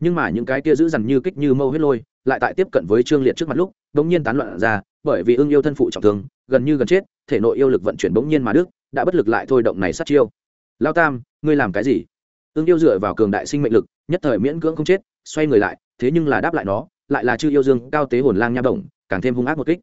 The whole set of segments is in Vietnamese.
nhưng mà những cái kia giữ dằn như kích như mâu huyết lôi, lại tại tiếp cận với trương liệt trước mặt lúc bỗng nhiên tán loạn ra, bởi vì ưng yêu thân phụ trọng thương, gần như gần chết, thể nội yêu lực vận chuyển bỗng nhiên mà đức đã bất lực lại thôi động này sát chiêu. Lao tam, ngươi làm cái gì? Ưng yêu dựa vào cường đại sinh mệnh lực, nhất thời miễn cưỡng không chết, xoay người lại, thế nhưng là đáp lại nó, lại là chư yêu dương, cao tế hồn lang nha động càng thêm hung ác một kích.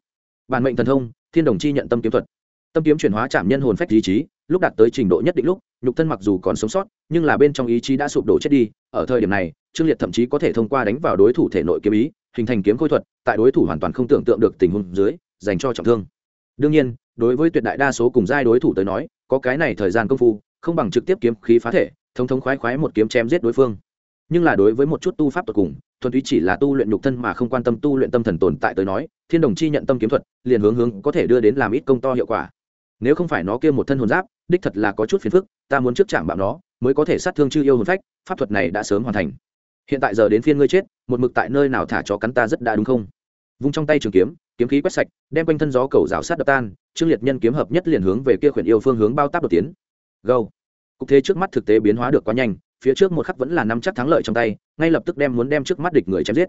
Bản mệnh thần thông, thiên đồng chi nhận tâm kiếm thuật. Tâm kiếm chuyển hóa chạm nhân hồn phách lý trí lúc đạt tới trình độ nhất định lúc, nhục thân mặc dù còn sống sót, nhưng là bên trong ý chí đã sụp đổ chết đi, ở thời điểm này, trương liệt thậm chí có thể thông qua đánh vào đối thủ thể nội kiếm ý, hình thành kiếm khôi thuật, tại đối thủ hoàn toàn không tưởng tượng được tình huống dưới, dành cho trọng thương. Đương nhiên, đối với tuyệt đại đa số cùng giai đối thủ tới nói, có cái này thời gian công phu, không bằng trực tiếp kiếm khí phá thể thống thống khoái khoái một kiếm chém giết đối phương. Nhưng là đối với một chút tu pháp tột cùng, thuần túy chỉ là tu luyện nhục thân mà không quan tâm tu luyện tâm thần tồn tại tới nói, thiên đồng chi nhận tâm kiếm thuật, liền hướng hướng có thể đưa đến làm ít công to hiệu quả nếu không phải nó kia một thân hồn giáp, đích thật là có chút phiền phức, ta muốn trước chạm bạo nó, mới có thể sát thương chư yêu hồn phách, pháp thuật này đã sớm hoàn thành. Hiện tại giờ đến phiên ngươi chết, một mực tại nơi nào thả chó cắn ta rất đã đúng không? Vung trong tay trường kiếm kiếm khí quét sạch, đem quanh thân gió cầu rào sát đập tan, trương liệt nhân kiếm hợp nhất liền hướng về kia khuyển yêu phương hướng bao táp đột tiến. Gâu. Cục thế trước mắt thực tế biến hóa được quá nhanh, phía trước một khắc vẫn là nắm chắc thắng lợi trong tay, ngay lập tức đem muốn đem trước mắt địch người chém giết.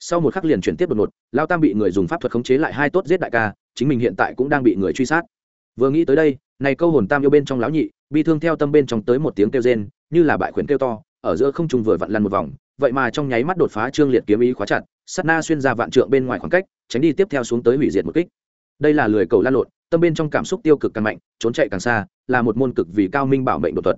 Sau một khắc liền chuyển tiếp đột ngột, lao tam bị người dùng pháp thuật khống chế lại hai tốt giết đại ca, chính mình hiện tại cũng đang bị người truy sát vừa nghĩ tới đây, này câu hồn tam yêu bên trong lão nhị, bi thương theo tâm bên trong tới một tiếng kêu rên, như là bại khuyển kêu to, ở giữa không trung vừa vặn lăn một vòng, vậy mà trong nháy mắt đột phá trương liệt kiếm ý khóa chặt, sát na xuyên ra vạn trượng bên ngoài khoảng cách, tránh đi tiếp theo xuống tới hủy diệt một kích. Đây là lười cầu lan lộn, tâm bên trong cảm xúc tiêu cực càng mạnh, trốn chạy càng xa, là một môn cực vì cao minh bảo mệnh đột thuật.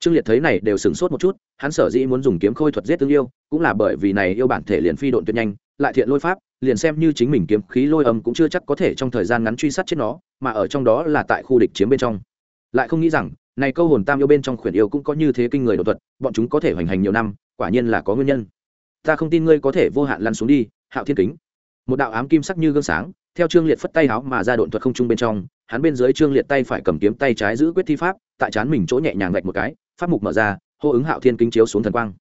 Trương liệt thấy này đều sửng sốt một chút, hắn sở dĩ muốn dùng kiếm khôi thuật giết tương yêu, cũng là bởi vì này yêu bản thể liền phi độn tuyệt nhanh, lại thiện lôi pháp, liền xem như chính mình kiếm khí lôi âm cũng chưa chắc có thể trong thời gian ngắn truy sát chết nó mà ở trong đó là tại khu địch chiếm bên trong. Lại không nghĩ rằng, này câu hồn tam yêu bên trong khuyển yêu cũng có như thế kinh người đột thuật, bọn chúng có thể hoành hành nhiều năm, quả nhiên là có nguyên nhân. Ta không tin ngươi có thể vô hạn lăn xuống đi, hạo thiên kính. Một đạo ám kim sắc như gương sáng, theo trương liệt phất tay háo mà ra độn thuật không trung bên trong, hắn bên dưới trương liệt tay phải cầm kiếm tay trái giữ quyết thi pháp, tại chán mình chỗ nhẹ nhàng gạch một cái, pháp mục mở ra, hô ứng hạo thiên kính chiếu xuống thần quang.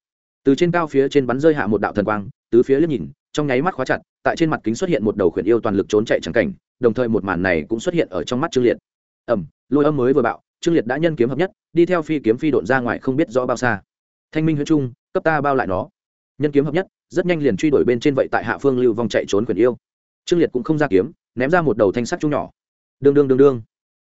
Từ trên cao phía trên bắn rơi hạ một đạo thần quang, tứ phía liếc nhìn, trong nháy mắt khóa chặt tại trên mặt kính xuất hiện một đầu khuyển yêu toàn lực trốn chạy trắng cảnh, đồng thời một màn này cũng xuất hiện ở trong mắt trương liệt. Ẩm lôi âm mới vừa bạo, trương liệt đã nhân kiếm hợp nhất, đi theo phi kiếm phi độn ra ngoài không biết rõ bao xa. Thanh minh huyết trung, cấp ta bao lại nó. Nhân kiếm hợp nhất, rất nhanh liền truy đuổi bên trên vậy tại hạ phương lưu vong chạy trốn quyền yêu. Trương liệt cũng không ra kiếm, ném ra một đầu thanh sắc chung nhỏ. Đương đương đương đương.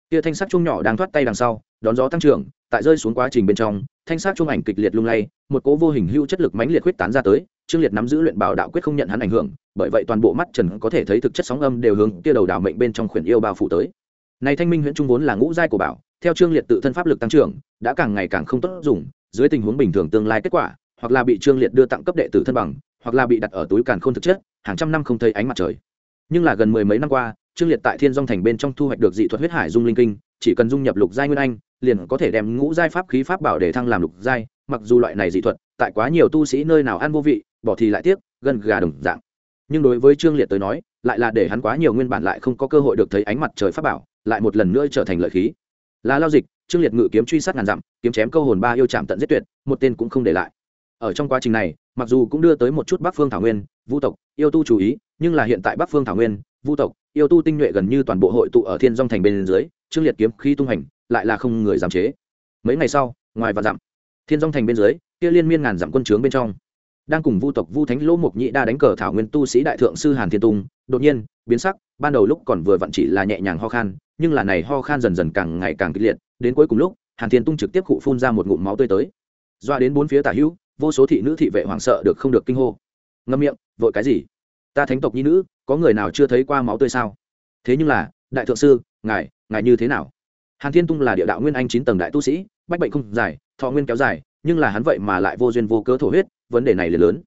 Kia thanh sắc chung nhỏ đang thoát tay đằng sau, đón gió tăng trưởng, tại rơi xuống quá trình bên trong, thanh sắc chung ảnh kịch liệt lung lay, một cố vô hình hưu chất lực mãnh liệt huyết tán ra tới trương liệt nắm giữ luyện bảo đạo quyết không nhận hắn ảnh hưởng, bởi vậy toàn bộ mắt trần có thể thấy thực chất sóng âm đều hướng kia đầu đảo mệnh bên trong khuyển yêu bao phủ tới. Này thanh minh huyện trung vốn là ngũ giai của bảo, theo trương liệt tự thân pháp lực tăng trưởng, đã càng ngày càng không tốt dùng, dưới tình huống bình thường tương lai kết quả, hoặc là bị trương liệt đưa tặng cấp đệ tử thân bằng, hoặc là bị đặt ở túi càn k h ô n thực chất, hàng trăm năm không thấy ánh mặt trời. Nhưng là gần mười mấy năm qua, trương liệt tại thiên dong thành bên trong thu hoạch được dị thuật huyết hải dung linh kinh, chỉ cần dung nhập lục giai nguyên anh, liền có thể đem ngũ giai pháp khí pháp bảo để thăng làm lục giai, mặc dù loại này dị thuật, tại quá nhiều tu sĩ nơi nào ăn vô vị bỏ thì lại tiếc gần gà đồng dạng. Nhưng đối với trương liệt tới nói, lại là để hắn quá nhiều nguyên bản lại không có cơ hội được thấy ánh mặt trời pháp bảo, lại một lần nữa trở thành lợi khí. Là lao dịch, trương liệt ngự kiếm truy sát ngàn dặm, kiếm chém câu hồn ba yêu chạm tận giết tuyệt, một tên cũng không để lại. Ở trong quá trình này, mặc dù cũng đưa tới một chút bắc phương thảo nguyên, vu tộc, yêu tu chú ý, nhưng là hiện tại bắc phương thảo nguyên, vu tộc, yêu tu tinh nhuệ gần như toàn bộ hội tụ ở thiên dong thành bên dưới, trương liệt kiếm khi tung hành, lại là không người giảm chế. Mấy ngày sau, ngoài và dặm, thiên dong thành bên dưới, kia liên miên ngàn dặm quân trướng bên trong đang cùng vu tộc vu thánh lỗ mục nhị đa đánh cờ thảo nguyên tu sĩ đại thượng sư hàn thiên tung, đột nhiên, biến sắc, ban đầu lúc còn vừa vặn chỉ là nhẹ nhàng ho khan, nhưng là này ho khan dần dần càng ngày càng kịch liệt, đến cuối cùng lúc, hàn thiên tung trực tiếp cụ phun ra một ngụm máu tươi tới. Doa đến bốn phía tả hữu, vô số thị nữ thị vệ hoảng sợ được không được kinh hô. Ngâm miệng, vội cái gì? Ta thánh tộc nhi nữ, có người nào chưa thấy qua máu tươi sao? Thế nhưng là, đại thượng sư, ngài ngài như thế nào? Hàn thiên tung là địa đạo nguyên anh chín tầng đại tu sĩ, bách bệnh không dài, thọ nguyên kéo dài, nhưng là hắn vậy mà lại vô duyên vô cớ thổ huyết vấn đề này là lớn.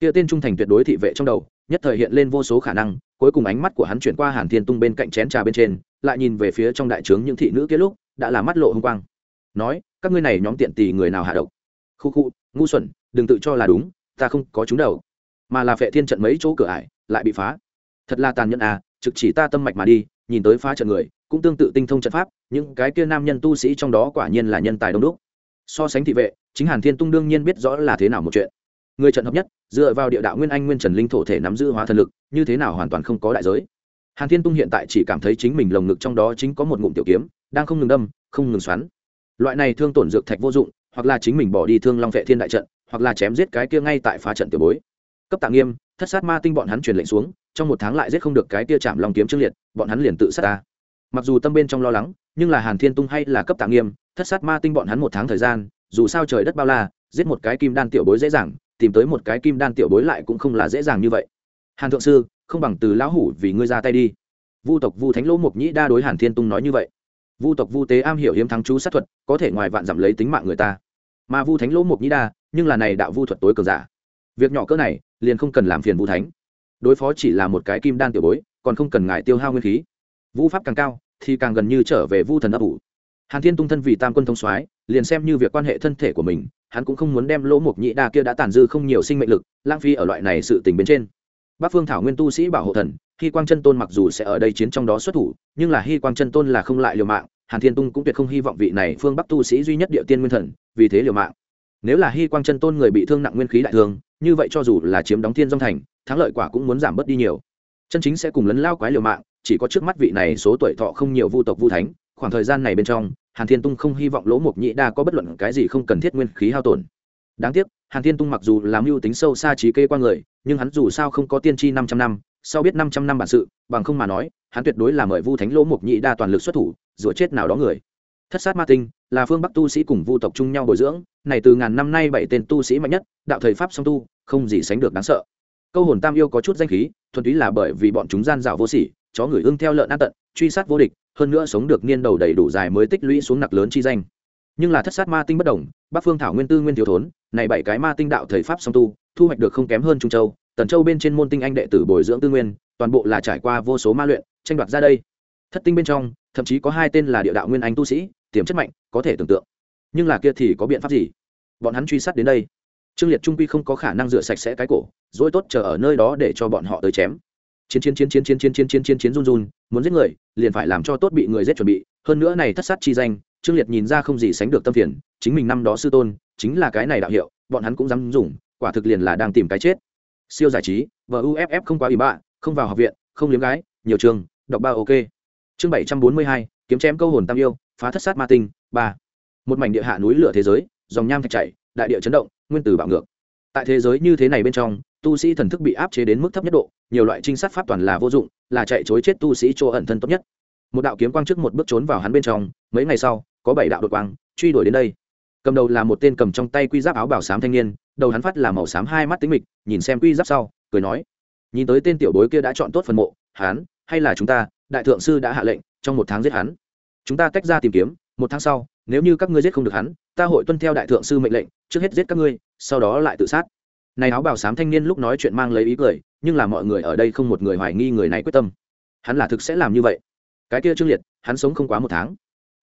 Kia tên trung thành tuyệt đối thị vệ trong đầu, nhất thời hiện lên vô số khả năng, cuối cùng ánh mắt của hắn chuyển qua hàn thiên tung bên cạnh chén trà bên trên, lại nhìn về phía trong đại trướng những thị nữ kia lúc, đã là mắt lộ h ư n g quang. Nói, các ngươi này nhóm tiện tì người nào hạ độc? Khu khu, ngu xuẩn, đừng tự cho là đúng, ta không có chúng đầu. Mà là phệ thiên trận mấy chỗ cửa ải, lại bị phá. Thật là tàn nhẫn à trực chỉ ta tâm mạch mà đi, nhìn tới phá trận người, cũng tương tự tinh thông trận pháp, những cái kia nam nhân tu sĩ trong đó quả nhiên là nhân tài đông đúc. So sánh thị vệ, chính hàn thiên tung đương nhiên biết rõ là thế nào một chuyện người trận hợp nhất, dựa vào địa đạo nguyên anh nguyên trần linh thổ thể nắm giữ hóa thần lực, như thế nào hoàn toàn không có đại giới. Hàn thiên tung hiện tại chỉ cảm thấy chính mình lồng ngực trong đó chính có một ngụm tiểu kiếm, đang không ngừng đâm, không ngừng xoắn. Loại này thương tổn dược thạch vô dụng, hoặc là chính mình bỏ đi thương long vệ thiên đại trận, hoặc là chém giết cái kia ngay tại phá trận tiểu bối. Cấp tạ nghiêm, thất sát ma tinh bọn hắn truyền lệnh xuống, trong một tháng lại giết không được cái kia chạm lòng kiếm trương liệt, bọn hắn liền tự sát ta. Mặc dù tâm bên trong lo lắng, nhưng là hàn thiên tung hay là cấp tạ nghiêm, thất sát ma tinh bọn hắn một tháng thời gian, dù sao trời đất bao la, giết một cái kim đan tiểu bối dễ dàng tìm tới một cái kim đan tiểu bối lại cũng không là dễ dàng như vậy. Hàn thượng sư, không bằng từ lão hủ vì ngươi ra tay đi. Vu tộc vu thánh lỗ mục nhĩ đa đối hàn thiên tung nói như vậy. Vu tộc vu tế am hiểu hiếm thắng chú sát thuật, có thể ngoài vạn giảm lấy tính mạng người ta. Mà vu thánh lỗ mục nhĩ đa, nhưng là này đạo vu thuật tối cường giả. Việc nhỏ cỡ này, liền không cần làm phiền vu thánh. Đối phó chỉ là một cái kim đan tiểu bối, còn không cần ngại tiêu hao nguyên khí. Vu pháp càng cao, thì càng gần như trở về vu thần ấp ủ. Hàn thiên tung thân vì tam quân thông soái, liền xem như việc quan hệ thân thể của mình hắn cũng không muốn đem lỗ mục nhĩ đa kia đã tàn dư không nhiều sinh mệnh lực, lãng phí ở loại này sự tình bên trên. Bác phương thảo nguyên tu sĩ bảo hộ thần, hy quang chân tôn mặc dù sẽ ở đây chiến trong đó xuất thủ, nhưng là hy quang chân tôn là không lại liều mạng, hàn thiên tung cũng tuyệt không hy vọng vị này phương bắc tu sĩ duy nhất địa tiên nguyên thần, vì thế liều mạng. Nếu là hy quang chân tôn người bị thương nặng nguyên khí đại thương, như vậy cho dù là chiếm đóng thiên dông thành, thắng lợi quả cũng muốn giảm bớt đi nhiều. Chân chính sẽ cùng lấn lao quái liều mạng, chỉ có trước mắt vị này số tuổi thọ không nhiều vu tộc vu thánh, khoảng thời gian này bên trong hàn thiên tung không hy vọng lỗ mục nhĩ đa có bất luận cái gì không cần thiết nguyên khí hao tổn. Đáng tiếc, hàn thiên tung mặc dù làm mưu tính sâu xa trí kê qua người, nhưng hắn dù sao không có tiên tri năm trăm năm, sau biết năm trăm năm bản sự, bằng không mà nói, hắn tuyệt đối là mời vu thánh lỗ mục nhĩ đa toàn lực xuất thủ, rủa chết nào đó người. Thất sát ma tinh, là phương bắc tu sĩ cùng vu tộc chung nhau bồi dưỡng, này từ ngàn năm nay bảy tên tu sĩ mạnh nhất, đạo thời pháp song tu, không gì sánh được đáng sợ. Câu hồn tam yêu có chút danh khí, thuần túy là bởi vì bọn chúng gian dạo vô sỉ chó người ưng theo lợn ăn tận, truy sát vô địch, hơn nữa sống được niên đầu đầy đủ dài mới tích lũy xuống nặc lớn chi danh. Nhưng là thất sát ma tinh bất đồng, bắc phương thảo nguyên tư nguyên thiếu thốn, này bảy cái ma tinh đạo thời pháp song tu, thu hoạch được không kém hơn trung châu, tần châu bên trên môn tinh anh đệ tử bồi dưỡng tư nguyên, toàn bộ là trải qua vô số ma luyện, tranh đoạt ra đây. Thất tinh bên trong, thậm chí có hai tên là địa đạo nguyên anh tu sĩ, tiềm chất mạnh, có thể tưởng tượng. Nhưng là kia thì có biện pháp gì? Bọn hắn truy sát đến đây. Trương liệt trung quy không có khả năng rửa sạch sẽ cái cổ, dỗi tốt chờ ở nơi đó để cho bọn họ tới chém chiến chiến chiến chiến chiến chiến chiến chiến chiến chiến run run muốn giết người liền phải làm cho tốt bị người giết chuẩn bị hơn nữa này thất sát chi danh trương liệt nhìn ra không gì sánh được tâm phiền chính mình năm đó sư tôn chính là cái này đạo hiệu bọn hắn cũng dám dùng quả thực liền là đang tìm cái chết siêu giải trí và uff không quá ủy bạ không vào học viện không liếm gái nhiều trường đọc ba ok chương bảy trăm bốn mươi hai kiếm chém câu hồn tam yêu phá thất sát ma tinh ba một mảnh địa hạ núi lửa thế giới dòng nham thạch chảy đại địa chấn động nguyên tử bạo ngược tại thế giới như thế này bên trong tu sĩ thần thức bị áp chế đến mức thấp nhất độ nhiều loại trinh sát pháp toàn là vô dụng, là chạy chối chết tu sĩ chỗ ẩn thân tốt nhất. Một đạo kiếm quang trước một bước trốn vào hắn bên trong, mấy ngày sau, có bảy đạo đột quang, truy đuổi đến đây. Cầm đầu là một tên cầm trong tay quy giáp áo bảo xám thanh niên, đầu hắn phát là màu xám hai mắt tính mịch, nhìn xem quy giáp sau, cười nói, nhìn tới tên tiểu bối kia đã chọn tốt phần mộ, hắn hay là chúng ta, đại thượng sư đã hạ lệnh, trong một tháng giết hắn. Chúng ta tách ra tìm kiếm, một tháng sau, nếu như các ngươi giết không được hắn, ta hội tuân theo đại thượng sư mệnh lệnh, trước hết giết các ngươi, sau đó lại tự sát. Này áo bảo sám thanh niên lúc nói chuyện mang lấy ý cười nhưng là mọi người ở đây không một người hoài nghi người này quyết tâm. Hắn là thực sẽ làm như vậy. Cái kia trương liệt, hắn sống không quá một tháng.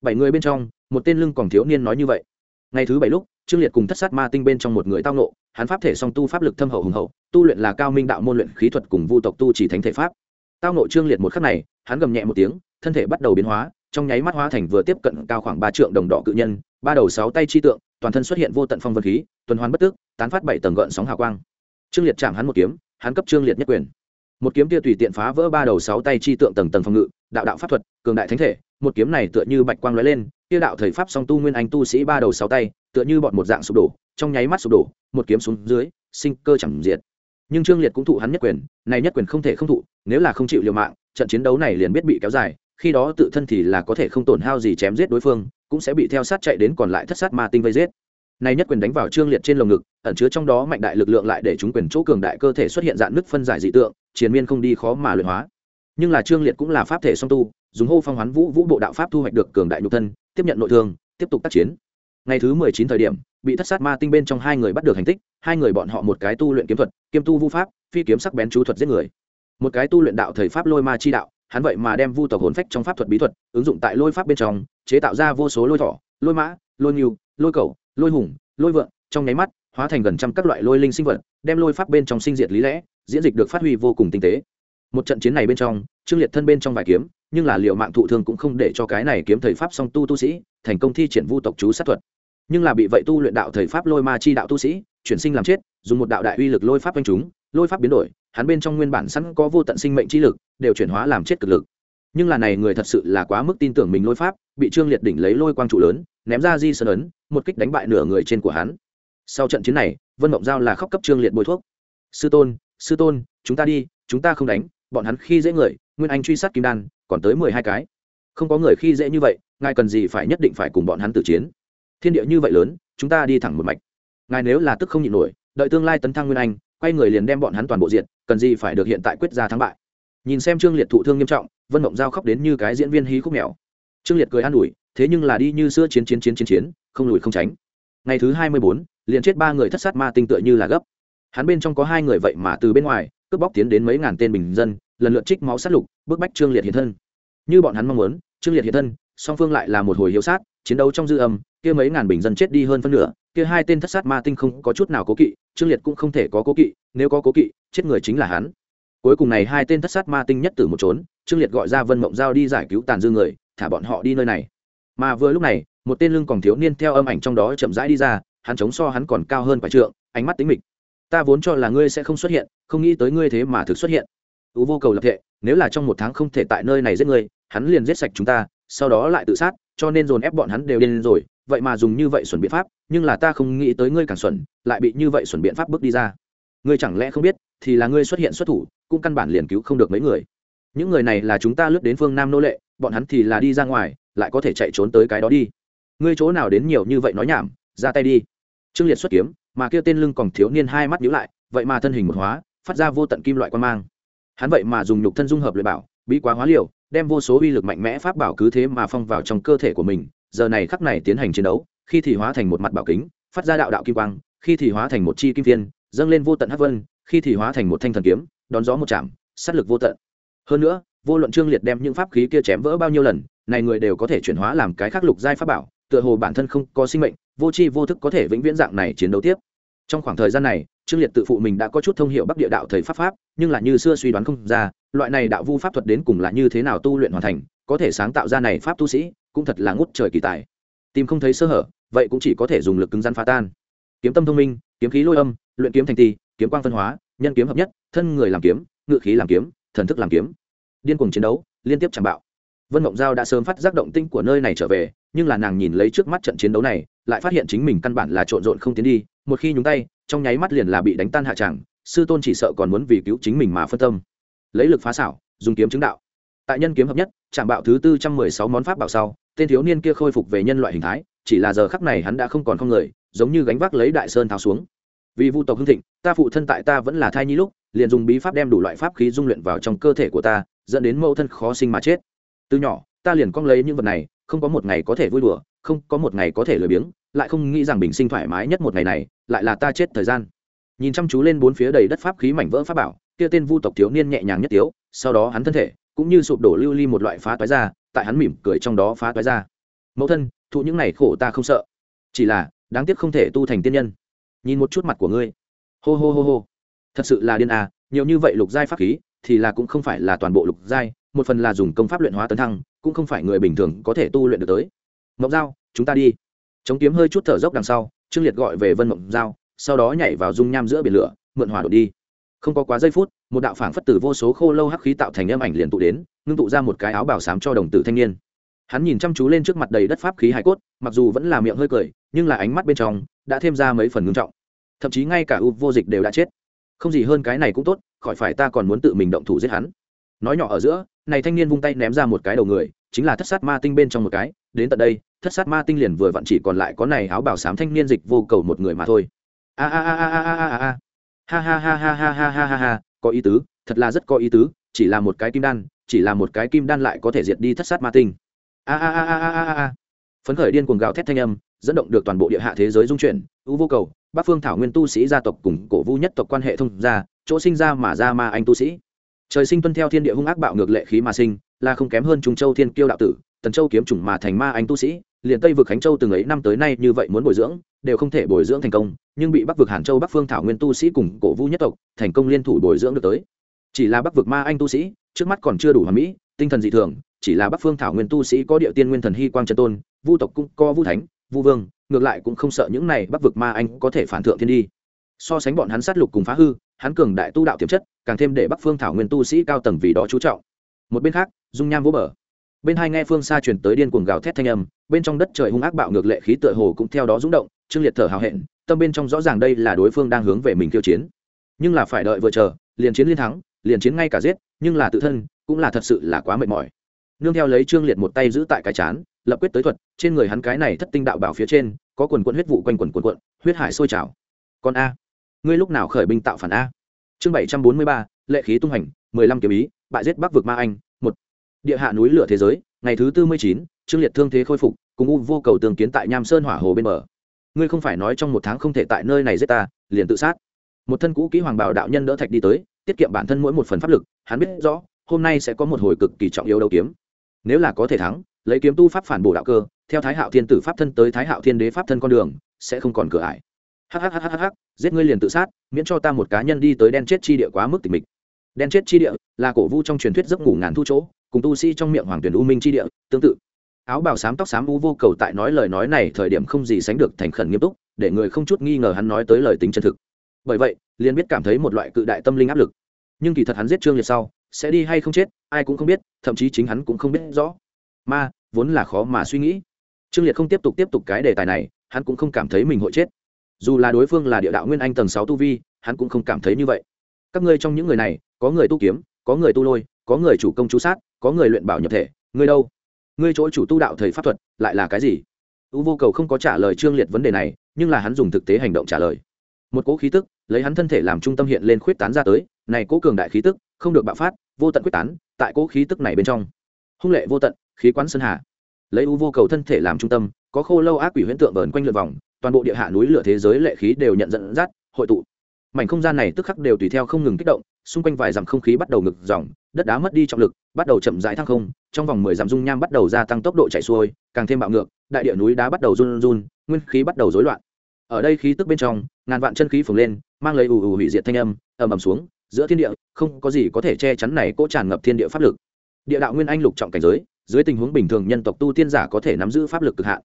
Bảy người bên trong, một tên lưng còn thiếu niên nói như vậy. Ngày thứ bảy lúc, trương liệt cùng thất sát ma tinh bên trong một người tao nộ hắn pháp thể song tu pháp lực thâm hậu hùng hậu, tu luyện là cao minh đạo môn luyện khí thuật cùng vu tộc tu chỉ thánh thể pháp. Tao nộ trương liệt một khắc này, hắn gầm nhẹ một tiếng, thân thể bắt đầu biến hóa, trong nháy mắt hóa thành vừa tiếp cận cao khoảng ba trượng đồng đỏ cự nhân, ba đầu sáu tay chi tượng, toàn thân xuất hiện vô tận phong vật khí, tuần hoàn bất tức, tán phát bảy tầng gợn sóng hào quang. Trương liệt chạm hắn một kiếm hắn cấp trương liệt nhất quyền. Một kiếm kia tùy tiện phá vỡ ba đầu sáu tay chi tượng tầng tầng phòng ngự, đạo đạo pháp thuật, cường đại thánh thể, một kiếm này tựa như bạch quang lóe lên, kia đạo thời pháp song tu nguyên anh tu sĩ ba đầu sáu tay, tựa như bọn một dạng sụp đổ, trong nháy mắt sụp đổ, một kiếm xuống dưới, sinh cơ chẳng diệt. Nhưng trương liệt cũng thụ hắn nhất quyền, này nhất quyền không thể không thụ, nếu là không chịu liều mạng, trận chiến đấu này liền biết bị kéo dài, khi đó tự thân thì là có thể không tổn hao gì chém giết đối phương, cũng sẽ bị theo sát chạy đến còn lại thất sát ma tinh vây giết. Này nhất quyền đánh vào trương liệt trên lồng ngực ẩn chứa trong đó mạnh đại lực lượng lại để chúng quyền chỗ cường đại cơ thể xuất hiện dạng nứt phân giải dị tượng chiến miên không đi khó mà luyện hóa. Nhưng là trương liệt cũng là pháp thể song tu, dùng hô phong hoán vũ vũ bộ đạo pháp thu hoạch được cường đại nhục thân, tiếp nhận nội thương, tiếp tục tác chiến. Ngày thứ mười chín thời điểm, bị thất sát ma tinh bên trong hai người bắt được hành tích, hai người bọn họ một cái tu luyện kiếm thuật kiêm tu vu pháp, phi kiếm sắc bén chú thuật giết người. Một cái tu luyện đạo thời pháp lôi ma chi đạo, hắn vậy mà đem vu tộc hồn phách trong pháp thuật bí thuật, ứng dụng tại lôi pháp bên trong, chế tạo ra vô số lôi thỏ, lôi mã, lôi nghiêu lôi cầu lôi hùng, lôi vượng trong nháy mắt hóa thành gần trăm các loại lôi linh sinh vật, đem lôi pháp bên trong sinh diệt lý lẽ, diễn dịch được phát huy vô cùng tinh tế. Một trận chiến này bên trong, trương liệt thân bên trong vài kiếm, nhưng là liệu mạng thụ thương cũng không để cho cái này kiếm thời pháp song tu tu sĩ, thành công thi triển vu tộc chú sát thuật. Nhưng là bị vậy tu luyện đạo thời pháp lôi ma chi đạo tu sĩ, chuyển sinh làm chết, dùng một đạo đại uy lực lôi pháp quanh chúng, lôi pháp biến đổi, hắn bên trong nguyên bản sẵn có vô tận sinh mệnh chi lực, đều chuyển hóa làm chết cực lực. Nhưng là này người thật sự là quá mức tin tưởng mình lôi pháp, bị trương liệt đỉnh lấy lôi quang trụ lớn, ném ra di sơn ấn, một kích đánh bại nửa người trên của hắn sau trận chiến này, vân mộng giao là khóc cấp trương liệt bôi thuốc. Sư tôn sư tôn, chúng ta đi, chúng ta không đánh, bọn hắn khi dễ người, nguyên anh truy sát kim đan, còn tới mười hai cái. Không có người khi dễ như vậy, ngài cần gì phải nhất định phải cùng bọn hắn tử chiến. Thiên địa như vậy lớn, chúng ta đi thẳng một mạch. Ngài nếu là tức không nhịn nổi, đợi tương lai tấn thăng nguyên anh, quay người liền đem bọn hắn toàn bộ diện cần gì phải được hiện tại quyết ra thắng bại. Nhìn xem trương liệt thụ thương nghiêm trọng, vân mộng giao khóc đến như cái diễn viên hí khúc mèo. Trương liệt cười an ủi, thế nhưng là đi như xưa chiến chiến chiến chiến chiến, không lùi không tránh. Ngày thứ hai mươi bốn liền chết ba người thất sát ma tinh tựa như là gấp. Hắn bên trong có hai người vậy mà từ bên ngoài, cướp bóc tiến đến mấy ngàn tên bình dân, lần lượt trích máu sát lục, bức bách trương liệt hiện thân. Như bọn hắn mong muốn, trương liệt hiện thân, song phương lại là một hồi hiếu sát, chiến đấu trong dư âm, kia mấy ngàn bình dân chết đi hơn phân nửa, kia hai tên thất sát ma tinh không có chút nào cố kỵ, trương liệt cũng không thể có cố kỵ, nếu có cố kỵ, chết người chính là hắn. Cuối cùng này hai tên thất sát ma tinh nhất tử một trốn trương liệt gọi ra vân mộng giao đi giải cứu tàn dư người, thả bọn họ đi nơi này. Mà vừa lúc này, một tên lưng còn thiếu niên theo âm ảnh trong đó chậm rãi đi ra hắn chống so hắn còn cao hơn phải trượng, ánh mắt tính mịch. Ta vốn cho là ngươi sẽ không xuất hiện, không nghĩ tới ngươi thế mà thực xuất hiện. U vô cầu lập thệ, nếu là trong một tháng không thể tại nơi này giết ngươi, hắn liền giết sạch chúng ta, sau đó lại tự sát, cho nên dồn ép bọn hắn đều điên rồi, vậy mà dùng như vậy xuẩn biện pháp, nhưng là ta không nghĩ tới ngươi càng xuẩn, lại bị như vậy xuẩn biện pháp bước đi ra. Ngươi chẳng lẽ không biết, thì là ngươi xuất hiện xuất thủ, cũng căn bản liền cứu không được mấy người. Những người này là chúng ta lướt đến phương nam nô lệ, bọn hắn thì là đi ra ngoài, lại có thể chạy trốn tới cái đó đi. Ngươi chỗ nào đến nhiều như vậy nói nhảm, ra tay đi trương liệt xuất kiếm, mà kia tên lưng còn thiếu niên hai mắt nhíu lại, vậy mà thân hình một hóa, phát ra vô tận kim loại quan mang. Hắn vậy mà dùng nhục thân dung hợp luyện bảo, bí quá hóa liều, đem vô số uy lực mạnh mẽ pháp bảo cứ thế mà phong vào trong cơ thể của mình, giờ này khắc này tiến hành chiến đấu, khi thì hóa thành một mặt bảo kính, phát ra đạo đạo kim quang, khi thì hóa thành một chi kim viên dâng lên vô tận hắc vân, khi thì hóa thành một thanh thần kiếm, đón gió một chạm, sát lực vô tận. Hơn nữa, vô luận trương liệt đem những pháp khí kia chém vỡ bao nhiêu lần, này người đều có thể chuyển hóa làm cái khắc lục giai pháp bảo tựa hồ bản thân không có sinh mệnh, vô tri vô thức có thể vĩnh viễn dạng này chiến đấu tiếp. Trong khoảng thời gian này, trương liệt tự phụ mình đã có chút thông hiệu bắc địa đạo thầy pháp pháp, nhưng là như xưa suy đoán không ra, loại này đạo vu pháp thuật đến cùng là như thế nào tu luyện hoàn thành, có thể sáng tạo ra này pháp tu sĩ, cũng thật là ngút trời kỳ tài. Tìm không thấy sơ hở, vậy cũng chỉ có thể dùng lực cứng rắn phá tan. Kiếm tâm thông minh, kiếm khí lôi âm, luyện kiếm thành ti kiếm quang phân hóa, nhân kiếm hợp nhất, thân người làm kiếm, ngự khí làm kiếm, thần thức làm kiếm. Điên cuồng chiến đấu, liên tiếp chẳng bạo. Vân mộng giao đã sớm phát giác động tinh của nơi này trở về nhưng là nàng nhìn lấy trước mắt trận chiến đấu này, lại phát hiện chính mình căn bản là trộn rộn không tiến đi, một khi nhúng tay, trong nháy mắt liền là bị đánh tan hạ tràng, sư tôn chỉ sợ còn muốn vì cứu chính mình mà phân tâm. Lấy lực phá xảo, dùng kiếm chứng đạo. Tại nhân kiếm hợp nhất chạm bạo thứ tư trăm mười sáu món pháp bảo sau, tên thiếu niên kia khôi phục về nhân loại hình thái, chỉ là giờ khắc này hắn đã không còn không người, giống như gánh vác lấy đại sơn tháo xuống. Vì vu tộc hưng thịnh, ta phụ thân tại ta vẫn là thai nhi lúc, liền dùng bí pháp đem đủ loại pháp khí dung luyện vào trong cơ thể của ta, dẫn đến mẫu thân khó sinh mà chết. Từ nhỏ, ta liền cong lấy những vật này không có một ngày có thể vui đùa, không có một ngày có thể lười biếng, lại không nghĩ rằng bình sinh thoải mái nhất một ngày này lại là ta chết thời gian. Nhìn chăm chú lên bốn phía đầy đất pháp khí mảnh vỡ pháp bảo, kia tên vu tộc thiếu niên nhẹ nhàng nhất tiếu, sau đó hắn thân thể cũng như sụp đổ lưu ly một loại phá toái ra, tại hắn mỉm cười trong đó phá toái ra. Mẫu thân, thụ những này khổ ta không sợ. Chỉ là, đáng tiếc không thể tu thành tiên nhân. Nhìn một chút mặt của ngươi. Hô hô hô hô. Thật sự là điên à nhiều như vậy lục giai pháp khí, thì là cũng không phải là toàn bộ lục giai, một phần là dùng công pháp luyện hóa tấn thăng cũng không phải người bình thường có thể tu luyện được tới. Mộng giao, chúng ta đi. Chống kiếm hơi chút thở dốc đằng sau, trương liệt gọi về vân mộng giao, sau đó nhảy vào dung nham giữa biển lửa, mượn hỏa đột đi. Không có quá giây phút, một đạo phảng phất tử vô số khô lâu hắc khí tạo thành âm ảnh liền tụ đến, ngưng tụ ra một cái áo bảo sám cho đồng tử thanh niên. Hắn nhìn chăm chú lên trước mặt đầy đất pháp khí hải cốt, mặc dù vẫn là miệng hơi cười, nhưng là ánh mắt bên trong đã thêm ra mấy phần ngưng trọng. Thậm chí ngay cả u vô dịch đều đã chết. Không gì hơn cái này cũng tốt, khỏi phải ta còn muốn tự mình động thủ giết hắn nói nhỏ ở giữa này thanh niên vung tay ném ra một cái đầu người chính là thất sát ma tinh bên trong một cái đến tận đây thất sát ma tinh liền vừa vặn chỉ còn lại có này áo bảo sám thanh niên dịch vô cầu một người mà thôi a a a a a a a a ha ha ha ha ha ha ha ha ha có ý tứ thật là rất có ý tứ chỉ là một cái kim đan chỉ là một cái kim đan lại có thể diệt đi thất sát ma tinh a a a a a a a phấn khởi điên cuồng gào thét thanh âm dẫn động được toàn bộ địa hạ thế giới dung chuyển ưu vô cầu bắc phương thảo nguyên tu sĩ gia tộc cùng cổ vu nhất tộc quan hệ thông gia chỗ sinh ra mà ra ma anh tu sĩ trời sinh tuân theo thiên địa hung ác bạo ngược lệ khí mà sinh, là không kém hơn trung châu thiên kiêu đạo tử, tần châu kiếm chủng mà thành ma anh tu sĩ, liền tây vực khánh châu từng ấy năm tới nay như vậy muốn bồi dưỡng, đều không thể bồi dưỡng thành công, nhưng bị bắc vực hàn châu, bắc phương thảo nguyên tu sĩ cùng cổ vu nhất tộc thành công liên thủ bồi dưỡng được tới. Chỉ là bắc vực ma anh tu sĩ, trước mắt còn chưa đủ hoàn mỹ, tinh thần dị thường, chỉ là bắc phương thảo nguyên tu sĩ có địa tiên nguyên thần hy quang trần tôn, vu tộc cũng có vu thánh, vu vương, ngược lại cũng không sợ những này bắc vực ma anh có thể phản thượng thiên đi. So sánh bọn hắn sát lục cùng phá hư hắn cường đại tu đạo tiềm chất, càng thêm để bắc phương thảo nguyên tu sĩ cao tầng vì đó chú trọng. Một bên khác, dung nham vỗ bờ. Bên hai nghe phương xa chuyển tới điên cuồng gào thét thanh âm, bên trong đất trời hung ác bạo ngược lệ khí tựa hồ cũng theo đó rung động, trương liệt thở hào hẹn, tâm bên trong rõ ràng đây là đối phương đang hướng về mình khiêu chiến. Nhưng là phải đợi vừa chờ, liền chiến liên thắng, liền chiến ngay cả giết, nhưng là tự thân cũng là thật sự là quá mệt mỏi. Nương theo lấy trương liệt một tay giữ tại cái chán, lập quyết tới thuật, trên người hắn cái này thất tinh đạo bảo phía trên, có quần quận huyết vụ quanh quần quần quận, huyết hải sôi trào. Còn a ngươi lúc nào khởi binh tạo phản a? Chương bảy trăm bốn mươi ba, lệ khí tung hành mười lăm kiếm ý, bại giết bắc vực ma anh, một. Địa hạ núi lửa thế giới, ngày thứ tư mươi chín trương liệt thương thế khôi phục, cùng u vô cầu tường kiến tại nham sơn hỏa hồ bên bờ. Ngươi không phải nói trong một tháng không thể tại nơi này giết ta, liền tự sát. Một thân cũ kỹ hoàng bảo đạo nhân đỡ thạch đi tới, tiết kiệm bản thân mỗi một phần pháp lực, hắn biết rõ, hôm nay sẽ có một hồi cực kỳ trọng yếu đấu kiếm. Nếu là có thể thắng, lấy kiếm tu pháp phản bổ đạo cơ, theo thái hạo thiên tử pháp thân tới thái hạo thiên đế pháp thân con đường, sẽ không còn cửa ải hhhhh giết ngươi liền tự sát, miễn cho ta một cá nhân đi tới đen chết chi địa quá mức tình mịch. Đen chết chi địa là cổ vu trong truyền thuyết giấc ngủ ngàn thu chỗ, cùng tu sĩ trong miệng hoàng tuyển u minh chi địa, tương tự. Áo bào xám tóc xám u vô cầu tại nói lời nói này thời điểm không gì sánh được thành khẩn nghiêm túc, để người không chút nghi ngờ hắn nói tới lời tính chân thực. Bởi vậy, liền biết cảm thấy một loại cự đại tâm linh áp lực. Nhưng kỳ thật hắn giết trương liệt sau, sẽ đi hay không chết, ai cũng không biết, thậm chí chính hắn cũng không biết rõ. Ma, vốn là khó mà suy nghĩ. Trương liệt không tiếp tục tiếp tục cái đề tài này, hắn cũng không cảm thấy mình hội chết dù là đối phương là địa đạo nguyên anh tầng sáu tu vi, hắn cũng không cảm thấy như vậy. Các ngươi trong những người này, có người tu kiếm, có người tu lôi, có người chủ công chú sát, có người luyện bảo nhập thể, ngươi đâu? Ngươi chỗ chủ tu đạo thầy pháp thuật, lại là cái gì? U vô cầu không có trả lời trương liệt vấn đề này, nhưng là hắn dùng thực tế hành động trả lời. Một cỗ khí tức, lấy hắn thân thể làm trung tâm hiện lên khuyết tán ra tới, này cỗ cường đại khí tức, không được bạo phát, vô tận quyết tán, tại cỗ khí tức này bên trong. Hung lệ vô tận, khí quán sơn hà. Lấy u vô cầu thân thể làm trung tâm, có khô lâu ác quỷ huyễn tượng vờn quanh lượt vòng toàn bộ địa hạ núi lửa thế giới lệ khí đều nhận dẫn dắt, hội tụ. Mảnh không gian này tức khắc đều tùy theo không ngừng kích động, xung quanh vài dặm không khí bắt đầu ngực dòng, đất đá mất đi trọng lực, bắt đầu chậm rãi thăng không, trong vòng mười dặm dung nham bắt đầu gia tăng tốc độ chạy xuôi, càng thêm bạo ngược, đại địa núi đá bắt đầu run run, nguyên khí bắt đầu rối loạn. Ở đây khí tức bên trong, ngàn vạn chân khí phồng lên, mang lấy ù ù hủy diệt thanh âm, ầm ầm xuống, giữa thiên địa, không có gì có thể che chắn này cỗ tràn ngập thiên địa pháp lực. Địa đạo nguyên anh lục trọng cảnh giới, dưới tình huống bình thường nhân tộc tu tiên giả có thể nắm giữ pháp lực cực hạn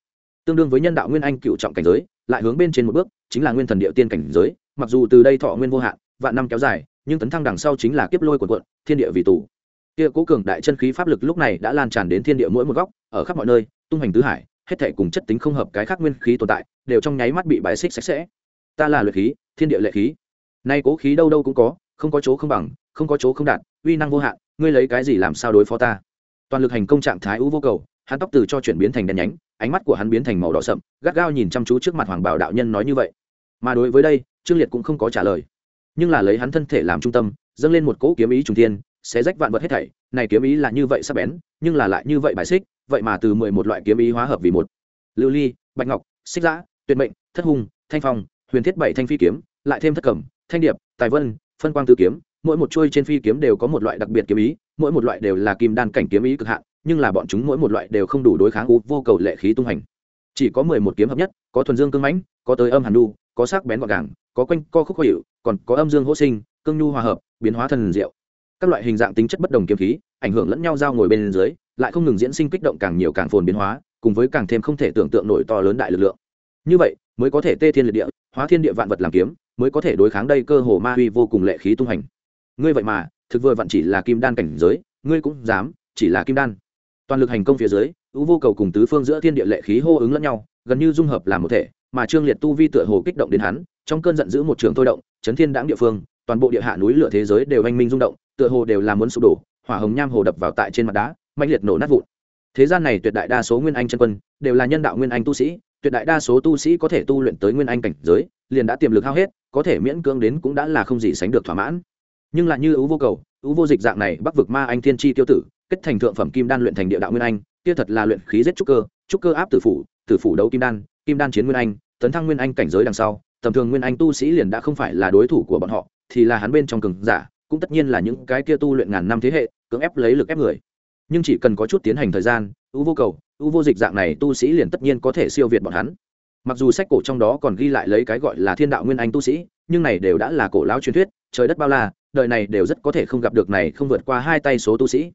tương đương với nhân đạo nguyên anh cựu trọng cảnh giới, lại hướng bên trên một bước, chính là nguyên thần địa tiên cảnh giới, mặc dù từ đây thọ nguyên vô hạn, vạn năm kéo dài, nhưng tấn thăng đằng sau chính là kiếp lôi của quận thiên địa vì tù. Kia cố cường đại chân khí pháp lực lúc này đã lan tràn đến thiên địa mỗi một góc, ở khắp mọi nơi, tung hành tứ hải, hết thể cùng chất tính không hợp cái khác nguyên khí tồn tại, đều trong nháy mắt bị bài xích sạch sẽ. Ta là luyện khí, thiên địa lệ khí. Nay cố khí đâu đâu cũng có, không có chỗ không bằng, không có chỗ không đạt, uy năng vô hạn, ngươi lấy cái gì làm sao đối phó ta? Toàn lực hành công trạng thái ưu vô cầu, hắn tóc từ cho chuyển biến thành đen nhánh ánh mắt của hắn biến thành màu đỏ sậm, gắt gao nhìn chăm chú trước mặt hoàng bảo đạo nhân nói như vậy. Mà đối với đây, trương liệt cũng không có trả lời. Nhưng là lấy hắn thân thể làm trung tâm, dâng lên một cỗ kiếm ý trung thiên, sẽ rách vạn vật hết thảy. Này kiếm ý là như vậy sắc bén, nhưng là lại như vậy bài xích, vậy mà từ mười một loại kiếm ý hóa hợp vì một. Lưu ly, bạch ngọc, xích giã, tuyệt mệnh, thất hùng, thanh phong, huyền thiết bảy thanh phi kiếm, lại thêm thất cẩm, thanh điệp, tài vân, phân quang tư kiếm, mỗi một chuôi trên phi kiếm đều có một loại đặc biệt kiếm ý, mỗi một loại đều là kim đan cảnh kiếm ý cực hạn nhưng là bọn chúng mỗi một loại đều không đủ đối kháng u, vô cầu lệ khí tung hành. Chỉ có mười một kiếm hợp nhất, có thuần dương cương mãnh, có tới âm hàn đu, có sắc bén gọn gàng, có quanh co khúc hiệu còn có âm dương hỗ sinh, cương nhu hòa hợp, biến hóa thần diệu. Các loại hình dạng tính chất bất đồng kiếm khí, ảnh hưởng lẫn nhau giao ngồi bên dưới, lại không ngừng diễn sinh kích động càng nhiều càng phồn biến hóa, cùng với càng thêm không thể tưởng tượng nổi to lớn đại lực lượng. Như vậy, mới có thể tê thiên liệt địa, hóa thiên địa vạn vật làm kiếm, mới có thể đối kháng đây cơ hồ ma huy vô cùng lệ khí tung hành. Ngươi vậy mà, thực vừa vặn chỉ là kim đan cảnh giới, ngươi cũng dám, chỉ là kim đan toàn lực hành công phía dưới ưu vô cầu cùng tứ phương giữa thiên địa lệ khí hô ứng lẫn nhau, gần như dung hợp làm một thể, mà trương liệt tu vi tựa hồ kích động đến hắn, trong cơn giận dữ một trường thôi động, chấn thiên đáng địa phương, toàn bộ địa hạ núi lửa thế giới đều anh minh rung động, tựa hồ đều là muốn sụp đổ, hỏa hồng nham hồ đập vào tại trên mặt đá mạnh liệt nổ nát vụn. Thế gian này tuyệt đại đa số nguyên anh chân quân, đều là nhân đạo nguyên anh tu sĩ, tuyệt đại đa số tu sĩ có thể tu luyện tới nguyên anh cảnh giới, liền đã tiềm lực hao hết, có thể miễn cưỡng đến cũng đã là không gì sánh được thỏa mãn. Nhưng lại như ưu vô cầu ưu vô dịch dạng này bắc vực ma anh thiên tri tiêu tử kết thành thượng phẩm kim đan luyện thành địa đạo nguyên anh, kia thật là luyện khí giết trúc cơ trúc cơ áp tử phủ tử phủ đấu kim đan kim đan chiến nguyên anh, tấn thăng nguyên anh cảnh giới đằng sau, tầm thường nguyên anh tu sĩ liền đã không phải là đối thủ của bọn họ, thì là hắn bên trong cường giả, cũng tất nhiên là những cái kia tu luyện ngàn năm thế hệ, cưỡng ép lấy lực ép người. Nhưng chỉ cần có chút tiến hành thời gian, ưu vô cầu, ưu vô dịch dạng này tu sĩ liền tất nhiên có thể siêu việt bọn hắn. Mặc dù sách cổ trong đó còn ghi lại lấy cái gọi là thiên đạo nguyên anh tu sĩ, nhưng này đều đã là cổ lão truyền thuyết, trời đất bao la, đời này đều rất có thể không gặp được này không vượt qua hai tay số tu sĩ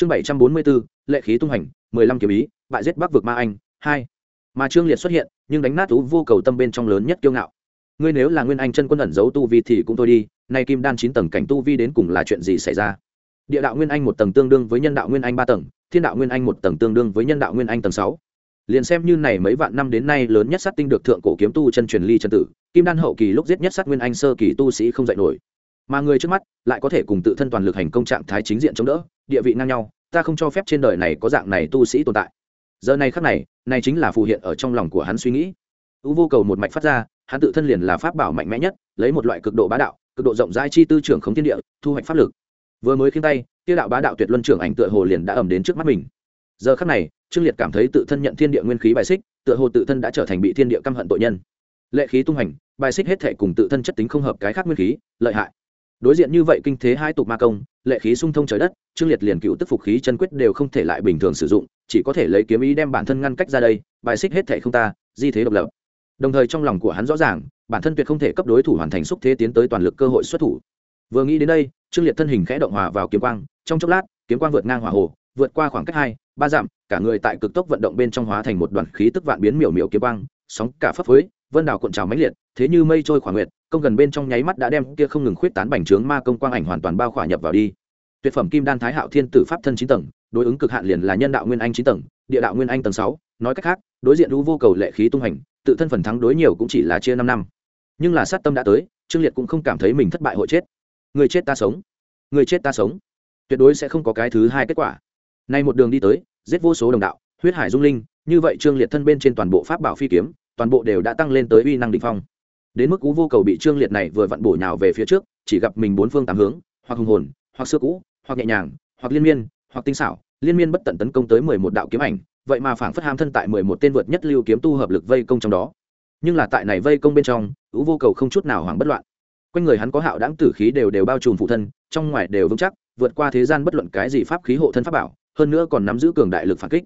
chương bảy trăm bốn mươi bốn lệ khí tung hành, mười lăm kiếm ý, bại giết bắc vực ma anh, hai. Mà trương liệt xuất hiện, nhưng đánh nát tú vô cầu tâm bên trong lớn nhất kiêu ngạo. Ngươi nếu là nguyên anh chân quân ẩn giấu tu vi thì cũng thôi đi, nay kim đan chín tầng cảnh tu vi đến cùng là chuyện gì xảy ra? Địa đạo nguyên anh một tầng tương đương với nhân đạo nguyên anh ba tầng, thiên đạo nguyên anh một tầng tương đương với nhân đạo nguyên anh tầng sáu. Liền xem như này mấy vạn năm đến nay lớn nhất sát tinh được thượng cổ kiếm tu chân truyền ly chân tử, kim đan hậu kỳ lúc giết nhất sát nguyên anh sơ kỳ tu sĩ không dạy nổi. Mà người trước mắt lại có thể cùng tự thân toàn lực hành công trạng thái chính diện chống đỡ địa vị ngang nhau, ta không cho phép trên đời này có dạng này tu sĩ tồn tại. Giờ này khắc này này chính là phù hiện ở trong lòng của hắn suy nghĩ. U vô cầu một mạch phát ra, hắn tự thân liền là pháp bảo mạnh mẽ nhất, lấy một loại cực độ bá đạo, cực độ rộng rãi chi tư trưởng khống thiên địa, thu hoạch pháp lực. Vừa mới khiến tay tiêu đạo bá đạo tuyệt luân trưởng ảnh tựa hồ liền đã ẩm đến trước mắt mình. Giờ khắc này, trương liệt cảm thấy tự thân nhận thiên địa nguyên khí bài xích, tựa hồ tự thân đã trở thành bị thiên địa căm hận tội nhân. Lệ khí tung hành, bài xích hết thể cùng tự thân chất tính không hợp cái khác nguyên khí, lợi hại đối diện như vậy kinh thế hai tục ma công, lệ khí sung thông trời đất, trương liệt liền cựu tức phục khí chân quyết đều không thể lại bình thường sử dụng, chỉ có thể lấy kiếm ý đem bản thân ngăn cách ra đây, bài xích hết thể không ta, di thế độc lập. Đồng thời trong lòng của hắn rõ ràng, bản thân tuyệt không thể cấp đối thủ hoàn thành xúc thế tiến tới toàn lực cơ hội xuất thủ. Vừa nghĩ đến đây, trương liệt thân hình khẽ động hòa vào kiếm quang, trong chốc lát, kiếm quang vượt ngang hỏa hồ, vượt qua khoảng cách hai, ba dặm, cả người tại cực tốc vận động bên trong hóa thành một đoàn khí tức vạn biến miểu miểu kiếm quang, sóng cả phấp phới, vân đảo cuộn trào mãnh liệt, thế như mây trôi khỏa nguyệt công gần bên trong nháy mắt đã đem kia không ngừng khuyết tán bành trướng ma công quang ảnh hoàn toàn bao khỏa nhập vào đi. Tuyệt phẩm kim đan thái hạo thiên tử pháp thân chín tầng, đối ứng cực hạn liền là nhân đạo nguyên anh chín tầng, địa đạo nguyên anh tầng sáu, nói cách khác, đối diện lũ vô cầu lệ khí tung hành, tự thân phần thắng đối nhiều cũng chỉ là chia năm năm. Nhưng là sát tâm đã tới, trương liệt cũng không cảm thấy mình thất bại hội chết. Người chết ta sống. Người chết ta sống. Tuyệt đối sẽ không có cái thứ hai kết quả. Nay một đường đi tới, giết vô số đồng đạo, huyết hải dung linh, như vậy trương liệt thân bên trên toàn bộ pháp bảo phi kiếm, toàn bộ đều đã tăng lên tới uy năng định phong đến mức cú vô cầu bị trương liệt này vừa vặn bổ nhào về phía trước, chỉ gặp mình bốn phương tám hướng, hoặc hùng hồn, hoặc xưa cũ, hoặc nhẹ nhàng, hoặc liên miên, hoặc tinh xảo, liên miên bất tận tấn công tới mười một đạo kiếm ảnh, vậy mà phảng phất ham thân tại mười một tên vượt nhất lưu kiếm tu hợp lực vây công trong đó. Nhưng là tại này vây công bên trong ú vô cầu không chút nào hoảng bất loạn. Quanh người hắn có hạo đáng tử khí đều đều bao trùm phụ thân, trong ngoài đều vững chắc, vượt qua thế gian bất luận cái gì pháp khí hộ thân pháp bảo, hơn nữa còn nắm giữ cường đại lực phản kích.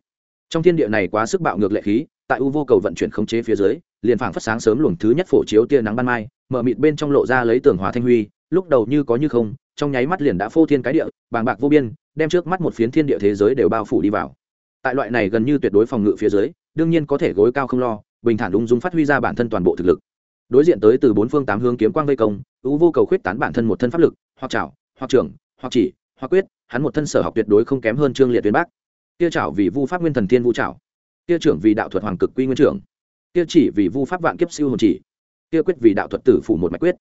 Trong thiên địa này quá sức bạo ngược lệ khí tại u vô cầu vận chuyển khống chế phía dưới, liền phảng phất sáng sớm luồng thứ nhất phổ chiếu tia nắng ban mai, mở mịt bên trong lộ ra lấy tường hòa thanh huy, lúc đầu như có như không, trong nháy mắt liền đã phô thiên cái địa, bàng bạc vô biên, đem trước mắt một phiến thiên địa thế giới đều bao phủ đi vào. Tại loại này gần như tuyệt đối phòng ngự phía dưới, đương nhiên có thể gối cao không lo, bình thản ung dung phát huy ra bản thân toàn bộ thực lực. Đối diện tới từ bốn phương tám hướng kiếm quang vây công, u vô cầu khuyết tán bản thân một thân pháp lực, hoặc chảo hoặc trưởng, hoặc chỉ, hoặc quyết, hắn một thân sở học tuyệt đối không kém hơn trương liệt tuyến bác. Kia chảo vì vu pháp nguyên thần thiên vũ chảo kia trưởng vì đạo thuật hoàng cực quy nguyên trưởng. Kia chỉ vì vu pháp vạn kiếp siêu hồn chỉ. Kia quyết vì đạo thuật tử phủ một mạch quyết.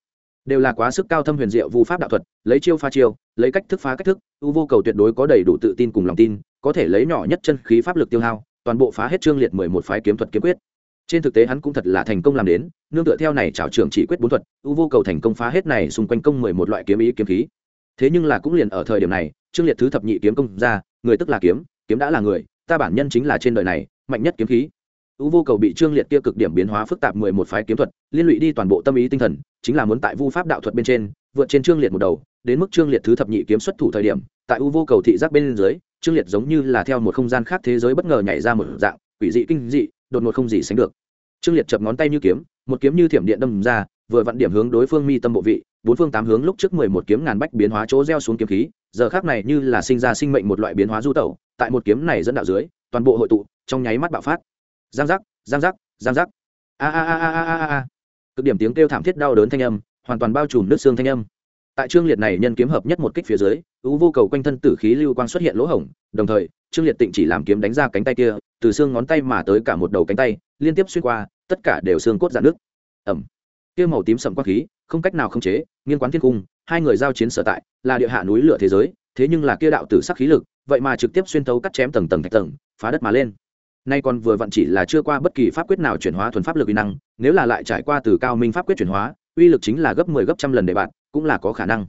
Đều là quá sức cao thâm huyền diệu vu pháp đạo thuật, lấy chiêu pha chiêu, lấy cách thức phá cách thức u vô cầu tuyệt đối có đầy đủ tự tin cùng lòng tin, có thể lấy nhỏ nhất chân khí pháp lực tiêu hao, toàn bộ phá hết trương liệt mười một phái kiếm thuật kiếm quyết. Trên thực tế hắn cũng thật là thành công làm đến, nương tựa theo này trảo trưởng chỉ quyết bốn thuật u vô cầu thành công phá hết này xung quanh công mười một loại kiếm ý kiếm khí. Thế nhưng là cũng liền ở thời điểm này trương liệt thứ thập nhị kiếm công ra, người tức là kiếm kiếm đã là người, ta bản nhân chính là trên đời này mạnh nhất kiếm khí. U vô cầu bị trương liệt kia cực điểm biến hóa phức tạp mười một phái kiếm thuật, liên lụy đi toàn bộ tâm ý tinh thần, chính là muốn tại vu pháp đạo thuật bên trên, vượt trên trương liệt một đầu, đến mức trương liệt thứ thập nhị kiếm xuất thủ thời điểm, tại u vô cầu thị giác bên dưới, trương liệt giống như là theo một không gian khác thế giới bất ngờ nhảy ra một dạng, quỷ dị kinh dị, đột ngột không gì sánh được. Trương liệt chập ngón tay như kiếm, một kiếm như thiểm điện đâm ra, vừa vặn điểm hướng đối phương mi tâm bộ vị, bốn phương tám hướng lúc trước mười một kiếm ngàn bách biến hóa chỗ gieo xuống kiếm khí, giờ khác này như là sinh ra sinh mệnh một loại biến hóa du tẩu, tại một kiếm này dẫn đạo dưới toàn bộ hội tụ, trong nháy mắt bạo phát. Giang giác giang giác giang giác. A a a a a a a. Cực điểm tiếng kêu thảm thiết đau đớn thanh âm, hoàn toàn bao trùm nước xương thanh âm. Tại trương liệt này nhân kiếm hợp nhất một kích phía dưới, u vô cầu quanh thân tử khí lưu quang xuất hiện lỗ hổng, đồng thời, trương liệt tịnh chỉ làm kiếm đánh ra cánh tay kia, từ xương ngón tay mà tới cả một đầu cánh tay, liên tiếp xuyên qua, tất cả đều xương cốt dạn nước ẩm kia màu tím sậm quang khí, không cách nào khống chế nghiên quán thiên cung, hai người giao chiến sở tại, là địa hạ núi lửa thế giới, thế nhưng là kia đạo tử sắc khí lực vậy mà trực tiếp xuyên thấu cắt chém tầng tầng thạch tầng, phá đất mà lên. Nay còn vừa vặn chỉ là chưa qua bất kỳ pháp quyết nào chuyển hóa thuần pháp lực uy năng, nếu là lại trải qua từ cao minh pháp quyết chuyển hóa, uy lực chính là gấp mười 10 gấp trăm lần để bạn, cũng là có khả năng.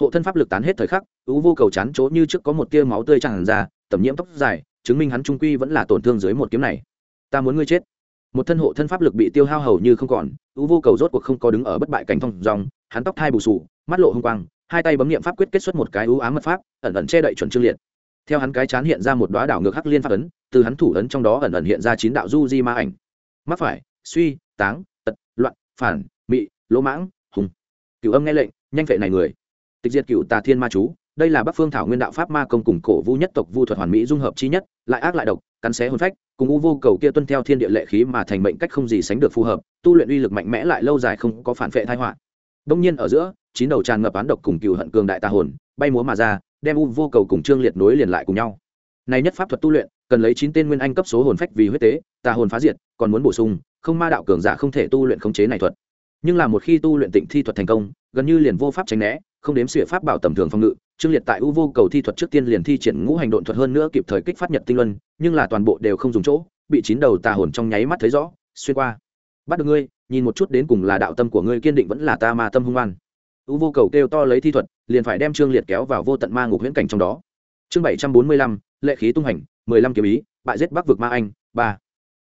Hộ thân pháp lực tán hết thời khắc ú vô cầu chán chỗ như trước có một tia máu tươi tràn ra, tẩm nhiễm tóc dài, chứng minh hắn trung quy vẫn là tổn thương dưới một kiếm này. Ta muốn ngươi chết. Một thân hộ thân pháp lực bị tiêu hao hầu như không còn ú vô cầu rốt cuộc không có đứng ở bất bại cảnh thông dòng, hắn tóc thai bù sù, mắt lộ hung quang, hai tay bấm nghiệm pháp quyết kết xuất một cái ú ám mật pháp, ẩn ẩn che đậy chuẩn trương liệt theo hắn cái chán hiện ra một đoá đảo ngược hắc liên pháp ấn, từ hắn thủ ấn trong đó ẩn ẩn hiện ra chín đạo du di ma ảnh. Mắc phải, suy, táng, tật, loạn, phản, mị, lỗ mãng, hùng. Cựu âm nghe lệnh, nhanh vệ này người. Tịch diệt cựu tà thiên ma chú, đây là bắc phương thảo nguyên đạo pháp ma công cùng cổ vu nhất tộc vu thuật hoàn mỹ dung hợp chi nhất, lại ác lại độc, cắn xé hồn phách, cùng u vô cầu kia tuân theo thiên địa lệ khí mà thành mệnh cách không gì sánh được phù hợp, tu luyện uy lực mạnh mẽ lại lâu dài không có phản vệ thai họa. Đông nhiên ở giữa, chín đầu tràn ngập án độc cùng cựu hận cường đại tà hồn, bay múa mà ra đem u vô cầu cùng trương liệt nối liền lại cùng nhau. Này nhất pháp thuật tu luyện, cần lấy chín tên nguyên anh cấp số hồn phách vì huyết tế, tà hồn phá diệt, còn muốn bổ sung, không ma đạo cường giả không thể tu luyện khống chế này thuật. Nhưng là một khi tu luyện tịnh thi thuật thành công, gần như liền vô pháp tránh né, không đếm xỉa pháp bảo tầm thường phòng ngự, trương liệt tại u vô cầu thi thuật trước tiên liền thi triển ngũ hành độn thuật hơn nữa kịp thời kích phát nhật tinh luân, nhưng là toàn bộ đều không dùng chỗ, bị chín đầu tà hồn trong nháy mắt thấy rõ, xuyên qua. Bắt được ngươi, nhìn một chút đến cùng là đạo tâm của ngươi kiên định vẫn là ta ma tâm hung an u vô cầu kêu to lấy thi thuật liền phải đem trương liệt kéo vào vô tận ma ngục huyễn cảnh trong đó. Chương bảy trăm bốn mươi lăm, lệ khí tung hành, mười lăm kiếm ý, bại giết bắc vực ma anh, ba.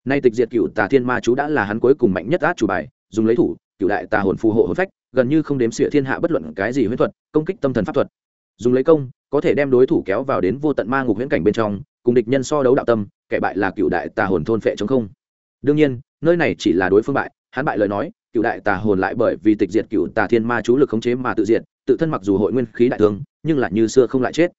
Nay tịch diệt cựu tà thiên ma chú đã là hắn cuối cùng mạnh nhất át chủ bài, dùng lấy thủ, cựu đại tà hồn phù hộ hồn phách, gần như không đếm xỉa thiên hạ bất luận cái gì huyễn thuật, công kích tâm thần pháp thuật. Dùng lấy công, có thể đem đối thủ kéo vào đến vô tận ma ngục huyễn cảnh bên trong, cùng địch nhân so đấu đạo tâm, kẻ bại là cựu đại tà hồn thôn phệ chống không. Đương nhiên, nơi này chỉ là đối phương bại, hắn bại lời nói, cựu đại tà hồn lại bởi vì tịch diệt cựu tà thiên ma chú lực khống chế mà tự diệt tự thân mặc dù hội nguyên khí đại thương, nhưng lại như xưa không lại chết.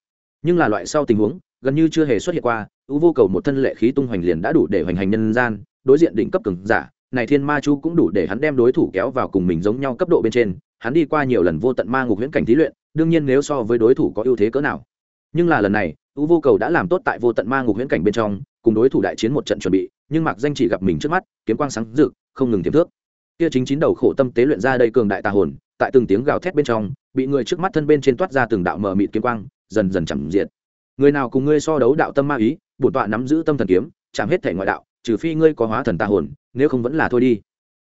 Nhưng là loại sau tình huống, gần như chưa hề xuất hiện qua, u vô cầu một thân lệ khí tung hoành liền đã đủ để hoành hành nhân gian, đối diện đỉnh cấp cường giả, này thiên ma chú cũng đủ để hắn đem đối thủ kéo vào cùng mình giống nhau cấp độ bên trên, hắn đi qua nhiều lần vô tận ma ngục huyễn cảnh thí luyện, đương nhiên nếu so với đối thủ có ưu thế cỡ nào. Nhưng là lần này, u vô cầu đã làm tốt tại vô tận ma ngục huyễn cảnh bên trong, cùng đối thủ đại chiến một trận chuẩn bị, nhưng mặc danh chỉ gặp mình trước mắt, kiếm quang sáng rực, không ngừng tiềm thước kia chính chín đầu khổ tâm tế luyện ra đây cường đại tà hồn tại từng tiếng gào thét bên trong, bị người trước mắt thân bên trên toát ra từng đạo mờ mịt kiếm quang, dần dần chẳng diệt. Người nào cùng ngươi so đấu đạo tâm ma ý, bổn tọa nắm giữ tâm thần kiếm, chạm hết thể ngoại đạo, trừ phi ngươi có hóa thần tà hồn, nếu không vẫn là thôi đi.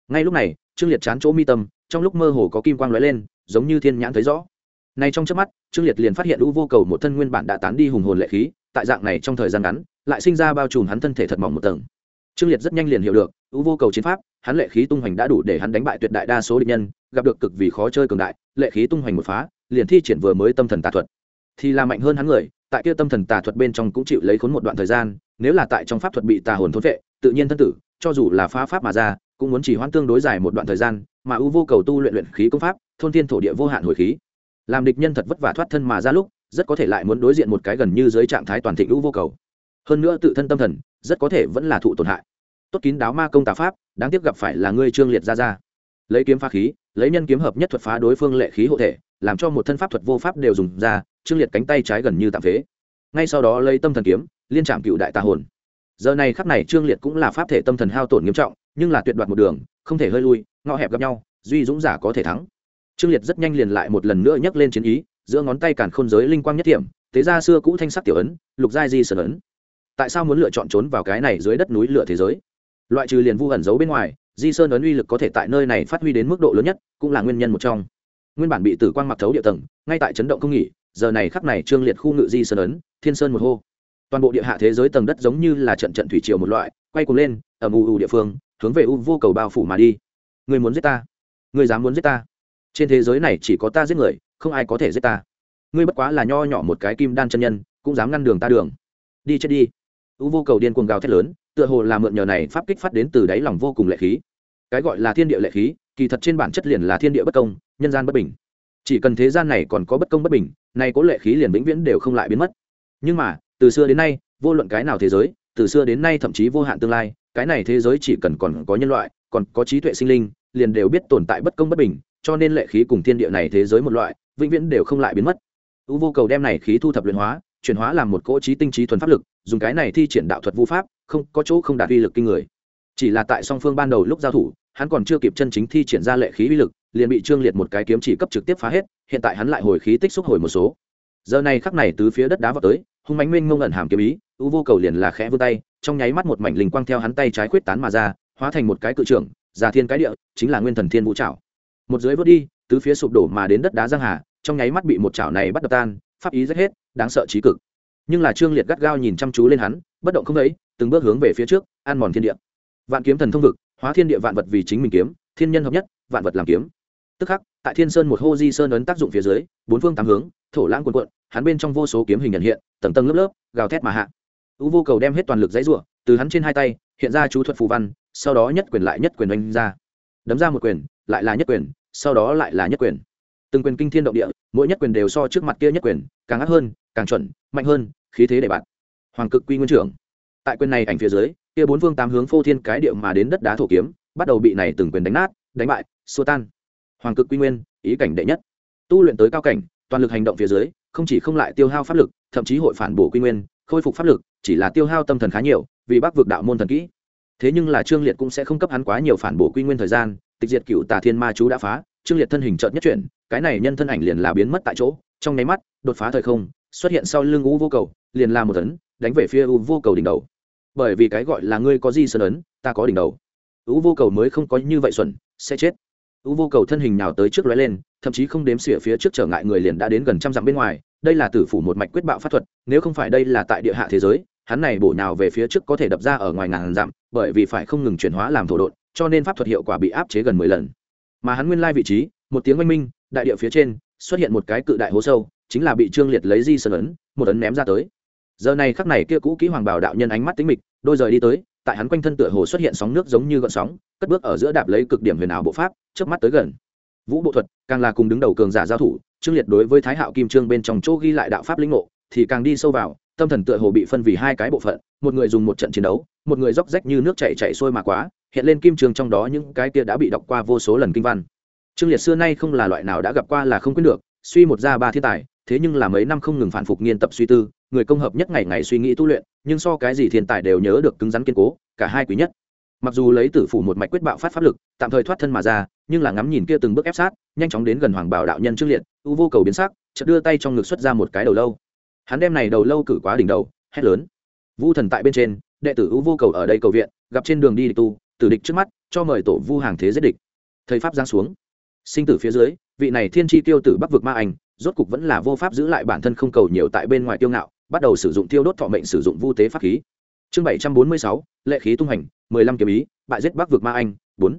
Ngay lúc này, trương liệt chán chỗ mi tâm, trong lúc mơ hồ có kim quang lóe lên, giống như thiên nhãn thấy rõ. Này trong chớp mắt, trương liệt liền phát hiện u vô cầu một thân nguyên bản đã tán đi hùng hồn lệ khí, tại dạng này trong thời gian ngắn, lại sinh ra bao trùm hắn thân thể thật mỏng một tầng. Trương liệt rất nhanh liền hiểu được, u vô cầu chiến pháp, hắn lệ khí tung hoành đã đủ để hắn đánh bại tuyệt đại đa số địch nhân gặp được cực vì khó chơi cường đại, lệ khí tung hoành một phá, liền thi triển vừa mới tâm thần tà thuật. Thì là mạnh hơn hắn người, tại kia tâm thần tà thuật bên trong cũng chịu lấy khốn một đoạn thời gian, nếu là tại trong pháp thuật bị tà hồn thốn vệ, tự nhiên thân tử, cho dù là phá pháp mà ra, cũng muốn chỉ hoãn tương đối dài một đoạn thời gian, mà ưu vô cầu tu luyện luyện khí công pháp, thôn thiên thổ địa vô hạn hồi khí. Làm địch nhân thật vất vả thoát thân mà ra lúc, rất có thể lại muốn đối diện một cái gần như dưới trạng thái toàn thịnh ưu vô cầu. Hơn nữa tự thân tâm thần, rất có thể vẫn là thụ tổn hại. Tốt kín đáo ma công tà pháp, đáng tiếc gặp phải là ngươi trương liệt ra ra lấy kiếm phá khí lấy nhân kiếm hợp nhất thuật phá đối phương lệ khí hộ thể, làm cho một thân pháp thuật vô pháp đều dùng ra, trương liệt cánh tay trái gần như tạm phế. Ngay sau đó lấy tâm thần kiếm, liên trạm cựu đại tà hồn. Giờ này khắc này trương liệt cũng là pháp thể tâm thần hao tổn nghiêm trọng, nhưng là tuyệt đoạt một đường, không thể hơi lui, ngõ hẹp gặp nhau, duy dũng giả có thể thắng. Trương liệt rất nhanh liền lại một lần nữa nhấc lên chiến ý, giữa ngón tay càn khôn giới linh quang nhất điểm tế ra xưa cũ thanh sắc tiểu ấn, lục giai di sơn ấn. Tại sao muốn lựa chọn trốn vào cái này dưới đất núi lửa thế giới? Loại trừ liền vu ẩn giấu bên ngoài di sơn ấn uy lực có thể tại nơi này phát huy đến mức độ lớn nhất, cũng là nguyên nhân một trong. Nguyên bản bị tử quang mặc thấu địa tầng, ngay tại chấn động không nghỉ, giờ này khắc này trương liệt khu ngự di sơn ấn, thiên sơn một hô. Toàn bộ địa hạ thế giới tầng đất giống như là trận trận thủy triều một loại, quay cuồng lên ở u u địa phương, hướng về u vô cầu bao phủ mà đi. Người muốn giết ta? Người dám muốn giết ta? Trên thế giới này chỉ có ta giết người, không ai có thể giết ta. Ngươi bất quá là nho nhỏ một cái kim đan chân nhân, cũng dám ngăn đường ta đường. Đi chết đi. U vô cầu điên cuồng gào thét lớn tựa hồ là mượn nhờ này pháp kích phát đến từ đáy lòng vô cùng lệ khí. Cái gọi là thiên địa lệ khí, kỳ thật trên bản chất liền là thiên địa bất công, nhân gian bất bình. Chỉ cần thế gian này còn có bất công bất bình, nay có lệ khí liền vĩnh viễn đều không lại biến mất. Nhưng mà, từ xưa đến nay, vô luận cái nào thế giới, từ xưa đến nay thậm chí vô hạn tương lai, cái này thế giới chỉ cần còn có nhân loại, còn có trí tuệ sinh linh, liền đều biết tồn tại bất công bất bình, cho nên lệ khí cùng thiên địa này thế giới một loại, vĩnh viễn đều không lại biến mất. U vô cầu đem này khí thu thập luyện hóa chuyển hóa làm một cỗ trí tinh trí thuần pháp lực, dùng cái này thi triển đạo thuật vũ pháp, không có chỗ không đạt uy lực kinh người. Chỉ là tại song phương ban đầu lúc giao thủ, hắn còn chưa kịp chân chính thi triển ra lệ khí uy lực, liền bị trương liệt một cái kiếm chỉ cấp trực tiếp phá hết, hiện tại hắn lại hồi khí tích xúc hồi một số. Giờ này khắc này từ phía đất đá vào tới, hung mánh minh ngông ẩn hàm kiếm ý u vô cầu liền là khẽ vươn tay, trong nháy mắt một mảnh linh quang theo hắn tay trái khuyết tán mà ra, hóa thành một cái cự trưởng già thiên cái địa, chính là nguyên thần thiên vũ trảo. Một dưới vớt đi, tứ phía sụp đổ mà đến đất đá giang hà, trong nháy mắt bị một chảo này bắt đập tan pháp ý rất hết, đáng sợ trí cực. Nhưng là trương liệt gắt gao nhìn chăm chú lên hắn, bất động không thấy từng bước hướng về phía trước ăn mòn thiên địa. Vạn kiếm thần thông vực, hóa thiên địa vạn vật vì chính mình kiếm, thiên nhân hợp nhất, vạn vật làm kiếm. Tức khắc, tại thiên sơn một hô di sơn ấn tác dụng phía dưới, bốn phương tám hướng, thổ lãng quần quận hắn bên trong vô số kiếm hình nhận hiện, tầng tầng lớp lớp, gào thét mà hạ. U vô cầu đem hết toàn lực dãy rủa, từ hắn trên hai tay, hiện ra chú thuật phù văn, sau đó nhất quyền lại nhất quyền đánh ra. Đấm ra một quyền, lại là nhất quyền, sau đó lại là nhất quyền từng quyền kinh thiên động địa, mỗi nhất quyền đều so trước mặt kia nhất quyền, càng ác hơn, càng chuẩn, mạnh hơn, khí thế để bạn hoàng cực quy nguyên trưởng. Tại quyền này ảnh phía dưới, kia bốn phương tám hướng phô thiên cái điệu mà đến đất đá thổ kiếm, bắt đầu bị này từng quyền đánh nát, đánh bại, xua tan. Hoàng cực quy nguyên, ý cảnh đệ nhất. Tu luyện tới cao cảnh, toàn lực hành động phía dưới, không chỉ không lại tiêu hao pháp lực, thậm chí hội phản bổ quy nguyên, khôi phục pháp lực, chỉ là tiêu hao tâm thần khá nhiều, vì bác vực đạo môn thần kỹ. Thế nhưng là trương liệt cũng sẽ không cấp hắn quá nhiều phản bổ quy nguyên thời gian, tịch diệt cựu tà thiên ma chú đã phá trương liệt thân hình chợt nhất chuyển cái này nhân thân ảnh liền là biến mất tại chỗ trong nháy mắt đột phá thời không xuất hiện sau lưng u vô cầu liền là một tấn đánh về phía u vô cầu đỉnh đầu. Bởi vì cái gọi là ngươi có gì sơn ấn ta có đỉnh đầu. U vô cầu mới không có như vậy xuẩn sẽ chết. U vô cầu thân hình nào tới trước lóe lên thậm chí không đếm xỉa phía trước trở ngại người liền đã đến gần trăm dặm bên ngoài đây là tử phủ một mạch quyết bạo pháp thuật nếu không phải đây là tại địa hạ thế giới hắn này bổ nhào về phía trước có thể đập ra ở ngoài ngàn dặm bởi vì phải không ngừng chuyển hóa làm thổ đột, cho nên pháp thuật hiệu quả bị áp chế gần mười lần mà hắn nguyên lai vị trí, một tiếng oanh minh, đại địa phía trên, xuất hiện một cái cự đại hố sâu, chính là bị trương liệt lấy di sơn ấn, một ấn ném ra tới. Giờ này khắc này kia cũ kỹ hoàng bảo đạo nhân ánh mắt tính mịch, đôi rời đi tới, tại hắn quanh thân tựa hồ xuất hiện sóng nước giống như gợn sóng, cất bước ở giữa đạp lấy cực điểm huyền ảo bộ pháp trước mắt tới gần. Vũ bộ thuật, càng là cùng đứng đầu cường giả giao thủ, trương liệt đối với thái hạo kim trương bên trong chỗ ghi lại đạo pháp linh ngộ, thì càng đi sâu vào, tâm thần tựa hồ bị phân vì hai cái bộ phận, một người dùng một trận chiến đấu, một người róc rách như nước chảy chảy xuôi mà quá hiện lên kim trường trong đó những cái kia đã bị đọc qua vô số lần kinh văn. Trương liệt xưa nay không là loại nào đã gặp qua là không quyết được, suy một ra ba thiên tài, thế nhưng là mấy năm không ngừng phản phục nghiên tập suy tư, người công hợp nhất ngày ngày suy nghĩ tu luyện, nhưng so cái gì thiên tài đều nhớ được cứng rắn kiên cố, cả hai quý nhất. Mặc dù lấy tử phủ một mạch quyết bạo phát pháp lực, tạm thời thoát thân mà ra, nhưng là ngắm nhìn kia từng bước ép sát, nhanh chóng đến gần hoàng bảo đạo nhân trương liệt, u vô cầu biến sắc, chợt đưa tay trong ngực xuất ra một cái đầu lâu. Hắn đem này đầu lâu cử quá đỉnh đầu, hét lớn. Vu thần tại bên trên, đệ tử u vô cầu ở đây cầu viện, gặp trên đường đi tu tử địch trước mắt, cho mời tổ vu hàng thế giết địch. Thầy pháp giáng xuống. Sinh tử phía dưới, vị này thiên tri tiêu tử bắc vực ma anh, rốt cục vẫn là vô pháp giữ lại bản thân không cầu nhiều tại bên ngoài tiêu ngạo, bắt đầu sử dụng tiêu đốt thọ mệnh sử dụng vu tế pháp khí. Chương bảy trăm bốn mươi sáu, lệ khí tung hành, mười lăm kiếm ý, bại giết bắc vực ma anh, bốn.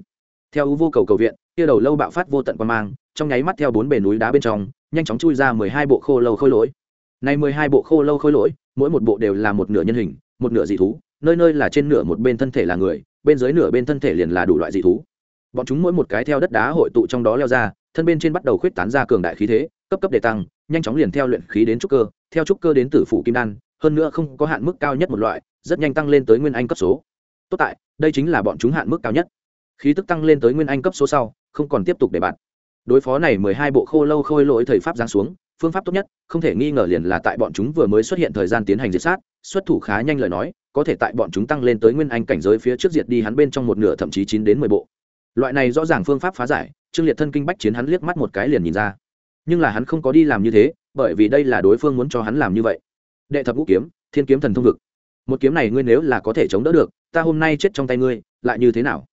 Theo u vô cầu cầu viện, kia đầu lâu bạo phát vô tận quan mang, trong nháy mắt theo bốn bề núi đá bên trong, nhanh chóng chui ra mười hai bộ khô lâu khôi lỗi. Này mười hai bộ khô lâu khôi lỗi, mỗi một bộ đều là một nửa nhân hình, một nửa dị thú, nơi nơi là trên nửa một bên thân thể là người bên dưới nửa bên thân thể liền là đủ loại dị thú. Bọn chúng mỗi một cái theo đất đá hội tụ trong đó leo ra, thân bên trên bắt đầu khuyết tán ra cường đại khí thế, cấp cấp để tăng, nhanh chóng liền theo luyện khí đến trúc cơ, theo trúc cơ đến tử phủ kim đan, hơn nữa không có hạn mức cao nhất một loại, rất nhanh tăng lên tới nguyên anh cấp số. Tốt tại, đây chính là bọn chúng hạn mức cao nhất. Khí tức tăng lên tới nguyên anh cấp số sau, không còn tiếp tục để bạn đối phó này mười hai bộ khô lâu khôi lỗi thời pháp giáng xuống, phương pháp tốt nhất, không thể nghi ngờ liền là tại bọn chúng vừa mới xuất hiện thời gian tiến hành diệt sát, xuất thủ khá nhanh lời nói, có thể tại bọn chúng tăng lên tới nguyên anh cảnh giới phía trước diệt đi hắn bên trong một nửa thậm chí chín đến mười bộ. Loại này rõ ràng phương pháp phá giải, trương liệt thân kinh bách chiến hắn liếc mắt một cái liền nhìn ra. Nhưng là hắn không có đi làm như thế, bởi vì đây là đối phương muốn cho hắn làm như vậy. Đệ thập ngũ kiếm, thiên kiếm thần thông vực. Một kiếm này ngươi nếu là có thể chống đỡ được, ta hôm nay chết trong tay ngươi, lại như thế nào?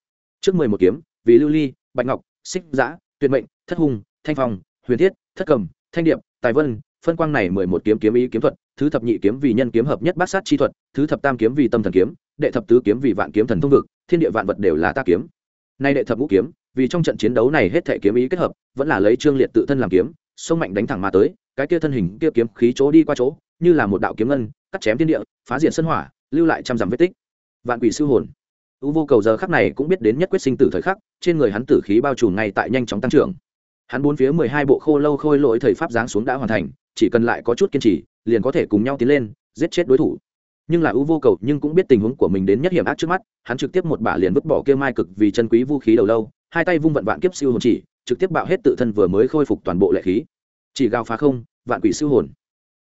Trước mười một kiếm, vì lưu ly, bạch ngọc, xích giã, tuyệt mệnh thất hùng thanh phong, huyền thiết, thất cầm, thanh điệp, tài vân, phân quang này mười một kiếm kiếm ý kiếm thuật, thứ thập nhị kiếm vì nhân kiếm hợp nhất bát sát chi thuật, thứ thập tam kiếm vì tâm thần kiếm, đệ thập tứ kiếm vì vạn kiếm thần thông vực, thiên địa vạn vật đều là ta kiếm. Nay đệ thập ngũ kiếm, vì trong trận chiến đấu này hết thể kiếm ý kết hợp, vẫn là lấy trương liệt tự thân làm kiếm, sông mạnh đánh thẳng mà tới, cái kia thân hình, kia kiếm khí chỗ đi qua chỗ, như là một đạo kiếm ngân, cắt chém thiên địa, phá diện sân hỏa, lưu lại trăm dặm vết tích. Vạn quỷ sư hồn. U vô cầu giờ khắc này cũng biết đến nhất quyết sinh tử thời khắc, trên người hắn tử khí bao trùm ngay tại nhanh chóng tăng trưởng hắn bốn phía mười hai bộ khô lâu khôi lỗi thời pháp giáng xuống đã hoàn thành, chỉ cần lại có chút kiên trì, liền có thể cùng nhau tiến lên, giết chết đối thủ. Nhưng là ưu vô cầu, nhưng cũng biết tình huống của mình đến nhất hiểm ác trước mắt, hắn trực tiếp một bả liền vứt bỏ kia mai cực vì chân quý vũ khí đầu lâu, hai tay vung vận vạn kiếp siêu hồn chỉ, trực tiếp bạo hết tự thân vừa mới khôi phục toàn bộ lệ khí. Chỉ gào phá không, vạn quỷ siêu hồn.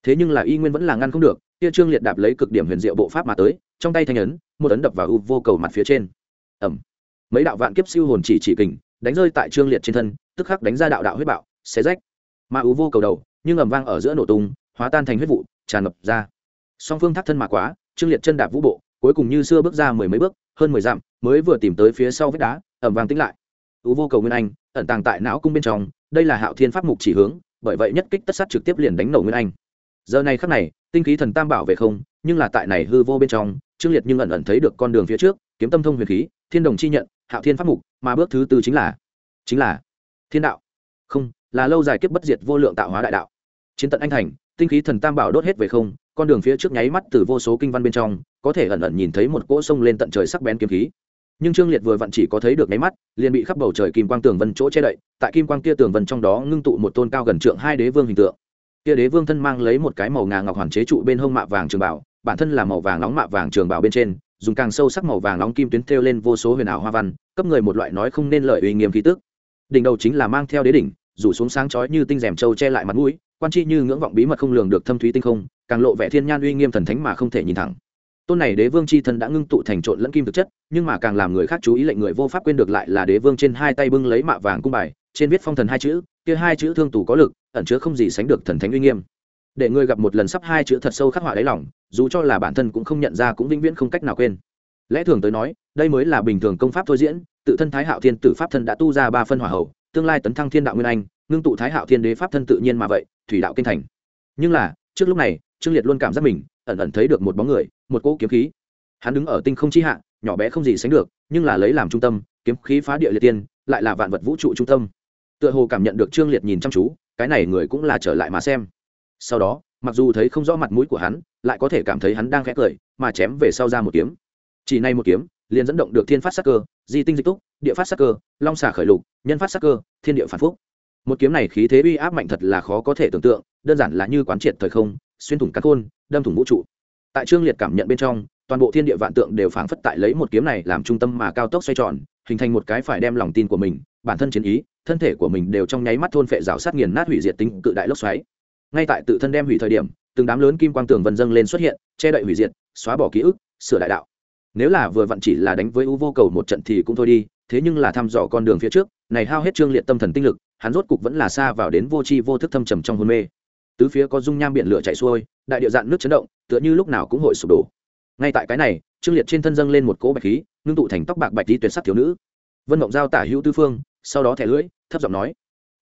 Thế nhưng là y nguyên vẫn là ngăn không được, kia trương liệt đạp lấy cực điểm huyền diệu bộ pháp mà tới, trong tay thanh ấn, một ấn đập vào ưu vô cầu mặt phía trên. Ẩm. Mấy đạo vạn kiếp siêu hồn chỉ chỉ kình, đánh rơi tại trương liệt trên thân tức khắc đánh ra đạo đạo huyết bạo, xé rách. Mà ưu vô cầu đầu, nhưng ầm vang ở giữa nổ tung, hóa tan thành huyết vụ, tràn ngập ra. Song phương thắt thân mà quá, trương liệt chân đạp vũ bộ, cuối cùng như xưa bước ra mười mấy bước, hơn mười dặm, mới vừa tìm tới phía sau vách đá ẩm vang tính lại. Ưu vô cầu nguyên anh, ẩn tàng tại não cung bên trong, đây là hạo thiên pháp mục chỉ hướng, bởi vậy nhất kích tất sát trực tiếp liền đánh nổ nguyên anh. Giờ này khắc này, tinh khí thần tam bảo về không, nhưng là tại này hư vô bên trong, trương liệt nhưng ẩn ẩn thấy được con đường phía trước, kiếm tâm thông huyền khí, thiên đồng chi nhận, hạo thiên pháp mục, mà bước thứ tư chính là chính là thiên đạo. Không, là lâu dài kiếp bất diệt vô lượng tạo hóa đại đạo. Chiến tận anh thành, tinh khí thần tam bảo đốt hết về không, con đường phía trước nháy mắt từ vô số kinh văn bên trong, có thể ẩn ẩn nhìn thấy một cỗ sông lên tận trời sắc bén kiếm khí. Nhưng trương liệt vừa vặn chỉ có thấy được nháy mắt, liền bị khắp bầu trời kim quang tường vân chỗ che đậy, tại kim quang kia tường vân trong đó ngưng tụ một tôn cao gần trượng hai đế vương hình tượng. Kia đế vương thân mang lấy một cái màu ngà ngọc hoàn chế trụ bên hông mạ vàng trường bảo, bản thân là màu vàng nóng mạ vàng trường bảo bên trên, dùng càng sâu sắc màu vàng nóng kim tuyến thêu lên vô số huyền ảo hoa văn, cấp người một loại nói không nên lời uy nghiêm khí tức đỉnh đầu chính là mang theo đế đỉnh, rủ xuống sáng chói như tinh rèm trâu che lại mặt mũi, quan chi như ngưỡng vọng bí mật không lường được thâm thúy tinh không, càng lộ vẻ thiên nhan uy nghiêm thần thánh mà không thể nhìn thẳng. Tôn này đế vương c h i thân đã ngưng tụ thành trộn lẫn kim thực chất, nhưng mà càng làm người khác chú ý lệnh người vô pháp quên được lại là đế vương trên hai tay bưng lấy mạ vàng cung bài, trên viết phong thần hai chữ, kia hai chữ thương tù có lực, ẩn chứa không gì sánh được thần thánh uy nghiêm. Để người gặp một lần sắp hai chữ thật sâu khắc họa đáy lòng, dù cho là bản thân cũng không nhận ra cũng vĩnh viễn không cách nào quên lẽ thường tới nói, đây mới là bình thường công pháp thôi diễn, tự thân thái hạo thiên tử pháp thân đã tu ra ba phân hỏa hậu tương lai tấn thăng thiên đạo nguyên anh, ngưng tụ thái hạo thiên đế pháp thân tự nhiên mà vậy, thủy đạo kinh thành. Nhưng là, trước lúc này, trương liệt luôn cảm giác mình, ẩn ẩn thấy được một bóng người, một cỗ kiếm khí. Hắn đứng ở tinh không chi hạ, nhỏ bé không gì sánh được, nhưng là lấy làm trung tâm, kiếm khí phá địa liệt tiên, lại là vạn vật vũ trụ trung tâm. Tựa hồ cảm nhận được trương liệt nhìn chăm chú, cái này người cũng là trở lại mà xem. Sau đó, mặc dù thấy không rõ mặt mũi của hắn, lại có thể cảm thấy hắn đang khẽ cười, mà chém về sau ra một kiếm chỉ nay một kiếm, liền dẫn động được thiên phát sắc cơ, di tinh dịch túc, địa phát sắc cơ, long xà khởi lục, nhân phát sắc cơ, thiên địa phản phúc. Một kiếm này khí thế uy áp mạnh thật là khó có thể tưởng tượng, đơn giản là như quán triệt thời không, xuyên thủng các khôn, đâm thủng vũ trụ. Tại trương liệt cảm nhận bên trong, toàn bộ thiên địa vạn tượng đều phảng phất tại lấy một kiếm này làm trung tâm mà cao tốc xoay tròn, hình thành một cái phải đem lòng tin của mình, bản thân chiến ý, thân thể của mình đều trong nháy mắt thôn phệ rào sát nghiền nát hủy diệt tính cự đại lốc xoáy. Ngay tại tự thân đem hủy thời điểm, từng đám lớn kim quang tường vân dâng lên xuất hiện, che đậy hủy diệt, xóa bỏ ký ức, sửa đại đạo nếu là vừa vặn chỉ là đánh với u vô cầu một trận thì cũng thôi đi, thế nhưng là thăm dò con đường phía trước, này hao hết trương liệt tâm thần tinh lực, hắn rốt cục vẫn là xa vào đến vô tri vô thức thâm trầm trong hôn mê. Tứ phía có dung nham biển lửa chảy xuôi, đại địa dạn nước chấn động, tựa như lúc nào cũng hội sụp đổ. Ngay tại cái này, trương liệt trên thân dâng lên một cỗ bạch khí, ngưng tụ thành tóc bạc bạch đi tuyệt sắc thiếu nữ. Vân mộng giao tả hữu tư phương, sau đó thẻ lưỡi, thấp giọng nói,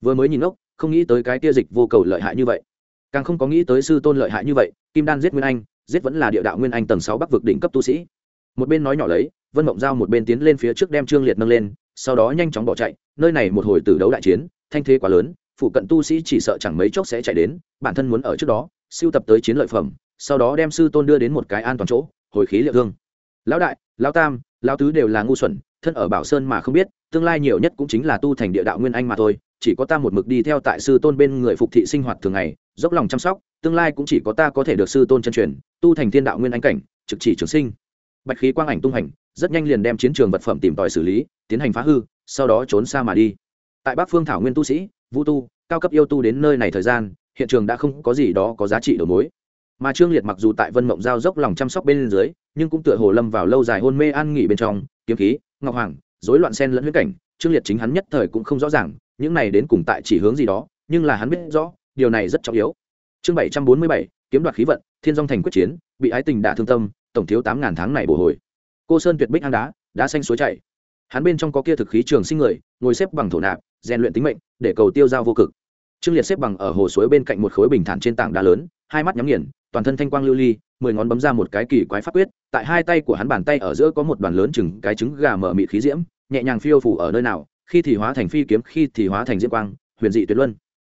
vừa mới nhìn ngốc, không nghĩ tới cái tia dịch vô cầu lợi hại như vậy. Càng không có nghĩ tới sư tôn lợi hại như vậy, kim đan giết nguyên anh, giết vẫn là địa đạo nguyên anh tầng sáu bắc vực đỉnh cấp tu sĩ một bên nói nhỏ lấy, vân mộng giao một bên tiến lên phía trước đem trương liệt nâng lên, sau đó nhanh chóng bỏ chạy, nơi này một hồi từ đấu đại chiến, thanh thế quá lớn, phụ cận tu sĩ chỉ sợ chẳng mấy chốc sẽ chạy đến, bản thân muốn ở trước đó, siêu tập tới chiến lợi phẩm, sau đó đem sư tôn đưa đến một cái an toàn chỗ, hồi khí liệu thương. Lão đại, lão tam, lão tứ đều là ngu xuẩn, thân ở bảo sơn mà không biết, tương lai nhiều nhất cũng chính là tu thành địa đạo nguyên anh mà thôi, chỉ có ta một mực đi theo tại sư tôn bên người phục thị sinh hoạt thường ngày, dốc lòng chăm sóc, tương lai cũng chỉ có ta có thể được sư tôn chân truyền, tu thành thiên đạo nguyên anh cảnh, trực chỉ trường sinh bạch khí quang ảnh tung hành, rất nhanh liền đem chiến trường vật phẩm tìm tòi xử lý, tiến hành phá hư, sau đó trốn xa mà đi. Tại bắc phương thảo nguyên tu sĩ, vũ tu, cao cấp yêu tu đến nơi này thời gian, hiện trường đã không có gì đó có giá trị đầu mối. Mà trương liệt mặc dù tại vân mộng giao dốc lòng chăm sóc bên dưới, nhưng cũng tựa hồ lâm vào lâu dài hôn mê an nghỉ bên trong, kiếm khí, ngọc hoàng, rối loạn sen lẫn huyết cảnh, trương liệt chính hắn nhất thời cũng không rõ ràng, những này đến cùng tại chỉ hướng gì đó, nhưng là hắn biết rõ, điều này rất trọng yếu. Chương bảy trăm bốn mươi bảy, kiếm đoạt khí vận, thiên dong thành quyết chiến, bị ái tình đả thương tâm tổng thiếu tám ngàn tháng này bổ hồi. Cô sơn tuyệt bích hang đá đá xanh suối chảy. Hắn bên trong có kia thực khí trường sinh người, ngồi xếp bằng thổ nạp, rèn luyện tính mệnh, để cầu tiêu giao vô cực. Trương liệt xếp bằng ở hồ suối bên cạnh một khối bình thản trên tảng đá lớn, hai mắt nhắm nghiền, toàn thân thanh quang lưu ly, mười ngón bấm ra một cái kỳ quái pháp quyết, tại hai tay của hắn bàn tay ở giữa có một đoàn lớn chừng cái trứng gà mở mị khí diễm, nhẹ nhàng phiêu phủ ở nơi nào, khi thì hóa thành phi kiếm, khi thì hóa thành diễm quang, huyền dị tuyệt luân.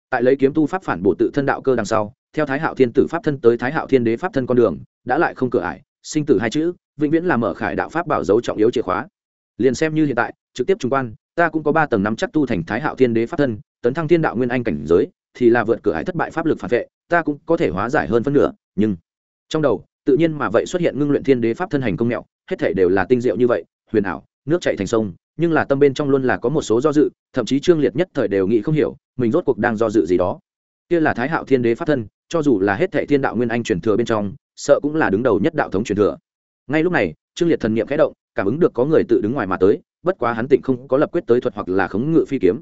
Tại lấy kiếm tu pháp phản bổ tự thân đạo cơ đằng sau, theo thái hạo thiên tử pháp thân tới thái hạo thiên đế pháp thân con đường, đã lại không cửa ải sinh tử hai chữ, vĩnh viễn là mở khải đạo pháp bảo dấu trọng yếu chìa khóa. Liền xem như hiện tại, trực tiếp trung quan, ta cũng có ba tầng năm chắc tu thành thái hạo thiên đế pháp thân, tấn thăng thiên đạo nguyên anh cảnh giới, thì là vượt cửa hải thất bại pháp lực phản vệ, ta cũng có thể hóa giải hơn phân nửa, nhưng trong đầu, tự nhiên mà vậy xuất hiện ngưng luyện thiên đế pháp thân hành công mẹo, hết thể đều là tinh diệu như vậy, huyền ảo, nước chạy thành sông, nhưng là tâm bên trong luôn là có một số do dự, thậm chí trương liệt nhất thời đều nghĩ không hiểu, mình rốt cuộc đang do dự gì đó. Kia là thái hạo thiên đế pháp thân, cho dù là hết thệ thiên đạo nguyên anh truyền thừa bên trong sợ cũng là đứng đầu nhất đạo thống truyền thừa. Ngay lúc này, trương liệt thần niệm khẽ động, cảm ứng được có người tự đứng ngoài mà tới, bất quá hắn tịnh không có lập quyết tới thuật hoặc là khống ngự phi kiếm.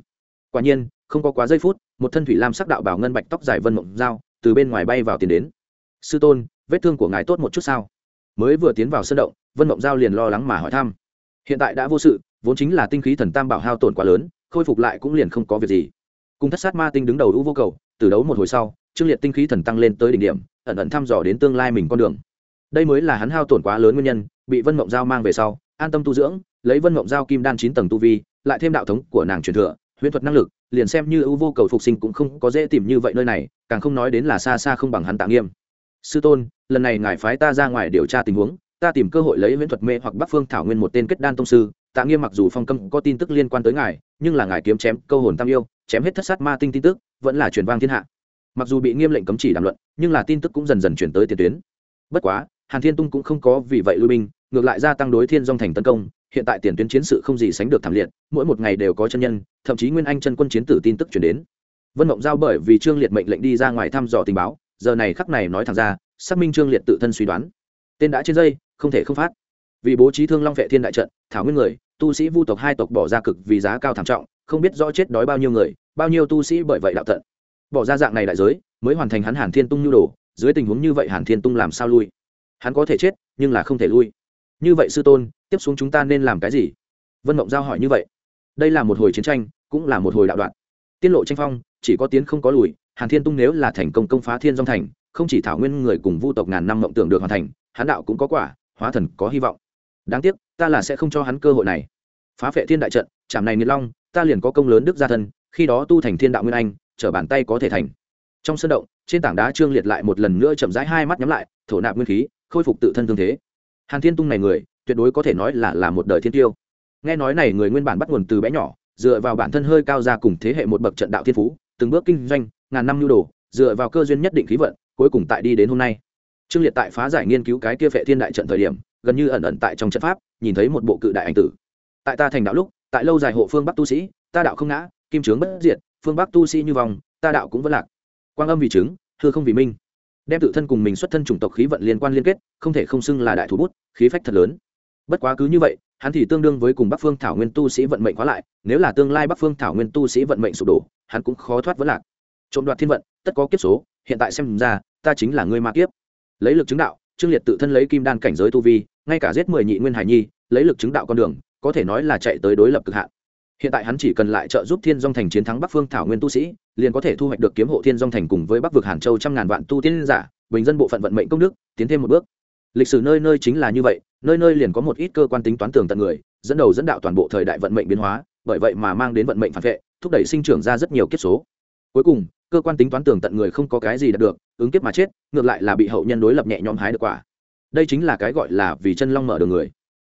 Quả nhiên, không có quá giây phút, một thân thủy lam sắc đạo bảo ngân bạch tóc dài vân mộng dao, từ bên ngoài bay vào tiền đến. Sư tôn, vết thương của ngài tốt một chút sao? Mới vừa tiến vào sân động, vân mộng giao liền lo lắng mà hỏi thăm. Hiện tại đã vô sự, vốn chính là tinh khí thần tam bảo hao tổn quá lớn, khôi phục lại cũng liền không có việc gì. Cùng thất sát ma tinh đứng đầu u vô cầu, từ đấu một hồi sau trương liệt tinh khí thần tăng lên tới đỉnh điểm, ẩn ẩn thăm dò đến tương lai mình con đường. Đây mới là hắn hao tổn quá lớn nguyên nhân, bị vân mộng giao mang về sau, an tâm tu dưỡng, lấy vân mộng giao kim đan chín tầng tu vi, lại thêm đạo thống của nàng truyền thừa huyễn thuật năng lực, liền xem như ưu vô cầu phục sinh cũng không có dễ tìm như vậy nơi này, càng không nói đến là xa xa không bằng hắn tạ nghiêm. Sư tôn, lần này ngài phái ta ra ngoài điều tra tình huống, ta tìm cơ hội lấy huyễn thuật mê hoặc bắc phương thảo nguyên một tên kết đan tông sư, tạ nghiêm mặc dù phong câm có tin tức liên quan tới ngài, nhưng là ngài kiếm chém câu hồn tam yêu, chém hết thất sát ma tinh tin tức, vẫn là truyền vang thiên hạ mặc dù bị nghiêm lệnh cấm chỉ đàm luận, nhưng là tin tức cũng dần dần chuyển tới tiền tuyến. Bất quá, hàn thiên tung cũng không có vì vậy lui binh, ngược lại gia tăng đối thiên dong thành tấn công, hiện tại tiền tuyến chiến sự không gì sánh được thảm liệt, mỗi một ngày đều có chân nhân, thậm chí nguyên anh chân quân chiến tử tin tức chuyển đến. Vân mộng giao bởi vì trương liệt mệnh lệnh đi ra ngoài thăm dò tình báo, giờ này khắc này nói thẳng ra, xác minh trương liệt tự thân suy đoán. Tên đã trên dây, không thể không phát. Vì bố trí thương long vệ thiên đại trận, thảo nguyên người, tu sĩ vu tộc hai tộc bỏ ra cực vì giá cao thảm trọng, không biết rõ chết đói bao nhiêu người, bao nhiêu tu sĩ bởi vậy đạo tận bỏ ra dạng này đại giới, mới hoàn thành hắn hàn thiên tung nhu đồ, dưới tình huống như vậy hàn thiên tung làm sao lui? Hắn có thể chết, nhưng là không thể lui. Như vậy sư tôn, tiếp xuống chúng ta nên làm cái gì? Vân mộng giao hỏi như vậy. Đây là một hồi chiến tranh, cũng là một hồi đạo đoạn. Tiết lộ tranh phong, chỉ có tiến không có lùi, hàn thiên tung nếu là thành công công phá thiên dòng thành, không chỉ thảo nguyên người cùng vu tộc ngàn năm mộng tưởng được hoàn thành, hắn đạo cũng có quả, hóa thần có hy vọng. Đáng tiếc, ta là sẽ không cho hắn cơ hội này. Phá phệ thiên đại trận chạm này nghiệt long, ta liền có công lớn đức gia thân, khi đó tu thành thiên đạo nguyên anh trở bàn tay có thể thành. Trong sân động, trên tảng đá trương liệt lại một lần nữa chậm rãi hai mắt nhắm lại, thổ nạp nguyên khí, khôi phục tự thân thương thế. Hàn thiên tung này người, tuyệt đối có thể nói là là một đời thiên tiêu. Nghe nói này người nguyên bản bắt nguồn từ bé nhỏ, dựa vào bản thân hơi cao ra cùng thế hệ một bậc trận đạo thiên phú, từng bước kinh doanh, ngàn năm nhu đồ, dựa vào cơ duyên nhất định khí vận, cuối cùng tại đi đến hôm nay. Trương liệt tại phá giải nghiên cứu cái kia phệ thiên đại trận thời điểm, gần như ẩn ẩn tại trong trận pháp, nhìn thấy một bộ cự đại ảnh tử. Tại ta thành đạo lúc, tại lâu dài hộ phương bắc tu sĩ, ta đạo không ngã, kim trướng bất diệt phương bắc tu sĩ như vòng ta đạo cũng vẫn lạc. Quang âm vì chứng thưa không vì minh. Đem tự thân cùng mình xuất thân chủng tộc khí vận liên quan liên kết, không thể không xưng là đại thủ bút, khí phách thật lớn. Bất quá cứ như vậy, hắn thì tương đương với cùng bắc phương thảo nguyên tu sĩ vận mệnh khóa lại, nếu là tương lai bắc phương thảo nguyên tu sĩ vận mệnh sụp đổ, hắn cũng khó thoát vẫn lạc. Trộm đoạt thiên vận, tất có kiếp số, hiện tại xem ra, ta chính là người ma kiếp. Lấy lực chứng đạo, trương liệt tự thân lấy kim đan cảnh giới tu vi, ngay cả giết mười nhị nguyên hải nhi, lấy lực chứng đạo con đường, có thể nói là chạy tới đối lập cực hạn hiện tại hắn chỉ cần lại trợ giúp thiên dong thành chiến thắng bắc phương thảo nguyên tu sĩ, liền có thể thu hoạch được kiếm hộ thiên dong thành cùng với bắc vực hàn châu trăm ngàn vạn tu tiên giả, bình dân bộ phận vận mệnh công đức, tiến thêm một bước. Lịch sử nơi nơi chính là như vậy, nơi nơi liền có một ít cơ quan tính toán tường tận người, dẫn đầu dẫn đạo toàn bộ thời đại vận mệnh biến hóa, bởi vậy mà mang đến vận mệnh phản vệ, thúc đẩy sinh trưởng ra rất nhiều kiếp số. Cuối cùng, cơ quan tính toán tường tận người không có cái gì đạt được, ứng kiếp mà chết, ngược lại là bị hậu nhân đối lập nhẹ nhõm hái được quả. Đây chính là cái gọi là vì chân long mở đường người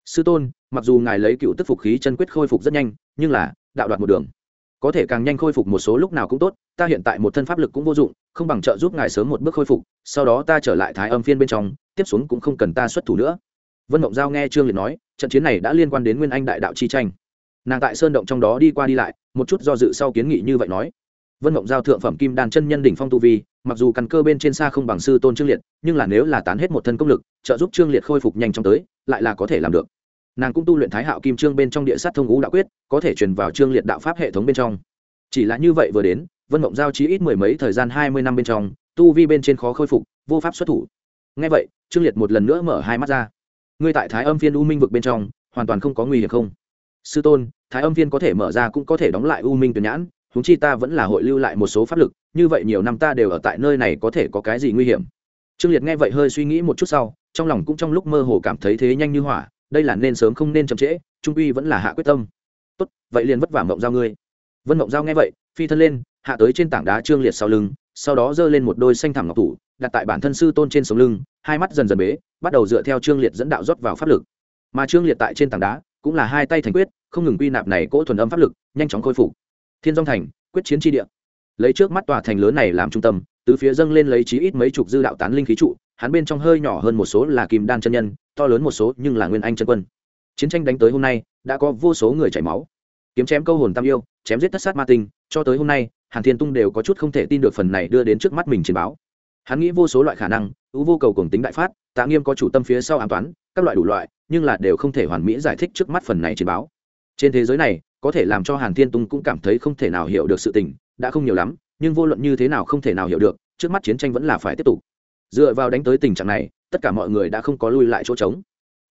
sư tôn, mặc dù ngài lấy cựu tức phục khí chân quyết khôi phục rất nhanh, nhưng là, đạo đoạt một đường. Có thể càng nhanh khôi phục một số lúc nào cũng tốt, ta hiện tại một thân pháp lực cũng vô dụng, không bằng trợ giúp ngài sớm một bước khôi phục, sau đó ta trở lại thái âm phiên bên trong, tiếp xuống cũng không cần ta xuất thủ nữa. Vân mộng giao nghe trương liệt nói, trận chiến này đã liên quan đến nguyên anh đại đạo chi tranh. Nàng tại sơn động trong đó đi qua đi lại, một chút do dự sau kiến nghị như vậy nói. Vân mộng giao thượng phẩm kim đàn chân nhân đỉnh phong tu vi, mặc dù căn cơ bên trên xa không bằng sư tôn trương liệt, nhưng là nếu là tán hết một thân công lực, trợ giúp trương liệt khôi phục nhanh chóng tới, lại là có thể làm được nàng cũng tu luyện thái hạo kim trương bên trong địa sát thông ngũ đạo quyết, có thể truyền vào trương liệt đạo pháp hệ thống bên trong. Chỉ là như vậy vừa đến, vân mộng giao chí ít mười mấy thời gian hai mươi năm bên trong, tu vi bên trên khó khôi phục, vô pháp xuất thủ. Ngay vậy, trương liệt một lần nữa mở hai mắt ra. Ngươi tại thái âm phiên u minh vực bên trong, hoàn toàn không có nguy hiểm không? Sư tôn, thái âm phiên có thể mở ra cũng có thể đóng lại u minh tuyển nhãn húng chi ta vẫn là hội lưu lại một số pháp lực, như vậy nhiều năm ta đều ở tại nơi này có thể có cái gì nguy hiểm? Trương liệt nghe vậy hơi suy nghĩ một chút sau, trong lòng cũng trong lúc mơ hồ cảm thấy thế nhanh như hỏa đây là nên sớm không nên chậm trễ, trung uy vẫn là hạ quyết tâm. Tốt, vậy liền vất vả mộng giao ngươi. Vân mộng giao nghe vậy, phi thân lên, hạ tới trên tảng đá trương liệt sau lưng, sau đó giơ lên một đôi xanh thảm ngọc thủ, đặt tại bản thân sư tôn trên sống lưng, hai mắt dần dần bế, bắt đầu dựa theo trương liệt dẫn đạo rót vào pháp lực. Mà trương liệt tại trên tảng đá, cũng là hai tay thành quyết, không ngừng quy nạp này cỗ thuần âm pháp lực, nhanh chóng khôi phục. Thiên dong thành, quyết chiến tri địa. Lấy trước mắt tòa thành lớn này làm trung tâm từ phía dâng lên lấy chí ít mấy chục dư đạo tán linh khí trụ hắn bên trong hơi nhỏ hơn một số là kim đan chân nhân, to lớn một số nhưng là nguyên anh chân quân. Chiến tranh đánh tới hôm nay, đã có vô số người chảy máu. Kiếm chém câu hồn tam yêu, chém giết tất sát ma tinh, cho tới hôm nay, hàn thiên tung đều có chút không thể tin được phần này đưa đến trước mắt mình chiến báo. Hắn nghĩ vô số loại khả năng, ưu vô cầu cùng tính đại phát, tạ nghiêm có chủ tâm phía sau an toán, các loại đủ loại, nhưng là đều không thể hoàn mỹ giải thích trước mắt phần này chiến báo. Trên thế giới này, có thể làm cho hàn thiên tung cũng cảm thấy không thể nào hiểu được sự tình, đã không nhiều lắm, nhưng vô luận như thế nào không thể nào hiểu được, trước mắt chiến tranh vẫn là phải tiếp tục dựa vào đánh tới tình trạng này, tất cả mọi người đã không có lui lại chỗ trống.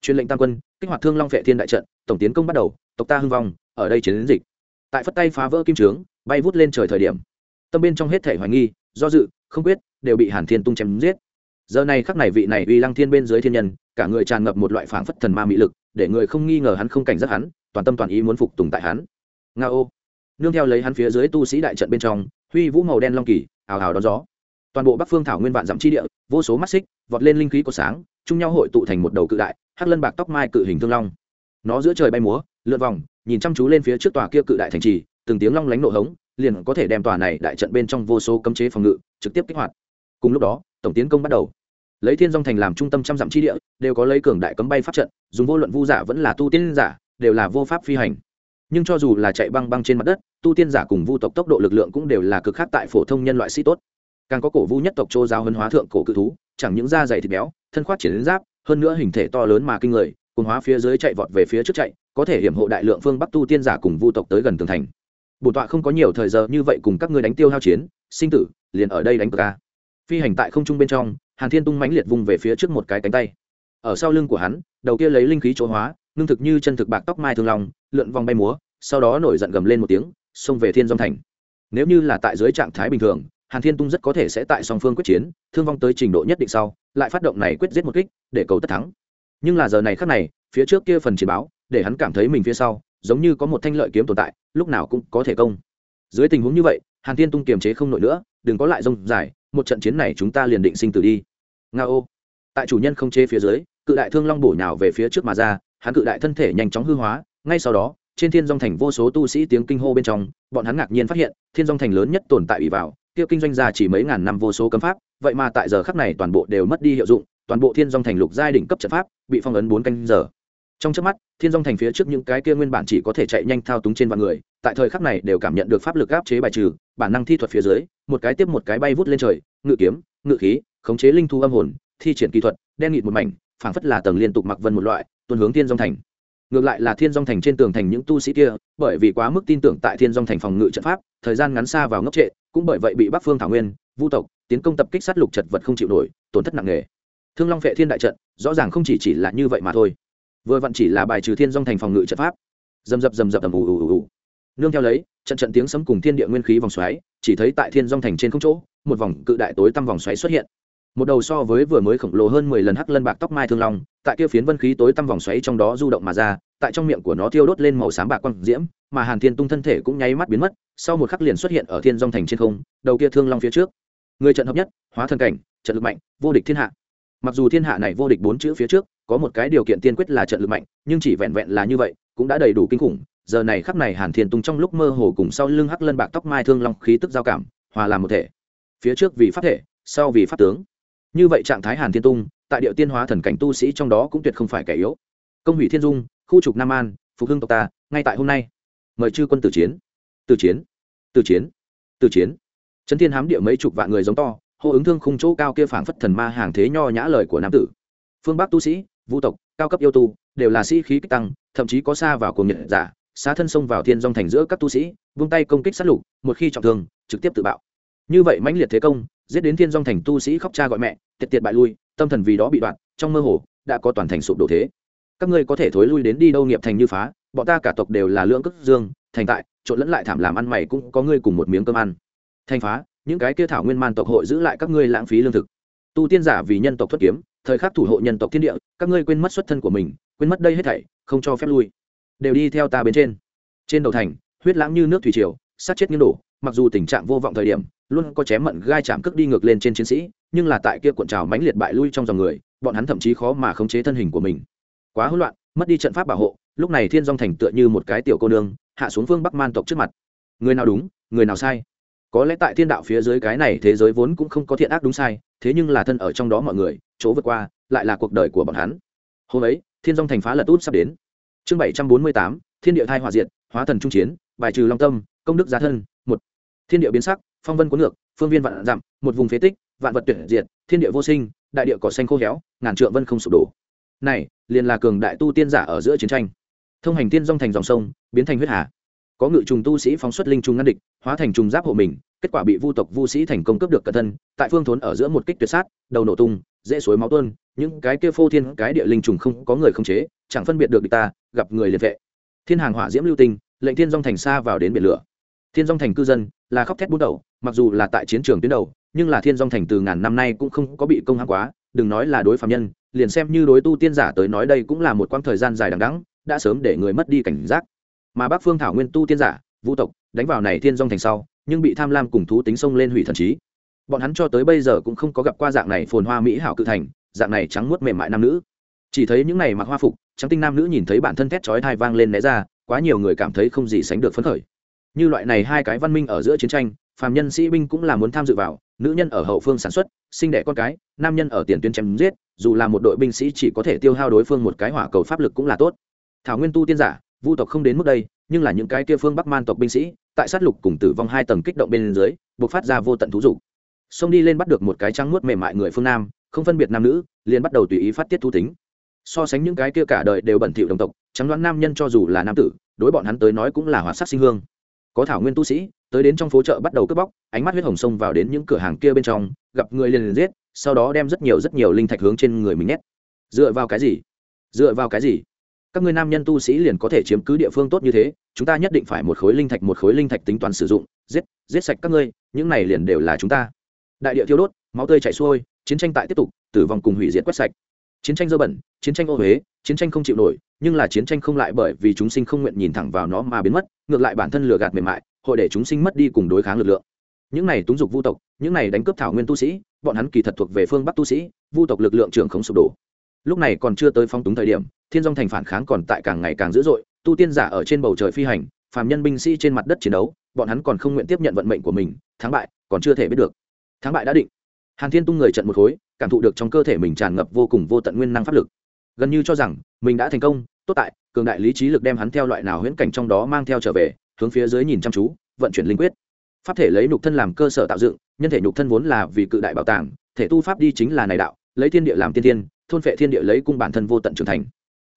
Truyền lệnh tam quân, kích hoạt thương long vệ thiên đại trận, tổng tiến công bắt đầu, tộc ta hưng vong, ở đây chiến dịch. Tại phất tay phá vỡ kim trướng, bay vút lên trời thời điểm. Tâm bên trong hết thể hoài nghi, do dự, không quyết, đều bị hàn thiên tung chém giết. Giờ này khắc này vị này uy lăng thiên bên dưới thiên nhân, cả người tràn ngập một loại phảng phất thần ma mị lực, để người không nghi ngờ hắn không cảnh giác hắn, toàn tâm toàn ý muốn phục tùng tại hắn. Nga ô nương theo lấy hắn phía dưới tu sĩ đại trận bên trong, huy vũ màu đen long kỳ ào ào đón gió toàn bộ bắc phương thảo nguyên vạn dặm chi địa, vô số mắt xích, vọt lên linh khí của sáng, chung nhau hội tụ thành một đầu cự đại, hắc lân bạc tóc mai cự hình thương long. Nó giữa trời bay múa, lượn vòng, nhìn chăm chú lên phía trước tòa kia cự đại thành trì, từng tiếng long lánh nổ hống, liền có thể đem tòa này đại trận bên trong vô số cấm chế phòng ngự, trực tiếp kích hoạt. Cùng lúc đó, tổng tiến công bắt đầu. Lấy thiên dong thành làm trung tâm trăm dặm chi địa, đều có lấy cường đại cấm bay pháp trận, dùng vô luận vu giả vẫn là tu tiên giả, đều là vô pháp phi hành. Nhưng cho dù là chạy băng băng trên mặt đất, tu tiên giả cùng vu tộc tốc độ lực lượng cũng đều là cực khác tại phổ thông nhân loại sĩ tốt càng có cổ vu nhất tộc châu giáo hân hóa thượng cổ cự thú, chẳng những da dày thịt béo, thân khoát triển giáp, hơn nữa hình thể to lớn mà kinh người cùng hóa phía dưới chạy vọt về phía trước chạy, có thể hiểm hộ đại lượng phương bắc tu tiên giả cùng vu tộc tới gần tường thành. Bổn tọa không có nhiều thời giờ như vậy cùng các ngươi đánh tiêu hao chiến, sinh tử, liền ở đây đánh ca. Phi hành tại không trung bên trong, hàn thiên tung mãnh liệt vung về phía trước một cái cánh tay. Ở sau lưng của hắn, đầu kia lấy linh khí chỗ hóa, ngưng thực như chân thực bạc tóc mai thương lòng lượn vòng bay múa, sau đó nổi giận gầm lên một tiếng, xông về thiên dòng thành. Nếu như là tại dưới trạng thái bình thường hàn thiên tung rất có thể sẽ tại song phương quyết chiến, thương vong tới trình độ nhất định sau, lại phát động này quyết giết một kích, để cầu tất thắng. Nhưng là giờ này khác này, phía trước kia phần chiến báo, để hắn cảm thấy mình phía sau, giống như có một thanh lợi kiếm tồn tại, lúc nào cũng có thể công. Dưới tình huống như vậy, hàn thiên tung kiềm chế không nổi nữa, đừng có lại rông dài, một trận chiến này chúng ta liền định sinh tử đi. Nga ô. Tại chủ nhân không chế phía dưới, cự đại thương long bổ nhào về phía trước mà ra, hắn cự đại thân thể nhanh chóng hư hóa, ngay sau đó, trên thiên Dung thành vô số tu sĩ tiếng kinh hô bên trong, bọn hắn ngạc nhiên phát hiện, thiên Dung thành lớn nhất tồn tại ủy vào kia kinh doanh gia chỉ mấy ngàn năm vô số cấm pháp, vậy mà tại giờ khắc này toàn bộ đều mất đi hiệu dụng, toàn bộ thiên dung thành lục giai đỉnh cấp trận pháp, bị phong ấn bốn canh giờ. Trong chớp mắt, thiên dung thành phía trước những cái kia nguyên bản chỉ có thể chạy nhanh thao túng trên vạn người, tại thời khắc này đều cảm nhận được pháp lực áp chế bài trừ, bản năng thi thuật phía dưới, một cái tiếp một cái bay vút lên trời, ngự kiếm, ngự khí, khống chế linh thu âm hồn, thi triển kỹ thuật, đen nghịt một mảnh, phảng phất là tầng liên tục mặc vân một loại tuôn hướng thiên dung thành ngược lại là thiên dong thành trên tường thành những tu sĩ kia, bởi vì quá mức tin tưởng tại thiên dong thành phòng ngự trận pháp, thời gian ngắn xa vào ngốc trệ, cũng bởi vậy bị bắc phương thảo nguyên, vu tộc, tiến công tập kích sát lục chật vật không chịu nổi, tổn thất nặng nề. Thương long vệ thiên đại trận, rõ ràng không chỉ chỉ là như vậy mà thôi. Vừa vặn chỉ là bài trừ thiên dong thành phòng ngự trận pháp. Dầm dập dầm dập ầm ù ù ù nương theo lấy, trận trận tiếng sấm cùng thiên địa nguyên khí vòng xoáy, chỉ thấy tại thiên dong thành trên không chỗ, một vòng cự đại tối tăm vòng xoáy xuất hiện một đầu so với vừa mới khổng lồ hơn mười lần hắc lân bạc tóc mai thương long, tại kia phiến vân khí tối tăm vòng xoáy trong đó du động mà ra, tại trong miệng của nó thiêu đốt lên màu xám bạc quang diễm, mà hàn thiên tung thân thể cũng nháy mắt biến mất, sau một khắc liền xuất hiện ở thiên dòng thành trên không, đầu kia thương long phía trước. Người trận hợp nhất, hóa thân cảnh, trận lực mạnh, vô địch thiên hạ. Mặc dù thiên hạ này vô địch bốn chữ phía trước, có một cái điều kiện tiên quyết là trận lực mạnh, nhưng chỉ vẹn vẹn là như vậy, cũng đã đầy đủ kinh khủng. Giờ này khắc này hàn thiên tung trong lúc mơ hồ cùng sau lưng hắc lân bạc tóc mai thương long khí tức giao cảm, hòa làm một thể. Phía trước vì pháp thể, sau vì pháp tướng như vậy trạng thái hàn thiên tung, tại địa tiên hóa thần cảnh tu sĩ trong đó cũng tuyệt không phải kẻ yếu. Công hủy thiên dung, khu trục nam an, phục hưng tộc ta, ngay tại hôm nay. Mời chư quân tử chiến. Tử chiến. Tử chiến. Tử chiến. Trấn thiên hám địa mấy chục vạn người giống to, hô ứng thương khung chỗ cao kia phảng phất thần ma hàng thế nho nhã lời của nam tử. Phương bắc tu sĩ vũ tộc, cao cấp yêu tu, đều là sĩ khí kích tăng, thậm chí có xa vào cuồng nhiệt giả, xá thân xông vào thiên dòng thành giữa các tu sĩ, vung tay công kích sát lục, một khi trọng thương, trực tiếp tự bạo. Như vậy mãnh liệt thế công giết đến thiên dòng thành tu sĩ khóc cha gọi mẹ, tiệt tiệt bại lui, tâm thần vì đó bị đoạn, trong mơ hồ, đã có toàn thành sụp đổ thế. Các ngươi có thể thối lui đến đi đâu nghiệp thành như phá, bọn ta cả tộc đều là lưỡng cức dương, thành tại, trộn lẫn lại thảm làm ăn mày cũng có ngươi cùng một miếng cơm ăn. Thành phá, những cái kia thảo nguyên man tộc hội giữ lại các ngươi lãng phí lương thực. Tu tiên giả vì nhân tộc thoát kiếm, thời khắc thủ hộ nhân tộc thiên địa, các ngươi quên mất xuất thân của mình, quên mất đây hết thảy, không cho phép lui. Đều đi theo ta bên trên. Trên đầu thành, huyết lãng như nước thủy triều, sát chết nghiêng đổ, mặc dù tình trạng vô vọng thời điểm luôn có chém mận gai chạm cước đi ngược lên trên chiến sĩ, nhưng là tại kia cuộn trào mãnh liệt bại lui trong dòng người, bọn hắn thậm chí khó mà khống chế thân hình của mình. Quá hỗn loạn, mất đi trận pháp bảo hộ, lúc này thiên dong thành tựa như một cái tiểu cô nương, hạ xuống phương bắc man tộc trước mặt. Người nào đúng, người nào sai? Có lẽ tại thiên đạo phía dưới cái này thế giới vốn cũng không có thiện ác đúng sai, thế nhưng là thân ở trong đó mọi người, chỗ vượt qua, lại là cuộc đời của bọn hắn. Hôm ấy, thiên dong thành phá lật út sắp đến. Chương bảy trăm bốn mươi tám, thiên địa thai hòa diệt, hóa thần trung chiến, bài trừ long tâm, công đức giá thân, một. Thiên địa biến sắc phong vân cuốn ngược, phương viên vạn dặm, một vùng phế tích, vạn vật tuyệt diệt, thiên địa vô sinh, đại địa cỏ xanh khô héo, ngàn trượng vân không sụp đổ. Này, liền là cường đại tu tiên giả ở giữa chiến tranh. Thông hành tiên dòng thành dòng sông, biến thành huyết hà. Có ngự trùng tu sĩ phóng xuất linh trùng ngăn địch, hóa thành trùng giáp hộ mình, kết quả bị vu tộc vu sĩ thành công cướp được cẩn thân, tại phương thốn ở giữa một kích tuyệt sát, đầu nổ tung, dễ suối máu tuôn, những cái kia phô thiên cái địa linh trùng không có người không chế, chẳng phân biệt được địch ta, gặp người liệt vệ. Thiên hàng hỏa diễm lưu tinh, lệnh thiên dòng thành xa vào đến biển lửa. Thiên dòng thành cư dân, là khóc thét bút đầu mặc dù là tại chiến trường tuyến đầu, nhưng là thiên dong thành từ ngàn năm nay cũng không có bị công hãm quá, đừng nói là đối phạm nhân, liền xem như đối tu tiên giả tới nói đây cũng là một quãng thời gian dài đằng đẵng, đã sớm để người mất đi cảnh giác. Mà bắc phương thảo nguyên tu tiên giả, vũ tộc, đánh vào này thiên dong thành sau, nhưng bị tham lam cùng thú tính xông lên hủy thần trí. Bọn hắn cho tới bây giờ cũng không có gặp qua dạng này phồn hoa mỹ hảo cự thành, dạng này trắng muốt mềm mại nam nữ. Chỉ thấy những này mặc hoa phục, trắng tinh nam nữ nhìn thấy bản thân thét chói thai vang lên né ra, quá nhiều người cảm thấy không gì sánh được phấn khởi. Như loại này hai cái văn minh ở giữa chiến tranh phàm nhân sĩ binh cũng là muốn tham dự vào, nữ nhân ở hậu phương sản xuất, sinh đẻ con cái, nam nhân ở tiền tuyến chém giết, dù là một đội binh sĩ chỉ có thể tiêu hao đối phương một cái hỏa cầu pháp lực cũng là tốt. Thảo nguyên tu tiên giả, vu tộc không đến mức đây, nhưng là những cái kia phương bắc man tộc binh sĩ, tại sát lục cùng tử vong hai tầng kích động bên dưới buộc phát ra vô tận thú dục. Xông đi lên bắt được một cái trắng muốt mềm mại người phương nam, không phân biệt nam nữ, liền bắt đầu tùy ý phát tiết thú tính. So sánh những cái kia cả đời đều bẩn thỉu đồng tộc, trắng đoán nam nhân cho dù là nam tử, đối bọn hắn tới nói cũng là hoạt sắc sinh hương. Có thảo nguyên tu sĩ tới đến trong phố chợ bắt đầu cướp bóc, ánh mắt huyết hồng xông vào đến những cửa hàng kia bên trong, gặp người liền liền giết, sau đó đem rất nhiều rất nhiều linh thạch hướng trên người mình nhét. Dựa vào cái gì? Dựa vào cái gì? Các ngươi nam nhân tu sĩ liền có thể chiếm cứ địa phương tốt như thế, chúng ta nhất định phải một khối linh thạch một khối linh thạch tính toán sử dụng, giết giết sạch các ngươi, những này liền đều là chúng ta. Đại địa thiêu đốt, máu tươi chảy xuôi, chiến tranh tại tiếp tục, tử vong cùng hủy diệt quét sạch chiến tranh dơ bẩn, chiến tranh ô huế chiến tranh không chịu nổi, nhưng là chiến tranh không lại bởi vì chúng sinh không nguyện nhìn thẳng vào nó mà biến mất, ngược lại bản thân lừa gạt mềm mại, hội để chúng sinh mất đi cùng đối kháng lực lượng. Những này túng dục vu tộc, những này đánh cướp thảo nguyên tu sĩ, bọn hắn kỳ thật thuộc về phương bắc tu sĩ, vu tộc lực lượng trưởng không sụp đổ. Lúc này còn chưa tới phong túng thời điểm, thiên dong thành phản kháng còn tại càng ngày càng dữ dội, tu tiên giả ở trên bầu trời phi hành, phàm nhân binh sĩ trên mặt đất chiến đấu, bọn hắn còn không nguyện tiếp nhận vận mệnh của mình, thắng bại, còn chưa thể biết được. Thắng bại đã định. Hàn thiên tung người trận một khối cảm thụ được trong cơ thể mình tràn ngập vô cùng vô tận nguyên năng pháp lực. Gần như cho rằng, mình đã thành công, tốt tại, cường đại lý trí lực đem hắn theo loại nào huyễn cảnh trong đó mang theo trở về, hướng phía dưới nhìn chăm chú, vận chuyển linh quyết. Pháp thể lấy nhục thân làm cơ sở tạo dựng, nhân thể nhục thân vốn là vì cự đại bảo tàng, thể tu pháp đi chính là này đạo, lấy thiên địa làm tiên tiên thôn phệ thiên địa lấy cung bản thân vô tận trưởng thành.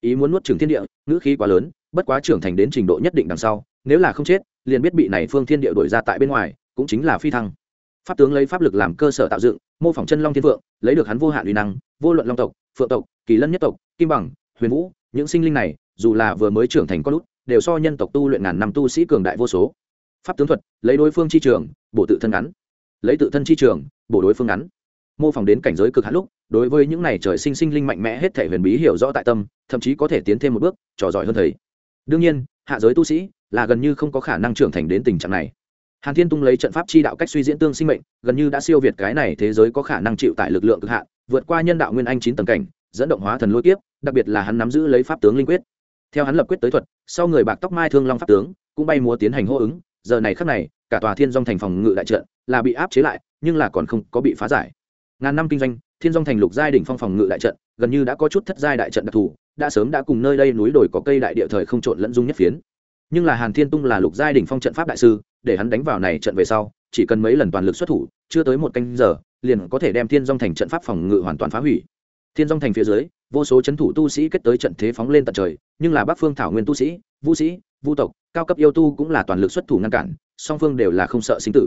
Ý muốn nuốt trưởng thiên địa, ngữ khí quá lớn, bất quá trưởng thành đến trình độ nhất định đằng sau, nếu là không chết, liền biết bị này phương thiên địa đổi ra tại bên ngoài, cũng chính là phi thăng. Pháp tướng lấy pháp lực làm cơ sở tạo dựng mô phỏng chân long thiên vượng lấy được hắn vô hạn uy năng, vô luận long tộc, phượng tộc, kỳ lân nhất tộc, kim bằng, huyền vũ, những sinh linh này, dù là vừa mới trưởng thành con lút, đều so nhân tộc tu luyện ngàn năm tu sĩ cường đại vô số. Pháp tướng thuật, lấy đối phương chi trường, bổ tự thân ngắn. Lấy tự thân chi trường, bổ đối phương ngắn. Mô phỏng đến cảnh giới cực hạn lúc, đối với những này trời sinh sinh linh mạnh mẽ hết thể huyền bí hiểu rõ tại tâm, thậm chí có thể tiến thêm một bước, trò giỏi hơn thầy. Đương nhiên, hạ giới tu sĩ là gần như không có khả năng trưởng thành đến tình trạng này hàn thiên tung lấy trận pháp chi đạo cách suy diễn tương sinh mệnh, gần như đã siêu việt cái này thế giới có khả năng chịu tại lực lượng cực hạn, vượt qua nhân đạo nguyên anh chín tầng cảnh, dẫn động hóa thần lôi kiếp, đặc biệt là hắn nắm giữ lấy pháp tướng linh quyết. Theo hắn lập quyết tới thuật, sau người bạc tóc mai thương long pháp tướng, cũng bay múa tiến hành hô ứng, giờ này khắc này, cả tòa thiên dong thành phòng ngự đại trận là bị áp chế lại, nhưng là còn không có bị phá giải. Ngàn năm kinh doanh, thiên dong thành lục giai đỉnh phong phòng ngự đại trận, gần như đã có chút thất giai đại trận đặc thù, đã sớm đã cùng nơi đây núi đồi có cây đại địa thời không trộn lẫn dung nhất phiến nhưng là hàn thiên tung là lục giai đỉnh phong trận pháp đại sư, để hắn đánh vào này trận về sau, chỉ cần mấy lần toàn lực xuất thủ, chưa tới một canh giờ, liền có thể đem thiên dong thành trận pháp phòng ngự hoàn toàn phá hủy. Thiên dong thành phía dưới, vô số c h ấ n thủ tu sĩ kết tới trận thế phóng lên tận trời, nhưng là bắc phương thảo nguyên tu sĩ, vũ sĩ, vu tộc, cao cấp yêu tu cũng là toàn lực xuất thủ ngăn cản, song phương đều là không sợ sinh tử.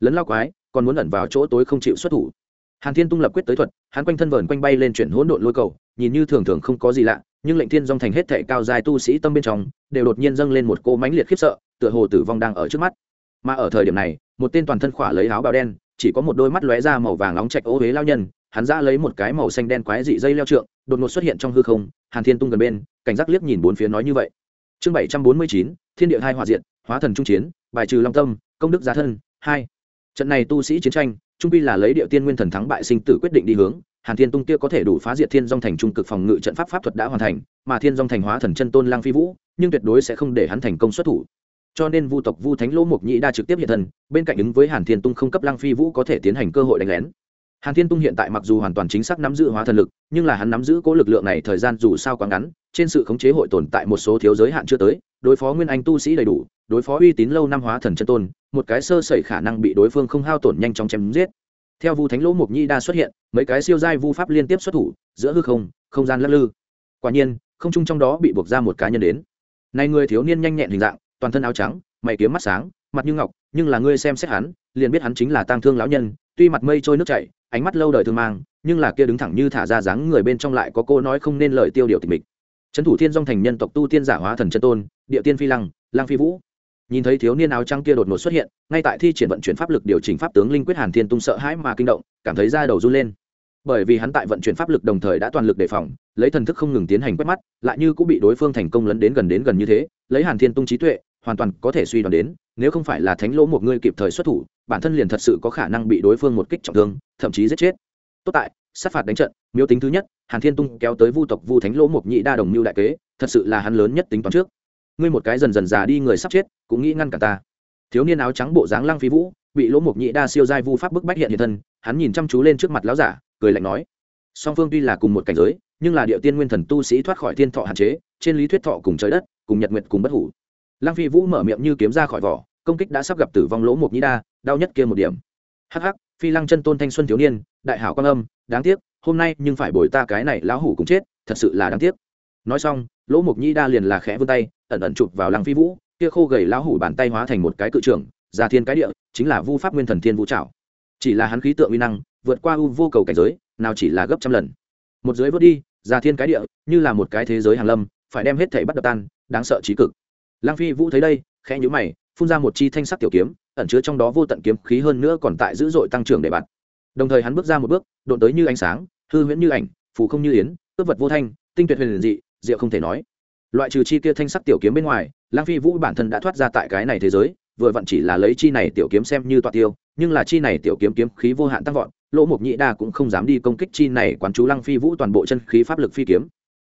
Lấn lao quái còn muốn ẩn vào chỗ tối không chịu xuất thủ. Hàn thiên tung lập quyết tới thuật, hắn quanh thân vờn quanh bay lên chuyển hỗn độn lôi cầu, nhìn như thường thường không có gì lạ nhưng lệnh thiên dong thành hết thệ cao dài tu sĩ tâm bên trong, đều đột nhiên dâng lên một cô mãnh liệt khiếp sợ, tựa hồ tử vong đang ở trước mắt. Mà ở thời điểm này, một tên toàn thân khỏa lấy áo bào đen, chỉ có một đôi mắt lóe ra màu vàng nóng chạch ô huế lao nhân, hắn ra lấy một cái màu xanh đen quái dị dây leo trượng, đột ngột xuất hiện trong hư không, hàn thiên tung gần bên, cảnh giác liếc nhìn bốn phía nói như vậy. Chương bảy trăm bốn mươi chín, thiên địa hai hòa diện hóa thần trung chiến, bài trừ long tâm, công đức giá thân, hai. Trận này tu sĩ chiến tranh, trung pi là lấy địa tiên nguyên thần thắng bại sinh tử quyết định đi hướng hàn thiên tung kia có thể đủ phá diệt thiên dong thành trung cực phòng ngự trận pháp pháp thuật đã hoàn thành, mà thiên dong thành hóa thần chân tôn lang phi vũ, nhưng tuyệt đối sẽ không để hắn thành công xuất thủ. Cho nên vu tộc vu thánh lỗ mục nhĩ đa trực tiếp hiện thân, bên cạnh ứng với hàn thiên tung không cấp lang phi vũ có thể tiến hành cơ hội đánh lén. Hàn thiên tung hiện tại mặc dù hoàn toàn chính xác nắm giữ hóa thần lực, nhưng là hắn nắm giữ cố lực lượng này thời gian dù sao quá ngắn, trên sự khống chế hội tồn tại một số thiếu giới hạn chưa tới, đối phó nguyên anh tu sĩ đầy đủ, đối phó uy tín lâu năm hóa thần chân tôn, một cái sơ sẩy khả năng bị đối phương không hao tổn nhanh chóng chém giết theo vu thánh lỗ mục nhi đa xuất hiện, mấy cái siêu giai vu pháp liên tiếp xuất thủ, giữa hư không không gian lắc lư. Quả nhiên, không chung trong đó bị buộc ra một cá nhân đến. Này người thiếu niên nhanh nhẹn hình dạng, toàn thân áo trắng, mày kiếm mắt sáng, mặt như ngọc, nhưng là ngươi xem xét hắn, liền biết hắn chính là tang thương lão nhân, tuy mặt mây trôi nước chảy, ánh mắt lâu đời thương mang, nhưng là kia đứng thẳng như thả ra dáng người bên trong lại có cô nói không nên lời tiêu điều tịch mịch. Trấn thủ thiên dong thành nhân tộc tu tiên giả hóa thần chân tôn, địa tiên phi lăng, lang phi vũ nhìn thấy thiếu niên áo trắng kia đột ngột xuất hiện, ngay tại thi triển vận chuyển pháp lực điều chỉnh pháp tướng linh quyết hàn thiên tung sợ hãi mà kinh động, cảm thấy da đầu run lên. Bởi vì hắn tại vận chuyển pháp lực đồng thời đã toàn lực đề phòng, lấy thần thức không ngừng tiến hành quét mắt, lại như cũng bị đối phương thành công lấn đến gần đến gần như thế, lấy hàn thiên tung trí tuệ, hoàn toàn có thể suy đoán đến, nếu không phải là thánh lỗ một người kịp thời xuất thủ, bản thân liền thật sự có khả năng bị đối phương một kích trọng thương, thậm chí giết chết. Tốt tại, sát phạt đánh trận miêu tính thứ nhất, hàn thiên tung kéo tới vu tộc vu thánh lỗ một nhị đa đồng mưu đại kế, thật sự là hắn lớn nhất tính toán trước ngươi một cái dần dần già đi người sắp chết, cũng nghĩ ngăn cả ta. Thiếu niên áo trắng bộ dáng lăng phi vũ, bị lỗ mục nhị đa siêu giai vu pháp bức bách hiện hiện thân, hắn nhìn chăm chú lên trước mặt lão giả, cười lạnh nói, song phương tuy là cùng một cảnh giới, nhưng là địa tiên nguyên thần tu sĩ thoát khỏi thiên thọ hạn chế, trên lý thuyết thọ cùng trời đất, cùng nhật nguyệt cùng bất hủ. Lăng phi vũ mở miệng như kiếm ra khỏi vỏ, công kích đã sắp gặp tử vong lỗ mục nhị đa, đau nhất kia một điểm. Hắc hắc, phi lăng chân tôn thanh xuân thiếu niên, đại hảo quan âm, đáng tiếc, hôm nay nhưng phải bồi ta cái này lão hủ cũng chết, thật sự là đáng tiếc. Nói xong lỗ mục Nhi đa liền là khẽ vươn tay, ẩn ẩn chụp vào lăng phi vũ, kia khô gầy lão hủ bàn tay hóa thành một cái cự trưởng, ra thiên cái địa, chính là vu pháp nguyên thần thiên vũ trảo. Chỉ là hắn khí tượng uy năng, vượt qua u vô cầu cảnh giới, nào chỉ là gấp trăm lần. Một dưới vớt đi, ra thiên cái địa, như là một cái thế giới hàng lâm, phải đem hết thể bắt đập tan, đáng sợ trí cực. Lăng phi vũ thấy đây, khẽ nhíu mày, phun ra một chi thanh sắc tiểu kiếm, ẩn chứa trong đó vô tận kiếm khí hơn nữa còn tại dữ dội tăng trưởng để bạn đồng thời hắn bước ra một bước độn tới như ánh sáng, hư huyễn như ảnh, phù không như yến cướp vật vô thanh, tinh tuyệt huyền dị diệu không thể nói. Loại trừ chi kia thanh sắc tiểu kiếm bên ngoài, lang phi vũ bản thân đã thoát ra tại cái này thế giới, vừa vặn chỉ là lấy chi này tiểu kiếm xem như toa tiêu, nhưng là chi này tiểu kiếm kiếm khí vô hạn tăng vọt, lỗ mục Nhĩ đa cũng không dám đi công kích chi này quán chú lăng phi vũ toàn bộ chân khí pháp lực phi kiếm.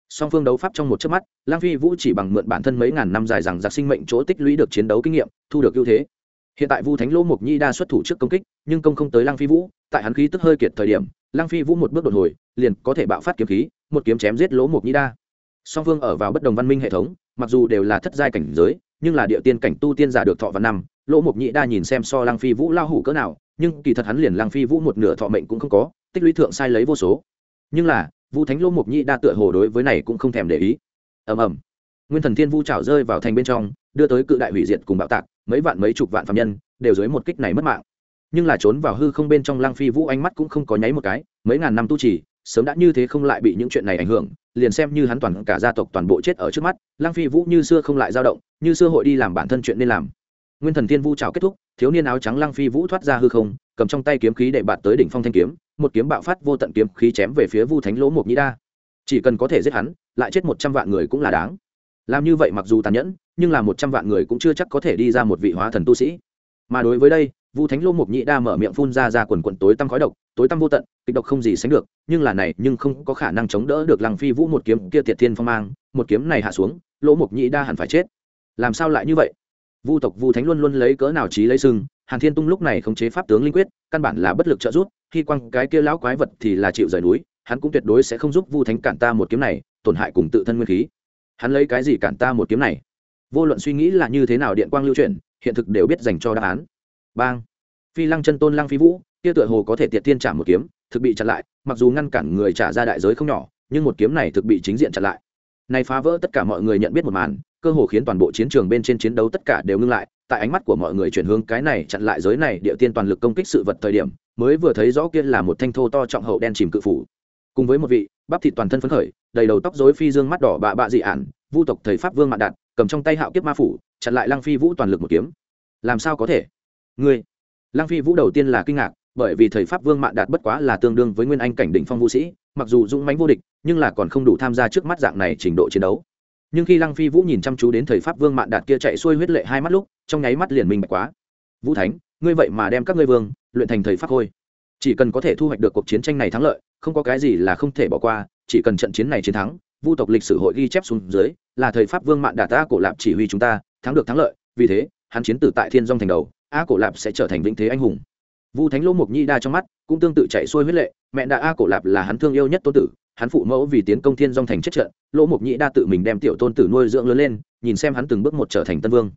Song phương đấu pháp trong một chớp mắt, lang phi vũ chỉ bằng mượn bản thân mấy ngàn năm dài rằng giặc sinh mệnh chỗ tích lũy được chiến đấu kinh nghiệm, thu được ưu thế. Hiện tại vu thánh lỗ mục Nhĩ đa xuất thủ trước công kích, nhưng công không tới lang phi vũ, tại hắn khí tức hơi kiệt thời điểm, lang phi vũ một bước đột hồi, liền có thể bạo phát kiếm khí, một kiếm chém giết lỗ mục Nhĩ đa song phương ở vào bất đồng văn minh hệ thống, mặc dù đều là thất giai cảnh giới, nhưng là địa tiên cảnh tu tiên giả được thọ văn năm, lỗ mục nhị đa nhìn xem so lang phi vũ lao hủ cỡ nào, nhưng kỳ thật hắn liền lang phi vũ một nửa thọ mệnh cũng không có, tích lũy thượng sai lấy vô số. Nhưng là vu thánh lỗ mục nhị đa tựa hồ đối với này cũng không thèm để ý. Ầm ầm. Nguyên thần thiên vu trảo rơi vào thành bên trong, đưa tới cự đại hủy diệt cùng bạo tạc, mấy vạn mấy chục vạn phạm nhân đều dưới một kích này mất mạng. Nhưng là trốn vào hư không bên trong lang phi vũ ánh mắt cũng không có nháy một cái, mấy ngàn năm tu trì sớm đã như thế không lại bị những chuyện này ảnh hưởng, liền xem như hắn toàn cả gia tộc toàn bộ chết ở trước mắt lang phi vũ như xưa không lại dao động, như xưa hội đi làm bản thân chuyện nên làm. Nguyên thần thiên vu trào kết thúc, thiếu niên áo trắng lang phi vũ thoát ra hư không, cầm trong tay kiếm khí để bạt tới đỉnh phong thanh kiếm, một kiếm bạo phát vô tận kiếm khí chém về phía vu thánh lỗ mộc nhĩ đa. Chỉ cần có thể giết hắn, lại chết một trăm vạn người cũng là đáng. Làm như vậy mặc dù tàn nhẫn, nhưng là một trăm vạn người cũng chưa chắc có thể đi ra một vị hóa thần tu sĩ. Mà đối với đây, vu thánh lô mục nhĩ đa mở miệng phun ra ra quần quần tối tăm khói độc tối tăm vô tận, kịch độc không gì sánh được, nhưng là này nhưng không có khả năng chống đỡ được lăng phi vũ một kiếm kia tiệt thiên phong mang, một kiếm này hạ xuống, lỗ mục nhĩ đa hẳn phải chết. Làm sao lại như vậy? Vu tộc vu thánh luôn luôn lấy cỡ nào trí lấy sừng, hàn thiên tung lúc này khống chế pháp tướng linh quyết, căn bản là bất lực trợ giúp, khi quăng cái kia lão quái vật thì là chịu rời núi, hắn cũng tuyệt đối sẽ không giúp vu thánh cản ta một kiếm này, tổn hại cùng tự thân nguyên khí. Hắn lấy cái gì cản ta một kiếm này? Vô luận suy nghĩ là như thế nào điện quang lưu chuyển, hiện thực đều biết dành cho đáp án. Bang. Phi lăng chân tôn lăng phi vũ kia tựa hồ có thể tiệt tiên trả một kiếm, thực bị chặn lại, mặc dù ngăn cản người trả ra đại giới không nhỏ, nhưng một kiếm này thực bị chính diện chặn lại. Này phá vỡ tất cả mọi người nhận biết một màn, cơ hồ khiến toàn bộ chiến trường bên trên chiến đấu tất cả đều ngưng lại, tại ánh mắt của mọi người chuyển hướng cái này chặn lại giới này địa tiên toàn lực công kích sự vật thời điểm, mới vừa thấy rõ kia là một thanh thô to trọng hậu đen chìm cự phủ. Cùng với một vị, bắp thịt toàn thân phấn khởi, đầy đầu tóc rối phi dương mắt đỏ bạ bạ dị ản, vu tộc thầy pháp vương mạn đạt, cầm trong tay hạo kiếp ma phủ, chặn lại lăng phi vũ toàn lực một kiếm. Làm sao có thể? Ngươi, lăng phi vũ đầu tiên là kinh ngạc bởi vì thầy pháp vương mạn đạt bất quá là tương đương với nguyên anh cảnh đỉnh phong vũ sĩ, mặc dù dũng mãnh vô địch, nhưng là còn không đủ tham gia trước mắt dạng này trình độ chiến đấu. Nhưng khi lăng phi vũ nhìn chăm chú đến thầy pháp vương mạn đạt kia chạy xuôi huyết lệ hai mắt lúc, trong nháy mắt liền minh bạch quá. Vũ thánh, ngươi vậy mà đem các ngươi vương luyện thành thầy pháp khôi. Chỉ cần có thể thu hoạch được cuộc chiến tranh này thắng lợi, không có cái gì là không thể bỏ qua, chỉ cần trận chiến này chiến thắng, vu tộc lịch sử hội ghi chép xuống dưới, là thời pháp vương mạn đạt ta cổ lạp chỉ huy chúng ta, thắng được thắng lợi, vì thế, hắn chiến tử tại thiên dong thành đầu, a cổ lạp sẽ trở thành vĩnh thế anh hùng vu thánh lỗ mục nhi đa trong mắt cũng tương tự chạy xuôi huyết lệ, mẹ đã a cổ lạp là hắn thương yêu nhất tôn tử, hắn phụ mẫu vì tiến công thiên dong thành chết trận, lỗ mục nhĩ đa tự mình đem tiểu tôn tử nuôi dưỡng lớn lên, nhìn xem hắn từng bước một trở thành tân vương.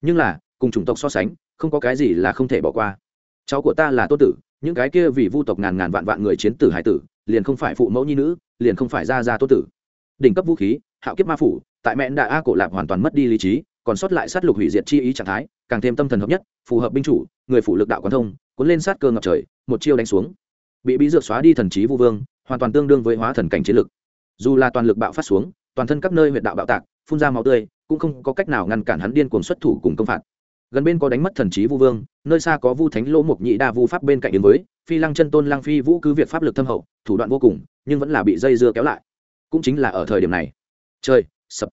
Nhưng là, cùng chủng tộc so sánh, không có cái gì là không thể bỏ qua. Cháu của ta là tôn tử, những cái kia vì vu tộc ngàn ngàn vạn vạn người chiến tử hải tử, liền không phải phụ mẫu nhi nữ, liền không phải ra ra tôn tử. Đỉnh cấp vũ khí, hạo kiếp ma phủ, tại mẹn đạ a cổ lạp hoàn toàn mất đi lý trí, còn sót lại sát lục hủy diệt chi ý trạng thái, càng thêm tâm thần hợp nhất, phù hợp binh chủ, người phủ lực đạo quán thông cuốn lên sát cơ ngập trời, một chiêu đánh xuống. Bị bí dược xóa đi thần trí vu vương, hoàn toàn tương đương với hóa thần cảnh chiến lực. Dù là toàn lực bạo phát xuống, toàn thân các nơi huyệt đạo bạo tạc, phun ra máu tươi, cũng không có cách nào ngăn cản hắn điên cuồng xuất thủ cùng công phạt. Gần bên có đánh mất thần trí vu vương, nơi xa có vu thánh lỗ mục nhị đa vu pháp bên cạnh đến với, phi lăng chân tôn lăng phi vũ cứ việc pháp lực thâm hậu, thủ đoạn vô cùng, nhưng vẫn là bị dây dưa kéo lại. Cũng chính là ở thời điểm này. Trời, sập.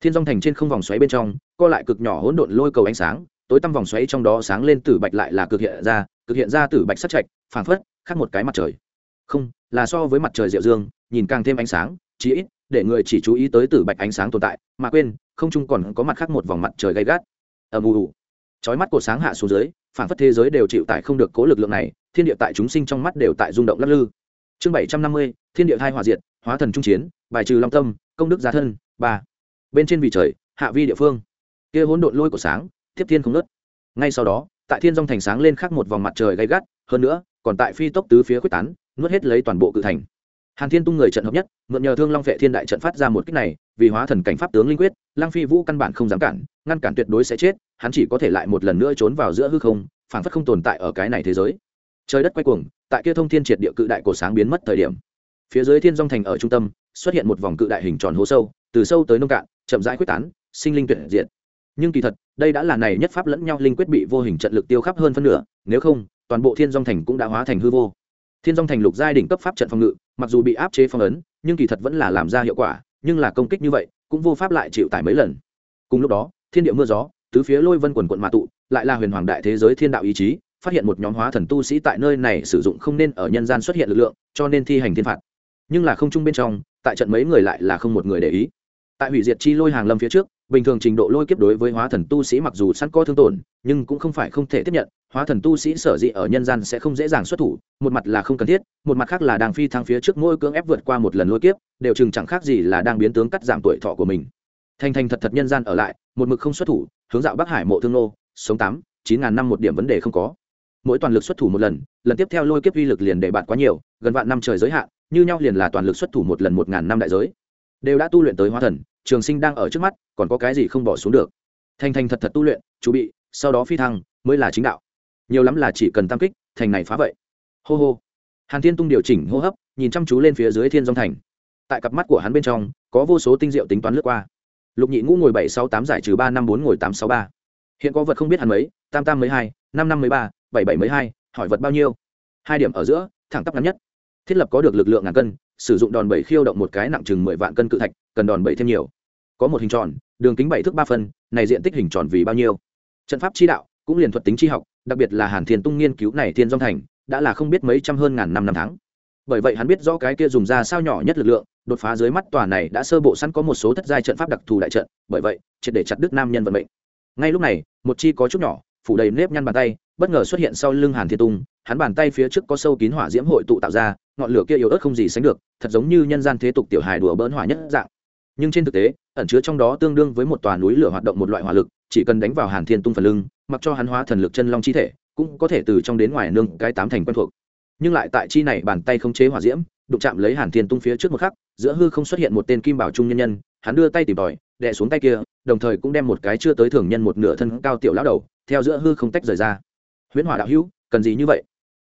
Thiên dòng thành trên không vòng xoáy bên trong, co lại cực nhỏ hỗn độn lôi cầu ánh sáng, tối tăm vòng xoáy trong đó sáng lên tử bạch lại là cực hiện ra cực hiện ra tử bạch sắc trạch, phảng phất, khác một cái mặt trời. Không, là so với mặt trời diệu dương, nhìn càng thêm ánh sáng, chí ít, để người chỉ chú ý tới tử bạch ánh sáng tồn tại, mà quên, không chung còn có mặt khác một vòng mặt trời gay gắt. Ầm ù ù. Chói mắt của sáng hạ xuống dưới, phảng phất thế giới đều chịu tải không được cố lực lượng này, thiên địa tại chúng sinh trong mắt đều tại rung động lắc lư. Chương bảy trăm năm mươi, thiên địa hai hòa diệt, hóa thần trung chiến, bài trừ long tâm, công đức gia thân, ba. Bên trên vị trời, hạ vi địa phương. Kia hỗn độn lôi của sáng, tiếp thiên không nớt ngay sau đó tại thiên dòng thành sáng lên khắc một vòng mặt trời gay gắt, hơn nữa, còn tại phi tốc tứ phía quyết tán, nuốt hết lấy toàn bộ cự thành. Hàn thiên tung người trận hợp nhất, mượn nhờ thương long vệ thiên đại trận phát ra một kích này, vì hóa thần cảnh pháp tướng linh quyết, lang phi vũ căn bản không dám cản, ngăn cản tuyệt đối sẽ chết, hắn chỉ có thể lại một lần nữa trốn vào giữa hư không phảng phất không tồn tại ở cái này thế giới. Trời đất quay cuồng, tại kia thông thiên triệt địa cự đại cổ sáng biến mất thời điểm. Phía dưới thiên dòng thành ở trung tâm, xuất hiện một vòng cự đại hình tròn hố sâu, từ sâu tới nông cạn, chậm rãi quyết tán, sinh linh tuyệt diệt nhưng kỳ thật, đây đã là này nhất pháp lẫn nhau linh quyết bị vô hình trận lực tiêu khắp hơn phân nửa, nếu không, toàn bộ thiên dong thành cũng đã hóa thành hư vô. Thiên dong thành lục giai đỉnh cấp pháp trận phòng ngự, mặc dù bị áp chế phong ấn, nhưng kỳ thật vẫn là làm ra hiệu quả, nhưng là công kích như vậy, cũng vô pháp lại chịu tải mấy lần. Cùng lúc đó, thiên địa mưa gió, tứ phía lôi vân quần quận mạ tụ, lại là huyền hoàng đại thế giới thiên đạo ý chí, phát hiện một nhóm hóa thần tu sĩ tại nơi này sử dụng không nên ở nhân gian xuất hiện lực lượng, cho nên thi hành thiên phạt. Nhưng là không chung bên trong, tại trận mấy người lại là không một người để ý. Tại hủy diệt chi lôi hàng lâm phía trước bình thường trình độ lôi kiếp đối với hóa thần tu sĩ mặc dù sẵn có thương tổn, nhưng cũng không phải không thể tiếp nhận. Hóa thần tu sĩ sở dĩ ở nhân gian sẽ không dễ dàng xuất thủ, một mặt là không cần thiết, một mặt khác là đang phi thăng phía trước mỗi cưỡng ép vượt qua một lần lôi kiếp, đều chừng chẳng khác gì là đang biến tướng cắt giảm tuổi thọ của mình. Thành thành thật thật nhân gian ở lại, một mực không xuất thủ, hướng dạo bắc hải mộ thương nô, sống tám, chín ngàn năm một điểm vấn đề không có. Mỗi toàn lực xuất thủ một lần lần tiếp theo lôi kiếp uy lực liền để bạn quá nhiều, gần vạn năm trời giới hạn, như nhau liền là toàn lực xuất thủ một lần một ngàn năm đại giới. Đều đã tu luyện tới hóa thần trường sinh đang ở trước mắt, còn có cái gì không bỏ xuống được? Thành thành thật thật tu luyện, chú bị, sau đó phi thăng, mới là chính đạo. Nhiều lắm là chỉ cần tam kích, thành này phá vậy. Hô hô. Hàn thiên tung điều chỉnh hô hấp, nhìn chăm chú lên phía dưới thiên dòng thành. Tại cặp mắt của hắn bên trong, có vô số tinh diệu tính toán lướt qua. Lục nhị ngũ ngồi bảy sáu tám giải trừ ba năm bốn ngồi tám sáu ba. Hiện có vật không biết hẳn mấy, tam tam mấy hai, năm năm mấy ba, bảy bảy mấy hai, hỏi vật bao nhiêu? Hai điểm ở giữa, thẳng tắp ngắn nhất. Thiết lập có được lực lượng ngàn cân, sử dụng đòn bẩy khiêu động một cái nặng chừng mười vạn cân cự thạch, cần đòn bẩy thêm nhiều có một hình tròn, đường kính bảy thước ba phân, này diện tích hình tròn vì bao nhiêu? Trận pháp chi đạo, cũng liền thuật tính chi học, đặc biệt là hàn thiên tung nghiên cứu này thiên dong thành, đã là không biết mấy trăm hơn ngàn năm năm tháng. Bởi vậy hắn biết rõ cái kia dùng ra sao nhỏ nhất lực lượng, đột phá dưới mắt tòa này đã sơ bộ sẵn có một số thất giai trận pháp đặc thù đại trận, bởi vậy, triệt để chặt đứt nam nhân vận mệnh. Ngay lúc này, một chi có chút nhỏ, phủ đầy nếp nhăn bàn tay, bất ngờ xuất hiện sau lưng hàn thiên tung, hắn bàn tay phía trước có sâu kín hỏa diễm hội tụ tạo ra, ngọn lửa kia yếu ớt không gì sánh được, thật giống như nhân gian thế tục tiểu hài đùa bỡn hỏa nhất dạng nhưng trên thực tế, ẩn chứa trong đó tương đương với một tòa núi lửa hoạt động một loại hỏa lực, chỉ cần đánh vào hàn thiên tung phần lưng, mặc cho hắn hóa thần lực chân long chi thể, cũng có thể từ trong đến ngoài nương cái tám thành quen thuộc. Nhưng lại tại chi này bàn tay không chế hỏa diễm, đụng chạm lấy hàn thiên tung phía trước một khắc, giữa hư không xuất hiện một tên kim bảo trung nhân nhân, hắn đưa tay tìm tòi, đè xuống tay kia, đồng thời cũng đem một cái chưa tới thường nhân một nửa thân cao tiểu lão đầu, theo giữa hư không tách rời ra. Huyễn hỏa đạo hữu, cần gì như vậy?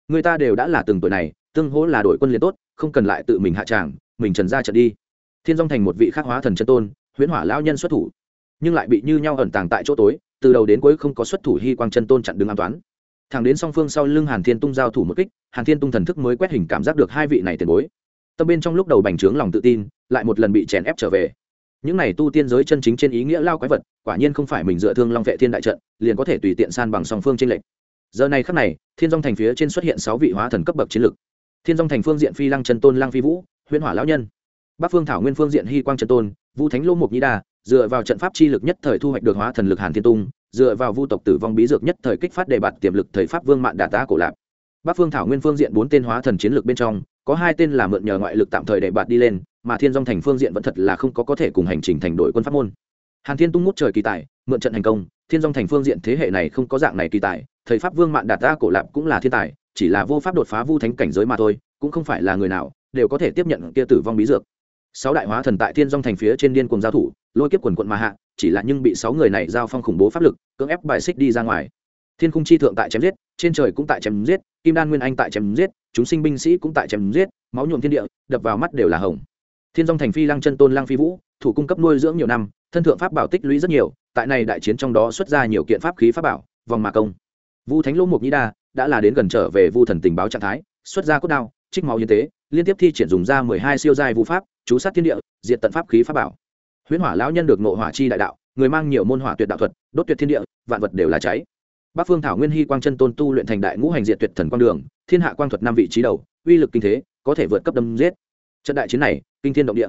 Người ta đều đã là từng tuổi này, tương hỗ là đội quân liền tốt, không cần lại tự mình hạ tràng, mình trần ra trận đi thiên dong thành một vị khắc hóa thần chân tôn, huyễn hỏa lão nhân xuất thủ. Nhưng lại bị như nhau ẩn tàng tại chỗ tối, từ đầu đến cuối không có xuất thủ hy quang chân tôn chặn đứng an toán thẳng đến song phương sau lưng hàn thiên tung giao thủ một kích, hàn thiên tung thần thức mới quét hình cảm giác được hai vị này tiền bối. Tâm bên trong lúc đầu bành trướng lòng tự tin, lại một lần bị chèn ép trở về. Những này tu tiên giới chân chính trên ý nghĩa lao quái vật, quả nhiên không phải mình dựa thương long vệ thiên đại trận, liền có thể tùy tiện san bằng song phương trên lệnh giờ này khắc này, thiên dong thành phía trên xuất hiện sáu vị hóa thần cấp bậc chiến lực. Thiên dong thành phương diện phi lăng chân tôn lăng phi vũ, huyễn hỏa lão nhân bắc phương thảo nguyên phương diện hy quang Trần tôn, vu thánh lô mục nhĩ đa, dựa vào trận pháp chi lực nhất thời thu hoạch được hóa thần lực hàn thiên tung, dựa vào vu tộc tử vong bí dược nhất thời kích phát đề bạt tiềm lực thời pháp vương mạn đà tá cổ lạp. Bắc phương thảo nguyên phương diện bốn tên hóa thần chiến lược bên trong, có hai tên là mượn nhờ ngoại lực tạm thời đề bạt đi lên, mà thiên dong thành phương diện vẫn thật là không có có thể cùng hành trình thành đội quân pháp môn. Hàn thiên tung ngút trời kỳ tài, mượn trận thành công, thiên dong thành phương diện thế hệ này không có dạng này kỳ tài thầy pháp vương mạn đạt ta cổ lạp cũng là thiên tài, chỉ là vô pháp đột phá vu thánh cảnh giới mà thôi, cũng không phải là người nào đều có thể tiếp nhận kia tử vong bí dược sáu đại hóa thần tại thiên dong thành phía trên điên cùng giao thủ, lôi kiếp quần quận mà hạ, chỉ là nhưng bị sáu người này giao phong khủng bố pháp lực, cưỡng ép bài xích đi ra ngoài. Thiên khung chi thượng tại chém giết, trên trời cũng tại chém giết, kim đan nguyên anh tại chém giết, chúng sinh binh sĩ cũng tại chém giết, máu nhuộm thiên địa, đập vào mắt đều là hồng. Thiên dong thành phi lăng chân tôn lăng phi vũ, thủ cung cấp nuôi dưỡng nhiều năm, thân thượng pháp bảo tích lũy rất nhiều, tại này đại chiến trong đó xuất ra nhiều kiện pháp khí pháp bảo, vòng mà công. Vu thánh lỗ mục nhĩ đa đã là đến gần trở về vu thần tình báo trạng thái, xuất ra cốt đao, trích máu như tế liên tiếp thi triển dùng ra mười hai siêu giai vu pháp, chú sát thiên địa, diệt tận pháp khí pháp bảo. Huyễn hỏa lão nhân được nộ hỏa chi đại đạo, người mang nhiều môn hỏa tuyệt đạo thuật, đốt tuyệt thiên địa, vạn vật đều là cháy. Bắc phương thảo nguyên hy quang chân tôn tu luyện thành đại ngũ hành diệt tuyệt thần quang đường, thiên hạ quang thuật năm vị trí đầu, uy lực kinh thế, có thể vượt cấp đâm giết. Trận đại chiến này, kinh thiên động địa.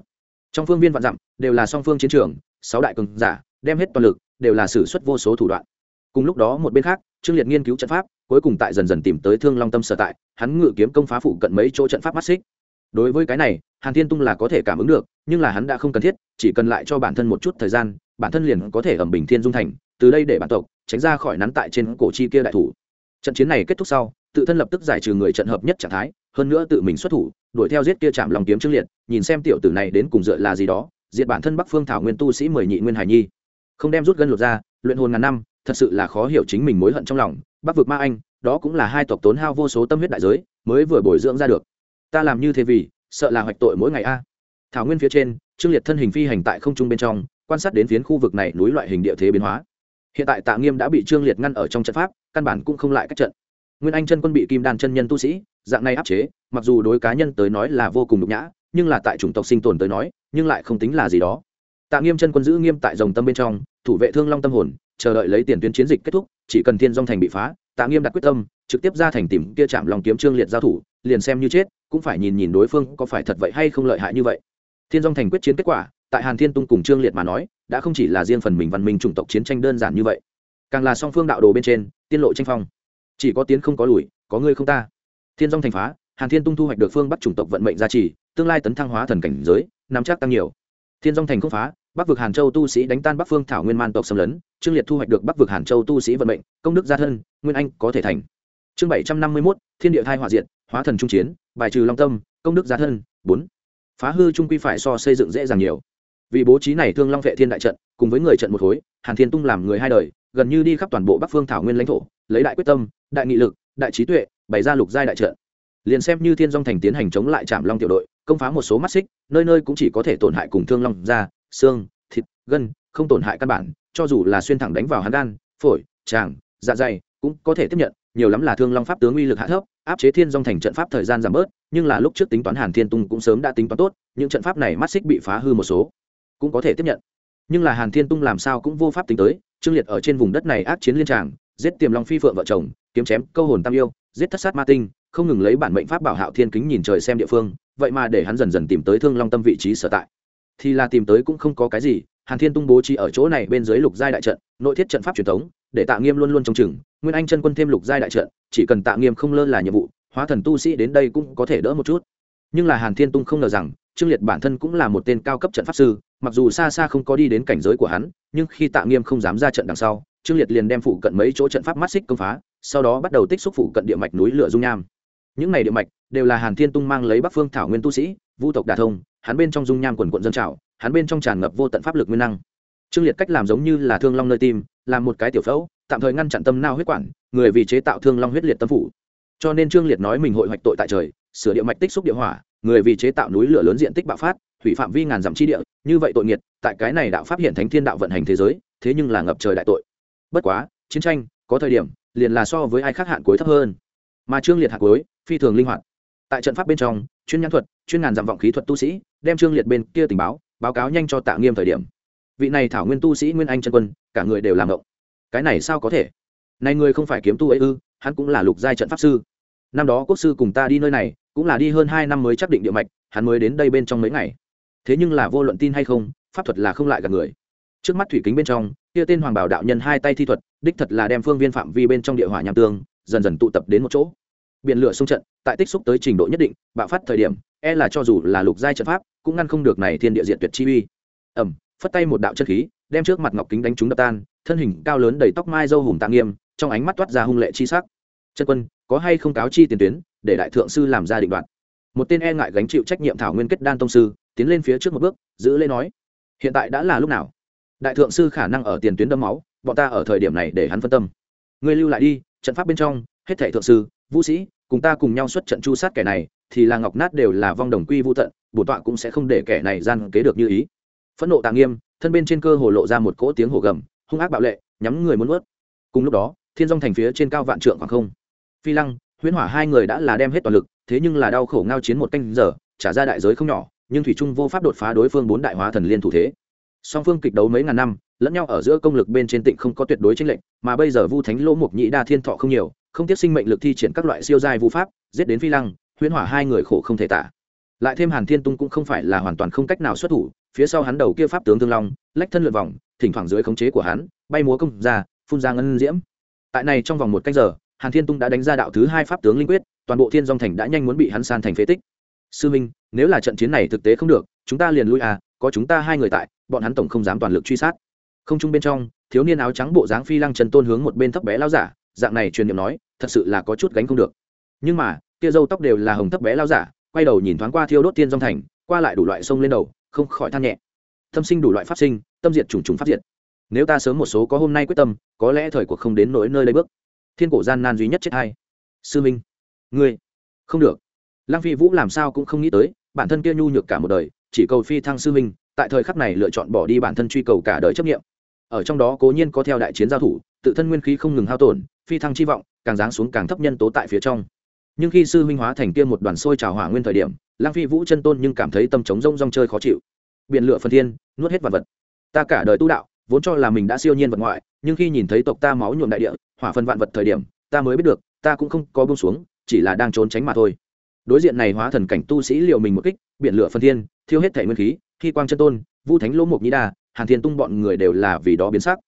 Trong phương viên vạn dặm, đều là song phương chiến trường, sáu đại cường giả, đem hết toàn lực, đều là sử xuất vô số thủ đoạn. Cùng lúc đó một bên khác, trương liệt nghiên cứu trận pháp, cuối cùng tại dần dần tìm tới thương long tâm sở tại, hắn ngự kiếm công phá phụ cận mấy chỗ trận pháp mắt xích đối với cái này, hàn thiên tung là có thể cảm ứng được, nhưng là hắn đã không cần thiết, chỉ cần lại cho bản thân một chút thời gian, bản thân liền có thể ẩm bình thiên dung thành, từ đây để bản tộc tránh ra khỏi nắn tại trên cổ chi kia đại thủ. Trận chiến này kết thúc sau, tự thân lập tức giải trừ người trận hợp nhất trạng thái, hơn nữa tự mình xuất thủ, đuổi theo giết kia chạm lòng kiếm trương liệt, nhìn xem tiểu tử này đến cùng dựa là gì đó, diệt bản thân bắc phương thảo nguyên tu sĩ mười nhị nguyên hải nhi. Không đem rút gân lột ra, luyện hồn ngàn năm, thật sự là khó hiểu chính mình mối hận trong lòng, bắc vực ma anh, đó cũng là hai tộc tốn hao vô số tâm huyết đại giới, mới vừa bồi dưỡng ra được ta làm như thế vì, sợ là hoạch tội mỗi ngày a. Thảo nguyên phía trên, trương liệt thân hình phi hành tại không trung bên trong, quan sát đến phiến khu vực này núi loại hình địa thế biến hóa. Hiện tại tạ nghiêm đã bị trương liệt ngăn ở trong trận pháp, căn bản cũng không lại các trận. Nguyên anh chân quân bị kim đan chân nhân tu sĩ, dạng này áp chế, mặc dù đối cá nhân tới nói là vô cùng nhục nhã, nhưng là tại chủng tộc sinh tồn tới nói, nhưng lại không tính là gì đó. Tạ nghiêm chân quân giữ nghiêm tại dòng tâm bên trong, thủ vệ thương long tâm hồn, chờ đợi lấy tiền tuyến chiến dịch kết thúc, chỉ cần thiên dòng thành bị phá, tạ nghiêm đặt quyết tâm trực tiếp ra thành tìm kia chạm lòng kiếm trương liệt giao thủ, liền xem như chết, cũng phải nhìn nhìn đối phương có phải thật vậy hay không lợi hại như vậy. Thiên dong thành quyết chiến kết quả, tại hàn thiên tung cùng trương liệt mà nói, đã không chỉ là riêng phần mình văn minh chủng tộc chiến tranh đơn giản như vậy, càng là song phương đạo đồ bên trên, tiên lộ tranh phong. Chỉ có tiến không có lùi, có ngươi không ta. Thiên dong thành phá, hàn thiên tung thu hoạch được phương bắc chủng tộc vận mệnh gia trì, tương lai tấn thăng hóa thần cảnh giới, nắm chắc tăng nhiều. Thiên dong thành không phá, bắc vực hàn châu tu sĩ đánh tan bắc phương thảo nguyên man tộc xâm lấn, trương liệt thu hoạch được bắc vực hàn châu tu sĩ vận mệnh, công đức gia thân, nguyên anh có thể thành chương bảy trăm năm mươi mốt, thiên địa thai hòa diện hóa thần trung chiến, bài trừ long tâm, công đức gia thân, bốn. Phá hư trung quy phải so xây dựng dễ dàng nhiều. Vì bố trí này thương long vệ thiên đại trận, cùng với người trận một khối, hàn thiên tung làm người hai đời, gần như đi khắp toàn bộ bắc phương thảo nguyên lãnh thổ, lấy đại quyết tâm, đại nghị lực, đại trí tuệ, bày ra lục giai đại trận. Liền xem như thiên dong thành tiến hành chống lại trạm long tiểu đội, công phá một số mắt xích, nơi nơi cũng chỉ có thể tổn hại cùng thương long da, xương, thịt, gân, không tổn hại căn bản, cho dù là xuyên thẳng đánh vào hắn gan, phổi, tràng dạ dày, cũng có thể tiếp nhận nhiều lắm là thương long pháp tướng uy lực hạ thấp, áp chế thiên dòng thành trận pháp thời gian giảm bớt, nhưng là lúc trước tính toán hàn thiên tung cũng sớm đã tính toán tốt, những trận pháp này mắt xích bị phá hư một số, cũng có thể tiếp nhận. Nhưng là hàn thiên tung làm sao cũng vô pháp tính tới, trương liệt ở trên vùng đất này ác chiến liên tràng, giết tiềm long phi phượng vợ chồng, kiếm chém câu hồn tam yêu, giết thất sát ma tinh, không ngừng lấy bản mệnh pháp bảo hạo thiên kính nhìn trời xem địa phương, vậy mà để hắn dần dần tìm tới thương long tâm vị trí sở tại. Thì là tìm tới cũng không có cái gì, hàn thiên tung bố trí ở chỗ này bên dưới lục giai đại trận, nội thiết trận pháp truyền thống để tạ nghiêm luôn luôn trông chừng. Nguyên anh chân quân thêm lục giai đại trận, chỉ cần tạ nghiêm không lơ là nhiệm vụ, hóa thần tu sĩ đến đây cũng có thể đỡ một chút. Nhưng là hàn thiên tung không ngờ rằng, trương liệt bản thân cũng là một tên cao cấp trận pháp sư, mặc dù xa xa không có đi đến cảnh giới của hắn, nhưng khi tạ nghiêm không dám ra trận đằng sau, trương liệt liền đem phụ cận mấy chỗ trận pháp mắt xích công phá, sau đó bắt đầu tích xúc phụ cận địa mạch núi lửa dung nham. Những này địa mạch đều là hàn thiên tung mang lấy bắc phương thảo nguyên tu sĩ, vu tộc đà thông, hắn bên trong dung nham quần quận dân trào, hắn bên trong tràn ngập vô tận pháp lực nguyên năng trương liệt cách làm giống như là thương long nơi tim, làm một cái tiểu phẫu, tạm thời ngăn chặn tâm nao huyết quản, người vì chế tạo thương long huyết liệt tâm phủ. Cho nên trương liệt nói mình hội hoạch tội tại trời, sửa địa mạch tích xúc địa hỏa, người vì chế tạo núi lửa lớn diện tích bạo phát thủy phạm vi ngàn dặm chi địa, như vậy tội nghiệt, tại cái này đạo pháp hiện thánh thiên đạo vận hành thế giới, thế nhưng là ngập trời đại tội. Bất quá, chiến tranh, có thời điểm, liền là so với ai khác hạn cuối thấp hơn. Mà trương liệt hạn cuối, phi thường linh hoạt. Tại trận pháp bên trong, chuyên nhãn thuật, chuyên ngàn dặm vọng khí thuật tu sĩ, đem trương liệt bên kia tình báo báo cáo nhanh cho tạ nghiêm thời điểm vị này thảo nguyên tu sĩ nguyên anh chân quân, cả người đều làm động. Cái này sao có thể? Này người không phải kiếm tu ấy ư, hắn cũng là lục giai trận pháp sư. Năm đó quốc sư cùng ta đi nơi này, cũng là đi hơn hai năm mới chắc định địa mạch, hắn mới đến đây bên trong mấy ngày. Thế nhưng là vô luận tin hay không, pháp thuật là không lại gặp người. Trước mắt thủy kính bên trong, kia tên hoàng bảo đạo nhân hai tay thi thuật, đích thật là đem phương viên phạm vi bên trong địa hỏa nham tương, dần dần tụ tập đến một chỗ. Biển lửa xung trận, tại tích xúc tới trình độ nhất định, bạo phát thời điểm e là cho dù là lục giai trận pháp, cũng ngăn không được này thiên địa diện tuyệt chi uy. Ẩm phất tay một đạo chân khí, đem trước mặt ngọc kính đánh trúng đập tan, thân hình cao lớn đầy tóc mai dâu hùng tạ nghiêm, trong ánh mắt toát ra hung lệ chi sắc. Chân quân, có hay không cáo chi tiền tuyến, để đại thượng sư làm ra định đoạn một tên e ngại gánh chịu trách nhiệm thảo nguyên kết đan tông sư, tiến lên phía trước một bước, giữ lê nói, hiện tại đã là lúc nào? Đại thượng sư khả năng ở tiền tuyến đâm máu, bọn ta ở thời điểm này để hắn phân tâm. Ngươi lưu lại đi, trận pháp bên trong, hết thảy thượng sư, vũ sĩ, cùng ta cùng nhau xuất trận chu sát kẻ này, thì là ngọc nát đều là vong đồng quy vũ tận, bổn tọa cũng sẽ không để kẻ này gian kế được như ý phẫn nộ tạ nghiêm, thân bên trên cơ hồ lộ ra một cỗ tiếng hồ gầm, hung ác bạo lệ, nhắm người muốn ướt cùng lúc đó, thiên dong thành phía trên cao vạn trượng khoảng không. Phi lăng, huyễn hỏa hai người đã là đem hết toàn lực, thế nhưng là đau khổ ngao chiến một canh giờ, trả ra đại giới không nhỏ, nhưng thủy trung vô pháp đột phá đối phương bốn đại hóa thần liên thủ thế. Song phương kịch đấu mấy ngàn năm, lẫn nhau ở giữa công lực bên trên tịnh không có tuyệt đối tranh lệnh mà bây giờ vu thánh lỗ mục nhĩ đa thiên thọ không nhiều, không tiếp sinh mệnh lực thi triển các loại siêu giai vu pháp, giết đến phi lăng, huyễn hỏa hai người khổ không thể tả. Lại thêm hàn thiên tung cũng không phải là hoàn toàn không cách nào xuất thủ phía sau hắn đầu kia pháp tướng thương long, lách thân lượt vòng, thỉnh thoảng dưới khống chế của hắn, bay múa công ra, phun ra ngân diễm. Tại này trong vòng một canh giờ, hàn thiên tung đã đánh ra đạo thứ hai pháp tướng linh quyết, toàn bộ thiên dong thành đã nhanh muốn bị hắn san thành phế tích. Sư minh, nếu là trận chiến này thực tế không được, chúng ta liền lui à có chúng ta hai người tại, bọn hắn tổng không dám toàn lực truy sát. Không chung bên trong, thiếu niên áo trắng bộ dáng phi lăng trần tôn hướng một bên thấp bé lao giả, dạng này truyền niệm nói, thật sự là có chút gánh không được. Nhưng mà tia dâu tóc đều là hồng thấp bé lao giả, quay đầu nhìn thoáng qua thiêu đốt tiên dong thành, qua lại đủ loại sông lên đầu không khỏi than nhẹ. Tâm sinh đủ loại pháp sinh, tâm diệt trùng trùng pháp diệt. Nếu ta sớm một số có hôm nay quyết tâm, có lẽ thời cuộc không đến nỗi nơi lấy bước. Thiên cổ gian nan duy nhất chết hai. Sư minh. Ngươi. Không được. Lăng phi vũ làm sao cũng không nghĩ tới, bản thân kia nhu nhược cả một đời, chỉ cầu phi thăng sư minh, tại thời khắc này lựa chọn bỏ đi bản thân truy cầu cả đời chấp nghiệm ở trong đó cố nhiên có theo đại chiến giao thủ, tự thân nguyên khí không ngừng hao tổn, phi thăng chi vọng, càng giáng xuống càng thấp nhân tố tại phía trong. Nhưng khi sư minh hóa thành kia một đoàn sôi trào hỏa nguyên thời điểm lang phi vũ chân tôn nhưng cảm thấy tâm trống rông rong chơi khó chịu. Biển lửa phần thiên, nuốt hết vật vật. Ta cả đời tu đạo, vốn cho là mình đã siêu nhiên vật ngoại, nhưng khi nhìn thấy tộc ta máu nhuộm đại địa, hỏa phân vạn vật thời điểm, ta mới biết được, ta cũng không có bông xuống, chỉ là đang trốn tránh mà thôi. Đối diện này hóa thần cảnh tu sĩ liệu mình một kích, biển lửa phân thiên, thiêu hết thể nguyên khí, khi quang chân tôn, vu thánh lỗ mục nhĩ đa, hàn thiên tung bọn người đều là vì đó biến sắc.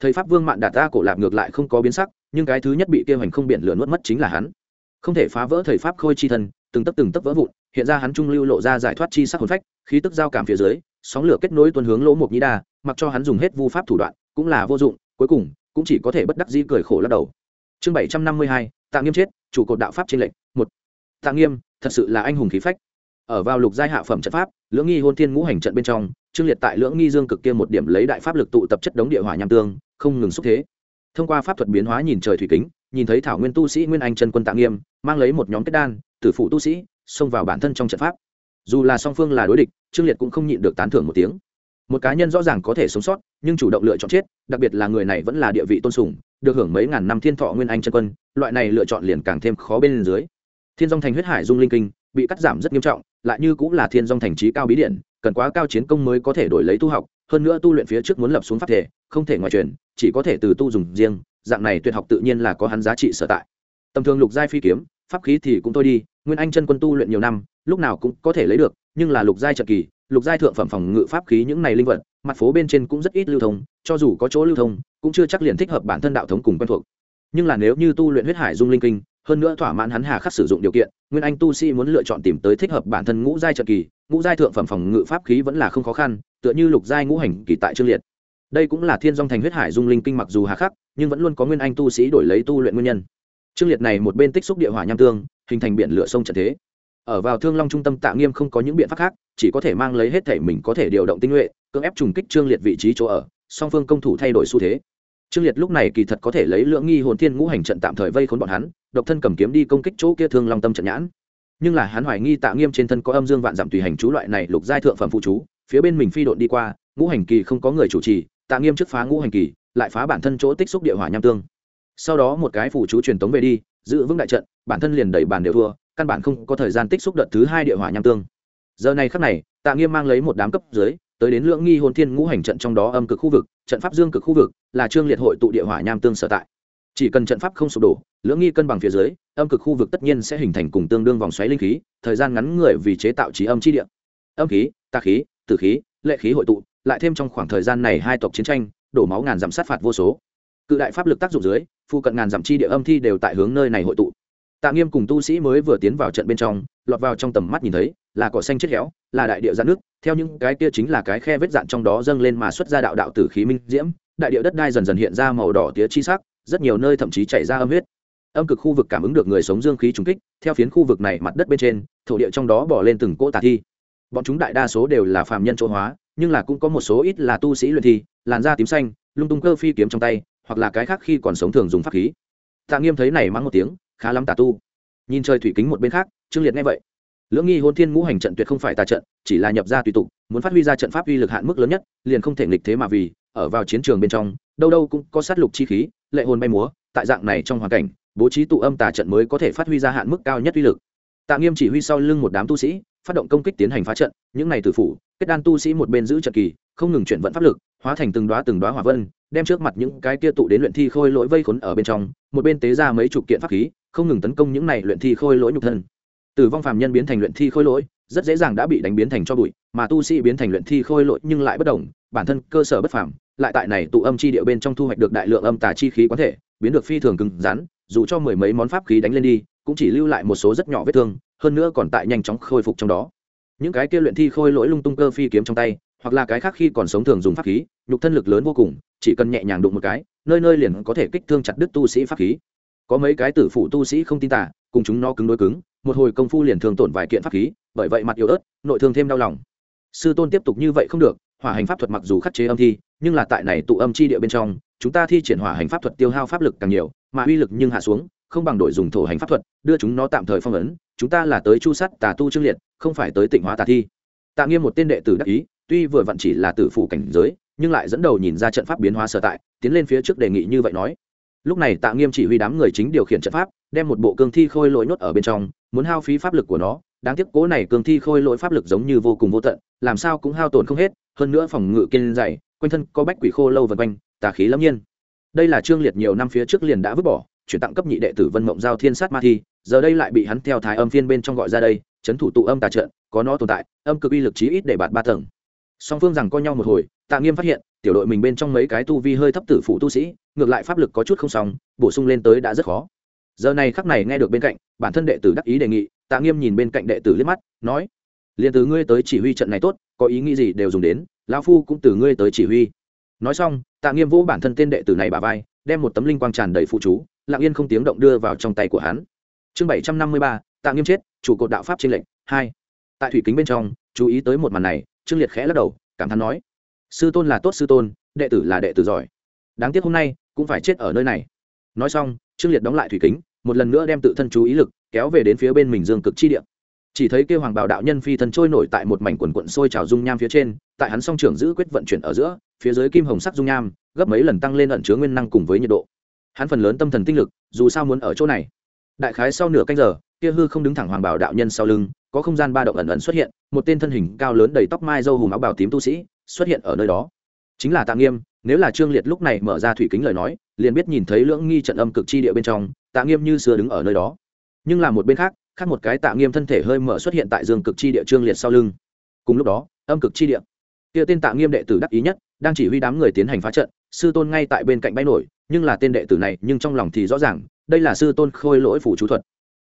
Thầy pháp vương mạn đạt ta cổ lạc ngược lại không có biến sắc, nhưng cái thứ nhất bị kêu hành không biển lửa nuốt mất chính là hắn. Không thể phá vỡ thầy pháp khôi chi thân từng tấc từng tấc vỡ vụn, hiện ra hắn trung lưu lộ ra giải thoát chi sắc hồn phách, khí tức giao cảm phía dưới, sóng lửa kết nối tuần hướng lỗ mục nhĩ đa, mặc cho hắn dùng hết vu pháp thủ đoạn, cũng là vô dụng, cuối cùng, cũng chỉ có thể bất đắc dĩ cười khổ lắc đầu. Chương bảy trăm năm mươi hai, tạ nghiêm chết, chủ cột đạo pháp trên lệnh, một. Tạ nghiêm, thật sự là anh hùng khí phách. Ở vào lục giai hạ phẩm trận pháp, lưỡng nghi hôn thiên ngũ hành trận bên trong trương liệt tại lưỡng nghi dương cực kia một điểm lấy đại pháp lực tụ tập chất đống địa hỏa nham tương, không ngừng xúc thế. Thông qua pháp thuật biến hóa nhìn trời thủy kính nhìn thấy thảo nguyên tu sĩ nguyên anh chân quân tạ nghiêm, mang lấy một nhóm kết đan, tử phụ tu sĩ, xông vào bản thân trong trận pháp. Dù là song phương là đối địch, trương liệt cũng không nhịn được tán thưởng một tiếng. Một cá nhân rõ ràng có thể sống sót, nhưng chủ động lựa chọn chết, đặc biệt là người này vẫn là địa vị tôn sùng, được hưởng mấy ngàn năm thiên thọ nguyên anh chân quân, loại này lựa chọn liền càng thêm khó bên dưới. Thiên dòng thành huyết hải dung linh kinh, bị cắt giảm rất nghiêm trọng, lại như cũng là thiên dòng thành trí cao bí điện, cần quá cao chiến công mới có thể đổi lấy tu học, hơn nữa tu luyện phía trước muốn lập xuống pháp thể, không thể ngoại truyền chỉ có thể từ tu dùng riêng dạng này tuyệt học tự nhiên là có hắn giá trị sở tại. Tầm thường lục giai phi kiếm, pháp khí thì cũng thôi đi, nguyên anh chân quân tu luyện nhiều năm, lúc nào cũng có thể lấy được, nhưng là lục giai trận kỳ, lục giai thượng phẩm phòng ngự pháp khí những này linh vật, mặt phố bên trên cũng rất ít lưu thông, cho dù có chỗ lưu thông, cũng chưa chắc liền thích hợp bản thân đạo thống cùng quen thuộc. Nhưng là nếu như tu luyện huyết hải dung linh kinh, hơn nữa thỏa mãn hắn hà khắc sử dụng điều kiện, nguyên anh tu sĩ muốn lựa chọn tìm tới thích hợp bản thân ngũ giai trận kỳ, ngũ giai thượng phẩm phòng ngự pháp khí vẫn là không khó khăn, tựa như lục giai ngũ hành kỳ tại trương liệt. Đây cũng là thiên dòng thành huyết hải dung linh kinh mặc dù hà khắc nhưng vẫn luôn có nguyên anh tu sĩ đổi lấy tu luyện nguyên nhân. Trương liệt này một bên tích xúc địa hỏa nham tương, hình thành biển lửa sông trận thế. Ở vào thương long trung tâm tạ nghiêm không có những biện pháp khác, chỉ có thể mang lấy hết thể mình có thể điều động tinh nhuệ, cưỡng ép trùng kích trương liệt vị trí chỗ ở, song phương công thủ thay đổi xu thế. Trương liệt lúc này kỳ thật có thể lấy lượng nghi hồn thiên ngũ hành trận tạm thời vây khốn bọn hắn, độc thân cầm kiếm đi công kích chỗ kia thương long tâm trận nhãn. Nhưng là hắn hoài nghi tạ nghiêm trên thân có âm dương vạn giảm tùy hành chú loại này lục giai thượng phẩm phụ chú, phía bên mình phi độn đi qua, ngũ hành kỳ không có người chủ trì, tạ nghiêm trước phá ngũ hành kỳ lại phá bản thân chỗ tích xúc địa hỏa nham tương. Sau đó một cái phụ chú truyền tống về đi, giữ vững đại trận, bản thân liền đẩy bàn đều thua, căn bản không có thời gian tích xúc đợt thứ hai địa hỏa nham tương. Giờ này khắc này, tạ nghiêm mang lấy một đám cấp dưới, tới đến lưỡng nghi hồn thiên ngũ hành trận trong đó âm cực khu vực, trận pháp dương cực khu vực, là trương liệt hội tụ địa hỏa nham tương sở tại. Chỉ cần trận pháp không sụp đổ, lưỡng nghi cân bằng phía dưới, âm cực khu vực tất nhiên sẽ hình thành cùng tương đương vòng xoáy linh khí, thời gian ngắn người vì chế tạo trí âm chi địa. Âm khí, tà khí, tử khí, lệ khí hội tụ, lại thêm trong khoảng thời gian này hai tộc chiến tranh đổ máu ngàn dặm sát phạt vô số. Cự đại pháp lực tác dụng dưới phụ cận ngàn dặm chi địa âm thi đều tại hướng nơi này hội tụ. Tạ nghiêm cùng tu sĩ mới vừa tiến vào trận bên trong, lọt vào trong tầm mắt nhìn thấy, là cỏ xanh chết héo, là đại địa dạn nước theo những cái kia chính là cái khe vết dạn trong đó dâng lên mà xuất ra đạo đạo tử khí minh diễm, đại địa đất đai dần dần hiện ra màu đỏ tía chi sắc, rất nhiều nơi thậm chí chảy ra âm huyết. Âm cực khu vực cảm ứng được người sống dương khí trùng kích, theo phiến khu vực này mặt đất bên trên, thổ địa trong đó bỏ lên từng cỗ tà thi. Bọn chúng đại đa số đều là phàm nhân chỗ hóa nhưng là cũng có một số ít là tu sĩ luyện thi, làn da tím xanh, lung tung cơ phi kiếm trong tay, hoặc là cái khác khi còn sống thường dùng pháp khí. Tạ nghiêm thấy này mắng một tiếng, khá lắm tà tu. Nhìn trời thủy kính một bên khác, trương liệt nghe vậy. Lưỡng nghi hôn thiên ngũ hành trận tuyệt không phải tà trận, chỉ là nhập ra tùy tục, muốn phát huy ra trận pháp uy lực hạn mức lớn nhất, liền không thể nghịch thế mà vì, ở vào chiến trường bên trong, đâu đâu cũng có sát lục chi khí, lệ hồn bay múa, tại dạng này trong hoàn cảnh, bố trí tụ âm tà trận mới có thể phát huy ra hạn mức cao nhất uy lực. Tạ nghiêm chỉ huy sau lưng một đám tu sĩ, phát động công kích tiến hành phá trận, những này tử phủ kết đan tu sĩ một bên giữ trận kỳ, không ngừng chuyển vận pháp lực, hóa thành từng đoá từng đoá hỏa vân, đem trước mặt những cái kia tụ đến luyện thi khôi lỗi vây khốn ở bên trong, một bên tế ra mấy chục kiện pháp khí, không ngừng tấn công những này luyện thi khôi lỗi nhục thân. Tử vong phàm nhân biến thành luyện thi khôi lỗi, rất dễ dàng đã bị đánh biến thành cho bụi, mà tu sĩ biến thành luyện thi khôi lỗi nhưng lại bất đồng bản thân cơ sở bất phàm, lại tại này tụ âm chi địa bên trong thu hoạch được đại lượng âm tà chi khí quán thể, biến được phi thường cứng rắn, dù cho mười mấy món pháp khí đánh lên đi, cũng chỉ lưu lại một số rất nhỏ vết thương, hơn nữa còn tại nhanh chóng khôi phục trong đó những cái kia luyện thi khôi lỗi lung tung cơ phi kiếm trong tay, hoặc là cái khác khi còn sống thường dùng pháp khí, nhục thân lực lớn vô cùng, chỉ cần nhẹ nhàng đụng một cái, nơi nơi liền có thể kích thương chặt đứt tu sĩ pháp khí. Có mấy cái tử phụ tu sĩ không tin tả cùng chúng nó cứng đối cứng, một hồi công phu liền thường tổn vài kiện pháp khí, bởi vậy mặt yếu ớt, nội thương thêm đau lòng. Sư tôn tiếp tục như vậy không được, hỏa hành pháp thuật mặc dù khắc chế âm thi, nhưng là tại này tụ âm chi địa bên trong, chúng ta thi triển hỏa hành pháp thuật tiêu hao pháp lực càng nhiều, mà uy lực nhưng hạ xuống không bằng đổi dùng thổ hành pháp thuật, đưa chúng nó tạm thời phong ấn, chúng ta là tới chu sắt tà tu trương liệt, không phải tới tịnh hóa tà thi. Tạ nghiêm một tên đệ tử đắc ý, tuy vừa vặn chỉ là tử phụ cảnh giới, nhưng lại dẫn đầu nhìn ra trận pháp biến hóa sở tại, tiến lên phía trước đề nghị như vậy nói. Lúc này tạ nghiêm chỉ huy đám người chính điều khiển trận pháp, đem một bộ cương thi khôi lỗi nhốt ở bên trong, muốn hao phí pháp lực của nó. Đáng tiếc cố này cương thi khôi lỗi pháp lực giống như vô cùng vô tận, làm sao cũng hao tổn không hết, hơn nữa phòng ngự kiên dày, quanh thân có bách quỷ khô lâu vần quanh, tà khí lâm nhiên. Đây là trương liệt nhiều năm phía trước liền đã vứt bỏ chuyển tặng cấp nhị đệ tử vân mộng giao thiên sát ma thi, giờ đây lại bị hắn theo thái âm phiên bên trong gọi ra đây, chấn thủ tụ âm tà trận, có nó tồn tại, âm cực uy lực chí ít để bạt ba tầng. Song phương rằng coi nhau một hồi, tạ nghiêm phát hiện, tiểu đội mình bên trong mấy cái tu vi hơi thấp tử phụ tu sĩ, ngược lại pháp lực có chút không xong, bổ sung lên tới đã rất khó. Giờ này khắc này nghe được bên cạnh, bản thân đệ tử đắc ý đề nghị, tạ nghiêm nhìn bên cạnh đệ tử liếc mắt, nói liền từ ngươi tới chỉ huy trận này tốt, có ý nghĩ gì đều dùng đến, lão phu cũng từ ngươi tới chỉ huy. Nói xong, tạ nghiêm vũ bản thân tên đệ tử này bà vai, đem một tấm linh quang tràn đầy phụ chú lặng yên không tiếng động đưa vào trong tay của hắn. Chương bảy trăm năm mươi ba, tạ nghiêm chết, chủ cột đạo pháp trên lệnh, hai. Tại thủy kính bên trong, chú ý tới một màn này, trương liệt khẽ lắc đầu, cảm thán nói, sư tôn là tốt sư tôn, đệ tử là đệ tử giỏi. Đáng tiếc hôm nay, cũng phải chết ở nơi này. Nói xong, trương liệt đóng lại thủy kính, một lần nữa đem tự thân chú ý lực kéo về đến phía bên mình dương cực chi địa chỉ thấy kêu hoàng bảo đạo nhân phi thân trôi nổi tại một mảnh quần quận sôi trào dung nham phía trên, tại hắn song trưởng giữ quyết vận chuyển ở giữa, phía dưới kim hồng sắc dung nham, gấp mấy lần tăng lên ẩn chứa nguyên năng cùng với nhiệt độ hắn phần lớn tâm thần tinh lực, dù sao muốn ở chỗ này. Đại khái sau nửa canh giờ, kia hư không đứng thẳng hoàng bảo đạo nhân sau lưng, có không gian ba động ẩn ẩn xuất hiện, một tên thân hình cao lớn đầy tóc mai dâu hùm áo bào tím tu sĩ xuất hiện ở nơi đó. Chính là tạ nghiêm, nếu là trương liệt lúc này mở ra thủy kính lời nói, liền biết nhìn thấy lưỡng nghi trận âm cực chi địa bên trong, tạ nghiêm như xưa đứng ở nơi đó. Nhưng là một bên khác khác một cái tạ nghiêm thân thể hơi mở xuất hiện tại dương cực chi địa trương liệt sau lưng. Cùng lúc đó, âm cực chi địa. Kia tên tạ nghiêm đệ tử đắc ý nhất, đang chỉ huy đám người tiến hành phá trận, sư tôn ngay tại bên cạnh bay nổi nhưng là tên đệ tử này nhưng trong lòng thì rõ ràng, đây là sư tôn khôi lỗi phủ chú thuật.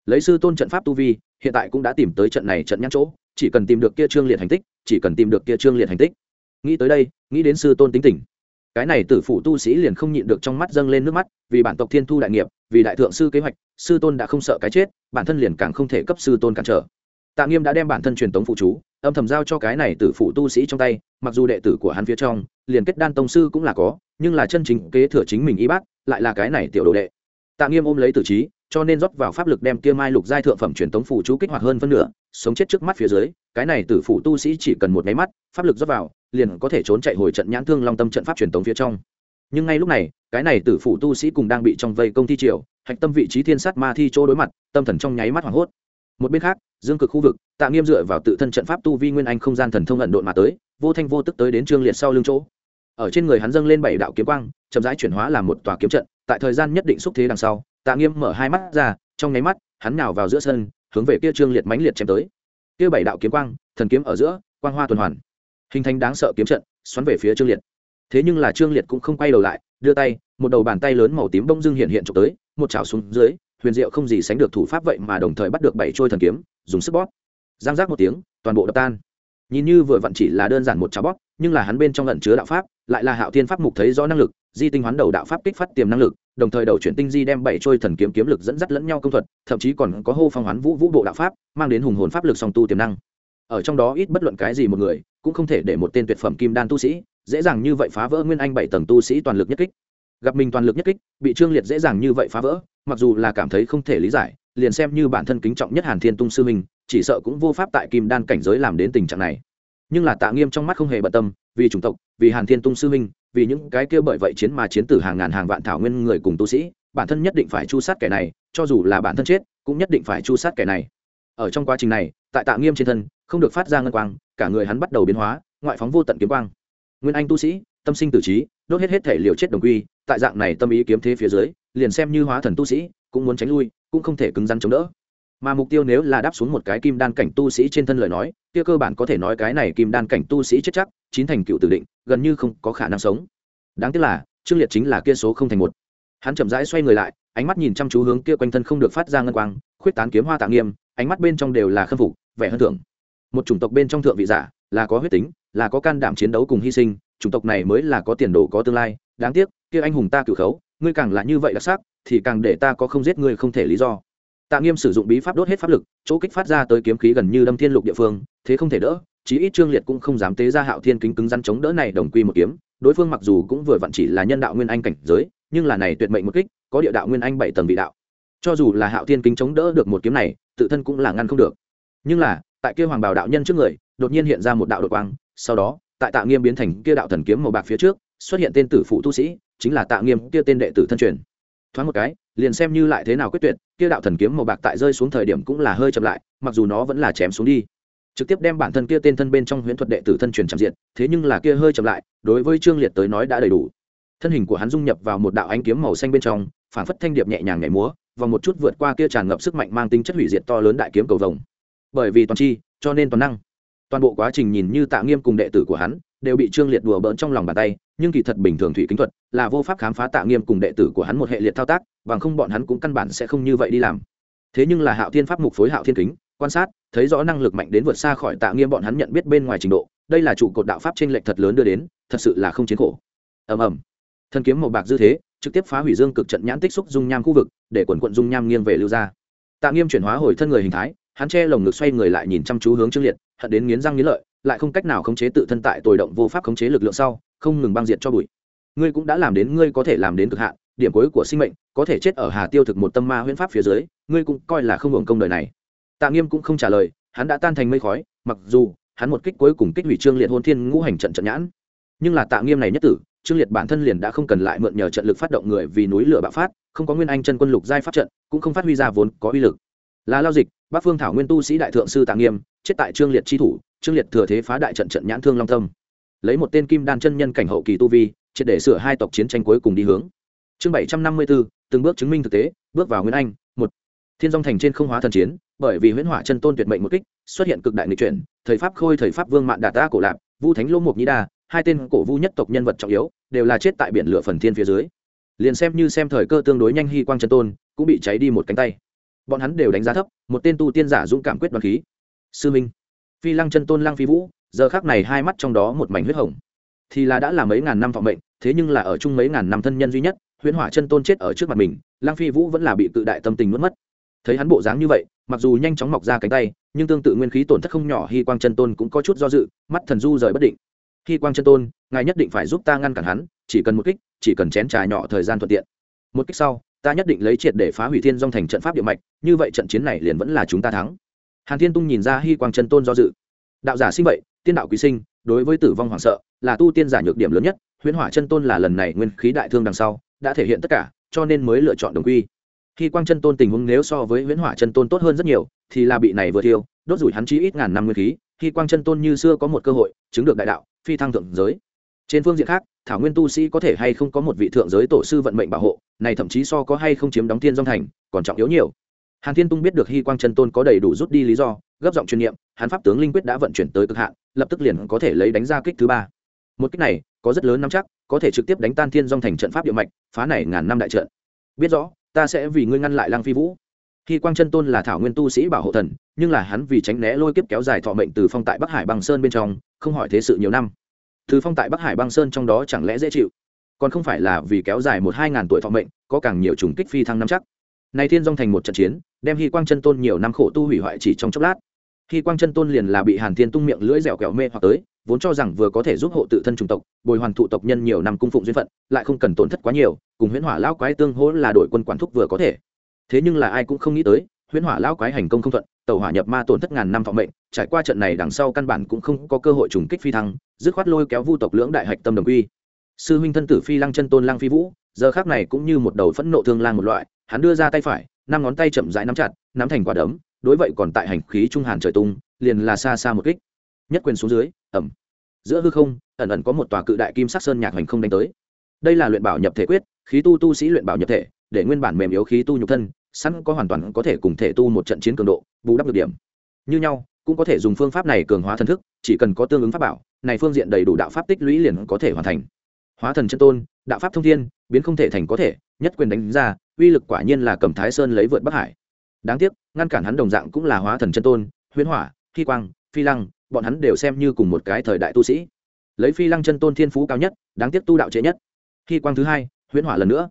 Lấy sư tôn trận pháp tu vi, hiện tại cũng đã tìm tới trận này trận nhãn chỗ, chỉ cần tìm được kia trương liệt hành tích, chỉ cần tìm được kia trương liệt hành tích. Nghĩ tới đây, nghĩ đến sư tôn tính tình. Cái này tử phụ tu sĩ liền không nhịn được trong mắt dâng lên nước mắt, vì bản tộc thiên thu đại nghiệp, vì đại thượng sư kế hoạch, sư tôn đã không sợ cái chết, bản thân liền càng không thể cấp sư tôn cản trở. Tạ nghiêm đã đem bản thân truyền tống phụ chú, âm thầm giao cho cái này tử phụ tu sĩ trong tay, mặc dù đệ tử của hắn phía trong, liền kết đan tông sư cũng là có nhưng là chân chính kế thừa chính mình y bác, lại là cái này tiểu đồ đệ. Tạ nghiêm ôm lấy tử trí, cho nên rót vào pháp lực đem kia mai lục giai thượng phẩm truyền tống phủ chú kích hoạt hơn phân nửa, sống chết trước mắt phía dưới, cái này tử phụ tu sĩ chỉ cần một máy mắt, pháp lực rót vào, liền có thể trốn chạy hồi trận nhãn thương long tâm trận pháp truyền tống phía trong. Nhưng ngay lúc này, cái này tử phụ tu sĩ cùng đang bị trong vây công thi triều, hạch tâm vị trí thiên sát ma thi chỗ đối mặt, tâm thần trong nháy mắt hoảng hốt. Một bên khác, dương cực khu vực, tạ nghiêm dựa vào tự thân trận pháp tu vi nguyên anh không gian thần thông ẩn độn mà tới, vô thanh vô tức tới đến trương liệt sau lưng chỗ ở trên người hắn dâng lên bảy đạo kiếm quang, chậm rãi chuyển hóa làm một tòa kiếm trận, tại thời gian nhất định xúc thế đằng sau, tạ nghiêm mở hai mắt ra, trong nháy mắt, hắn nhào vào giữa sân, hướng về kia trương liệt mãnh liệt chém tới. Kia bảy đạo kiếm quang, thần kiếm ở giữa, quang hoa tuần hoàn, hình thành đáng sợ kiếm trận, xoắn về phía trương liệt. Thế nhưng là trương liệt cũng không quay đầu lại, đưa tay, một đầu bàn tay lớn màu tím bông dưng hiện hiện trục tới, một chảo xuống dưới, huyền diệu không gì sánh được thủ pháp vậy mà đồng thời bắt được bảy trôi thần kiếm, dùng sức bóp. Giang giác một tiếng, toàn bộ đập tan. Nhìn như vừa vặn chỉ là đơn giản một chảo bóp, nhưng là hắn bên trong lẩn chứa đạo pháp lại là hạo thiên pháp mục thấy rõ năng lực, di tinh hoán đầu đạo pháp kích phát tiềm năng lực, đồng thời đầu chuyển tinh di đem bảy trôi thần kiếm kiếm lực dẫn dắt lẫn nhau công thuật, thậm chí còn có hô phong hoán vũ vũ bộ đạo pháp, mang đến hùng hồn pháp lực song tu tiềm năng. Ở trong đó ít bất luận cái gì một người, cũng không thể để một tên tuyệt phẩm kim đan tu sĩ, dễ dàng như vậy phá vỡ nguyên anh bảy tầng tu sĩ toàn lực nhất kích. Gặp mình toàn lực nhất kích, bị trương liệt dễ dàng như vậy phá vỡ, mặc dù là cảm thấy không thể lý giải, liền xem như bản thân kính trọng nhất hàn thiên tung sư mình chỉ sợ cũng vô pháp tại kim đan cảnh giới làm đến tình trạng này. Nhưng là tạ nghiêm trong mắt không hề bận tâm vì chủng tộc, vì hàn thiên tung sư minh vì những cái kia bởi vậy chiến mà chiến tử hàng ngàn hàng vạn thảo nguyên người cùng tu sĩ, bản thân nhất định phải chu sát kẻ này, cho dù là bản thân chết, cũng nhất định phải chu sát kẻ này. Ở trong quá trình này, tại tạ nghiêm trên thân, không được phát ra ngân quang, cả người hắn bắt đầu biến hóa, ngoại phóng vô tận kiếm quang. Nguyên anh tu sĩ, tâm sinh tử trí, đốt hết hết thể liều chết đồng quy, tại dạng này tâm ý kiếm thế phía dưới, liền xem như hóa thần tu sĩ, cũng muốn tránh lui, cũng không thể cứng rắn chống đỡ mà mục tiêu nếu là đáp xuống một cái kim đan cảnh tu sĩ trên thân lời nói, kia cơ bản có thể nói cái này kim đan cảnh tu sĩ chết chắc, chín thành cựu tử định, gần như không có khả năng sống. Đáng tiếc là, trương liệt chính là kia số không thành một. Hắn chậm rãi xoay người lại, ánh mắt nhìn chăm chú hướng kia quanh thân không được phát ra ngân quang, khuyết tán kiếm hoa tạ nghiêm, ánh mắt bên trong đều là khâm phục, vẻ hơn thưởng. Một chủng tộc bên trong thượng vị giả, là có huyết tính, là có can đảm chiến đấu cùng hy sinh, chủng tộc này mới là có tiền đồ có tương lai. Đáng tiếc, kia anh hùng ta cửu khấu, ngươi càng là như vậy đặc sắc, thì càng để ta có không giết ngươi không thể lý do tạ nghiêm sử dụng bí pháp đốt hết pháp lực, chỗ kích phát ra tới kiếm khí gần như đâm thiên lục địa phương, thế không thể đỡ, chí ít trương liệt cũng không dám tế ra hạo thiên kính cứng rắn chống đỡ này đồng quy một kiếm. Đối phương mặc dù cũng vừa vặn chỉ là nhân đạo nguyên anh cảnh giới, nhưng là này tuyệt mệnh một kích, có địa đạo nguyên anh bảy tầng vị đạo. Cho dù là hạo thiên kính chống đỡ được một kiếm này, tự thân cũng là ngăn không được. Nhưng là, tại kia hoàng bào đạo nhân trước người, đột nhiên hiện ra một đạo đột quang, sau đó, tại tạ nghiêm biến thành kia đạo thần kiếm màu bạc phía trước, xuất hiện tên tử phụ tu sĩ, chính là tạ nghiêm, kia tên đệ tử thân truyền thoáng một cái, liền xem như lại thế nào quyết tuyệt, kia đạo thần kiếm màu bạc tại rơi xuống thời điểm cũng là hơi chậm lại, mặc dù nó vẫn là chém xuống đi. Trực tiếp đem bản thân kia tên thân bên trong huyễn thuật đệ tử thân truyền chạm diện thế nhưng là kia hơi chậm lại, đối với trương liệt tới nói đã đầy đủ. Thân hình của hắn dung nhập vào một đạo ánh kiếm màu xanh bên trong phản phất thanh điệp nhẹ nhàng nhảy múa và một chút vượt qua kia tràn ngập sức mạnh mang tính chất hủy diệt to lớn đại kiếm cầu vồng. Bởi vì toàn chi, cho nên toàn năng. Toàn bộ quá trình nhìn như tạ nghiêm cùng đệ tử của hắn đều bị trương liệt đùa bỡn trong lòng bàn tay, nhưng kỳ thật bình thường thủy kính thuật là vô pháp khám phá tạ nghiêm cùng đệ tử của hắn một hệ liệt thao tác, bằng không bọn hắn cũng căn bản sẽ không như vậy đi làm. Thế nhưng là hạo thiên pháp mục phối hạo thiên kính, quan sát, thấy rõ năng lực mạnh đến vượt xa khỏi tạ nghiêm bọn hắn nhận biết bên ngoài trình độ, đây là trụ cột đạo pháp trên lệch thật lớn đưa đến, thật sự là không chiến khổ. Ầm ầm. Thân kiếm màu bạc dư thế, trực tiếp phá hủy dương cực trận nhãn tích xúc dung nham khu vực, để quần quận dung nham nghiêng về lưu ra. Tạ nghiêm chuyển hóa hồi thân người hình thái, hắn che lồng ngực xoay người lại nhìn chăm chú hướng trương liệt, hận đến nghiến răng nghiến lợi lại không cách nào khống chế tự thân tại tồi động vô pháp khống chế lực lượng sau, không ngừng băng diệt cho bụi. Ngươi cũng đã làm đến, ngươi có thể làm đến cực hạn, điểm cuối của sinh mệnh, có thể chết ở hà tiêu thực một tâm ma huyễn pháp phía dưới, ngươi cũng coi là không hưởng công đời này. Tạ nghiêm cũng không trả lời, hắn đã tan thành mây khói, mặc dù hắn một kích cuối cùng kích hủy trương liệt hôn thiên ngũ hành trận trận nhãn. Nhưng là tạ nghiêm này nhất tử, trương liệt bản thân liền đã không cần lại mượn nhờ trận lực phát động người vì núi lửa bạo phát, không có nguyên anh chân quân lục giai pháp trận, cũng không phát huy ra vốn có uy lực là lao dịch bắc phương thảo nguyên tu sĩ đại thượng sư tạ nghiêm, chết tại trương liệt chi thủ, trương liệt thừa thế phá đại trận trận nhãn thương long tâm. Lấy một tên kim đan chân nhân cảnh hậu kỳ tu vi, triệt để sửa hai tộc chiến tranh cuối cùng đi hướng. Chương bảy trăm năm mươi bốn từng bước chứng minh thực tế, bước vào nguyên anh, một. Thiên dong thành trên không hóa thần chiến, bởi vì huyễn hỏa chân tôn tuyệt mệnh một kích, xuất hiện cực đại nghịch chuyển, thời pháp khôi, thời pháp vương mạn đạt ta cổ lạp, vu thánh lô mục nhĩ đa, hai tên cổ vu nhất tộc nhân vật trọng yếu, đều là chết tại biển lửa phần thiên phía dưới. Liền xem như xem thời cơ tương đối nhanh hy quang chân tôn, cũng bị cháy đi một cánh tay bọn hắn đều đánh giá thấp, một tên tu tiên giả dũng cảm quyết đoàn khí. Sư minh, phi lăng chân tôn lăng phi vũ, giờ khác này hai mắt trong đó một mảnh huyết hồng. Thì là đã là mấy ngàn năm vọng mệnh, thế nhưng là ở chung mấy ngàn năm thân nhân duy nhất, huyễn hỏa chân tôn chết ở trước mặt mình, lăng phi vũ vẫn là bị tự đại tâm tình mất mất. Thấy hắn bộ dáng như vậy, mặc dù nhanh chóng mọc ra cánh tay, nhưng tương tự nguyên khí tổn thất không nhỏ hy quang chân tôn cũng có chút do dự, mắt thần du rời bất định. Hy quang chân tôn, ngài nhất định phải giúp ta ngăn cản hắn, chỉ cần một kích, chỉ cần chén trà nhỏ thời gian thuận tiện. Một kích sau ta nhất định lấy triệt để phá hủy thiên dòng thành trận pháp địa mạch, như vậy trận chiến này liền vẫn là chúng ta thắng. Hàn thiên tung nhìn ra hy quang chân tôn do dự. Đạo giả sinh vậy, tiên đạo quý sinh, đối với tử vong hoảng sợ, là tu tiên giả nhược điểm lớn nhất, huyễn hỏa chân tôn là lần này nguyên khí đại thương đằng sau, đã thể hiện tất cả, cho nên mới lựa chọn đồng quy. Khi quang chân tôn tình huống nếu so với huyễn hỏa chân tôn tốt hơn rất nhiều, thì là bị này vừa thiêu, đốt rủi hắn chi ít ngàn năm nguyên khí khi quang chân tôn như xưa có một cơ hội, chứng được đại đạo, phi thăng thượng giới. Trên phương diện khác, thảo nguyên tu sĩ có thể hay không có một vị thượng giới tổ sư vận mệnh bảo hộ này thậm chí so có hay không chiếm đóng thiên dòng thành, còn trọng yếu nhiều. Hàn thiên tung biết được hy quang chân tôn có đầy đủ rút đi lý do, gấp giọng chuyên nghiệm hắn pháp tướng linh quyết đã vận chuyển tới cực hạn, lập tức liền có thể lấy đánh ra kích thứ ba. Một kích này, có rất lớn nắm chắc, có thể trực tiếp đánh tan thiên dòng thành trận pháp địa mạch, phá này ngàn năm đại trận. Biết rõ, ta sẽ vì ngươi ngăn lại lăng phi vũ. Khi quang chân tôn là thảo nguyên tu sĩ bảo hộ thần, nhưng là hắn vì tránh né lôi kiếp kéo dài thọ mệnh từ phong tại bắc hải băng sơn bên trong, không hỏi thế sự nhiều năm. Từ phong tại bắc hải băng sơn trong đó chẳng lẽ dễ chịu? Còn không phải là vì kéo dài một hai ngàn tuổi thọ mệnh, có càng nhiều trùng kích phi thăng năm chắc. Này thiên dong thành một trận chiến, đem hy quang chân tôn nhiều năm khổ tu hủy hoại chỉ trong chốc lát. Hy quang chân tôn liền là bị hàn thiên tung miệng lưỡi dẻo kẹo mê hoặc tới, vốn cho rằng vừa có thể giúp hộ tự thân chủng tộc, bồi hoàn thụ tộc nhân nhiều năm cung phụng duyên phận, lại không cần tổn thất quá nhiều, cùng huyễn hỏa lão quái tương hỗ là đội quân quản thúc vừa có thể. Thế nhưng là ai cũng không nghĩ tới, huyễn hỏa lão quái hành công không thuận, tàu hỏa nhập ma tổn thất ngàn năm phòng mệnh, trải qua trận này đằng sau căn bản cũng không có cơ hội trùng kích phi thăng, dứt khoát lôi kéo vu tộc lưỡng đại hạch tâm đồng quy sư huynh thân tử phi lăng chân tôn lăng phi vũ, giờ khác này cũng như một đầu phẫn nộ thương lang một loại, hắn đưa ra tay phải, năm ngón tay chậm rãi nắm chặt, nắm thành quả đấm, đối vậy còn tại hành khí trung hàn trời tung, liền là xa xa một kích. Nhất quyền xuống dưới ẩm giữa hư không, ẩn ẩn có một tòa cự đại kim sắc sơn nhạc hành không đánh tới. Đây là luyện bảo nhập thể quyết, khí tu tu sĩ luyện bảo nhập thể, để nguyên bản mềm yếu khí tu nhục thân, sẵn có hoàn toàn có thể cùng thể tu một trận chiến cường độ, bù đắp được điểm. Như nhau, cũng có thể dùng phương pháp này cường hóa thần thức, chỉ cần có tương ứng pháp bảo, này phương diện đầy đủ đạo pháp tích lũy liền có thể hoàn thành hóa thần chân tôn, đạo pháp thông thiên, biến không thể thành có thể, nhất quyền đánh ra, uy lực quả nhiên là cầm thái sơn lấy vượt bắc hải. Đáng tiếc, ngăn cản hắn đồng dạng cũng là hóa thần chân tôn, huyễn hỏa hy quang, phi lăng, bọn hắn đều xem như cùng một cái thời đại tu sĩ. Lấy phi lăng chân tôn thiên phú cao nhất, đáng tiếc tu đạo trễ nhất. Hy quang thứ hai, huyễn hỏa lần nữa.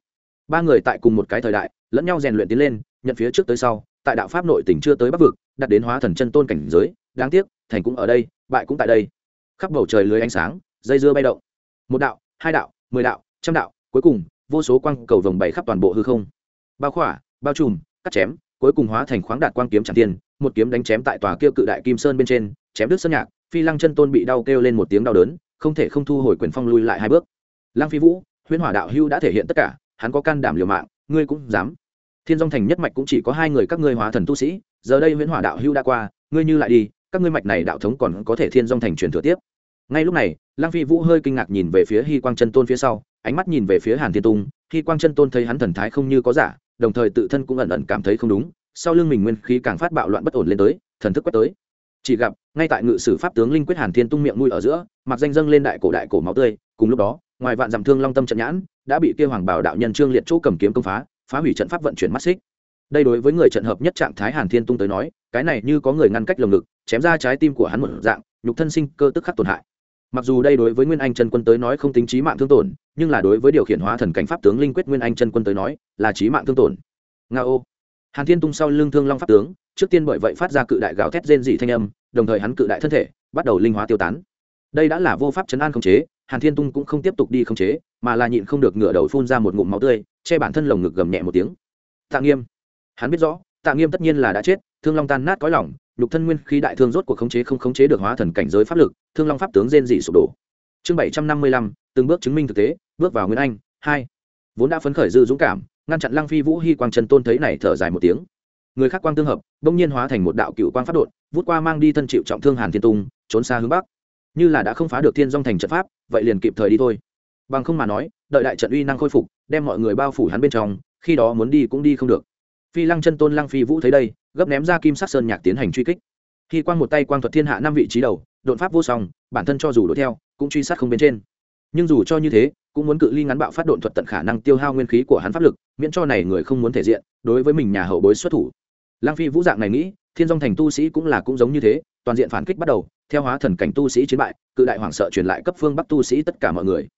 Ba người tại cùng một cái thời đại, lẫn nhau rèn luyện tiến lên, nhận phía trước tới sau, tại đạo pháp nội tỉnh chưa tới bắc vực, đặt đến hóa thần chân tôn cảnh giới, đáng tiếc, thành cũng ở đây, bại cũng tại đây. Khắp bầu trời lưới ánh sáng, dây dưa bay động. Một đạo hai đạo, mười đạo, trăm đạo, cuối cùng, vô số quang cầu vồng bày khắp toàn bộ hư không. Bao khỏa, bao trùm, cắt chém, cuối cùng hóa thành khoáng đạt quang kiếm tràng tiền một kiếm đánh chém tại tòa kia cự đại kim sơn bên trên, chém đứt sơn nhạc, phi lăng chân tôn bị đau kêu lên một tiếng đau đớn, không thể không thu hồi quyền phong lui lại hai bước. Lăng phi vũ, huyễn hỏa đạo hưu đã thể hiện tất cả, hắn có can đảm liều mạng, ngươi cũng dám. Thiên dòng thành nhất mạch cũng chỉ có hai người các ngươi hóa thần tu sĩ, giờ đây huyễn hỏa đạo hưu đã qua, ngươi như lại đi, các ngươi mạch này đạo thống còn có thể thiên dòng thành truyền thừa tiếp ngay lúc này, lăng phi vũ hơi kinh ngạc nhìn về phía hy quang chân tôn phía sau, ánh mắt nhìn về phía hàn thiên tung. Hy quang chân tôn thấy hắn thần thái không như có giả, đồng thời tự thân cũng ẩn ẩn cảm thấy không đúng, sau lưng mình nguyên khí càng phát bạo loạn bất ổn lên tới, thần thức quét tới. Chỉ gặp, ngay tại ngự sử pháp tướng linh quyết hàn thiên tung miệng nuôi ở giữa, mặc danh dâng lên đại cổ đại cổ máu tươi, cùng lúc đó, ngoài vạn dặm thương long tâm trận nhãn, đã bị kêu hoàng bảo đạo nhân trương liệt chỗ cầm kiếm công phá phá hủy trận pháp vận chuyển mắt xích. Đây đối với người trận hợp nhất trạng thái hàn thiên tung tới nói, cái này như có người ngăn cách lồng ngực, chém ra trái tim của hắn một dạng, nhục thân sinh cơ tức khắc tổn hại mặc dù đây đối với nguyên anh chân quân tới nói không tính trí mạng thương tổn, nhưng là đối với điều khiển hóa thần cảnh pháp tướng linh quyết nguyên anh chân quân tới nói, là trí mạng thương tổn. Nga ô. Hàn thiên tung sau lưng thương long pháp tướng, trước tiên bởi vậy phát ra cự đại gào thét rên dị thanh âm, đồng thời hắn cự đại thân thể, bắt đầu linh hóa tiêu tán. Đây đã là vô pháp chấn an khống chế, hàn thiên tung cũng không tiếp tục đi khống chế, mà là nhịn không được ngửa đầu phun ra một ngụm máu tươi, che bản thân lồng ngực gầm nhẹ một tiếng. Tạ nghiêm. Hắn biết rõ, tạ nghiêm tất nhiên là đã chết, thương long tan nát cõi lỏng nhục thân nguyên khí đại thương rốt cuộc khống chế không khống chế được hóa thần cảnh giới pháp lực, thương long pháp tướng rên dị sụp đổ. Chương bảy trăm năm mươi lăm, từng bước chứng minh thực tế, bước vào nguyên anh, hai. Vốn đã phấn khởi dư dũng cảm, ngăn chặn lăng phi vũ hy quang trần tôn thấy này thở dài một tiếng. Người khác quang tương hợp, bỗng nhiên hóa thành một đạo cựu quang pháp đột, vút qua mang đi thân chịu trọng thương hàn thiên tung, trốn xa hướng bắc. Như là đã không phá được thiên dong thành trận pháp, vậy liền kịp thời đi thôi. Bằng không mà nói, đợi đại trận uy năng khôi phục, đem mọi người bao phủ hắn bên trong, khi đó muốn đi cũng đi không được phi lăng chân tôn lăng phi vũ thấy đây, gấp ném ra kim sắc sơn nhạc tiến hành truy kích. Khi quang một tay quang thuật thiên hạ năm vị trí đầu, đột pháp vô song, bản thân cho dù đuổi theo, cũng truy sát không bên trên. Nhưng dù cho như thế, cũng muốn cự ly ngắn bạo phát độn thuật tận khả năng tiêu hao nguyên khí của hắn pháp lực, miễn cho này người không muốn thể diện, đối với mình nhà hậu bối xuất thủ. Lăng phi vũ dạng này nghĩ, thiên dong thành tu sĩ cũng là cũng giống như thế, toàn diện phản kích bắt đầu, theo hóa thần cảnh tu sĩ chiến bại, cự đại hoàng sợ truyền lại cấp phương bắc tu sĩ tất cả mọi người.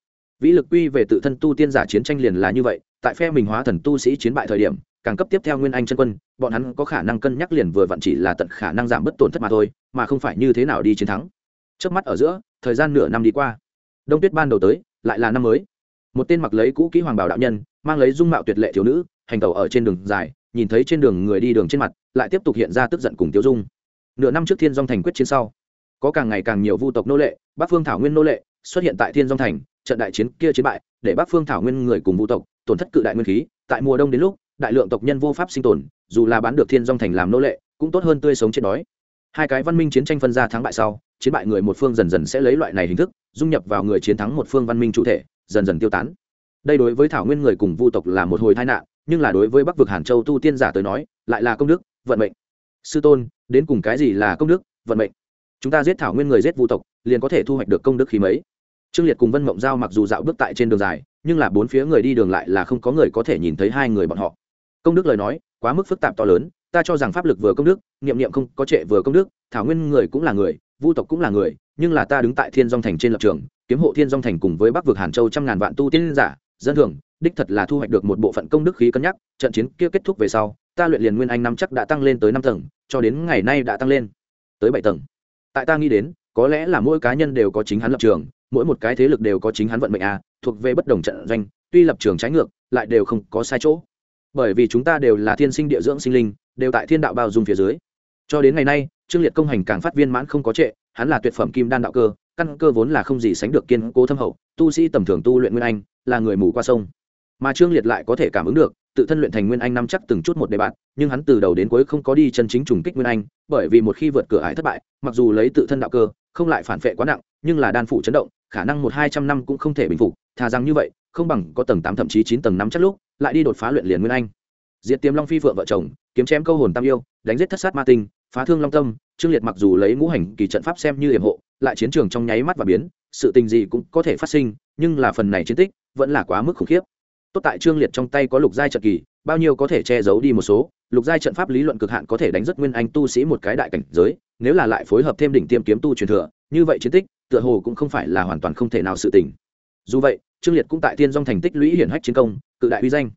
Vĩ lực quy về tự thân tu tiên giả chiến tranh liền là như vậy, tại phe mình hóa thần tu sĩ chiến bại thời điểm càng cấp tiếp theo nguyên anh chân quân, bọn hắn có khả năng cân nhắc liền vừa vặn chỉ là tận khả năng giảm bớt tổn thất mà thôi, mà không phải như thế nào đi chiến thắng. Trước mắt ở giữa, thời gian nửa năm đi qua. Đông tuyết ban đầu tới, lại là năm mới. Một tên mặc lấy cũ kỹ hoàng bảo đạo nhân, mang lấy dung mạo tuyệt lệ thiếu nữ, hành tẩu ở trên đường dài, nhìn thấy trên đường người đi đường trên mặt, lại tiếp tục hiện ra tức giận cùng tiêu dung. Nửa năm trước thiên dong thành quyết chiến sau, có càng ngày càng nhiều vu tộc nô lệ, bắc phương thảo nguyên nô lệ xuất hiện tại thiên dong thành, trận đại chiến kia chiến bại, để bắc phương thảo nguyên người cùng vu tộc tổn thất cự đại nguyên khí, tại mùa đông đến lúc đại lượng tộc nhân vô pháp sinh tồn, dù là bán được thiên dong thành làm nô lệ, cũng tốt hơn tươi sống chết đói. Hai cái văn minh chiến tranh phân ra thắng bại sau, chiến bại người một phương dần dần sẽ lấy loại này hình thức, dung nhập vào người chiến thắng một phương văn minh chủ thể, dần dần tiêu tán. Đây đối với thảo nguyên người cùng vu tộc là một hồi tai nạn, nhưng là đối với bắc vực hàn châu tu tiên giả tới nói, lại là công đức, vận mệnh. Sư tôn, đến cùng cái gì là công đức, vận mệnh? Chúng ta giết thảo nguyên người giết vu tộc, liền có thể thu hoạch được công đức khí mấy? Trương liệt cùng vân mộng giao mặc dù dạo bước tại trên đường dài, nhưng là bốn phía người đi đường lại là không có người có thể nhìn thấy hai người bọn họ công đức lời nói, quá mức phức tạp to lớn, ta cho rằng pháp lực vừa công đức, niệm niệm không có trệ vừa công đức, thảo nguyên người cũng là người, vu tộc cũng là người, nhưng là ta đứng tại thiên dong thành trên lập trường, kiếm hộ thiên dong thành cùng với bắc vực hàn châu trăm ngàn vạn tu tiên giả, dân thường, đích thật là thu hoạch được một bộ phận công đức khí cân nhắc, trận chiến kia kết thúc về sau, ta luyện liền nguyên anh năm chắc đã tăng lên tới năm tầng, cho đến ngày nay đã tăng lên tới bảy tầng. Tại ta nghĩ đến, có lẽ là mỗi cá nhân đều có chính hắn lập trường, mỗi một cái thế lực đều có chính hắn vận mệnh a, thuộc về bất đồng trận doanh, tuy lập trường trái ngược, lại đều không có sai chỗ bởi vì chúng ta đều là thiên sinh địa dưỡng sinh linh, đều tại thiên đạo bao dung phía dưới. Cho đến ngày nay, trương liệt công hành càng phát viên mãn không có trệ, hắn là tuyệt phẩm kim đan đạo cơ, căn cơ vốn là không gì sánh được kiên cố thâm hậu, tu sĩ tầm thường tu luyện nguyên anh, là người mù qua sông. Mà trương liệt lại có thể cảm ứng được, tự thân luyện thành nguyên anh năm chắc từng chút một đề bạn nhưng hắn từ đầu đến cuối không có đi chân chính trùng kích nguyên anh, bởi vì một khi vượt cửa ải thất bại, mặc dù lấy tự thân đạo cơ, không lại phản vệ quá nặng, nhưng là đan phụ chấn động, khả năng một hai trăm năm cũng không thể bình phục, thà rằng như vậy, không bằng có tầng tám thậm chí chín tầng năm chắc lúc lại đi đột phá luyện liền nguyên anh. Diệt tiềm long phi phượng vợ chồng, kiếm chém câu hồn tam yêu, đánh giết thất sát ma tinh, phá thương long tâm, trương liệt mặc dù lấy ngũ hành kỳ trận pháp xem như hiểm hộ, lại chiến trường trong nháy mắt và biến, sự tình gì cũng có thể phát sinh, nhưng là phần này chiến tích vẫn là quá mức khủng khiếp. Tốt tại trương liệt trong tay có lục giai trận kỳ, bao nhiêu có thể che giấu đi một số, lục giai trận pháp lý luận cực hạn có thể đánh rất nguyên anh tu sĩ một cái đại cảnh giới, nếu là lại phối hợp thêm đỉnh tiêm kiếm tu truyền thừa, như vậy chiến tích, tựa hồ cũng không phải là hoàn toàn không thể nào sự tình. Dù vậy trương liệt cũng tại tiên dong thành tích lũy hiển hách chiến công, cự đại uy danh.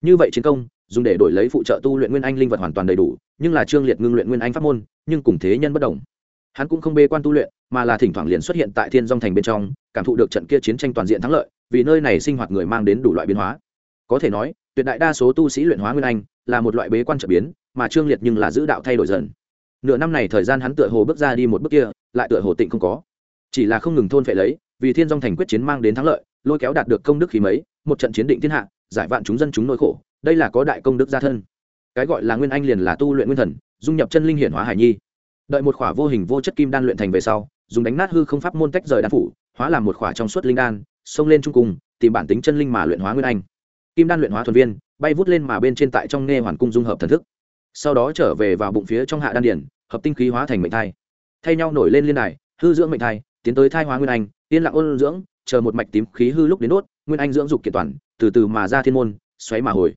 Như vậy chiến công, dùng để đổi lấy phụ trợ tu luyện nguyên anh linh vật hoàn toàn đầy đủ, nhưng là trương liệt ngưng luyện nguyên anh pháp môn, nhưng cùng thế nhân bất đồng. Hắn cũng không bê quan tu luyện, mà là thỉnh thoảng liền xuất hiện tại thiên dong thành bên trong, cảm thụ được trận kia chiến tranh toàn diện thắng lợi, vì nơi này sinh hoạt người mang đến đủ loại biến hóa. Có thể nói, tuyệt đại đa số tu sĩ luyện hóa nguyên anh là một loại bế quan trợ biến, mà trương liệt nhưng là giữ đạo thay đổi dần. Nửa năm này thời gian hắn tựa hồ bước ra đi một bước kia, lại tựa hồ tịnh không có. Chỉ là không ngừng thôn phệ lấy vì thiên dòng thành quyết chiến mang đến thắng lợi, lôi kéo đạt được công đức khí mấy, một trận chiến định thiên hạ, giải vạn chúng dân chúng nỗi khổ, đây là có đại công đức gia thân. Cái gọi là nguyên anh liền là tu luyện nguyên thần, dung nhập chân linh hiển hóa hải nhi. Đợi một khỏa vô hình vô chất kim đan luyện thành về sau, dùng đánh nát hư không pháp môn tách rời đan phủ, hóa làm một khỏa trong suốt linh đan, xông lên trung cung, tìm bản tính chân linh mà luyện hóa nguyên anh. Kim đan luyện hóa thuần viên, bay vút lên mà bên trên tại trong nghe hoàn cung dung hợp thần thức. Sau đó trở về vào bụng phía trong hạ đan điển hợp tinh khí hóa thành mệnh thai. Thay nhau nổi lên liên đài, hư dưỡng mệnh thai tiến tới thai hóa nguyên anh, yên lặng ôn dưỡng, chờ một mạch tím khí hư lúc đến đốt, nguyên anh dưỡng dục kiện toàn, từ từ mà ra thiên môn, xoáy mà hồi.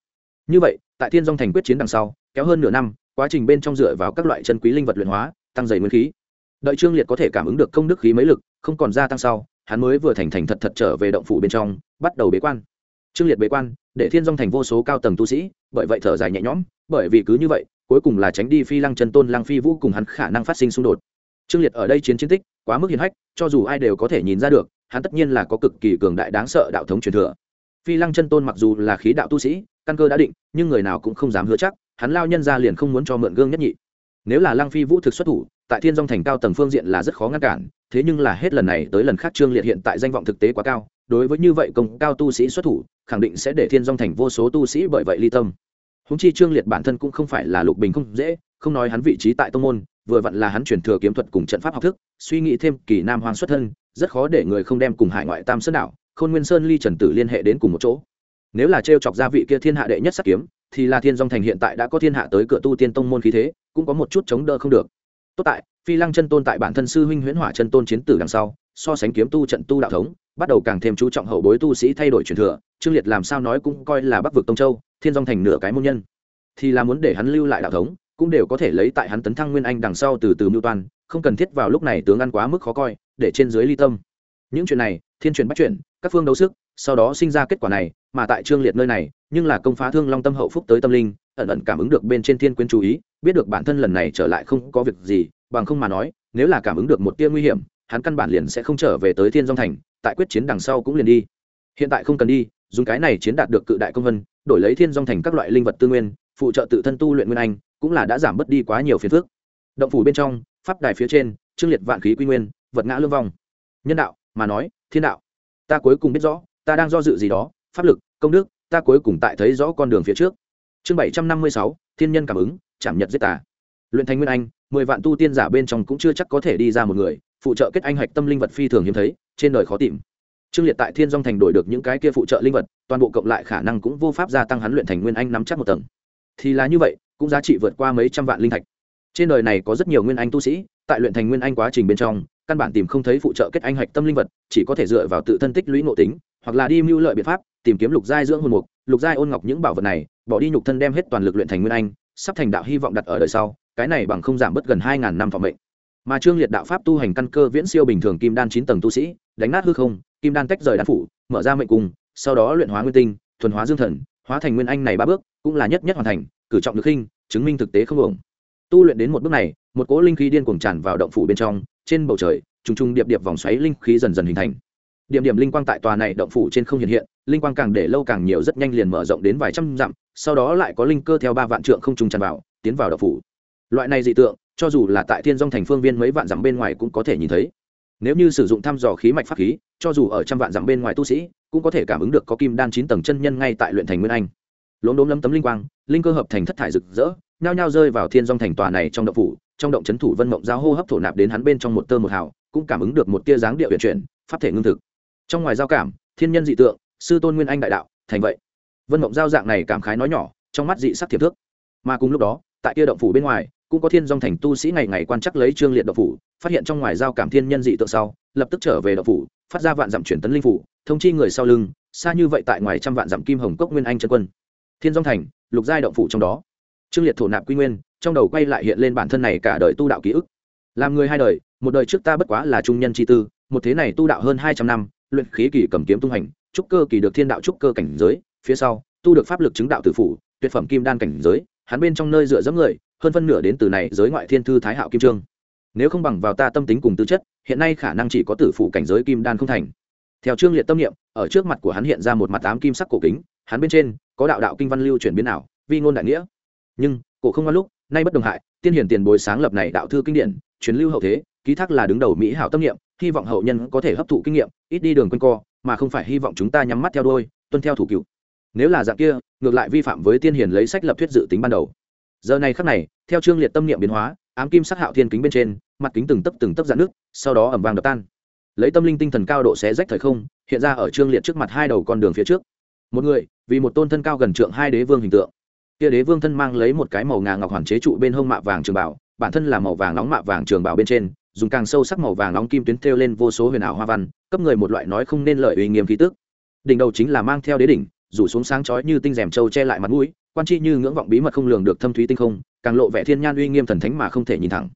Như vậy, tại thiên dòng thành quyết chiến đằng sau, kéo hơn nửa năm, quá trình bên trong dựa vào các loại chân quý linh vật luyện hóa, tăng dày nguyên khí. Đợi trương liệt có thể cảm ứng được công đức khí mấy lực, không còn gia tăng sau, hắn mới vừa thành thành thật thật trở về động phủ bên trong, bắt đầu bế quan. Trương liệt bế quan, để thiên dòng thành vô số cao tầng tu sĩ, bởi vậy thở dài nhẹ nhõm, bởi vì cứ như vậy, cuối cùng là tránh đi phi lăng chân tôn lăng phi vũ cùng hắn khả năng phát sinh xung đột trương liệt ở đây chiến chiến tích, quá mức hiền hách, cho dù ai đều có thể nhìn ra được, hắn tất nhiên là có cực kỳ cường đại đáng sợ đạo thống truyền thừa. Phi lăng chân tôn mặc dù là khí đạo tu sĩ, căn cơ đã định, nhưng người nào cũng không dám hứa chắc, hắn lao nhân ra liền không muốn cho mượn gương nhất nhị. Nếu là lăng phi vũ thực xuất thủ, tại thiên dong thành cao tầng phương diện là rất khó ngăn cản, thế nhưng là hết lần này tới lần khác trương liệt hiện tại danh vọng thực tế quá cao, đối với như vậy công cao tu sĩ xuất thủ, khẳng định sẽ để thiên dong thành vô số tu sĩ bởi vậy ly tâm. Húng chi trương liệt bản thân cũng không phải là lục bình không dễ, không nói hắn vị trí tại tông môn vừa vặn là hắn truyền thừa kiếm thuật cùng trận pháp học thức, suy nghĩ thêm kỳ nam hoàng xuất thân, rất khó để người không đem cùng hải ngoại tam sơn đảo, khôn nguyên sơn ly trần tử liên hệ đến cùng một chỗ. Nếu là t chọc gia vị kia thiên hạ đệ nhất sắc kiếm, thì là thiên dong thành hiện tại đã có thiên hạ tới cửa tu tiên tông môn khí thế, cũng có một chút chống đỡ không được. Tốt tại, phi lăng chân tôn tại bản thân sư huynh huyễn hỏa chân tôn chiến tử đằng sau, so sánh kiếm tu trận tu đạo thống, bắt đầu càng thêm chú trọng hậu bối tu sĩ thay đổi truyền thừa, trương liệt làm sao nói cũng coi là bắc vực tông châu, thiên dong thành nửa cái môn nhân. Thì là muốn để hắn lưu lại đạo thống cũng đều có thể lấy tại hắn tấn thăng nguyên anh đằng sau từ từ mưu toan, không cần thiết vào lúc này tướng ăn quá mức khó coi, để trên dưới ly tâm. Những chuyện này, thiên truyền bắt chuyển, các phương đấu sức, sau đó sinh ra kết quả này, mà tại trương liệt nơi này, nhưng là công phá thương long tâm hậu phúc tới tâm linh, ẩn ẩn cảm ứng được bên trên thiên quyến chú ý, biết được bản thân lần này trở lại không có việc gì, bằng không mà nói, nếu là cảm ứng được một tia nguy hiểm, hắn căn bản liền sẽ không trở về tới thiên dông thành, tại quyết chiến đằng sau cũng liền đi. Hiện tại không cần đi, dùng cái này chiến đạt được cự đại công vân, đổi lấy thiên dông thành các loại linh vật tư nguyên phụ trợ tự thân tu luyện nguyên anh, cũng là đã giảm bớt đi quá nhiều phiền phức. Động phủ bên trong, pháp đài phía trên trương liệt vạn khí quy nguyên, vật ngã lương vong. Nhân đạo, mà nói, thiên đạo. Ta cuối cùng biết rõ, ta đang do dự gì đó, pháp lực, công đức, ta cuối cùng tại thấy rõ con đường phía trước. Chương bảy trăm năm mươi sáu, thiên nhân cảm ứng chảm nhật giết tà. Luyện thành nguyên anh, mười vạn tu tiên giả bên trong cũng chưa chắc có thể đi ra một người, phụ trợ kết anh hạch tâm linh vật phi thường hiếm thấy, trên đời khó tìm. Trương liệt tại thiên dong thành đổi được những cái kia phụ trợ linh vật, toàn bộ cộng lại khả năng cũng vô pháp gia tăng hắn luyện thành nguyên anh nắm chắc một tầng thì là như vậy, cũng giá trị vượt qua mấy trăm vạn linh thạch. Trên đời này có rất nhiều nguyên anh tu sĩ, tại luyện thành nguyên anh quá trình bên trong, căn bản tìm không thấy phụ trợ kết anh hạch tâm linh vật, chỉ có thể dựa vào tự thân tích lũy ngộ tính, hoặc là đi mưu lợi biện pháp, tìm kiếm lục giai dưỡng hồn mục, lục giai ôn ngọc những bảo vật này, bỏ đi nhục thân đem hết toàn lực luyện thành nguyên anh, sắp thành đạo hy vọng đặt ở đời sau, cái này bằng không giảm bớt gần hai ngàn năm phòng mệnh. Mà trương liệt đạo pháp tu hành căn cơ viễn siêu bình thường kim đan chín tầng tu sĩ, đánh nát hư không, kim đan tách rời đan phủ, mở ra mệnh cung, sau đó luyện hóa nguyên tinh, thuần hóa dương thần hóa thành nguyên anh này ba bước, cũng là nhất nhất hoàn thành, cử trọng được khinh, chứng minh thực tế không ổng tu luyện đến một bước này, một cỗ linh khí điên cuồng tràn vào động phủ bên trong, trên bầu trời, trùng trùng điệp điệp vòng xoáy linh khí dần dần hình thành. Điểm điểm linh quang tại tòa này động phủ trên không hiện hiện, linh quang càng để lâu càng nhiều rất nhanh liền mở rộng đến vài trăm dặm, sau đó lại có linh cơ theo ba vạn trượng không trùng tràn vào, tiến vào động phủ. Loại này dị tượng, cho dù là tại thiên dong thành phương viên mấy vạn dặm bên ngoài cũng có thể nhìn thấy nếu như sử dụng thăm dò khí mạch pháp khí, cho dù ở trăm vạn dặm bên ngoài tu sĩ, cũng có thể cảm ứng được có kim đan chín tầng chân nhân ngay tại luyện thành nguyên anh. Lốm đốm lấm tấm linh quang, linh cơ hợp thành thất thải rực rỡ, nhao nhao rơi vào thiên dong thành tòa này trong động phủ, trong động c thủ vân mộng giao hô hấp thổ nạp đến hắn bên trong một tơ một hào, cũng cảm ứng được một tia dáng địa huyện chuyển, pháp thể ngưng thực. Trong ngoài giao cảm, thiên nhân dị tượng, sư tôn nguyên anh đại đạo, thành vậy. Vân mộng giao dạng này cảm khái nói nhỏ, trong mắt dị sắc thiệp thước. Mà cùng lúc đó, tại kia động phủ bên ngoài cũng có thiên dòng thành tu sĩ ngày ngày quan chắc lấy trương liệt độc phủ, phát hiện trong ngoài giao cảm thiên nhân dị tượng sau, lập tức trở về độc phủ, phát ra vạn dặm chuyển tấn linh phủ, thông chi người sau lưng, xa như vậy tại ngoài trăm vạn dặm kim hồng cốc nguyên anh chân quân. Thiên dòng thành, lục giai động phủ trong đó. Trương liệt thổ nạp quy nguyên, trong đầu quay lại hiện lên bản thân này cả đời tu đạo ký ức. Làm người hai đời, một đời trước ta bất quá là trung nhân chi tư, một thế này tu đạo hơn hai trăm năm, luyện khí kỳ cầm kiếm tung hành, trúc cơ kỳ được thiên đạo trúc cơ cảnh giới, phía sau, tu được pháp lực chứng đạo tử phủ, tuyệt phẩm kim đan cảnh giới, hắn bên trong nơi dựa dẫm người hơn phân nửa đến từ này giới ngoại thiên thư thái hạo kim trương. Nếu không bằng vào ta tâm tính cùng tư chất, hiện nay khả năng chỉ có tử phụ cảnh giới kim đan không thành. Theo trương liệt tâm niệm, ở trước mặt của hắn hiện ra một mặt tám kim sắc cổ kính, hắn bên trên có đạo đạo kinh văn lưu chuyển biến ảo, vi ngôn đại nghĩa. Nhưng, cổ không ngoan lúc, nay bất đồng hại, tiên hiển tiền bối sáng lập này đạo thư kinh điển, truyền lưu hậu thế, ký thác là đứng đầu mỹ hảo tâm niệm, hy vọng hậu nhân có thể hấp thụ kinh nghiệm, ít đi đường quanh co, mà không phải hy vọng chúng ta nhắm mắt theo đôi tuân theo thủ cựu. Nếu là dạng kia, ngược lại vi phạm với tiên hiền lấy sách lập thuyết dự tính ban đầu giờ này khắc này, theo trương liệt tâm niệm biến hóa, ám kim sắc hạo thiên kính bên trên, mặt kính từng tấp từng tấp dạn nước, sau đó ẩm vàng đập tan. Lấy tâm linh tinh thần cao độ xé rách thời không, hiện ra ở trương liệt trước mặt hai đầu con đường phía trước. Một người, vì một tôn thân cao gần trượng hai đế vương hình tượng. Kia đế vương thân mang lấy một cái màu ngà ngọc hoàn chế trụ bên hông mạ vàng trường bảo, bản thân là màu vàng nóng mạ vàng trường bảo bên trên, dùng càng sâu sắc màu vàng nóng kim tuyến thêu lên vô số huyền ảo hoa văn, cấp người một loại nói không nên lợi uy nghiêm khí tức. Đỉnh đầu chính là mang theo đế đỉnh, rủ xuống sáng chói như tinh rèm trâu che lại mặt mũi quan chi như ngưỡng vọng bí mật không lường được thâm thúy tinh không, càng lộ vẻ thiên nhan uy nghiêm thần thánh mà không thể nhìn thẳng.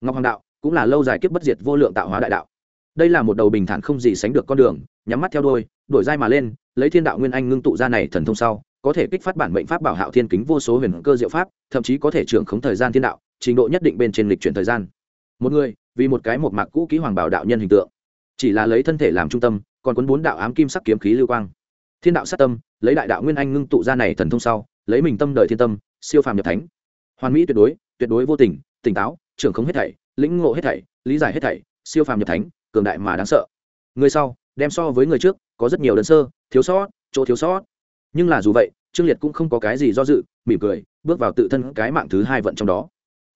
Ngọc hoàng đạo, cũng là lâu dài kiếp bất diệt vô lượng tạo hóa đại đạo. Đây là một đầu bình thản không gì sánh được con đường, nhắm mắt theo đôi đổi dai mà lên, lấy thiên đạo nguyên anh ngưng tụ ra này thần thông sau, có thể kích phát bản mệnh pháp bảo hạo thiên kính vô số huyền cơ diệu pháp, thậm chí có thể trưởng khống thời gian thiên đạo, trình độ nhất định bên trên lịch chuyển thời gian. Một người, vì một cái một mạc cũ kỹ hoàng bảo đạo nhân hình tượng, chỉ là lấy thân thể làm trung tâm, còn cuốn bốn đạo ám kim sắc kiếm khí lưu quang. Thiên đạo sát tâm, lấy đại đạo nguyên anh ngưng tụ ra này thần thông sau lấy mình tâm đời thiên tâm, siêu phàm nhập thánh. Hoàn mỹ tuyệt đối tuyệt đối vô tình, tỉnh táo, trưởng không hết thảy, lĩnh ngộ hết thảy, lý giải hết thảy, siêu phàm nhập thánh, cường đại mà đáng sợ. Người sau, đem so với người trước, có rất nhiều đơn sơ, thiếu sót, chỗ thiếu sót. Nhưng là dù vậy, trương liệt cũng không có cái gì do dự, mỉm cười, bước vào tự thân cái mạng thứ hai vận trong đó.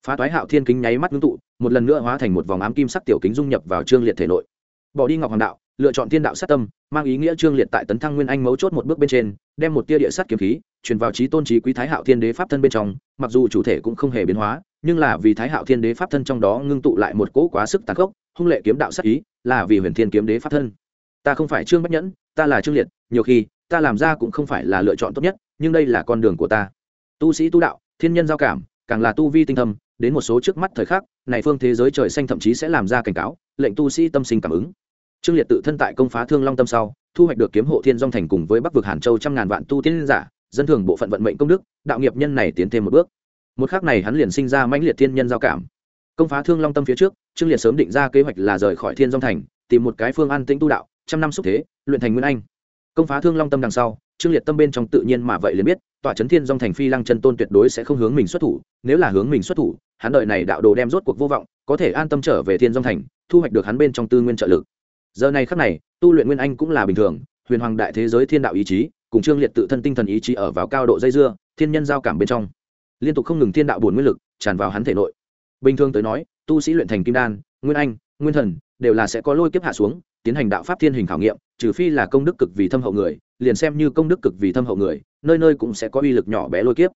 Phá toái hạo thiên kính nháy mắt ngưng tụ, một lần nữa hóa thành một vòng ám kim sắc tiểu kính dung nhập vào trương liệt thể nội bỏ đi ngọc hoàng đạo, lựa chọn thiên đạo sát tâm, mang ý nghĩa trương liệt tại tấn thăng nguyên anh mấu chốt một bước bên trên, đem một tia địa sát kiếm khí, truyền vào trí tôn trí quý thái hạo thiên đế pháp thân bên trong, mặc dù chủ thể cũng không hề biến hóa, nhưng là vì thái hạo thiên đế pháp thân trong đó ngưng tụ lại một cỗ quá sức tàn khốc, hung lệ kiếm đạo sát ý, là vì huyền thiên kiếm đế pháp thân. Ta không phải trương bất nhẫn, ta là trương liệt, nhiều khi, ta làm ra cũng không phải là lựa chọn tốt nhất, nhưng đây là con đường của ta. Tu sĩ tu đạo, thiên nhân giao cảm, càng là tu vi tinh thâm, đến một số trước mắt thời khắc, này phương thế giới trời xanh thậm chí sẽ làm ra cảnh cáo, lệnh tu sĩ tâm sinh cảm ứng trương liệt tự thân tại công phá thương long tâm sau, thu hoạch được kiếm hộ thiên dong thành cùng với bắc vực hàn châu trăm ngàn vạn tu tiên giả, dân thường bộ phận vận mệnh công đức, đạo nghiệp nhân này tiến thêm một bước. Một khắc này hắn liền sinh ra mãnh liệt thiên nhân giao cảm. Công phá thương long tâm phía trước, trương liệt sớm định ra kế hoạch là rời khỏi thiên dong thành, tìm một cái phương an tĩnh tu đạo, trăm năm xúc thế, luyện thành nguyên anh. Công phá thương long tâm đằng sau, trương liệt tâm bên trong tự nhiên mà vậy liền biết, tòa chấn thiên dong thành phi lăng chân tôn tuyệt đối sẽ không hướng mình xuất thủ, nếu là hướng mình xuất thủ, hắn đợi này đạo đồ đem rốt cuộc vô vọng, có thể an tâm trở về thiên dong thành, thu hoạch được hắn bên trong tư nguyên trợ lực giờ này khắc này, tu luyện nguyên anh cũng là bình thường, huyền hoàng đại thế giới thiên đạo ý chí, cùng trương liệt tự thân tinh thần ý chí ở vào cao độ dây dưa, thiên nhân giao cảm bên trong. Liên tục không ngừng thiên đạo bổn nguyên lực, tràn vào hắn thể nội. Bình thường tới nói, tu sĩ luyện thành kim đan, nguyên anh, nguyên thần, đều là sẽ có lôi kiếp hạ xuống, tiến hành đạo pháp thiên hình khảo nghiệm, trừ phi là công đức cực vì thâm hậu người, liền xem như công đức cực vì thâm hậu người, nơi nơi cũng sẽ có uy lực nhỏ bé lôi kiếp.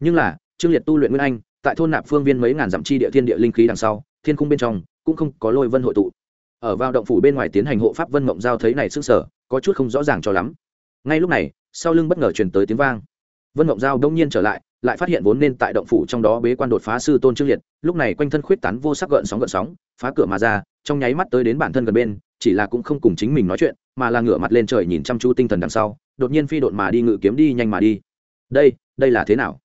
Nhưng là, trương liệt tu luyện nguyên anh, tại thôn nạp phương viên mấy ngàn dặm chi địa thiên địa linh khí đằng sau, thiên khung bên trong, cũng không có lôi vân hội tụ ở vào động phủ bên ngoài tiến hành hộ pháp vân mộng giao thấy này sức sở, có chút không rõ ràng cho lắm. Ngay lúc này, sau lưng bất ngờ truyền tới tiếng vang. Vân mộng giao đông nhiên trở lại lại phát hiện vốn nên tại động phủ trong đó bế quan đột phá sư tôn trương liệt, lúc này quanh thân khuyết tán vô sắc gợn sóng gợn sóng, phá cửa mà ra, trong nháy mắt tới đến bản thân gần bên, chỉ là cũng không cùng chính mình nói chuyện, mà là ngửa mặt lên trời nhìn chăm chú tinh thần đằng sau, đột nhiên phi đột mà đi, ngự kiếm đi, nhanh mà đi. Đây đây là thế nào?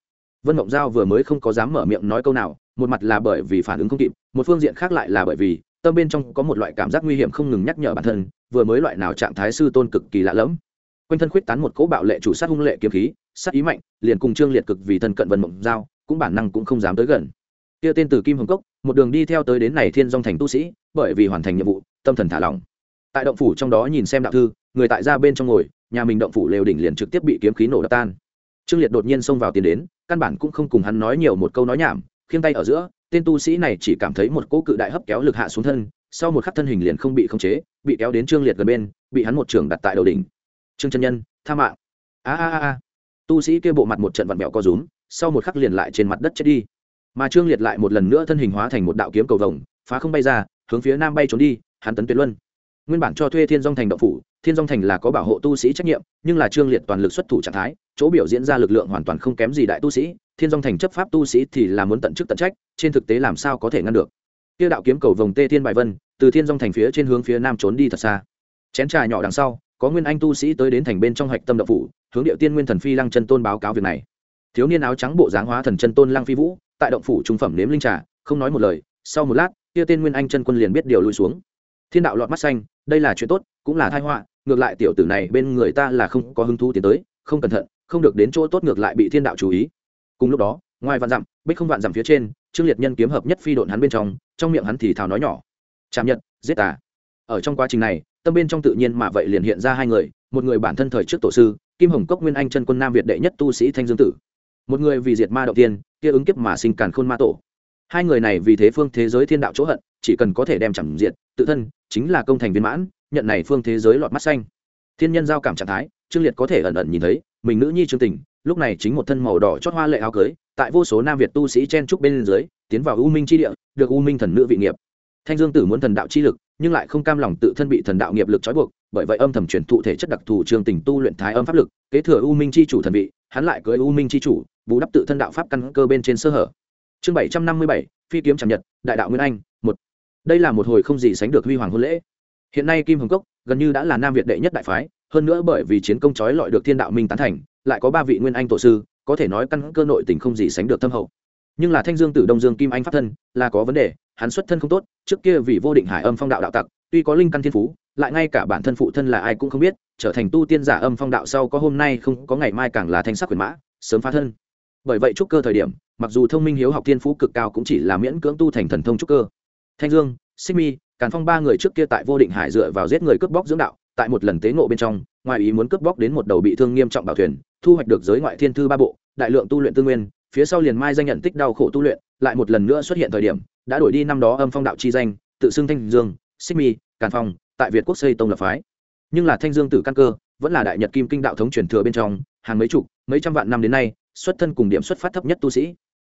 Vân mộng giao vừa mới không có dám mở miệng nói câu nào, một mặt là bởi vì phản ứng không kịp, một phương diện khác lại là bởi vì tâm bên trong có một loại cảm giác nguy hiểm không ngừng nhắc nhở bản thân, vừa mới loại nào trạng thái sư tôn cực kỳ lạ lẫm. Quanh thân khuyết tán một cỗ bạo lệ chủ sát hung lệ kiếm khí, sát ý mạnh, liền cùng trương liệt cực vì thân cận vần mộng giao, cũng bản năng cũng không dám tới gần. Kia tên từ kim hồng cốc, một đường đi theo tới đến này thiên dong thành tu sĩ, bởi vì hoàn thành nhiệm vụ, tâm thần thả lỏng. Tại động phủ trong đó nhìn xem đạo thư, người tại ra bên trong ngồi, nhà mình động phủ lều đỉnh liền trực tiếp bị kiếm khí nổ đập tan. Trương liệt đột nhiên xông vào tiền đến, căn bản cũng không cùng hắn nói nhiều một câu nói nhảm, khiêng tay ở giữa tên tu sĩ này chỉ cảm thấy một cỗ cự đại hấp kéo lực hạ xuống thân, sau một khắc thân hình liền không bị khống chế, bị kéo đến trương liệt gần bên, bị hắn một trường đặt tại đầu đỉnh. Trương chân nhân, tha mạng. A a a tu sĩ kia bộ mặt một trận vặn mẹo co rúm, sau một khắc liền lại trên mặt đất chết đi. Mà trương liệt lại một lần nữa thân hình hóa thành một đạo kiếm cầu vồng, phá không bay ra, hướng phía nam bay trốn đi, hắn tấn tuyệt luân. Nguyên bản cho thuê thiên dong thành động phủ, thiên dong thành là có bảo hộ tu sĩ trách nhiệm, nhưng là trương liệt toàn lực xuất thủ trạng thái chỗ biểu diễn ra lực lượng hoàn toàn không kém gì đại tu sĩ, thiên dong thành chấp pháp tu sĩ thì là muốn tận chức tận trách, trên thực tế làm sao có thể ngăn được. Kia đạo kiếm cầu vồng tê thiên bài vân, từ thiên dong thành phía trên hướng phía nam trốn đi thật xa. Chén trà nhỏ đằng sau, có nguyên anh tu sĩ tới đến thành bên trong hạch tâm đậu phủ, hướng điệu tiên nguyên thần phi lăng chân tôn báo cáo việc này. Thiếu niên áo trắng bộ dáng hóa thần chân tôn lăng phi vũ, tại động phủ trung phẩm nếm linh trà, không nói một lời, sau một lát, kia tên nguyên anh chân quân liền biết điều lui xuống. Thiên đạo lọt mắt xanh, đây là chuyện tốt, cũng là thai họa, ngược lại tiểu tử này bên người ta là không có hứng thú tiến tới, không cẩn thận không được đến chỗ tốt ngược lại bị thiên đạo chú ý. Cùng lúc đó, ngoài vạn dặm, bích không vạn dặm phía trên, trương liệt nhân kiếm hợp nhất phi độn hắn bên trong trong miệng hắn thì thào nói nhỏ. Chạm nhật, giết tà ở trong quá trình này, tâm bên trong tự nhiên mà vậy liền hiện ra hai người, một người bản thân thời trước tổ sư, kim hồng cốc nguyên anh chân quân nam việt đệ nhất tu sĩ thanh dương tử. Một người vì diệt ma đầu tiên, kia ứng kiếp mà sinh càn khôn ma tổ. Hai người này vì thế phương thế giới thiên đạo chỗ hận, chỉ cần có thể đem chẳng diệt, tự thân chính là công thành viên mãn, nhận này phương thế giới lọt mắt xanh. Thiên nhân giao cảm trạng thái, trương liệt có thể ẩn ẩn nhìn thấy mình nữ nhi trương tình, lúc này chính một thân màu đỏ chót hoa lệ áo cưới, tại vô số nam việt tu sĩ chen trúc bên dưới, tiến vào u minh chi địa, được u minh thần nữ vị nghiệp. Thanh dương tử muốn thần đạo chi lực, nhưng lại không cam lòng tự thân bị thần đạo nghiệp lực trói buộc, bởi vậy âm thầm truyền thụ thể chất đặc thù trường tình tu luyện thái âm pháp lực, kế thừa u minh chi chủ thần vị, hắn lại cưới u minh chi chủ, bù đắp tự thân đạo pháp căn cơ bên trên sơ hở. Chương bảy trăm năm mươi bảy, phi kiếm tràng nhật, đại đạo nguyên anh, một. Đây là một hồi không gì sánh được huy hoàng hôn lễ. Hiện nay kim hồng cốc gần như đã là nam việt đệ nhất đại phái hơn nữa bởi vì chiến công trói lọi được thiên đạo minh tán thành, lại có ba vị nguyên anh tổ sư, có thể nói căn cơ nội tình không gì sánh được thâm hậu. Nhưng là thanh dương tử đông dương kim anh pháp thân, là có vấn đề, hắn xuất thân không tốt, trước kia vì vô định hải âm phong đạo đạo tặc, tuy có linh căn thiên phú, lại ngay cả bản thân phụ thân là ai cũng không biết, trở thành tu tiên giả âm phong đạo sau có hôm nay không có ngày mai càng là thanh sắc quyền mã, sớm phá thân. Bởi vậy trúc cơ thời điểm, mặc dù thông minh hiếu học thiên phú cực cao cũng chỉ là miễn cưỡng tu thành thần thông trúc cơ. Thanh dương, xích mi, càn phong ba người trước kia tại vô định hải dựa vào giết người cướp bóc dưỡng đạo tại một lần tế ngộ bên trong, ngoài ý muốn cướp bóc đến một đầu bị thương nghiêm trọng bảo thuyền, thu hoạch được giới ngoại thiên thư ba bộ, đại lượng tu luyện tư nguyên, phía sau liền mai danh nhận tích đau khổ tu luyện, lại một lần nữa xuất hiện thời điểm, đã đổi đi năm đó âm phong đạo chi danh, tự xưng thanh dương, xích mi, càn phong, tại việt quốc xây tông lập phái. Nhưng là thanh dương tử căn cơ, vẫn là đại nhật kim kinh đạo thống truyền thừa bên trong, hàng mấy chục, mấy trăm vạn năm đến nay, xuất thân cùng điểm xuất phát thấp nhất tu sĩ.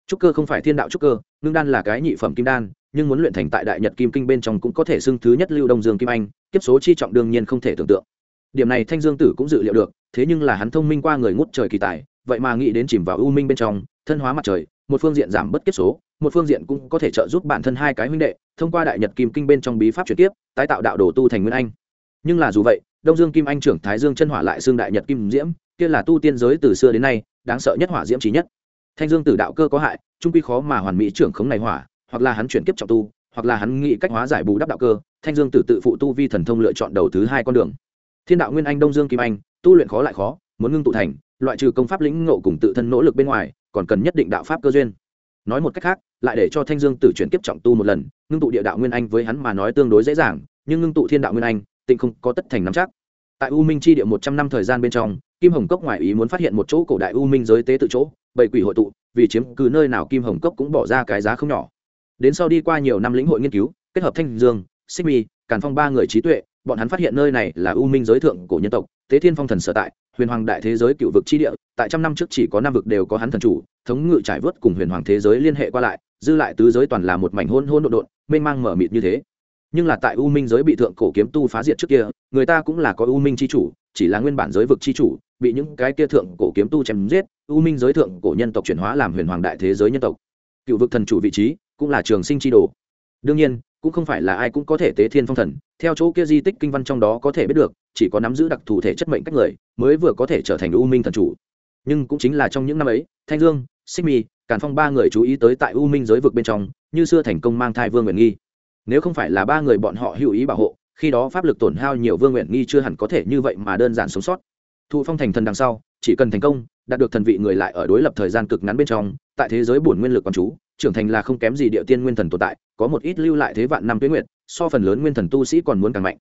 Trúc cơ không phải thiên đạo trúc cơ, ngưng đan là cái nhị phẩm kim đan nhưng muốn luyện thành tại đại nhật kim kinh bên trong cũng có thể xưng thứ nhất lưu đông dương kim anh, kiếp số chi trọng đương nhiên không thể tưởng tượng. Điểm này thanh dương tử cũng dự liệu được, thế nhưng là hắn thông minh qua người ngút trời kỳ tài, vậy mà nghĩ đến chìm vào u minh bên trong, thân hóa mặt trời, một phương diện giảm bất kiếp số, một phương diện cũng có thể trợ giúp bản thân hai cái huynh đệ, thông qua đại nhật kim kinh bên trong bí pháp chuyển tiếp tái tạo đạo đồ tu thành nguyên anh. Nhưng là dù vậy, đông dương kim anh trưởng thái dương chân hỏa lại xương đại nhật kim diễm, kia là tu tiên giới từ xưa đến nay, đáng sợ nhất hỏa diễm trí nhất. Thanh dương tử đạo cơ có hại, trung quy khó mà hoàn mỹ trưởng khống này hỏa hoặc là hắn chuyển kiếp trọng tu, hoặc là hắn nghĩ cách hóa giải bù đắp đạo cơ, thanh dương tử tự phụ tu vi thần thông lựa chọn đầu thứ hai con đường. Thiên đạo nguyên anh đông dương kim anh, tu luyện khó lại khó, muốn ngưng tụ thành, loại trừ công pháp lĩnh ngộ cùng tự thân nỗ lực bên ngoài, còn cần nhất định đạo pháp cơ duyên. Nói một cách khác, lại để cho thanh dương tử chuyển kiếp trọng tu một lần, ngưng tụ địa đạo nguyên anh với hắn mà nói tương đối dễ dàng, nhưng ngưng tụ thiên đạo nguyên anh, tịnh không có tất thành nắm chắc. Tại u minh chi địa một trăm năm thời gian bên trong, kim hồng cốc ngoại ý muốn phát hiện một chỗ cổ đại u minh giới tế tự chỗ bảy quỷ hội tụ, vì chiếm cứ nơi nào kim hồng cốc cũng bỏ ra cái giá không nhỏ đến sau đi qua nhiều năm lĩnh hội nghiên cứu, kết hợp thanh dương, xích mi, càn phong ba người trí tuệ, bọn hắn phát hiện nơi này là u minh giới thượng cổ nhân tộc, tế thiên phong thần sở tại, huyền hoàng đại thế giới cựu vực chi địa, tại trăm năm trước chỉ có năm vực đều có hắn thần chủ, thống ngự trải vớt cùng huyền hoàng thế giới liên hệ qua lại, dư lại tứ giới toàn là một mảnh hôn hôn độn độn, mênh mang mở mịt như thế. Nhưng là tại u minh giới bị thượng cổ kiếm tu phá diệt trước kia, người ta cũng là có u minh c h i chủ, chỉ là nguyên bản giới vực c h i chủ, bị những cái kia thượng cổ kiếm tu chém giết, u minh giới thượng cổ nhân tộc chuyển hóa làm huyền hoàng đại thế giới nhân tộc. Cựu vực thần chủ vị trí cũng là trường sinh chi đồ. Đương nhiên, cũng không phải là ai cũng có thể tế thiên phong thần, theo chỗ kia di tích kinh văn trong đó có thể biết được, chỉ có nắm giữ đặc thù thể chất mệnh cách người, mới vừa có thể trở thành u minh thần chủ. Nhưng cũng chính là trong những năm ấy, thanh dương, xích mi, càn phong ba người chú ý tới tại u minh giới vực bên trong, như xưa thành công mang thai vương nguyện nghi. Nếu không phải là ba người bọn họ hữu ý bảo hộ, khi đó pháp lực tổn hao nhiều vương nguyện nghi chưa hẳn có thể như vậy mà đơn giản sống sót. Thụ phong thành thần đằng sau, chỉ cần thành công, đạt được thần vị người lại ở đối lập thời gian cực ngắn bên trong, tại thế giới bổn nguyên lực quan chú trưởng thành là không kém gì địa tiên nguyên thần tồn tại, có một ít lưu lại thế vạn năm tuyến nguyện so phần lớn nguyên thần tu sĩ còn muốn càng mạnh.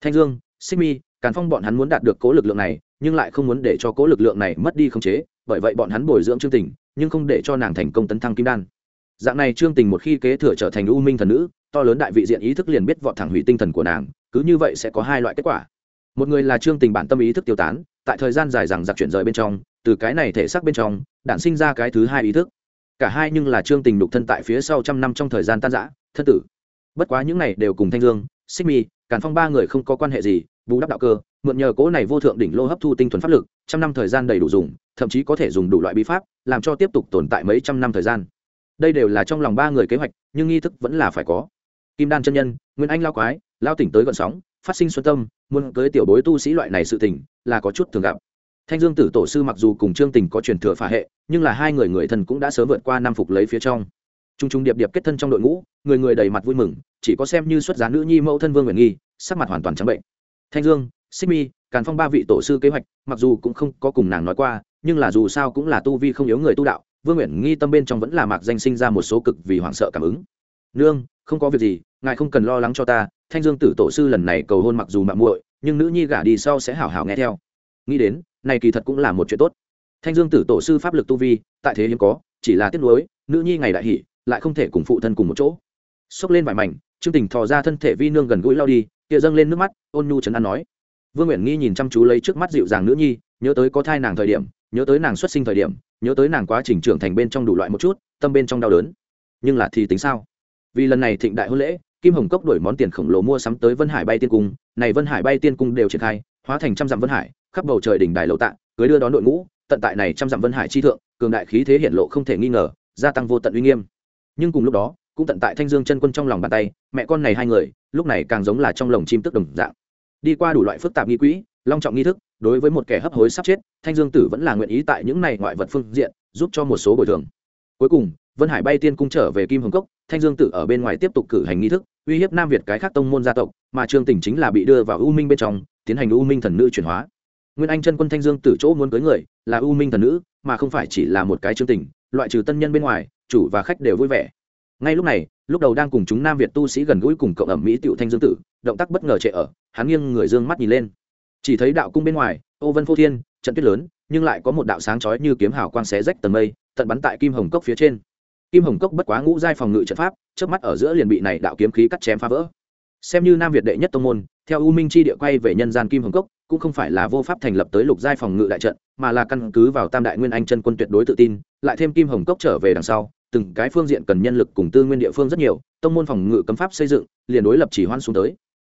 Thanh dương, xích mi, càn phong bọn hắn muốn đạt được cố lực lượng này, nhưng lại không muốn để cho cố lực lượng này mất đi khống chế, bởi vậy bọn hắn bồi dưỡng trương tình, nhưng không để cho nàng thành công tấn thăng kim đan. Dạng này trương tình một khi kế thừa trở thành u minh thần nữ, to lớn đại vị diện ý thức liền biết vọt thẳng hủy tinh thần của nàng, cứ như vậy sẽ có hai loại kết quả. Một người là trương tình bản tâm ý thức tiêu tán, tại thời gian dài rằng giặc chuyển rời bên trong, từ cái này thể xác bên trong, đản sinh ra cái thứ hai ý thức cả hai nhưng là trương tình đục thân tại phía sau trăm năm trong thời gian tan giã thân tử. Bất quá những này đều cùng thanh dương, xích mi, càn phong ba người không có quan hệ gì, bù đắp đạo cơ, mượn nhờ cố này vô thượng đỉnh lô hấp thu tinh thuần pháp lực, trăm năm thời gian đầy đủ dùng, thậm chí có thể dùng đủ loại bí pháp, làm cho tiếp tục tồn tại mấy trăm năm thời gian. Đây đều là trong lòng ba người kế hoạch, nhưng nghi thức vẫn là phải có. Kim đan chân nhân, nguyên anh lao quái, lao tỉnh tới gọn sóng, phát sinh xuân tâm, muốn cưới tiểu bối tu sĩ loại này sự tỉnh là có chút thường gặp thanh dương tử tổ sư mặc dù cùng trương tình có truyền thừa phả hệ, nhưng là hai người người thân cũng đã sớm vượt qua năm phục lấy phía trong. T r u n g t r u n g điệp điệp kết thân trong đội ngũ, người người đầy mặt vui mừng, chỉ có xem như xuất giá nữ nhi mẫu thân vương nguyện nghi, sắc mặt hoàn toàn trắng bệnh. Thanh dương, xích mi, càn phong ba vị tổ sư kế hoạch, mặc dù cũng không có cùng nàng nói qua, nhưng là dù sao cũng là tu vi không yếu người tu đạo, vương nguyện nghi tâm bên trong vẫn là mạc danh sinh ra một số cực vì hoảng sợ cảm ứng. Nương, không có việc gì, ngài không cần lo lắng cho ta, thanh dương tử tổ sư lần này cầu hôn mặc dù mạng muội, nhưng nữ nhi gả đi sau sẽ hảo hảo nghe theo. Nghĩ đến này kỳ thật cũng là một chuyện tốt. Thanh dương tử tổ sư pháp lực tu vi, tại thế hiếm có, chỉ là tiếc nuối, nữ nhi ngày đại hỷ, lại không thể cùng phụ thân cùng một chỗ. Xốc lên vải mảnh, trương tình thò ra thân thể vi nương gần gũi lao đi, kia dâng lên nước mắt, ôn nhu trấn an nói. Vương nguyện nghi nhìn chăm chú lấy trước mắt dịu dàng nữ nhi, nhớ tới có thai nàng thời điểm, nhớ tới nàng xuất sinh thời điểm, nhớ tới nàng quá trình trưởng thành bên trong đủ loại một chút, tâm bên trong đau đớn. Nhưng là thì tính sao? Vì lần này thịnh đại hôn lễ, kim hồng cốc đổi món tiền khổng lồ mua sắm tới vân hải bay tiên cung, này vân hải bay tiên cung đều triển khai, hóa thành trăm dặm vân hải khắp bầu trời đỉnh đài lầu tạ, cưới đưa đón đội ngũ, tận tại này trăm dặm vân hải chi thượng, cường đại khí thế hiện lộ không thể nghi ngờ, gia tăng vô tận uy nghiêm. Nhưng cùng lúc đó, cũng tận tại thanh dương chân quân trong lòng bàn tay, mẹ con này hai người, lúc này càng giống là trong lồng chim tức đồng dạng. Đi qua đủ loại phức tạp nghi quỹ, long trọng nghi thức, đối với một kẻ hấp hối sắp chết, thanh dương tử vẫn là nguyện ý tại những này ngoại vật phương diện, giúp cho một số bồi thường. Cuối cùng, vân hải bay tiên cung trở về kim hồng cốc, thanh dương tử ở bên ngoài tiếp tục cử hành nghi thức, uy hiếp nam việt cái khác tông môn gia tộc, mà trương tỉnh chính là bị đưa vào u minh bên trong, tiến hành u minh thần nữ chuyển hóa nguyên anh chân quân thanh dương tử chỗ muốn cưới người là u minh thần nữ mà không phải chỉ là một cái trương tình, loại trừ tân nhân bên ngoài chủ và khách đều vui vẻ. Ngay lúc này lúc đầu đang cùng chúng nam việt tu sĩ gần gũi cùng cộng ẩm mỹ tựu thanh dương tử động tác bất ngờ trệ ở hắn nghiêng người dương mắt nhìn lên. Chỉ thấy đạo cung bên ngoài ô vân phô thiên trận tuyết lớn nhưng lại có một đạo sáng chói như kiếm hào quang xé rách tầng mây tận bắn tại kim hồng cốc phía trên. Kim hồng cốc bất quá ngũ giai phòng ngự trận pháp trước mắt ở giữa liền bị này đạo kiếm khí cắt chém phá vỡ. Xem như nam việt đệ nhất tông môn theo u minh chi địa quay về nhân gian kim hồng cốc cũng không phải là vô pháp thành lập tới lục giai phòng ngự đại trận, mà là căn cứ vào tam đại nguyên anh chân quân tuyệt đối tự tin, lại thêm kim hồng cốc trở về đằng sau, từng cái phương diện cần nhân lực cùng tư nguyên địa phương rất nhiều, tông môn phòng ngự cấm pháp xây dựng, liền đối lập chỉ hoan xuống tới.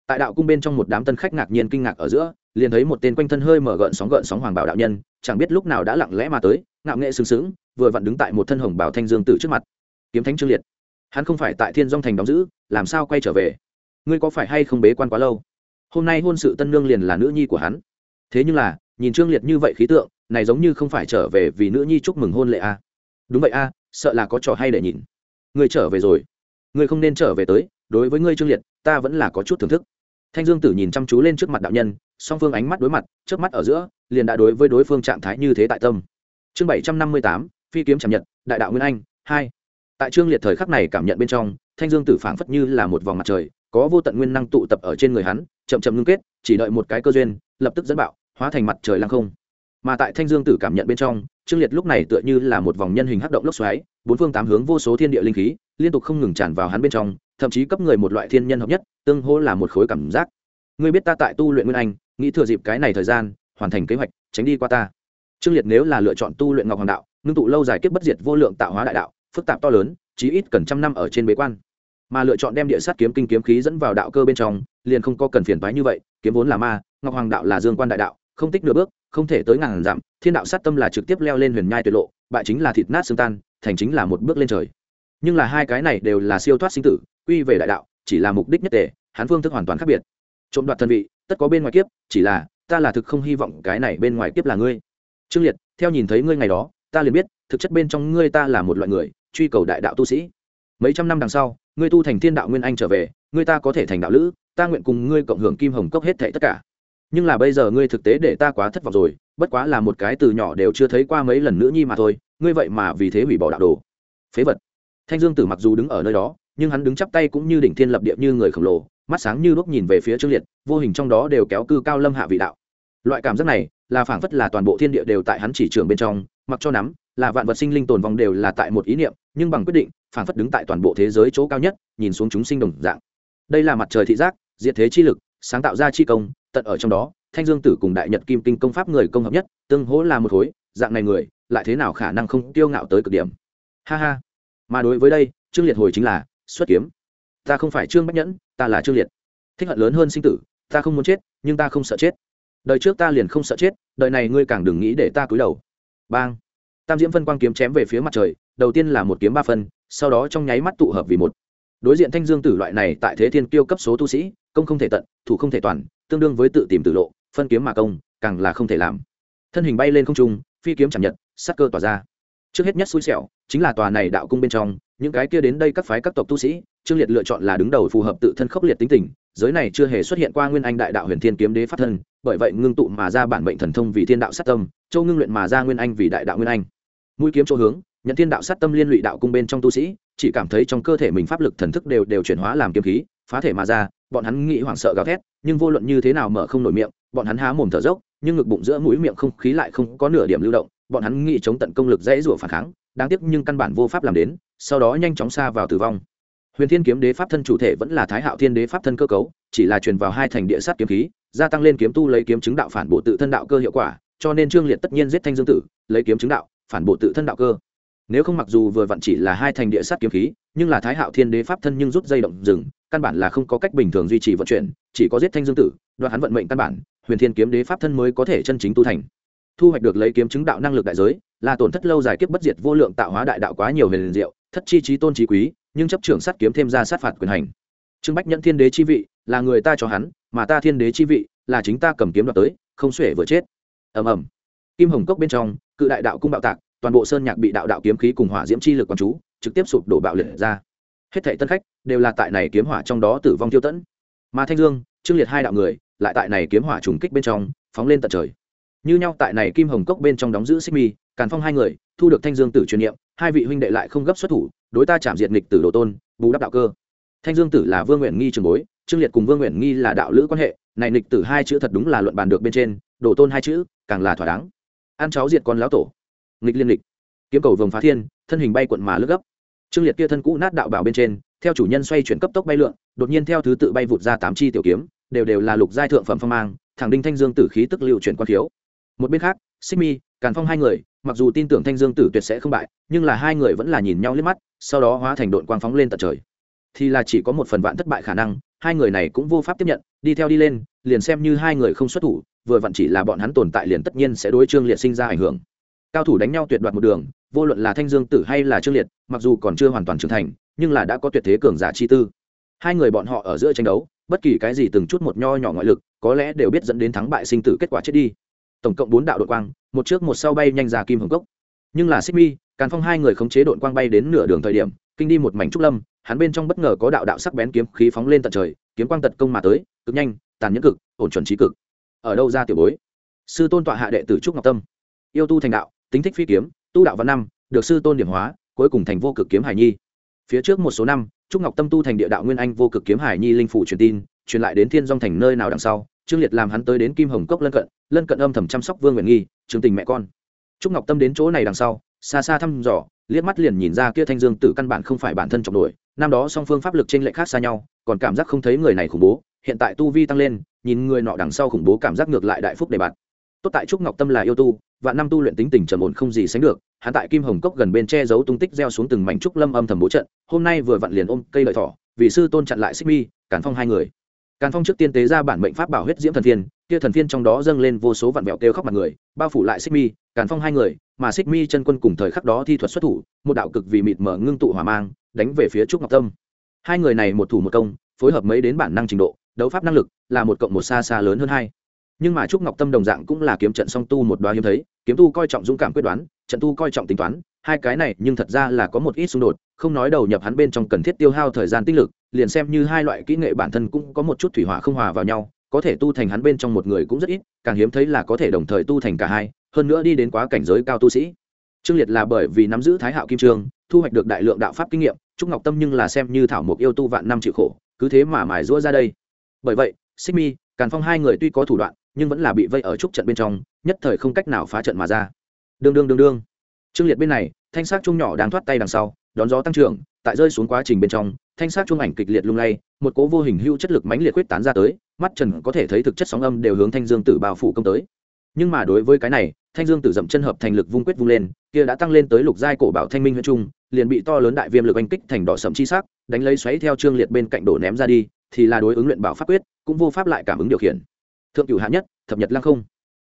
Tại đạo cung bên trong một đám tân khách ngạc nhiên kinh ngạc ở giữa, liền thấy một tên quanh thân hơi mở gợn sóng gợn sóng hoàng bảo đạo nhân, chẳng biết lúc nào đã lặng lẽ mà tới, ngạo nghệ sừng sững, vừa vặn đứng tại một thân hồng bảo thanh dương tử trước mặt. Kiếm thánh trương liệt, hắn không phải tại thiên dong thành đóng giữ, làm sao quay trở về? Ngươi có phải hay không bế quan quá lâu? Hôm nay hôn sự tân nương liền là nữ nhi của hắn. Thế nhưng là nhìn trương liệt như vậy khí tượng này giống như không phải trở về vì nữ nhi chúc mừng hôn lệ a à. đúng vậy a à, sợ là có trò hay để nhìn. Người trở về rồi. Người không nên trở về tới đối với ngươi trương liệt ta vẫn là có chút thưởng thức. Thanh dương tử nhìn chăm chú lên trước mặt đạo nhân song phương ánh mắt đối mặt trước mắt ở giữa liền đã đối với đối phương trạng thái như thế tại tâm. Chương bảy trăm năm mươi tám phi kiếm chạm nhật đại đạo nguyên anh hai. Tại trương liệt thời khắc này cảm nhận bên trong thanh dương tử phảng phất như là một vòng mặt trời có vô tận nguyên năng tụ tập ở trên người hắn chậm chậm ngưng kết, chỉ đợi một cái cơ duyên, lập tức dẫn bạo, hóa thành mặt trời lăng không. Mà tại thanh dương tử cảm nhận bên trong, trương liệt lúc này tựa như là một vòng nhân hình hắc động lốc xoáy, bốn phương tám hướng vô số thiên địa linh khí, liên tục không ngừng tràn vào hắn bên trong, thậm chí cấp người một loại thiên nhân hợp nhất, tương hô là một khối cảm giác. Ngươi biết ta tại tu luyện nguyên anh, nghĩ thừa dịp cái này thời gian, hoàn thành kế hoạch, tránh đi qua ta. Trương liệt nếu là lựa chọn tu luyện ngọc hoàng đạo, ngưng tụ lâu dài kiếp bất diệt vô lượng tạo hóa đại đạo, phức tạp to lớn, chí ít cần trăm năm ở trên bế quan mà lựa chọn đem địa sát kiếm kinh kiếm khí dẫn vào đạo cơ bên trong, liền không có cần phiền toái như vậy, kiếm vốn là ma, ngọc hoàng đạo là dương quan đại đạo, không tích nửa bước, không thể tới ngàn dặm, thiên đạo sát tâm là trực tiếp leo lên huyền nhai tuyệt lộ, bại chính là thịt nát xương tan, thành chính là một bước lên trời. Nhưng là hai cái này đều là siêu thoát sinh tử, quy về đại đạo, chỉ là mục đích nhất tề hán phương thức hoàn toàn khác biệt. Trộm đoạt thân vị, tất có bên ngoài kiếp, chỉ là, ta là thực không hy vọng cái này bên ngoài kiếp là ngươi. Trương liệt, theo nhìn thấy ngươi ngày đó, ta liền biết, thực chất bên trong ngươi ta là một loại người, truy cầu đại đạo tu sĩ. Mấy trăm năm đằng sau ngươi tu thành thiên đạo nguyên anh trở về, ngươi ta có thể thành đạo lữ, ta nguyện cùng ngươi cộng hưởng kim hồng cốc hết thảy tất cả. Nhưng là bây giờ ngươi thực tế để ta quá thất vọng rồi, bất quá là một cái từ nhỏ đều chưa thấy qua mấy lần nữa nhi mà thôi, ngươi vậy mà vì thế hủy bỏ đạo đồ. Phế vật. Thanh dương tử mặc dù đứng ở nơi đó, nhưng hắn đứng chắp tay cũng như đỉnh thiên lập địa như người khổng lồ, mắt sáng như đúc nhìn về phía trương liệt, vô hình trong đó đều kéo cư cao lâm hạ vị đạo. Loại cảm giác này, là phảng phất là toàn bộ thiên địa đều tại hắn chỉ trường bên trong, mặc cho nắm, là vạn vật sinh linh tồn vong đều là tại một ý niệm, nhưng bằng quyết định phảng phất đứng tại toàn bộ thế giới chỗ cao nhất, nhìn xuống chúng sinh đồng dạng. Đây là mặt trời thị giác, diệt thế chi lực, sáng tạo ra chi công, tận ở trong đó, thanh dương tử cùng đại nhật kim kinh công pháp người công hợp nhất, tương hỗ là một khối, dạng này người, lại thế nào khả năng không tiêu ngạo tới cực điểm? Ha ha. Mà đối với đây, trương liệt hồi chính là, xuất kiếm. Ta không phải trương bách nhẫn, ta là trương liệt. Thích hận lớn hơn sinh tử, ta không muốn chết, nhưng ta không sợ chết. Đời trước ta liền không sợ chết, đời này ngươi càng đừng nghĩ để ta cúi đầu. Bang. Tam diễm phân quang kiếm chém về phía mặt trời đầu tiên là một kiếm ba phân, sau đó trong nháy mắt tụ hợp vì một. Đối diện thanh dương tử loại này tại thế thiên kiêu cấp số tu sĩ, công không thể tận, thủ không thể toàn, tương đương với tự tìm tử lộ, phân kiếm mà công, càng là không thể làm. Thân hình bay lên không trung, phi kiếm chạm nhật, sắc cơ tỏa ra. Trước hết nhất xui xẻo, chính là tòa này đạo cung bên trong, những cái kia đến đây các phái các tộc tu sĩ, trương liệt lựa chọn là đứng đầu phù hợp tự thân khốc liệt tính tình, giới này chưa hề xuất hiện qua nguyên anh đại đạo huyền thiên kiếm đế pháp thân, bởi vậy ngưng tụ mà ra bản mệnh thần thông vì thiên đạo sát tâm, châu ngưng luyện mà ra nguyên anh vì đại đạo nguyên anh. Mũi kiếm chỗ hướng nhận thiên đạo sát tâm liên lụy đạo cung bên trong tu sĩ, chỉ cảm thấy trong cơ thể mình pháp lực thần thức đều đều chuyển hóa làm kiếm khí, phá thể mà ra, bọn hắn nghĩ hoảng sợ gào thét, nhưng vô luận như thế nào mở không nổi miệng, bọn hắn há mồm thở dốc, nhưng ngực bụng giữa mũi miệng không khí lại không có nửa điểm lưu động, bọn hắn nghĩ chống tận công lực dễ rủa phản kháng, đáng tiếc nhưng căn bản vô pháp làm đến, sau đó nhanh chóng xa vào tử vong. Huyền thiên kiếm đế pháp thân chủ thể vẫn là thái hạo thiên đế pháp thân cơ cấu, chỉ là truyền vào hai thành địa sát kiếm khí, gia tăng lên kiếm tu lấy kiếm chứng đạo phản bộ tự thân đạo cơ hiệu quả, cho nên trương liệt tất nhiên giết thanh dương tử, lấy kiếm chứng đạo, phản bộ tự thân đạo cơ nếu không mặc dù vừa vặn chỉ là hai thành địa sát kiếm khí, nhưng là thái hạo thiên đế pháp thân nhưng rút dây động rừng, căn bản là không có cách bình thường duy trì vận chuyển, chỉ có giết thanh dương tử, đoạt hắn vận mệnh căn bản, huyền thiên kiếm đế pháp thân mới có thể chân chính tu thành. Thu hoạch được lấy kiếm chứng đạo năng lực đại giới, là tổn thất lâu dài kiếp bất diệt vô lượng tạo hóa đại đạo quá nhiều huyền diệu, thất chi trí tôn trí quý, nhưng chấp trưởng sát kiếm thêm ra sát phạt quyền hành. Trương bách nhẫn thiên đế chi vị, là người ta cho hắn, mà ta thiên đế chi vị, là chính ta cầm kiếm đoạt tới, không xuể vừa chết. Ầm ầm. Kim hồng cốc bên trong, cự đại đạo cung bạo tạc toàn bộ sơn nhạc bị đạo đạo kiếm khí cùng hỏa diễm chi lực quán chú, trực tiếp sụp đổ bạo liệt ra. Hết thảy tân khách đều là tại này kiếm hỏa trong đó tử vong tiêu tẫn. Mà thanh dương, trương liệt hai đạo người, lại tại này kiếm hỏa trùng kích bên trong, phóng lên tận trời. Như nhau tại này kim hồng cốc bên trong đóng giữ xích mi, càn phong hai người, thu được thanh dương tử truyền niệm, hai vị huynh đệ lại không gấp xuất thủ, đối ta chạm diệt nghịch tử đồ tôn, bù đắp đạo cơ. Thanh dương tử là vương nguyện nghi trường bối, trương liệt cùng vương nguyện nghi là đạo lữ quan hệ, này nghịch tử hai chữ thật đúng là luận bàn được bên trên, đồ tôn hai chữ càng là thỏa đáng. Ăn cháu diệt con lão tổ nghịch liên lịch kiếm cầu vồng phá thiên, thân hình bay quận mà lướt gấp. Trương liệt kia thân cũ nát đạo bảo bên trên, theo chủ nhân xoay chuyển cấp tốc bay lượn, đột nhiên theo thứ tự bay vụt ra tám chi tiểu kiếm, đều đều là lục giai thượng phẩm phong mang, thẳng đinh thanh dương tử khí tức liệu chuyển quan thiếu một bên khác, xích mi, càn phong hai người, mặc dù tin tưởng thanh dương tử tuyệt sẽ không bại, nhưng là hai người vẫn là nhìn nhau liếc mắt, sau đó hóa thành đội quang phóng lên tận trời. Thì là chỉ có một phần vạn thất bại khả năng, hai người này cũng vô pháp tiếp nhận, đi theo đi lên, liền xem như hai người không xuất thủ, vừa vặn chỉ là bọn hắn tồn tại liền tất nhiên sẽ đối trương liệt sinh ra ảnh hưởng cao thủ đánh nhau tuyệt đoạt một đường, vô luận là thanh dương tử hay là trương liệt, mặc dù còn chưa hoàn toàn trưởng thành, nhưng là đã có tuyệt thế cường giả chi tư. Hai người bọn họ ở giữa tranh đấu, bất kỳ cái gì từng chút một nho nhỏ ngoại lực, có lẽ đều biết dẫn đến thắng bại sinh tử kết quả chết đi. Tổng cộng bốn đạo đội quang, một trước một sau bay nhanh ra kim hồng cốc. Nhưng là xích mi, càn phong hai người khống chế đội quang bay đến nửa đường thời điểm, kinh đi một mảnh trúc lâm, hắn bên trong bất ngờ có đạo đạo sắc bén kiếm khí phóng lên tận trời, kiếm quang tật công mà tới, cực nhanh, tàn nhẫn cực, ổn chuẩn trí cực. Ở đâu ra tiểu bối? Sư tôn tọa hạ đệ tử trúc ngọc tâm. Yêu tu thành đạo tính thích phi kiếm, tu đạo văn năm, được sư tôn điểm hóa, cuối cùng thành vô cực kiếm hải nhi. Phía trước một số năm, trúc ngọc tâm tu thành địa đạo nguyên anh vô cực kiếm hải nhi linh phủ truyền tin, truyền lại đến thiên dong thành nơi nào đằng sau, trương liệt làm hắn tới đến kim hồng cốc lân cận lân cận âm thầm chăm sóc vương nguyện nghi, trường tình mẹ con. Trúc ngọc tâm đến chỗ này đằng sau, xa xa thăm dò, liếc mắt liền nhìn ra kia thanh dương tử căn bản không phải bản thân trọng đổi năm đó song phương pháp lực trên lệ khác xa nhau, còn cảm giác không thấy người này khủng bố, hiện tại tu vi tăng lên, nhìn người nọ đằng sau khủng bố cảm giác ngược lại đại phúc đề bạt tốt tại trúc ngọc tâm là yêu tu và năm tu luyện tính tình trầm ổn không gì sánh được, hắn tại kim hồng cốc gần bên che giấu tung tích gieo xuống từng mảnh trúc lâm âm thầm bố trận, hôm nay vừa vặn liền ôm cây lợi thỏ, vì sư tôn chặn lại xích mi, càn phong hai người. Càn phong trước tiên tế ra bản mệnh pháp bảo huyết diễm thần thiên, kia thần thiên trong đó dâng lên vô số vạn vẹo kêu khóc mặt người, bao phủ lại xích mi, càn phong hai người, mà xích mi chân quân cùng thời khắc đó thi thuật xuất thủ, một đạo cực vì mịt mở ngưng tụ hỏa mang, đánh về phía trúc ngọc tâm. Hai người này một thủ một công, phối hợp mấy đến bản năng trình độ, đấu pháp năng lực là một cộng một xa xa lớn hơn hai nhưng mà trúc ngọc tâm đồng dạng cũng là kiếm trận song tu một đoá hiếm thấy, kiếm tu coi trọng dũng cảm quyết đoán, trận tu coi trọng tính toán, hai cái này nhưng thật ra là có một ít xung đột, không nói đầu nhập hắn bên trong cần thiết tiêu hao thời gian tích lực, liền xem như hai loại kỹ nghệ bản thân cũng có một chút thủy hỏa không hòa vào nhau, có thể tu thành hắn bên trong một người cũng rất ít, càng hiếm thấy là có thể đồng thời tu thành cả hai, hơn nữa đi đến quá cảnh giới cao tu sĩ. Trương liệt là bởi vì nắm giữ thái hạo kim trương thu hoạch được đại lượng đạo pháp kinh nghiệm, trúc ngọc tâm nhưng là xem như thảo mộc yêu tu vạn năm chịu khổ, cứ thế mà mài rũa ra đây. Bởi vậy, xích mi, càn phong hai người tuy có thủ đoạn nhưng vẫn là bị vây ở trúc trận bên trong, nhất thời không cách nào phá trận mà ra. Đương đương đương đương. Trương liệt bên này, thanh sát chung nhỏ đang thoát tay đằng sau, đón gió tăng trưởng, tại rơi xuống quá trình bên trong, thanh sát chung ảnh kịch liệt lung lay, một cố vô hình hưu chất lực mãnh liệt quyết tán ra tới, mắt trần có thể thấy thực chất sóng âm đều hướng thanh dương tử bao phủ công tới. Nhưng mà đối với cái này, thanh dương tử dậm chân hợp thành lực vung quyết vung lên, kia đã tăng lên tới lục giai cổ bảo thanh minh huyết trung, liền bị to lớn đại viêm lực oanh kích thành đỏ sậm chi sắc, đánh lấy xoáy theo trương liệt bên cạnh đổ ném ra đi, thì là đối ứng luyện bảo pháp quyết, cũng vô pháp lại cảm ứng điều khiển thượng cửu hạ nhất, thập nhật lăng không.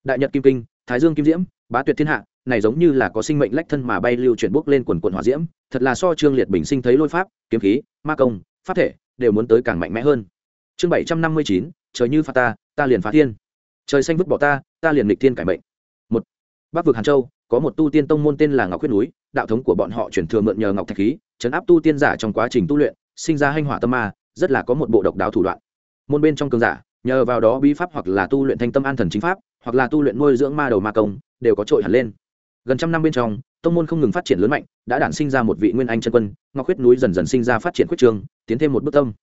Đại nhật kim kinh, thái dương kim diễm, bá tuyệt thiên hạ, này giống như là có sinh mệnh lách thân mà bay lưu chuyển bốc lên quần quần hỏa diễm, thật là so trương liệt bình sinh thấy lôi pháp, kiếm khí, ma công, pháp thể, đều muốn tới càng mạnh mẽ hơn. Chương bảy trăm năm mươi chín, trời như phá ta ta liền phá thiên. Trời xanh vứt bỏ ta ta liền lịch thiên cải mệnh. Một, bắc vực hàn châu, có một tu tiên tông môn tên là ngọc huyết núi, đạo thống của bọn họ chuyển thừa mượn nhờ ngọc thạch khí, chấn áp tu tiên giả trong quá trình tu luyện, sinh ra hanh hỏa tâm ma, rất là có một bộ độc đáo thủ đoạn. Môn bên trong cường giả nhờ vào đó bí pháp hoặc là tu luyện thanh tâm an thần chính pháp, hoặc là tu luyện nuôi dưỡng ma đầu ma công, đều có trội hẳn lên. Gần trăm năm bên trong, tông môn không ngừng phát triển lớn mạnh, đã đản sinh ra một vị nguyên anh chân quân, ngọc huyết núi dần dần sinh ra phát triển quyết trường, tiến thêm một bước tâm.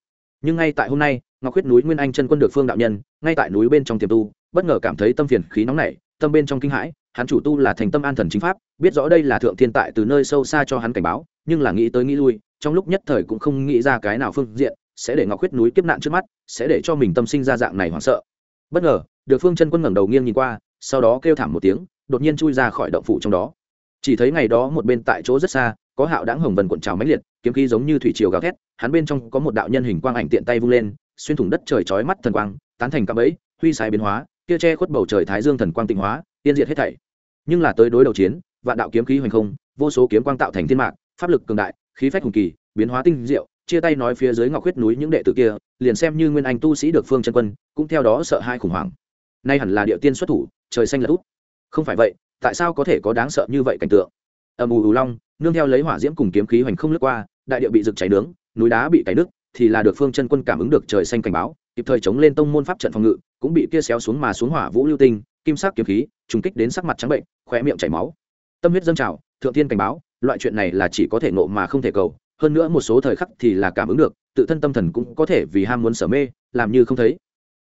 Nhưng ngay tại hôm nay, ngọc huyết núi nguyên anh chân quân được phương đạo nhân, ngay tại núi bên trong tiềm tu, bất ngờ cảm thấy tâm phiền khí nóng nảy, tâm bên trong kinh hãi, hắn chủ tu là thành tâm an thần chính pháp, biết rõ đây là thượng thiên tại từ nơi sâu xa cho hắn cảnh báo, nhưng là nghĩ tới nghĩ lui, trong lúc nhất thời cũng không nghĩ ra cái nào phương diện sẽ để ngọc huyết núi kiếp nạn trước mắt, sẽ để cho mình tâm sinh ra dạng này hoảng sợ. Bất ngờ, được phương chân quân ngẩng đầu nghiêng nhìn qua, sau đó kêu thảm một tiếng, đột nhiên chui ra khỏi động phủ trong đó. Chỉ thấy ngày đó một bên tại chỗ rất xa, có hạo đáng hồng vần cuộn trào mãnh liệt, kiếm khí giống như thủy triều gào thét, hắn bên trong có một đạo nhân hình quang ảnh tiện tay vung lên, xuyên thủng đất trời chói mắt thần quang, tán thành cạm ấy huy sai biến hóa, kia che khuất bầu trời thái dương thần quang tịnh hóa tiên diệt hết thảy. Nhưng là tới đối đầu chiến, vạn đạo kiếm khí hoành không, vô số kiếm quang tạo thành thiên mạng pháp lực cường đại, khí phách hùng kỳ, biến hóa tinh diệu chia tay nói phía dưới ngọc huyết núi những đệ tử kia, liền xem như nguyên anh tu sĩ được phương chân quân, cũng theo đó sợ hai khủng hoảng. Nay hẳn là địa tiên xuất thủ, trời xanh là út. Không phải vậy, tại sao có thể có đáng sợ như vậy cảnh tượng? Ầm ù ù long, nương theo lấy hỏa diễm cùng kiếm khí hoành không lướt qua, đại địa bị rực cháy nướng, núi đá bị cháy nước thì là được phương chân quân cảm ứng được trời xanh cảnh báo, kịp thời chống lên tông môn pháp trận phòng ngự, cũng bị kia xéo xuống mà xuống hỏa vũ lưu tinh, kim sắc kiếm khí, trùng kích đến sắc mặt trắng bệnh, khóe miệng chảy máu. Tâm huyết dâng trào, thượng thiên cảnh báo, loại chuyện này là chỉ có thể nộ mà không thể cầu hơn nữa một số thời khắc thì là cảm ứng được, tự thân tâm thần cũng có thể vì ham muốn sở mê, làm như không thấy.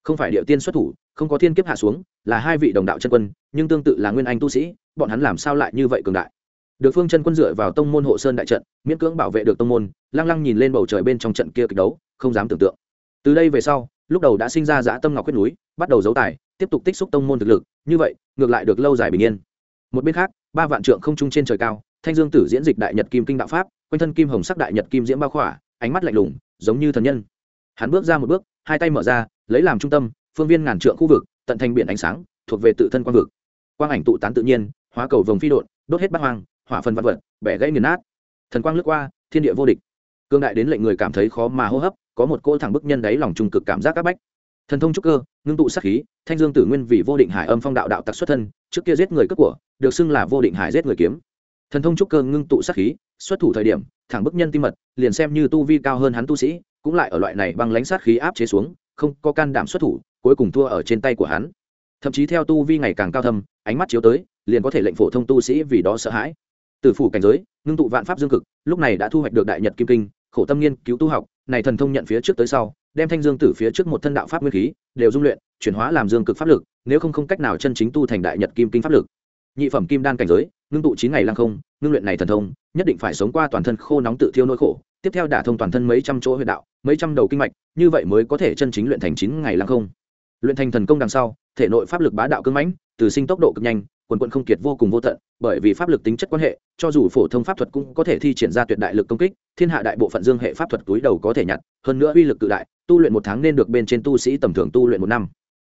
Không phải địa tiên xuất thủ, không có thiên kiếp hạ xuống, là hai vị đồng đạo chân quân, nhưng tương tự là nguyên anh tu sĩ, bọn hắn làm sao lại như vậy cường đại? Được phương chân quân dựa vào tông môn hộ sơn đại trận, miễn cưỡng bảo vệ được tông môn, lăng lăng nhìn lên bầu trời bên trong trận kia kịch đấu, không dám tưởng tượng. Từ đây về sau, lúc đầu đã sinh ra dã tâm ngọc quyết núi, bắt đầu giấu tài, tiếp tục tích xúc tông môn thực lực, như vậy, ngược lại được lâu dài bình yên. Một bên khác, ba vạn trượng không trung trên trời cao, thanh dương tử diễn dịch đại nhật kim kinh đạo pháp quanh thân kim hồng sắc đại nhật kim diễm bao khỏa, ánh mắt lạnh lùng, giống như thần nhân. Hắn bước ra một bước, hai tay mở ra, lấy làm trung tâm, phương viên ngàn trượng khu vực, tận thành biển ánh sáng, thuộc về tự thân quang vực. Quang ảnh tụ tán tự nhiên, hóa cầu vồng phi đột đốt hết bát hoang, hỏa phần vật vật, bẻ gãy nghiền nát. Thần quang lướt qua, thiên địa vô địch. Cương đại đến lệnh người cảm thấy khó mà hô hấp, có một cỗ thẳng bức nhân đáy lòng trung cực cảm giác các bách. Thần thông trúc cơ, ngưng tụ sát khí, thanh dương tử nguyên vì vô định hải âm phong đạo đạo tặc xuất thân, trước kia giết người cướp của, được xưng là vô định hải giết người kiếm thần thông trúc cơ ngưng tụ sát khí, xuất thủ thời điểm, thẳng bức nhân tim mật, liền xem như tu vi cao hơn hắn tu sĩ, cũng lại ở loại này băng lãnh sát khí áp chế xuống, không có can đảm xuất thủ, cuối cùng thua ở trên tay của hắn. Thậm chí theo tu vi ngày càng cao thâm, ánh mắt chiếu tới, liền có thể lệnh phổ thông tu sĩ vì đó sợ hãi. Từ phủ cảnh giới, ngưng tụ vạn pháp dương cực, lúc này đã thu hoạch được đại nhật kim kinh, khổ tâm nghiên cứu tu học, này thần thông nhận phía trước tới sau, đem thanh dương tử phía trước một thân đạo pháp nguyên khí, đều dung luyện, chuyển hóa làm dương cực pháp lực, nếu không không cách nào chân chính tu thành đại nhật kim kinh pháp lực. Nhị phẩm kim đan cảnh giới ngưng tụ chín ngày lăng không, ngưng luyện này thần thông, nhất định phải sống qua toàn thân khô nóng tự thiêu nỗi khổ, tiếp theo đả thông toàn thân mấy trăm chỗ huyệt đạo, mấy trăm đầu kinh mạch, như vậy mới có thể chân chính luyện thành chín ngày lăng không. Luyện thành thần công đằng sau, thể nội pháp lực bá đạo cưng mãnh, từ sinh tốc độ cực nhanh, quần quận không kiệt vô cùng vô tận, bởi vì pháp lực tính chất quan hệ, cho dù phổ thông pháp thuật cũng có thể thi triển ra tuyệt đại lực công kích, thiên hạ đại bộ phận dương hệ pháp thuật túi đầu có thể nhặt, hơn nữa uy lực cự đại, tu luyện một tháng nên được bên trên tu sĩ tầm thường tu luyện một năm.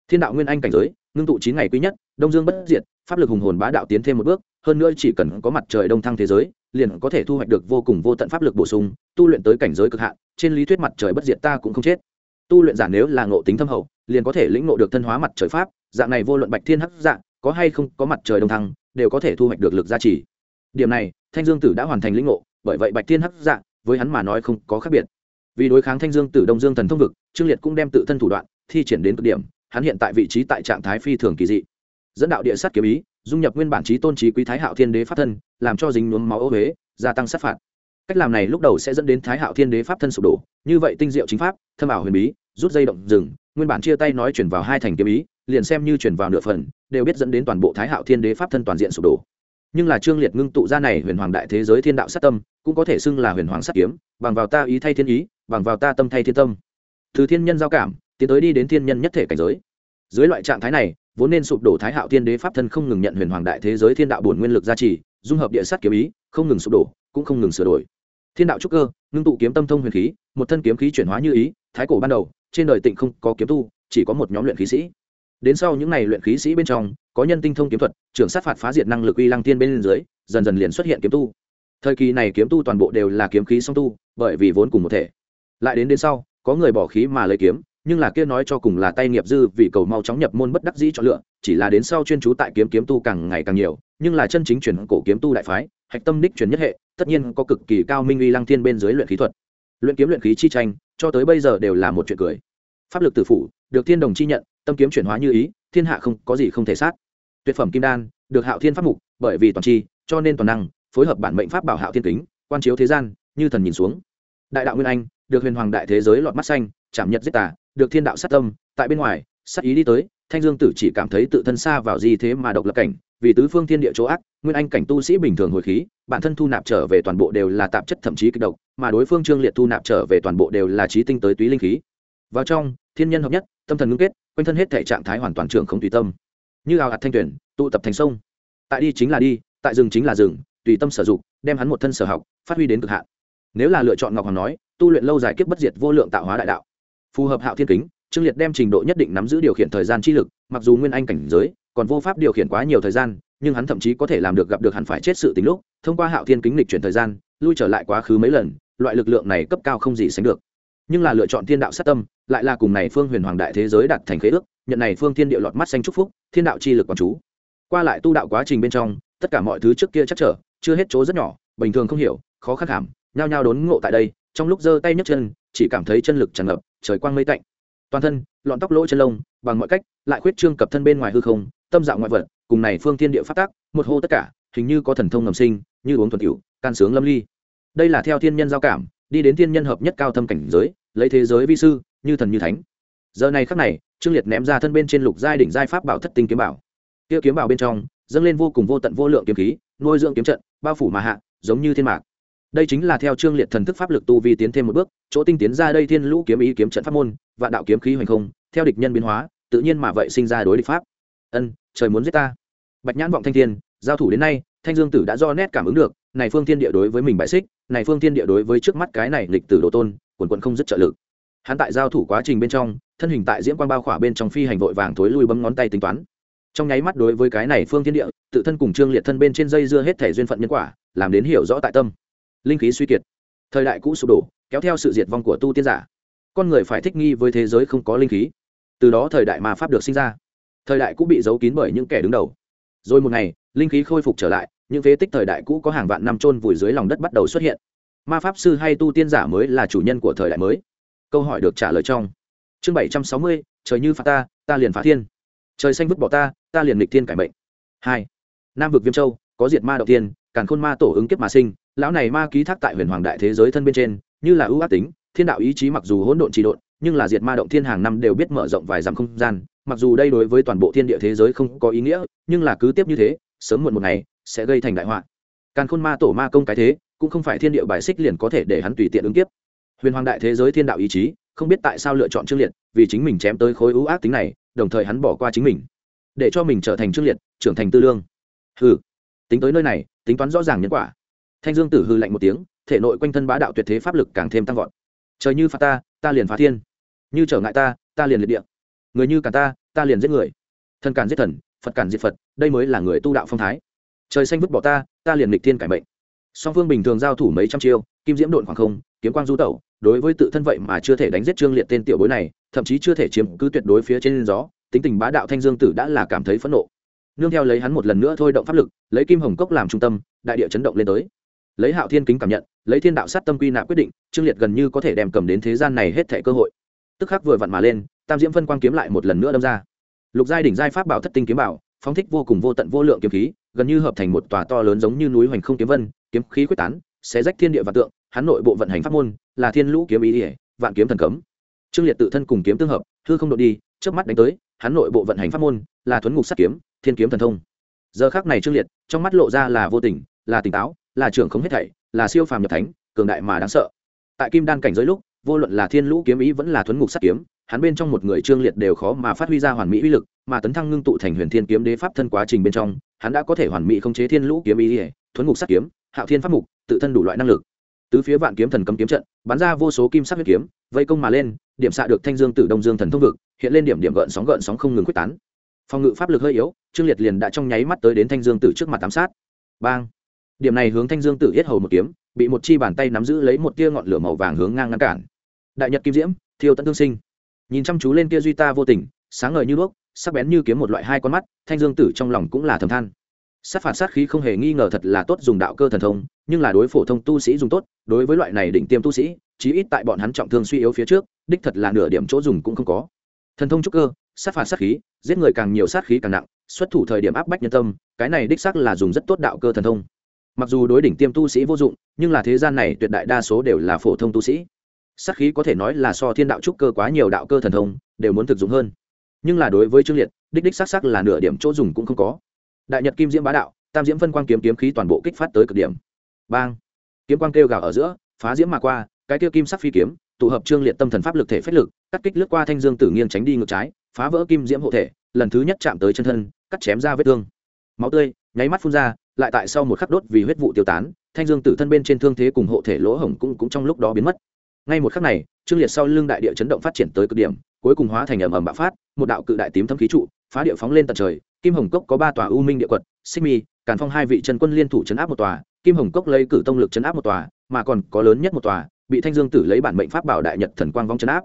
Thiên đạo nguyên anh cảnh giới, ngưng tụ chín ngày quý nhất, đông dương bất diệt, pháp lực hùng hồn bá đạo tiến thêm một bước hơn nữa chỉ cần có mặt trời đông thăng thế giới, liền có thể thu hoạch được vô cùng vô tận pháp lực bổ sung, tu luyện tới cảnh giới cực hạn, trên lý thuyết mặt trời bất diệt ta cũng không chết. Tu luyện giả nếu là ngộ tính thâm hậu, liền có thể lĩnh ngộ được thân hóa mặt trời pháp, dạng này vô luận bạch thiên hắc dạng, có hay không có mặt trời đông thăng, đều có thể thu hoạch được lực gia trì. Điểm này, thanh dương tử đã hoàn thành lĩnh ngộ, bởi vậy bạch thiên hắc dạng, với hắn mà nói không có khác biệt. Vì đối kháng thanh dương tử đông dương thần thông vực, trương liệt cũng đem tự thân thủ đoạn, thi triển đến cực điểm, hắn hiện tại vị trí tại trạng thái phi thường kỳ dị. Dẫn đạo địa sát kiếm ý dung nhập nguyên bản trí tôn trí quý thái hạo thiên đế pháp thân, làm cho dính nhuốm máu ô huế gia tăng sát phạt. Cách làm này lúc đầu sẽ dẫn đến thái hạo thiên đế pháp thân sụp đổ, như vậy tinh diệu chính pháp, thâm ảo huyền bí, rút dây động rừng, nguyên bản chia tay nói chuyển vào hai thành kiếm ý, liền xem như chuyển vào nửa phần, đều biết dẫn đến toàn bộ thái hạo thiên đế pháp thân toàn diện sụp đổ. Nhưng là trương liệt ngưng tụ ra này huyền hoàng đại thế giới thiên đạo sát tâm, cũng có thể xưng là huyền hoàng sát kiếm, bằng vào ta ý thay thiên ý, bằng vào ta tâm thay thiên tâm. Từ thiên nhân giao cảm, tiến tới đi đến thiên nhân nhất thể cảnh giới. Dưới loại trạng thái này vốn nên sụp đổ thái hạo thiên đế pháp thân không ngừng nhận huyền hoàng đại thế giới thiên đạo bổn nguyên lực gia trì, dung hợp địa sát kiếm ý, không ngừng sụp đổ, cũng không ngừng sửa đổi. Thiên đạo trúc cơ, ngưng tụ kiếm tâm thông huyền khí, một thân kiếm khí chuyển hóa như ý, thái cổ ban đầu, trên đời tịnh không có kiếm tu, chỉ có một nhóm luyện khí sĩ. Đến sau những n à y luyện khí sĩ bên trong, có nhân tinh thông kiếm thuật, trưởng sát phạt phá diệt năng lực uy lăng tiên bên dưới, dần dần liền xuất hiện kiếm tu. Thời kỳ này kiếm tu toàn bộ đều là kiếm khí song tu, bởi vì vốn cùng một thể. Lại đến đến sau, có người bỏ khí mà lấy kiếm nhưng là kia nói cho cùng là tay nghiệp dư vì cầu mau chóng nhập môn bất đắc dĩ chọn lựa, chỉ là đến sau chuyên chú tại kiếm kiếm tu càng ngày càng nhiều, nhưng là chân chính chuyển cổ kiếm tu đại phái, hạch tâm đích truyền nhất hệ, tất nhiên có cực kỳ cao minh uy lăng thiên bên dưới luyện khí thuật. Luyện kiếm luyện khí chi tranh, cho tới bây giờ đều là một chuyện cười. Pháp lực tử phủ, được thiên đồng chi nhận, tâm kiếm chuyển hóa như ý, thiên hạ không có gì không thể sát. Tuyệt phẩm kim đan, được hạo thiên pháp mục, bởi vì toàn chi, cho nên toàn năng, phối hợp bản mệnh pháp bảo hạo thiên kính, quan chiếu thế gian, như thần nhìn xuống. Đại đạo nguyên anh, được huyền hoàng đại thế giới lọt mắt xanh, chạm nhật giết tà được thiên đạo sát tâm, tại bên ngoài, sát ý đi tới, thanh dương tử chỉ cảm thấy tự thân xa vào gì thế mà độc lập cảnh, vì tứ phương thiên địa chỗ ác, nguyên anh cảnh tu sĩ bình thường hồi khí, bản thân thu nạp trở về toàn bộ đều là tạp chất thậm chí kịch độc, mà đối phương trương liệt thu nạp trở về toàn bộ đều là trí tinh tới túy linh khí. Vào trong, thiên nhân hợp nhất, tâm thần ngưng kết, quanh thân hết thể trạng thái hoàn toàn trường không tùy tâm. Như ào hạt thanh tuyển, tụ tập thành sông. Tại đi chính là đi, tại rừng chính là rừng, tùy tâm sử dụng, đem hắn một thân sở học, phát huy đến cực hạn. Nếu là lựa chọn ngọc hoàng nói, tu luyện lâu dài kiếp bất diệt vô lượng tạo hóa đại đạo phù hợp hạo thiên kính, trương liệt đem trình độ nhất định nắm giữ điều khiển thời gian chi lực, mặc dù nguyên anh cảnh giới, còn vô pháp điều khiển quá nhiều thời gian, nhưng hắn thậm chí có thể làm được gặp được hẳn phải chết sự tính lúc, thông qua hạo thiên kính lịch chuyển thời gian, lui trở lại quá khứ mấy lần, loại lực lượng này cấp cao không gì sánh được. Nhưng là lựa chọn thiên đạo sát tâm, lại là cùng này phương huyền hoàng đại thế giới đặt thành khế ước, nhận này phương thiên địa lọt mắt xanh chúc phúc, thiên đạo chi lực quán chú. Qua lại tu đạo quá trình bên trong, tất cả mọi thứ trước kia chắc trở, chưa hết chỗ rất nhỏ, bình thường không hiểu, khó khăn hàm nhao nhao đốn ngộ tại đây, trong lúc giơ tay nhấc chân chỉ cảm thấy chân lực tràn ngập, trời quang mây tạnh. Toàn thân, lọn tóc lỗ chân lông, bằng mọi cách, lại khuyết trương cập thân bên ngoài hư không, tâm dạo ngoại vật, cùng này phương thiên địa phát tác một hô tất cả, hình như có thần thông ngầm sinh, như uống thuần cửu can sướng lâm ly. Đây là theo thiên nhân giao cảm, đi đến thiên nhân hợp nhất cao thâm cảnh giới, lấy thế giới vi sư, như thần như thánh. Giờ này khắc này, trương liệt ném ra thân bên trên lục giai đỉnh giai pháp bảo thất tinh kiếm bảo. Kia kiếm bảo bên trong, dâng lên vô cùng vô tận vô lượng kiếm khí, nuôi dưỡng kiếm trận, bao phủ mà hạ, giống như thiên mạc đây chính là theo trương liệt thần thức pháp lực tu vi tiến thêm một bước, chỗ tinh tiến ra đây thiên lũ kiếm ý kiếm trận pháp môn và đạo kiếm khí hoành không, theo địch nhân biến hóa, tự nhiên mà vậy sinh ra đối địch pháp. Ân, trời muốn giết ta. Bạch nhãn vọng thanh thiên, giao thủ đến nay, thanh dương tử đã do nét cảm ứng được, này phương thiên địa đối với mình bại xích, này phương thiên địa đối với trước mắt cái này lịch tử đồ tôn, quần quận không dứt trợ lực. Hắn tại giao thủ quá trình bên trong, thân hình tại diễm quan bao khỏa bên trong phi hành vội vàng thối lui bấm ngón tay tính toán. Trong nháy mắt đối với cái này phương thiên địa, tự thân cùng trương liệt thân bên trên dây dưa hết thể duyên phận nhân quả, làm đến hiểu rõ tại tâm linh khí suy kiệt. Thời đại cũ sụp đổ, kéo theo sự diệt vong của tu tiên giả. Con người phải thích nghi với thế giới không có linh khí. Từ đó thời đại mà pháp được sinh ra. Thời đại cũ bị giấu kín bởi những kẻ đứng đầu. Rồi một ngày, linh khí khôi phục trở lại, những phế tích thời đại cũ có hàng vạn năm trôn vùi dưới lòng đất bắt đầu xuất hiện. Ma pháp sư hay tu tiên giả mới là chủ nhân của thời đại mới. Câu hỏi được trả lời trong chương bảy trăm sáu mươi, trời như phá ta ta liền phá thiên. Trời xanh vứt bỏ ta ta liền lịch thiên cải mệnh. Hai, nam vực viêm châu, có diệt ma đầu tiên càn khôn ma tổ ứng kiếp mà sinh lão này ma ký thác tại huyền hoàng đại thế giới thân bên trên như là ưu ác tính thiên đạo ý chí mặc dù hỗn độn trì độn nhưng là diệt ma động thiên hàng năm đều biết mở rộng vài dặm không gian. Mặc dù đây đối với toàn bộ thiên địa thế giới không có ý nghĩa nhưng là cứ tiếp như thế sớm muộn một ngày sẽ gây thành đại họa. Càn khôn ma tổ ma công cái thế cũng không phải thiên địa bài xích liền có thể để hắn tùy tiện ứng tiếp huyền hoàng đại thế giới thiên đạo ý chí không biết tại sao lựa chọn trương liệt vì chính mình chém tới khối ưu ác tính này đồng thời hắn bỏ qua chính mình. Để cho mình trở thành trương liệt trưởng thành tư lương. Ừ, tính tới nơi này tính toán rõ ràng nhân quả thanh dương tử hư lạnh một tiếng, thể nội quanh thân bá đạo tuyệt thế pháp lực càng thêm tăng vọt. Trời như phá ta ta liền phá thiên. Như trở ngại ta ta liền liệt địa. Người như cả ta ta liền giết người. Thần cản giết thần, phật cản diệt phật, đây mới là người tu đạo phong thái. Trời xanh vứt bỏ ta ta liền lịch thiên cải mệnh. Song phương bình thường giao thủ mấy trăm chiêu, kim diễm độn khoảng không, kiếm quang du tẩu, đối với tự thân vậy mà chưa thể đánh giết trương liệt tên tiểu bối này, thậm chí chưa thể chiếm cứ tuyệt đối phía trên gió, tính tình bá đạo thanh dương tử đã là cảm thấy phẫn nộ. Nương theo lấy hắn một lần nữa thôi động pháp lực, lấy kim hồng cốc làm trung tâm, đại địa chấn động lên tới lấy hạo thiên kính cảm nhận, lấy thiên đạo sát tâm quy nạp quyết định, trương liệt gần như có thể đem cầm đến thế gian này hết thẻ cơ hội. Tức khắc vừa vặn mà lên, tam diễm phân quang kiếm lại một lần nữa đâm ra. Lục giai đỉnh giai pháp bảo thất tinh kiếm bảo, phóng thích vô cùng vô tận vô lượng kiếm khí, gần như hợp thành một tòa to lớn giống như núi hoành không kiếm vân, kiếm khí quyết tán sẽ rách thiên địa và tượng, hắn nội bộ vận hành pháp môn, là thiên lũ kiếm ý ỉa vạn kiếm thần cấm. Trương liệt tự thân cùng kiếm tương hợp, hư không đội đi trước mắt đánh tới, hắn nội bộ vận hành pháp môn, là thuấn ngục sắt kiếm, thiên kiếm thần thông. Giờ khác này trương liệt, trong mắt lộ ra là vô tình, là tỉnh táo là trưởng không hết thảy, là siêu phàm nhập thánh, cường đại mà đáng sợ. Tại kim đan cảnh giới lúc, vô luận là thiên lũ kiếm ý vẫn là thuấn ngục sắt kiếm, hắn bên trong một người trương liệt đều khó mà phát huy ra hoàn mỹ uy lực, mà tấn thăng ngưng tụ thành huyền thiên kiếm đế pháp thân quá trình bên trong, hắn đã có thể hoàn mỹ khống chế thiên lũ kiếm ý, thuấn ngục sắt kiếm, hạo thiên pháp mục, tự thân đủ loại năng lực. Tứ phía vạn kiếm thần cấm kiếm trận, bắn ra vô số kim sắc huyết kiếm, vây công mà lên, điểm xạ được thanh dương tử đông dương thần thông vực, hiện lên điểm điểm gợn sóng gợn sóng không ngừng quyết tán. Phòng ngự pháp lực hơi yếu, trương liệt liền đã trong nháy mắt tới đến thanh dương tử trước mặt tám sát. Bang! Điểm này hướng thanh dương tử yết hầu một kiếm, bị một chi bàn tay nắm giữ lấy một tia ngọn lửa màu vàng hướng ngang ngăn cản. Đại nhật kim diễm, thiêu tận tương sinh. Nhìn chăm chú lên kia duy ta vô tình, sáng ngời như đuốc, sắc bén như kiếm một loại hai con mắt, thanh dương tử trong lòng cũng là thầm than. Sát phạt sát khí không hề nghi ngờ thật là tốt dùng đạo cơ thần thông, nhưng là đối phổ thông tu sĩ dùng tốt, đối với loại này đỉnh tiêm tu sĩ, chí ít tại bọn hắn trọng thương suy yếu phía trước, đích thật là nửa điểm chỗ dùng cũng không có. Thần thông trúc cơ, sát phạt sát khí, giết người càng nhiều sát khí càng nặng, xuất thủ thời điểm áp bách nhân tâm, cái này đích xác là dùng rất tốt đạo cơ thần thông mặc dù đối đỉnh tiêm tu sĩ vô dụng, nhưng là thế gian này tuyệt đại đa số đều là phổ thông tu sĩ. Sắc khí có thể nói là so thiên đạo trúc cơ quá nhiều đạo cơ thần thông, đều muốn thực dụng hơn. Nhưng là đối với trương liệt, đích đích sắc sắc là nửa điểm chỗ dùng cũng không có. Đại nhật kim diễm bá đạo, tam diễm phân quang kiếm kiếm khí toàn bộ kích phát tới cực điểm. Bang! Kiếm quang kêu gào ở giữa, phá diễm mà qua, cái kia kim sắc phi kiếm, tụ hợp trương liệt tâm thần pháp lực thể phách lực, cắt kích lướt qua thanh dương tử nghiêng tránh đi ngược trái, phá vỡ kim diễm hộ thể, lần thứ nhất chạm tới chân thân, cắt chém ra vết thương. Máu tươi, nháy mắt phun ra lại tại sau một khắc đốt vì huyết vụ tiêu tán, thanh dương tử thân bên trên thương thế cùng hộ thể lỗ hổng cũng cũng trong lúc đó biến mất. Ngay một khắc này, trương liệt sau lưng đại địa chấn động phát triển tới cực điểm, cuối cùng hóa thành ầm ầm bạo phát, một đạo cự đại tím thâm khí trụ, phá địa phóng lên tận trời, kim hồng cốc có ba tòa u minh địa quật, xích mi, càn phong hai vị chân quân liên thủ chấn áp một tòa, kim hồng cốc lấy cử tông lực chấn áp một tòa, mà còn có lớn nhất một tòa, bị thanh dương tử lấy bản mệnh pháp bảo đại nhật thần quang vong chấn áp.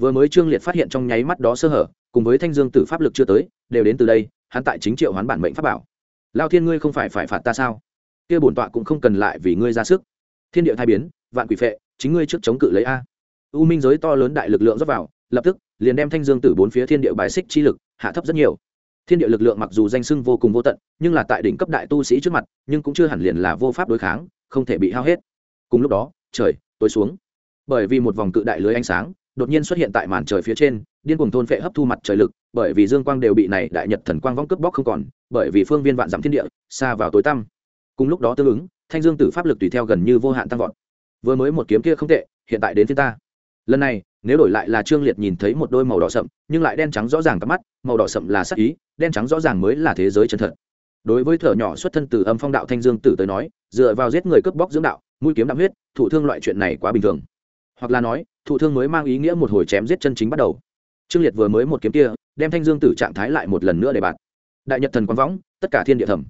Vừa mới trương liệt phát hiện trong nháy mắt đó sơ hở, cùng với thanh dương tử pháp lực chưa tới, đều đến từ đây, hắn tại chính triệu hoán bản mệnh pháp bảo lao thiên ngươi không phải phải phạt ta sao? Kia bổn tọa cũng không cần lại vì ngươi ra sức. Thiên địa thai biến, vạn quỷ phệ, chính ngươi trước chống cự lấy a. U minh giới to lớn đại lực lượng dốc vào, lập tức, liền đem thanh dương tử bốn phía thiên địa bài xích chi lực, hạ thấp rất nhiều. Thiên địa lực lượng mặc dù danh sưng vô cùng vô tận, nhưng là tại đỉnh cấp đại tu sĩ trước mặt, nhưng cũng chưa hẳn liền là vô pháp đối kháng, không thể bị hao hết. Cùng lúc đó, trời, tối xuống. Bởi vì một vòng cự đại lưới ánh sáng, đột nhiên xuất hiện tại màn trời phía trên, điên cuồng thôn phệ hấp thu mặt trời lực bởi vì dương quang đều bị này đại nhật thần quang vong cướp bóc không còn, bởi vì phương viên vạn dặm thiên địa, xa vào tối tăm. Cùng lúc đó tương ứng, thanh dương tử pháp lực tùy theo gần như vô hạn tăng vọt. Vừa mới một kiếm kia không tệ, hiện tại đến phía ta. Lần này, nếu đổi lại là trương liệt nhìn thấy một đôi màu đỏ sậm, nhưng lại đen trắng rõ ràng cắp mắt, màu đỏ sậm là sắc ý, đen trắng rõ ràng mới là thế giới chân thật. Đối với thợ nhỏ xuất thân từ âm phong đạo thanh dương tử tới nói, dựa vào giết người cướp bóc dưỡng đạo, mũi kiếm đạm huyết, thụ thương loại chuyện này quá bình thường. Hoặc là nói, thụ thương mới mang ý nghĩa một hồi chém giết chân chính bắt đầu. Trương liệt vừa mới một kiếm kia đem thanh dương tử trạng thái lại một lần nữa để bạn đại nhật thần quang võng, tất cả thiên địa thẩm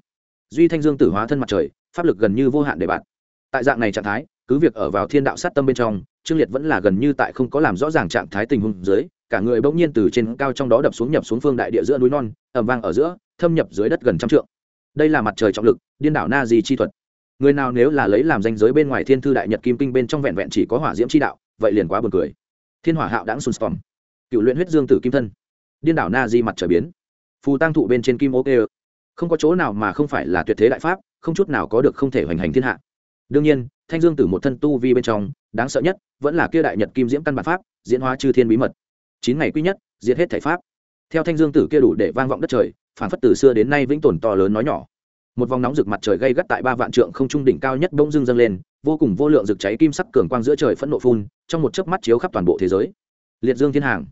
duy thanh dương tử hóa thân mặt trời, pháp lực gần như vô hạn để bạn tại dạng này trạng thái, cứ việc ở vào thiên đạo sát tâm bên trong, trương liệt vẫn là gần như tại không có làm rõ ràng trạng thái tình huống dưới, cả người bỗng nhiên từ trên cao trong đó đập xuống nhập xuống phương đại địa giữa núi non ẩm vang ở giữa, thâm nhập dưới đất gần trăm trượng. Đây là mặt trời trọng lực, điên đảo na di chi thuật. Người nào nếu là lấy làm danh giới bên ngoài thiên thư đại nhật kim kinh bên trong vẹn vẹn chỉ có hỏa diễm chi đạo, vậy liền quá buồn cười. Thiên hỏa hạo đãng sunstorm cựu luyện huyết dương tử kim thân điên đảo na di mặt trời biến. Phù tăng thụ bên trên kim ok không có chỗ nào mà không phải là tuyệt thế đại pháp, không chút nào có được không thể hoành hành thiên hạ. Đương nhiên, thanh dương tử một thân tu vi bên trong, đáng sợ nhất vẫn là kia đại nhật kim diễm căn bản pháp, diễn hóa chư thiên bí mật. Chín ngày quý nhất, diệt hết thể pháp. Theo thanh dương tử kia đủ để vang vọng đất trời phản phất từ xưa đến nay vĩnh tồn to lớn nói nhỏ. Một vòng nóng rực mặt trời gây gắt tại ba vạn trượng không trung đỉnh cao nhất bỗng dưng dâng lên, vô cùng vô lượng rực cháy kim sắc cường quang giữa trời phẫn nộ phun, trong một chớp mắt chiếu khắp toàn bộ thế giới. Liệt dương thiên hàng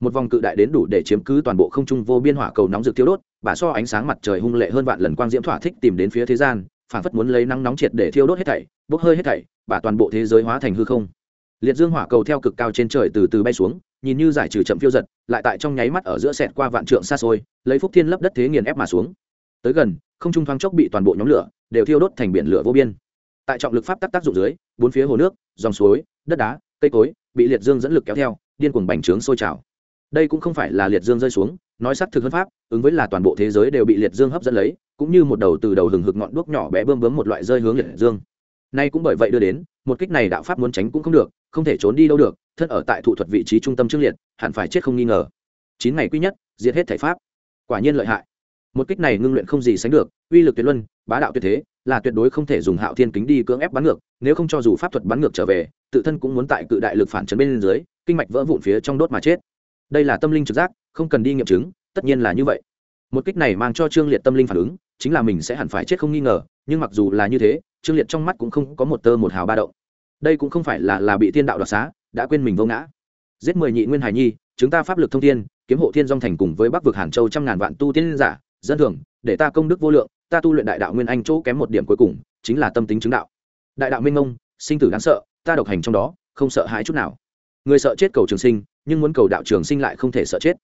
một vòng cự đại đến đủ để chiếm cứ toàn bộ không trung vô biên hỏa cầu nóng rực thiêu đốt và so ánh sáng mặt trời hung lệ hơn vạn lần quang diễm thỏa thích tìm đến phía thế gian, phản phất muốn lấy nắng nóng triệt để thiêu đốt hết thảy, bốc hơi hết thảy và toàn bộ thế giới hóa thành hư không. Liệt dương hỏa cầu theo cực cao trên trời từ từ bay xuống, nhìn như giải trừ chậm phiêu giật, lại tại trong nháy mắt ở giữa sẹt qua vạn trượng xa xôi, lấy phúc thiên lấp đất thế nghiền ép mà xuống. Tới gần, không trung thoáng chốc bị toàn bộ nhóm lửa đều thiêu đốt thành biển lửa vô biên. Tại trọng lực pháp tác tác dụng dưới, bốn phía hồ nước, dòng suối, đất đá, cây cối bị liệt dương dẫn lực kéo theo, điên cuồng bành trướng sôi trào đây cũng không phải là liệt dương rơi xuống, nói xác thực hơn pháp, ứng với là toàn bộ thế giới đều bị liệt dương hấp dẫn lấy, cũng như một đầu từ đầu hừng hực ngọn đuốc nhỏ bé bơm bướm một loại rơi hướng liệt dương. Nay cũng bởi vậy đưa đến, một kích này đạo pháp muốn tránh cũng không được, không thể trốn đi đâu được, thân ở tại thủ thuật vị trí trung tâm trước liệt, hẳn phải chết không nghi ngờ. Chín ngày quý nhất, diệt hết thể pháp. Quả nhiên lợi hại. Một kích này ngưng luyện không gì sánh được, uy lực tuyệt luân, bá đạo tuyệt thế, là tuyệt đối không thể dùng hạo thiên kính đi cưỡng ép bắn ngược, nếu không cho dù pháp thuật bắn ngược trở về, tự thân cũng muốn tại cự đại lực phản chấn bên dưới, kinh mạch vỡ vụn phía trong đốt mà chết đây là tâm linh trực giác, không cần đi nghiệm chứng, tất nhiên là như vậy. Một kích này mang cho trương liệt tâm linh phản ứng, chính là mình sẽ hẳn phải chết không nghi ngờ, nhưng mặc dù là như thế, trương liệt trong mắt cũng không có một tơ một hào ba động. Đây cũng không phải là là bị thiên đạo đoạt xá, đã quên mình vô ngã. Giết mười nhị nguyên hải nhi, chúng ta pháp lực thông thiên, kiếm hộ thiên dong thành cùng với bắc vực hàn châu trăm ngàn vạn tu tiên giả, dân thường, để ta công đức vô lượng, ta tu luyện đại đạo nguyên anh chỗ kém một điểm cuối cùng, chính là tâm tính chứng đạo. Đại đạo minh ngông sinh tử đáng sợ, ta độc hành trong đó, không sợ hãi chút nào. Người sợ chết cầu trường sinh nhưng muốn cầu đạo trường sinh lại không thể sợ chết.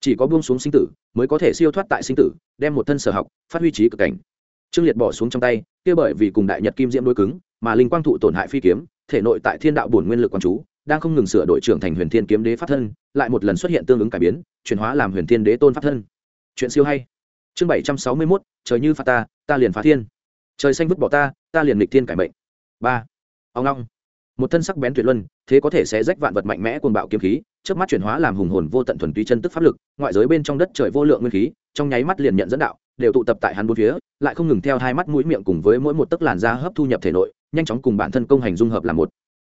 Chỉ có buông xuống sinh tử, mới có thể siêu thoát tại sinh tử, đem một thân sở học, phát huy trí cực cảnh. Trương liệt bỏ xuống trong tay, kia bởi vì cùng đại nhật kim diễm đôi cứng, mà linh quang thụ tổn hại phi kiếm, thể nội tại thiên đạo bổn nguyên lực quán chú, đang không ngừng sửa đổi trưởng thành huyền thiên kiếm đế pháp thân, lại một lần xuất hiện tương ứng cải biến, chuyển hóa làm huyền thiên đế tôn pháp thân. Chuyện siêu hay. Chương bảy trăm sáu mươi mốt, trời như phạt ta ta liền phá thiên. Trời xanh vứt bỏ ta ta liền lịch thiên cải mệnh. Ba. Ông long. Một thân sắc bén tuyệt luân, thế có thể sẽ rách vạn vật mạnh mẽ cuồng bạo kiếm khí trước mắt chuyển hóa làm hùng hồn vô tận thuần túy chân tức pháp lực, ngoại giới bên trong đất trời vô lượng nguyên khí, trong nháy mắt liền nhận dẫn đạo, đều tụ tập tại hắn bốn phía, lại không ngừng theo hai mắt mũi miệng cùng với mỗi một tấc làn da hấp thu nhập thể nội, nhanh chóng cùng bản thân công hành dung hợp làm một.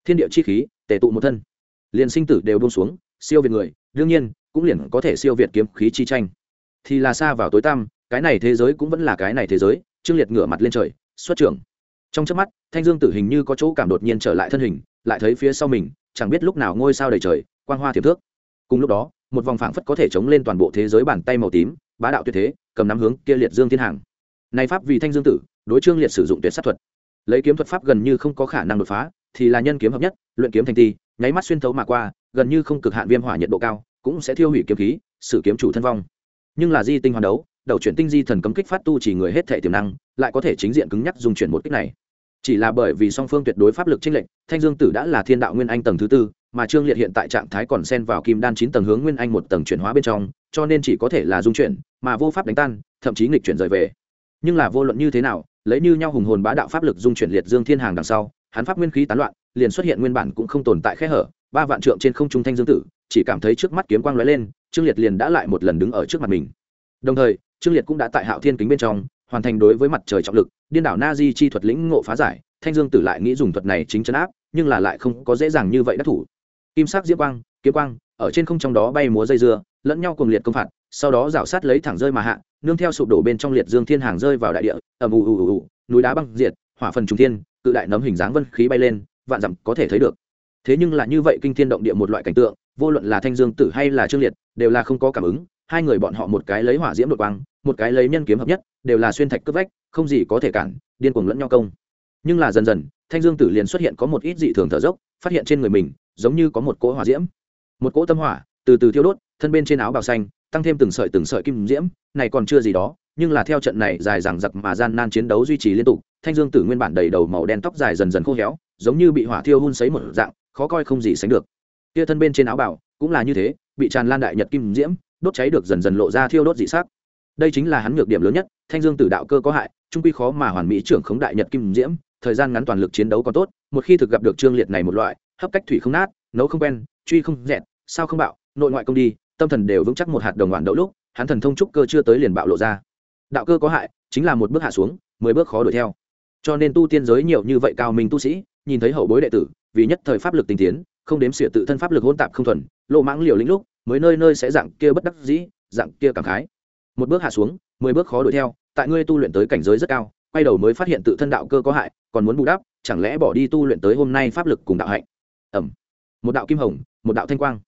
Thiên địa chi khí, tề tụ một thân. Liền sinh tử đều buông xuống, siêu việt người, đương nhiên, cũng liền có thể siêu việt kiếm khí chi tranh. Thì là xa vào tối tăm, cái này thế giới cũng vẫn là cái này thế giới, trương liệt ngửa mặt lên trời, xuất trưởng. Trong chớp mắt, thanh dương tử hình như có chỗ cảm đột nhiên trở lại thân hình, lại thấy phía sau mình, chẳng biết lúc nào ngôi sao đầy trời quang hoa thiệp thước. Cùng lúc đó, một vòng phảng phất có thể chống lên toàn bộ thế giới bàn tay màu tím, bá đạo tuyệt thế, cầm nắm hướng kia liệt dương thiên hàng. Này pháp vì thanh dương tử, đối trương liệt sử dụng tuyệt sát thuật. Lấy kiếm thuật pháp gần như không có khả năng đột phá, thì là nhân kiếm hợp nhất, luyện kiếm thành ti, nháy mắt xuyên thấu mà qua, gần như không cực hạn viêm hỏa nhiệt độ cao, cũng sẽ thiêu hủy kiếm khí, sử kiếm chủ thân vong. Nhưng là di tinh hoàn đấu, đầu chuyển tinh di thần cấm kích phát tu chỉ người hết thể tiềm năng, lại có thể chính diện cứng nhắc dùng chuyển một kích này. Chỉ là bởi vì song phương tuyệt đối pháp lực chênh lệnh thanh dương tử đã là thiên đạo nguyên anh tầng thứ tư mà trương liệt hiện tại trạng thái còn xen vào kim đan chín tầng hướng nguyên anh một tầng chuyển hóa bên trong, cho nên chỉ có thể là dung chuyển, mà vô pháp đánh tan, thậm chí nghịch chuyển rời về. Nhưng là vô luận như thế nào, lấy như nhau hùng hồn bá đạo pháp lực dung chuyển liệt dương thiên hàng đằng sau, hắn pháp nguyên khí tán loạn, liền xuất hiện nguyên bản cũng không tồn tại khe hở, ba vạn trượng trên không trung thanh dương tử, chỉ cảm thấy trước mắt kiếm quang lóe lên, trương liệt liền đã lại một lần đứng ở trước mặt mình. Đồng thời, trương liệt cũng đã tại hạo thiên kính bên trong, hoàn thành đối với mặt trời trọng lực, điên đảo na di chi thuật lĩnh ngộ phá giải, thanh dương tử lại nghĩ dùng thuật này chính chấn áp, nhưng là lại không có dễ dàng như vậy đắc thủ kim sắc diễm quang, kiếm quang, ở trên không trong đó bay múa dây dưa, lẫn nhau cùng liệt công phạt, sau đó rảo sát lấy thẳng rơi mà hạ, nương theo sụp đổ bên trong liệt dương thiên hàng rơi vào đại địa, ầm ù ù ù núi đá băng diệt, hỏa phần trung thiên, cự đại nấm hình dáng vân khí bay lên, vạn dặm có thể thấy được. Thế nhưng là như vậy kinh thiên động địa một loại cảnh tượng, vô luận là thanh dương tử hay là trương liệt, đều là không có cảm ứng, hai người bọn họ một cái lấy hỏa diễm đột quang, một cái lấy nhân kiếm hợp nhất, đều là xuyên thạch cướp vách, không gì có thể cản, điên cuồng lẫn nhau công. Nhưng là dần dần, thanh dương tử liền xuất hiện có một ít dị thường thở dốc, phát hiện trên người mình giống như có một cỗ hỏa diễm. Một cỗ tâm hỏa, từ từ thiêu đốt, thân bên trên áo bào xanh, tăng thêm từng sợi từng sợi kim diễm, này còn chưa gì đó, nhưng là theo trận này dài dằng dặc mà gian nan chiến đấu duy trì liên tục, thanh dương tử nguyên bản đầy đầu màu đen tóc dài dần dần khô héo, giống như bị hỏa thiêu hun sấy một dạng, khó coi không gì sánh được. Kia thân bên trên áo bào, cũng là như thế, bị tràn lan đại nhật kim diễm, đốt cháy được dần dần lộ ra thiêu đốt dị sắc. Đây chính là hắn nhược điểm lớn nhất, thanh dương tử đạo cơ có hại, trung quy khó mà hoàn mỹ trưởng khống đại nhật kim diễm, thời gian ngắn toàn lực chiến đấu còn tốt, một khi thực gặp được trương liệt này một loại hấp cách thủy không nát, nấu không quen, truy không dẹt, sao không bạo, nội ngoại công đi, tâm thần đều vững chắc một hạt đồng loạn đậu lúc, hắn thần thông trúc cơ chưa tới liền bạo lộ ra. Đạo cơ có hại, chính là một bước hạ xuống, mười bước khó đuổi theo. Cho nên tu tiên giới nhiều như vậy cao minh tu sĩ, nhìn thấy hậu bối đệ tử, vì nhất thời pháp lực tinh tiến, không đếm xỉa tự thân pháp lực hôn tạp không thuần, lộ mãng liều lĩnh lúc, mới nơi nơi sẽ dạng kia bất đắc dĩ, dạng kia cảm khái. Một bước hạ xuống, mười bước khó đuổi theo, tại ngươi tu luyện tới cảnh giới rất cao, quay đầu mới phát hiện tự thân đạo cơ có hại, còn muốn bù đắp, chẳng lẽ bỏ đi tu luyện tới hôm nay pháp lực cùng đạo hạnh? Ẩm. Một đạo kim hồng, một đạo thanh quang.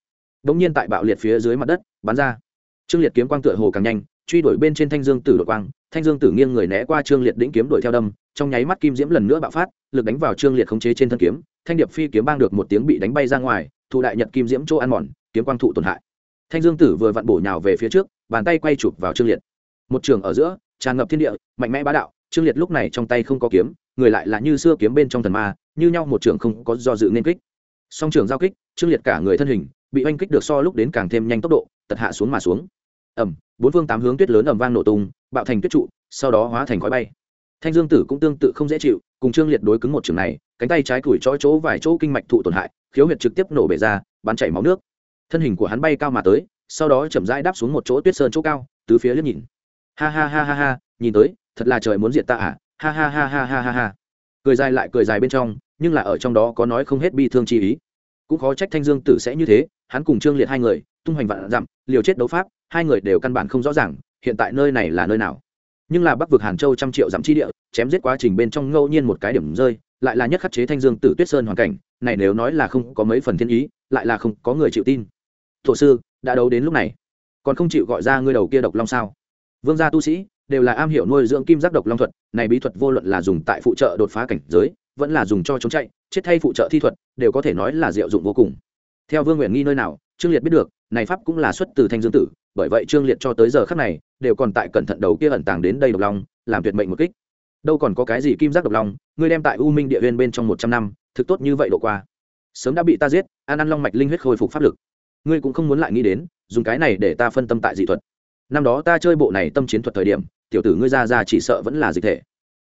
Đống nhiên tại bạo liệt phía dưới mặt đất, bắn ra. Trương liệt kiếm quang tựa hồ càng nhanh, truy đuổi bên trên thanh dương tử đội quang. Thanh dương tử nghiêng người né qua trương liệt đĩnh kiếm đuổi theo đâm, trong nháy mắt kim diễm lần nữa bạo phát, lực đánh vào trương liệt khống chế trên thân kiếm. Thanh điệp phi kiếm bang được một tiếng bị đánh bay ra ngoài, thụ đại nhật kim diễm chỗ ăn mòn, kiếm quang thụ tổn hại. Thanh dương tử vừa vặn bổ nhào về phía trước, bàn tay quay chụp vào trương liệt. Một trường ở giữa, tràn ngập thiên địa, mạnh mẽ bá đạo. Trương liệt lúc này trong tay không có kiếm, người lại là như xưa kiếm bên trong thần ma, như nhau một trường không có do dự nên kích song trường giao kích trương liệt cả người thân hình, bị oanh kích được so lúc đến càng thêm nhanh tốc độ, tật hạ xuống mà xuống. Ẩm bốn phương tám hướng tuyết lớn ẩm vang nổ tung, bạo thành tuyết trụ, sau đó hóa thành khói bay. Thanh dương tử cũng tương tự không dễ chịu, cùng trương liệt đối cứng một trường này, cánh tay trái củi chỗ chỗ vài chỗ kinh mạch thụ tổn hại, khiếu huyệt trực tiếp nổ bể ra, bắn chảy máu nước. Thân hình của hắn bay cao mà tới, sau đó chậm rãi đáp xuống một chỗ tuyết sơn chỗ cao, tứ phía liếc nhìn. Ha ha ha ha ha, nhìn tới, thật là trời muốn diệt ta à ha ha ha ha ha ha ha. Cười dài lại cười dài bên trong nhưng là ở trong đó có nói không hết bi thương chi ý. Cũng khó trách thanh dương tử sẽ như thế, hắn cùng trương liệt hai người, tung hoành vạn dặm, liều chết đấu pháp, hai người đều căn bản không rõ ràng, hiện tại nơi này là nơi nào. Nhưng là bắc vực hàn châu trăm triệu dặm chi địa, chém giết quá trình bên trong ngẫu nhiên một cái điểm rơi, lại là nhất khắc chế thanh dương tử tuyết sơn hoàn cảnh, này nếu nói là không có mấy phần thiên ý, lại là không có người chịu tin. Thổ sư, đã đấu đến lúc này, còn không chịu gọi ra ngươi đầu kia độc long sao? Vương gia tu sĩ, đều là am hiểu nuôi dưỡng kim giác độc long thuật, này bí thuật vô luận là dùng tại phụ trợ đột phá cảnh giới vẫn là dùng cho chống chạy, chết thay phụ trợ thi thuật, đều có thể nói là diệu dụng vô cùng. Theo vương nguyện nghi nơi nào, trương liệt biết được, này pháp cũng là xuất từ thanh dương tử, bởi vậy trương liệt cho tới giờ khắc này, đều còn tại cẩn thận đầu kia ẩn tàng đến đây độc long, làm tuyệt mệnh một kích. Đâu còn có cái gì kim giác độc long, ngươi đem tại u minh địa huyên bên trong một trăm năm, thực tốt như vậy độ qua. Sớm đã bị ta giết, an ăn long mạch linh huyết khôi phục pháp lực. Ngươi cũng không muốn lại nghĩ đến, dùng cái này để ta phân tâm tại dị thuật. Năm đó ta chơi bộ này tâm chiến thuật thời điểm, tiểu tử ngươi ra ra chỉ sợ vẫn là dịch thể.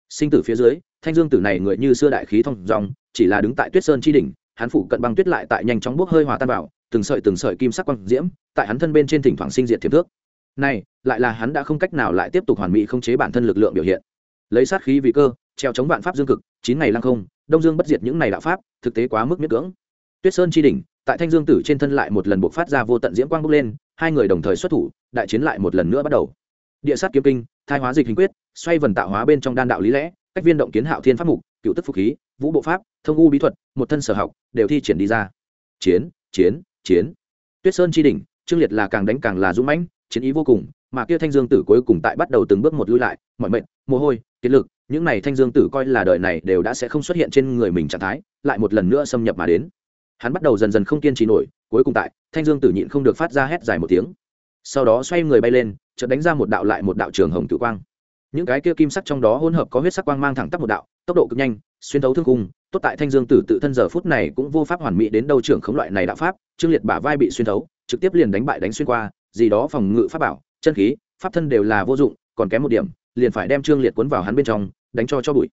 Sinh tử phía dưới thanh dương tử này người như xưa đại khí thông dòng, chỉ là đứng tại tuyết sơn chi đỉnh, hắn phủ cận băng tuyết lại tại nhanh chóng bốc hơi hòa tan vào, từng sợi từng sợi kim sắc quang diễm, tại hắn thân bên trên thỉnh thoảng sinh diệt thiệp thước. Này, lại là hắn đã không cách nào lại tiếp tục hoàn mỹ không chế bản thân lực lượng biểu hiện. Lấy sát khí vì cơ, treo chống vạn pháp dương cực, chín ngày lăng không, đông dương bất diệt những ngày đạo pháp, thực tế quá mức miết cưỡng. Tuyết sơn chi đỉnh, tại thanh dương tử trên thân lại một lần buộc phát ra vô tận diễm quang bốc lên, hai người đồng thời xuất thủ, đại chiến lại một lần nữa bắt đầu. Địa sát kiếm kinh, thai hóa dịch hình quyết, xoay vần tạo hóa bên trong đan đạo lý lẽ cách viên động kiến hạo thiên pháp mục, cựu tức phục khí, vũ bộ pháp, thông u bí thuật, một thân sở học, đều thi triển đi ra. Chiến chiến chiến. Tuyết sơn chi đỉnh, trương liệt là càng đánh càng là dũng mãnh, chiến ý vô cùng, mà kia thanh dương tử cuối cùng tại bắt đầu từng bước một lui lại, mọi mệnh, mồ hôi, kiệt lực, những này thanh dương tử coi là đời này đều đã sẽ không xuất hiện trên người mình trạng thái, lại một lần nữa xâm nhập mà đến. Hắn bắt đầu dần dần không kiên trì nổi, cuối cùng tại, thanh dương tử nhịn không được phát ra hét dài một tiếng. Sau đó xoay người bay lên, chợt đánh ra một đạo lại một đạo trường hồng tử quang những cái kia kim sắc trong đó hỗn hợp có huyết sắc quang mang thẳng tắp một đạo, tốc độ cực nhanh, xuyên thấu thương cung tốt tại thanh dương tử tự thân giờ phút này cũng vô pháp hoàn mỹ đến đâu trưởng khống loại này đạo pháp, trương liệt bả vai bị xuyên thấu, trực tiếp liền đánh bại đánh xuyên qua, gì đó phòng ngự pháp bảo, chân khí, pháp thân đều là vô dụng, còn kém một điểm, liền phải đem trương liệt cuốn vào hắn bên trong, đánh cho cho bụi.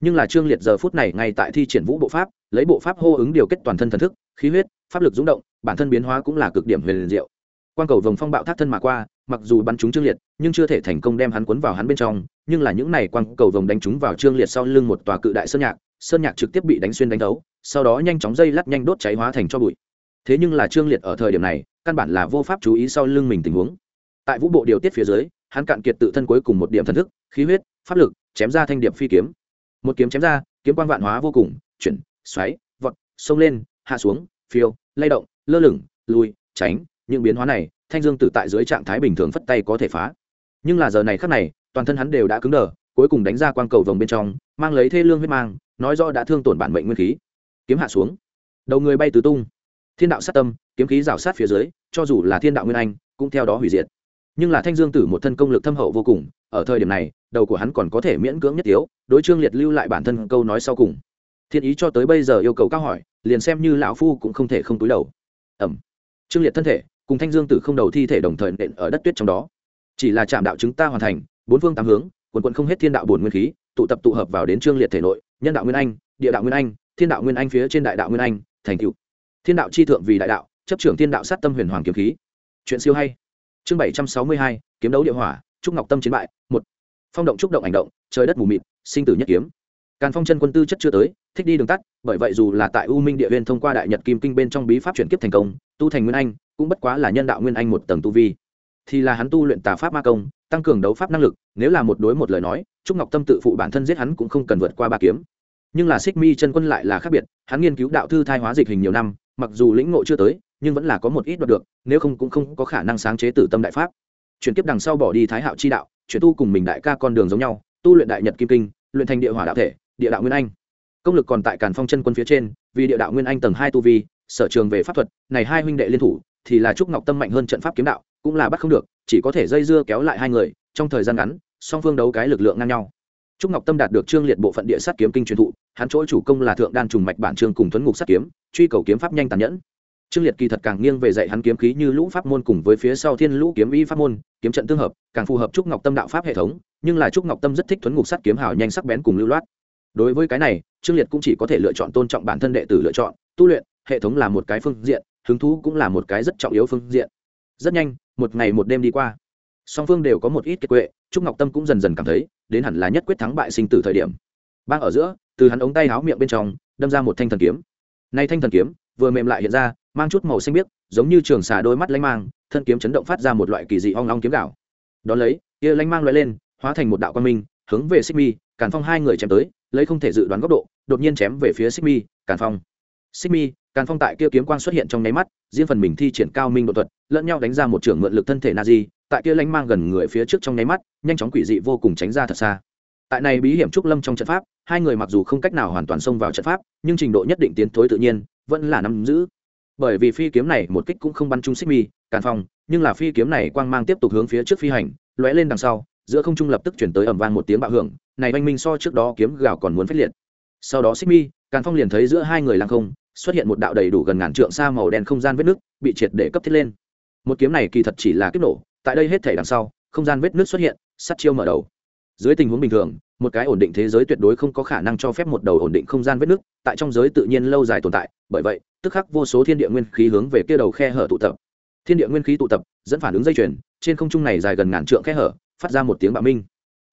Nhưng là trương liệt giờ phút này ngay tại thi triển vũ bộ pháp, lấy bộ pháp hô ứng điều kết toàn thân thần thức, khí huyết, pháp lực rúng động, bản thân biến hóa cũng là cực điểm về liền diệu. Quan cầu vồng phong bạo thác thân mà qua, mặc dù bắn trúng trương liệt nhưng chưa thể thành công đem hắn cuốn vào hắn bên trong, nhưng là những này quăng cầu vồng đánh trúng vào trương liệt sau lưng một tòa cự đại sơn nhạc sơn nhạc trực tiếp bị đánh xuyên đánh đấu sau đó nhanh chóng dây lắt nhanh đốt cháy hóa thành cho bụi. Thế nhưng là trương liệt ở thời điểm này, căn bản là vô pháp chú ý sau lưng mình tình huống. Tại vũ bộ điều tiết phía dưới, hắn cạn kiệt tự thân cuối cùng một điểm thần thức, khí huyết, pháp lực, chém ra thanh điệp phi kiếm. Một kiếm chém ra, kiếm quang vạn hóa vô cùng, chuyển, xoáy, vọt, xông lên, hạ xuống, phiêu, lay động, lơ lửng, lùi, tránh, những biến hóa này, thanh dương tử tại dưới trạng thái bình thường phất tay có thể phá nhưng là giờ này khắc này, toàn thân hắn đều đã cứng đờ, cuối cùng đánh ra quang cầu vòng bên trong, mang lấy thê lương huyết mang, nói rõ đã thương tổn bản mệnh nguyên khí. Kiếm hạ xuống. Đầu người bay tứ tung. Thiên đạo sát tâm, kiếm khí rào sát phía dưới, cho dù là thiên đạo nguyên anh, cũng theo đó hủy diệt. Nhưng là thanh dương tử một thân công lực thâm hậu vô cùng, ở thời điểm này, đầu của hắn còn có thể miễn cưỡng nhất yếu, đối trương liệt lưu lại bản thân câu nói sau cùng. Thiên ý cho tới bây giờ yêu cầu cao hỏi, liền xem như lão phu cũng không thể không túi đầu. Ẩm. Trương liệt thân thể, cùng thanh dương tử không đầu thi thể đồng thời nện ở đất tuyết trong đó chỉ là chạm đạo chúng ta hoàn thành, bốn phương tám hướng, quần quận không hết thiên đạo bổn nguyên khí, tụ tập tụ hợp vào đến trương liệt thể nội, nhân đạo nguyên anh, địa đạo nguyên anh, thiên đạo nguyên anh phía trên đại đạo nguyên anh, thành cựu thiên đạo chi thượng vì đại đạo, chấp trưởng thiên đạo sát tâm huyền hoàng kiếm khí. Chuyện siêu hay. Chương bảy trăm sáu mươi hai, kiếm đấu địa hỏa, trúc ngọc tâm chiến bại, một. Phong động trúc động ảnh động, trời đất mù mịt, sinh tử nhất kiếm. Càn phong chân quân tư chất chưa tới, thích đi đường tắt, bởi vậy dù là tại u minh địa viên thông qua đại nhật kim kinh bên trong bí pháp chuyển kiếp thành công, tu thành nguyên anh, cũng bất quá là nhân đạo nguyên anh một tầng tu vi thì là hắn tu luyện tà pháp ma công, tăng cường đấu pháp năng lực, nếu là một đối một lời nói, trúc ngọc tâm tự phụ bản thân giết hắn cũng không cần vượt qua ba kiếm. Nhưng là xích mi chân quân lại là khác biệt, hắn nghiên cứu đạo thư thai hóa dịch hình nhiều năm, mặc dù lĩnh ngộ chưa tới, nhưng vẫn là có một ít đoạt được, nếu không cũng không có khả năng sáng chế tử tâm đại pháp. Chuyển tiếp đằng sau bỏ đi thái hạo chi đạo, chuyển tu cùng mình đại ca con đường giống nhau, tu luyện đại nhật kim kinh, luyện thành địa hỏa đạo thể, địa đạo nguyên anh. Công lực còn tại càn phong chân quân phía trên, vì địa đạo nguyên anh tầng hai tu vi, sở trường về pháp thuật, này hai huynh đệ liên thủ thì là trúc ngọc tâm mạnh hơn trận pháp kiếm đạo, cũng là bắt không được, chỉ có thể dây dưa kéo lại hai người, trong thời gian ngắn, song phương đấu cái lực lượng ngang nhau. Trúc ngọc tâm đạt được trương liệt bộ phận địa sát kiếm kinh truyền thụ, hắn chỗ chủ công là thượng đan trùng mạch bản trương cùng thuấn ngục sát kiếm, truy cầu kiếm pháp nhanh tàn nhẫn. Trương liệt kỳ thật càng nghiêng về dạy hắn kiếm khí như lũ pháp môn cùng với phía sau thiên lũ kiếm y pháp môn, kiếm trận tương hợp, càng phù hợp trúc ngọc tâm đạo pháp hệ thống, nhưng là trúc ngọc tâm rất thích thuấn ngục sát kiếm hào nhanh sắc bén cùng lưu loát. Đối với cái này, trương liệt cũng chỉ có thể lựa chọn tôn trọng bản thân đệ tử lựa chọn, tu luyện, hệ thống là một cái phương diện hứng thú cũng là một cái rất trọng yếu phương diện. Rất nhanh, một ngày một đêm đi qua. Song phương đều có một ít kiệt quệ, trúc ngọc tâm cũng dần dần cảm thấy, đến hẳn là nhất quyết thắng bại sinh tử thời điểm. Bang ở giữa, từ hắn ống tay háo miệng bên trong, đâm ra một thanh thần kiếm. Nay thanh thần kiếm, vừa mềm lại hiện ra, mang chút màu xanh biếc, giống như trường xà đôi mắt lanh mang, thân kiếm chấn động phát ra một loại kỳ dị ong long kiếm gạo. Đón lấy kia lanh mang loại lên, hóa thành một đạo quan minh, hướng về xích mi, càn phong hai người chém tới, lấy không thể dự đoán góc độ, đột nhiên chém về phía xích mi, càn phong. Xích mi càn phong tại kia kiếm quang xuất hiện trong nháy mắt, riêng phần mình thi triển cao minh độ thuật, lẫn nhau đánh ra một trưởng mượn lực thân thể na di tại kia lánh mang gần người phía trước trong nháy mắt, nhanh chóng quỷ dị vô cùng tránh ra thật xa. Tại này bí hiểm trúc lâm trong trận pháp, hai người mặc dù không cách nào hoàn toàn xông vào trận pháp, nhưng trình độ nhất định tiến thối tự nhiên, vẫn là nắm giữ. Bởi vì phi kiếm này một kích cũng không bắn trúng xích mi, càn phong, nhưng là phi kiếm này quang mang tiếp tục hướng phía trước phi hành, lóe lên đằng sau, giữa không trung lập tức chuyển tới ẩm vang một tiếng bạo hưởng, này oanh minh so trước đó kiếm gào còn muốn phát liệt. Sau đó xích mi, càn phong liền thấy giữa hai người lăng không xuất hiện một đạo đầy đủ gần ngàn trượng xa màu đen không gian vết nước, bị triệt để cấp thiết lên. Một kiếm này kỳ thật chỉ là kiếp nổ, tại đây hết thể đằng sau, không gian vết nước xuất hiện, sắt chiêu mở đầu. Dưới tình huống bình thường, một cái ổn định thế giới tuyệt đối không có khả năng cho phép một đầu ổn định không gian vết nước, tại trong giới tự nhiên lâu dài tồn tại, bởi vậy, tức khắc vô số thiên địa nguyên khí hướng về kia đầu khe hở tụ tập. Thiên địa nguyên khí tụ tập, dẫn phản ứng dây chuyền, trên không trung này dài gần ngàn trượng khe hở, phát ra một tiếng bạo minh.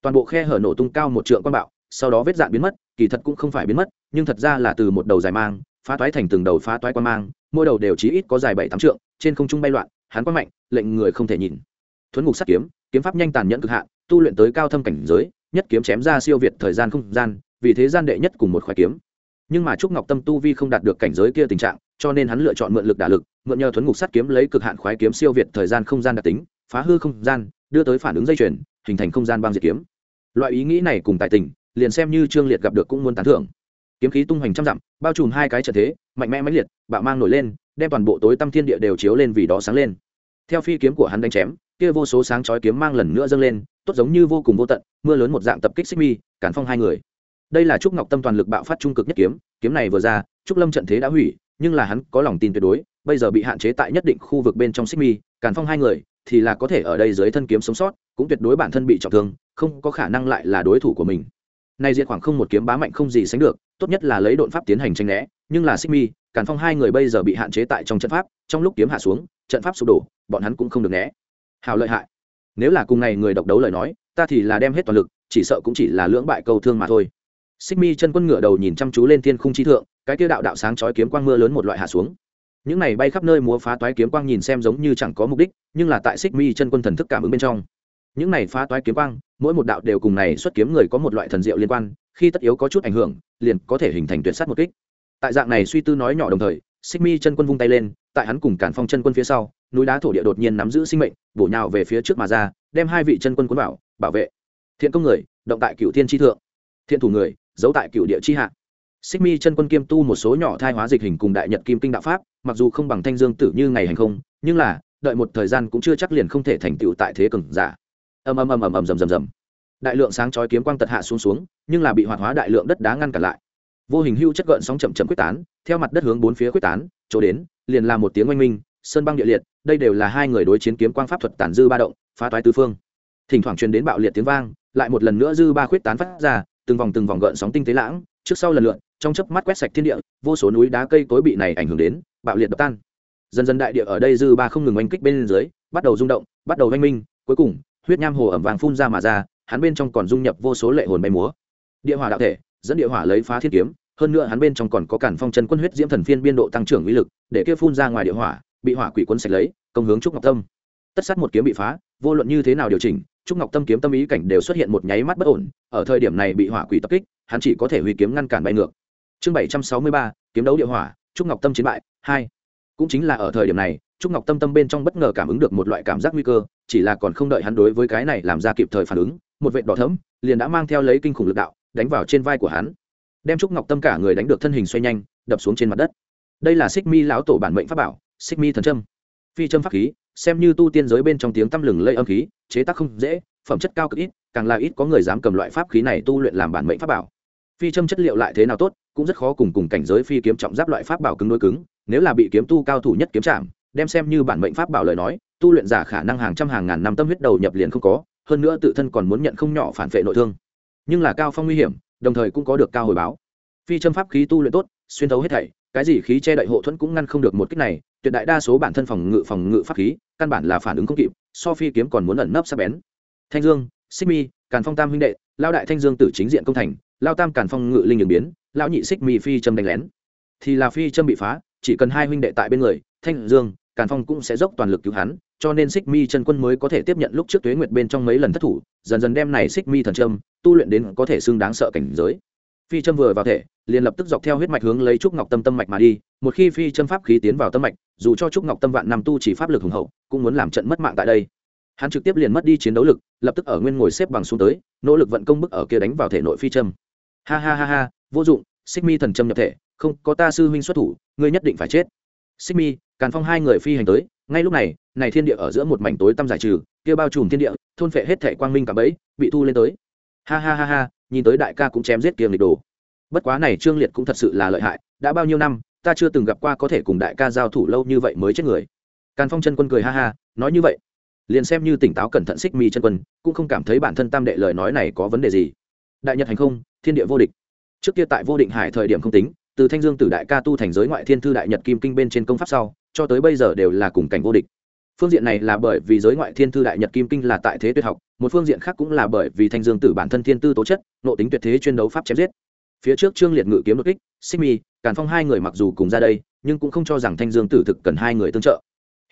Toàn bộ khe hở nổ tung cao một trượng quan bạo, sau đó vết dạn biến mất, kỳ thật cũng không phải biến mất, nhưng thật ra là từ một đầu dài mang phá toái thành từng đầu phá toái quan mang, mỗi đầu đều chí ít có dài bảy tám trượng, trên không trung bay loạn, hắn quá mạnh, lệnh người không thể nhìn. Thuấn ngục sắt kiếm kiếm pháp nhanh tàn nhẫn cực hạn, tu luyện tới cao thâm cảnh giới, nhất kiếm chém ra siêu việt thời gian không gian, vì thế gian đệ nhất cùng một khoái kiếm. Nhưng mà trúc ngọc tâm tu vi không đạt được cảnh giới kia tình trạng, cho nên hắn lựa chọn mượn lực đả lực, mượn nhờ thuấn ngục sắt kiếm lấy cực hạn khoái kiếm siêu việt thời gian không gian đặc tính, phá hư không gian, đưa tới phản ứng dây chuyền, hình thành không gian băng diệt kiếm. Loại ý nghĩ này cùng tài tình, liền xem như trương liệt gặp được cũng muốn tán thưởng kiếm khí tung hoành trăm dặm, bao trùm hai cái trận thế, mạnh mẽ mãnh liệt, bạo mang nổi lên, đem toàn bộ tối tâm thiên địa đều chiếu lên vì đó sáng lên. Theo phi kiếm của hắn đánh chém, kia vô số sáng chói kiếm mang lần nữa dâng lên, tốt giống như vô cùng vô tận, mưa lớn một dạng tập kích xích mi cản phong hai người. Đây là trúc ngọc tâm toàn lực bạo phát trung cực nhất kiếm kiếm này vừa ra, trúc lâm trận thế đã hủy, nhưng là hắn có lòng tin tuyệt đối, bây giờ bị hạn chế tại nhất định khu vực bên trong xích mi cản phong hai người, thì là có thể ở đây dưới thân kiếm sống sót, cũng tuyệt đối bản thân bị trọng thương, không có khả năng lại là đối thủ của mình. Nay diệt khoảng không một kiếm bá mạnh không gì sánh được tốt nhất là lấy độn pháp tiến hành tranh né, nhưng là xích mi, Càn phong hai người bây giờ bị hạn chế tại trong trận pháp, trong lúc kiếm hạ xuống, trận pháp sụp đổ, bọn hắn cũng không được né. Hào lợi hại. Nếu là cùng này người độc đấu lời nói, ta thì là đem hết toàn lực, chỉ sợ cũng chỉ là lưỡng bại câu thương mà thôi. Xích mi chân quân ngựa đầu nhìn chăm chú lên thiên khung chi thượng, cái tiêu đạo đạo sáng chói kiếm quang mưa lớn một loại hạ xuống. Những này bay khắp nơi múa phá toái kiếm quang nhìn xem giống như chẳng có mục đích, nhưng là tại xích mi chân quân thần thức cảm ứng bên trong. Những này phá toái kiếm quang mỗi một đạo đều cùng này xuất kiếm người có một loại thần diệu liên quan, khi tất yếu có chút ảnh hưởng, liền có thể hình thành tuyệt sát một kích. Tại dạng này suy tư nói nhỏ đồng thời xích mi chân quân vung tay lên, tại hắn cùng cản phong chân quân phía sau, núi đá thổ địa đột nhiên nắm giữ sinh mệnh, bổ nhào về phía trước mà ra, đem hai vị chân quân quân bảo bảo vệ. Thiện công người, động tại cựu thiên tri thượng. Thiện thủ người, giấu tại cựu địa tri hạ. Xích mi chân quân kiêm tu một số nhỏ thai hóa dịch hình cùng đại nhật kim kinh đạo pháp, mặc dù không bằng thanh dương tử như ngày hành không, nhưng là, đợi một thời gian cũng chưa chắc liền không thể thành tựu tại thế cường giả ầm ầm ầm ầm ầm rầm rầm rầm. Đại lượng sáng chói kiếm quang tật hạ xuống xuống, nhưng là bị hoạt hóa đại lượng đất đá ngăn cản lại. Vô hình hưu chất gợn sóng chậm chậm quyết tán, theo mặt đất hướng bốn phía quyết tán, chỗ đến, liền là một tiếng oanh minh, sơn băng địa liệt, đây đều là hai người đối chiến kiếm quang pháp thuật tản dư ba động, phá toái tứ phương. Thỉnh thoảng truyền đến bạo liệt tiếng vang, lại một lần nữa dư ba khuyết tán phát ra, từng vòng từng vòng gợn sóng tinh tế lãng, trước sau lần lượn trong chớp mắt quét sạch thiên địa, vô số núi đá cây cối bị này ảnh hưởng đến, bạo liệt đập tan. Dần dần đại địa ở đây dư ba không ngừng oanh kích bên dưới, bắt đầu rung động, bắt đầu oanh minh, cuối cùng huyết nham hồ ẩm vàng phun ra mà ra, hắn bên trong còn dung nhập vô số lệ hồn bay múa. Địa hỏa đạo thể, dẫn địa hỏa lấy phá thiên kiếm, hơn nữa hắn bên trong còn có cản phong chân quân huyết diễm thần phiên biên độ tăng trưởng uy lực, để kia phun ra ngoài địa hỏa, bị hỏa quỷ quân sạch lấy, công hướng trúc ngọc tâm. Tất sát một kiếm bị phá, vô luận như thế nào điều chỉnh, trúc ngọc tâm kiếm tâm ý cảnh đều xuất hiện một nháy mắt bất ổn, ở thời điểm này bị hỏa quỷ tập kích, hắn chỉ có thể huy kiếm ngăn cản bay ngược. Chương bảy trăm sáu mươi ba, kiếm đấu địa hỏa, trúc ngọc tâm chiến bại, hai. Cũng chính là ở thời điểm này trúc ngọc tâm tâm bên trong bất ngờ cảm ứng được một loại cảm giác nguy cơ, chỉ là còn không đợi hắn đối với cái này làm ra kịp thời phản ứng, một vệ đỏ thấm liền đã mang theo lấy kinh khủng lực đạo, đánh vào trên vai của hắn. Đem trúc ngọc tâm cả người đánh được thân hình xoay nhanh, đập xuống trên mặt đất. Đây là xích mi lão tổ bản mệnh pháp bảo, xích mi thần trâm phi trâm pháp khí, xem như tu tiên giới bên trong tiếng tăm lừng lây âm khí, chế tác không dễ, phẩm chất cao cực ít, càng là ít có người dám cầm loại pháp khí này tu luyện làm bản mệnh pháp bảo. Phi châm chất liệu lại thế nào tốt, cũng rất khó cùng cùng cảnh giới phi kiếm trọng giáp loại pháp bảo cứng đối cứng, nếu là bị kiếm tu cao thủ nhất kiếm chạm đem xem như bản mệnh pháp bảo lời nói, tu luyện giả khả năng hàng trăm hàng ngàn năm tâm huyết đầu nhập liền không có, hơn nữa tự thân còn muốn nhận không nhỏ phản vệ nội thương. Nhưng là cao phong nguy hiểm, đồng thời cũng có được cao hồi báo. Phi châm pháp khí tu luyện tốt, xuyên thấu hết thảy, cái gì khí che đậy hộ thuẫn cũng ngăn không được một kích này, tuyệt đại đa số bản thân phòng ngự phòng ngự pháp khí, căn bản là phản ứng không kịp, so phi kiếm còn muốn ẩn nấp sắc bén. Thanh dương, xích mi, càn phong tam huynh đệ lao đại thanh dương tử chính diện công thành lao tam càn phong ngự linh đường biến, lão nhị xích mi phi châm đánh lén. Thì là phi châm bị phá chỉ cần hai huynh đệ tại bên người, thanh dương, càn phong cũng sẽ dốc toàn lực cứu hắn, cho nên xích mi chân quân mới có thể tiếp nhận lúc trước tuế nguyệt bên trong mấy lần thất thủ, dần dần đem này xích mi thần trâm tu luyện đến có thể xương đáng sợ cảnh giới. Phi châm vừa vào thể, liền lập tức dọc theo huyết mạch hướng lấy trúc ngọc tâm tâm mạch mà đi, một khi phi châm pháp khí tiến vào tâm mạch, dù cho trúc ngọc tâm vạn năm tu chỉ pháp lực hùng hậu, cũng muốn làm trận mất mạng tại đây. Hắn trực tiếp liền mất đi chiến đấu lực, lập tức ở nguyên ngồi xếp bằng xuống tới, nỗ lực vận công bức ở kia đánh vào thể nội phi châm. Ha ha ha ha, vô dụng xích mi thần châm nhập thể không, có ta sư huynh xuất thủ, ngươi nhất định phải chết. Xích mi, càn phong hai người phi hành tới, ngay lúc này này thiên địa ở giữa một mảnh tối tăm giải trừ, kia bao trùm thiên địa, thôn phệ hết thể quang minh cả bấy bị thu lên tới. Ha ha ha ha, nhìn tới đại ca cũng chém giết kiềm lịch đồ. Bất quá này trương liệt cũng thật sự là lợi hại, đã bao nhiêu năm, ta chưa từng gặp qua có thể cùng đại ca giao thủ lâu như vậy mới chết người. Càn phong chân quân cười ha ha, nói như vậy. Liền xem như tỉnh táo cẩn thận xích mi chân quân, cũng không cảm thấy bản thân tam đệ lời nói này có vấn đề gì. Đại nhật hành không, thiên địa vô địch. Trước kia tại vô định hải thời điểm không tính từ thanh dương tử đại ca tu thành giới ngoại thiên thư đại nhật kim kinh bên trên công pháp sau, cho tới bây giờ đều là cùng cảnh vô địch. Phương diện này là bởi vì giới ngoại thiên thư đại nhật kim kinh là tại thế tuyệt học, một phương diện khác cũng là bởi vì thanh dương tử bản thân thiên tư tố chất nộ tính tuyệt thế chuyên đấu pháp chém giết. Phía trước trương liệt ngự kiếm đột kích, xích mi, càn phong hai người mặc dù cùng ra đây, nhưng cũng không cho rằng thanh dương tử thực cần hai người tương trợ.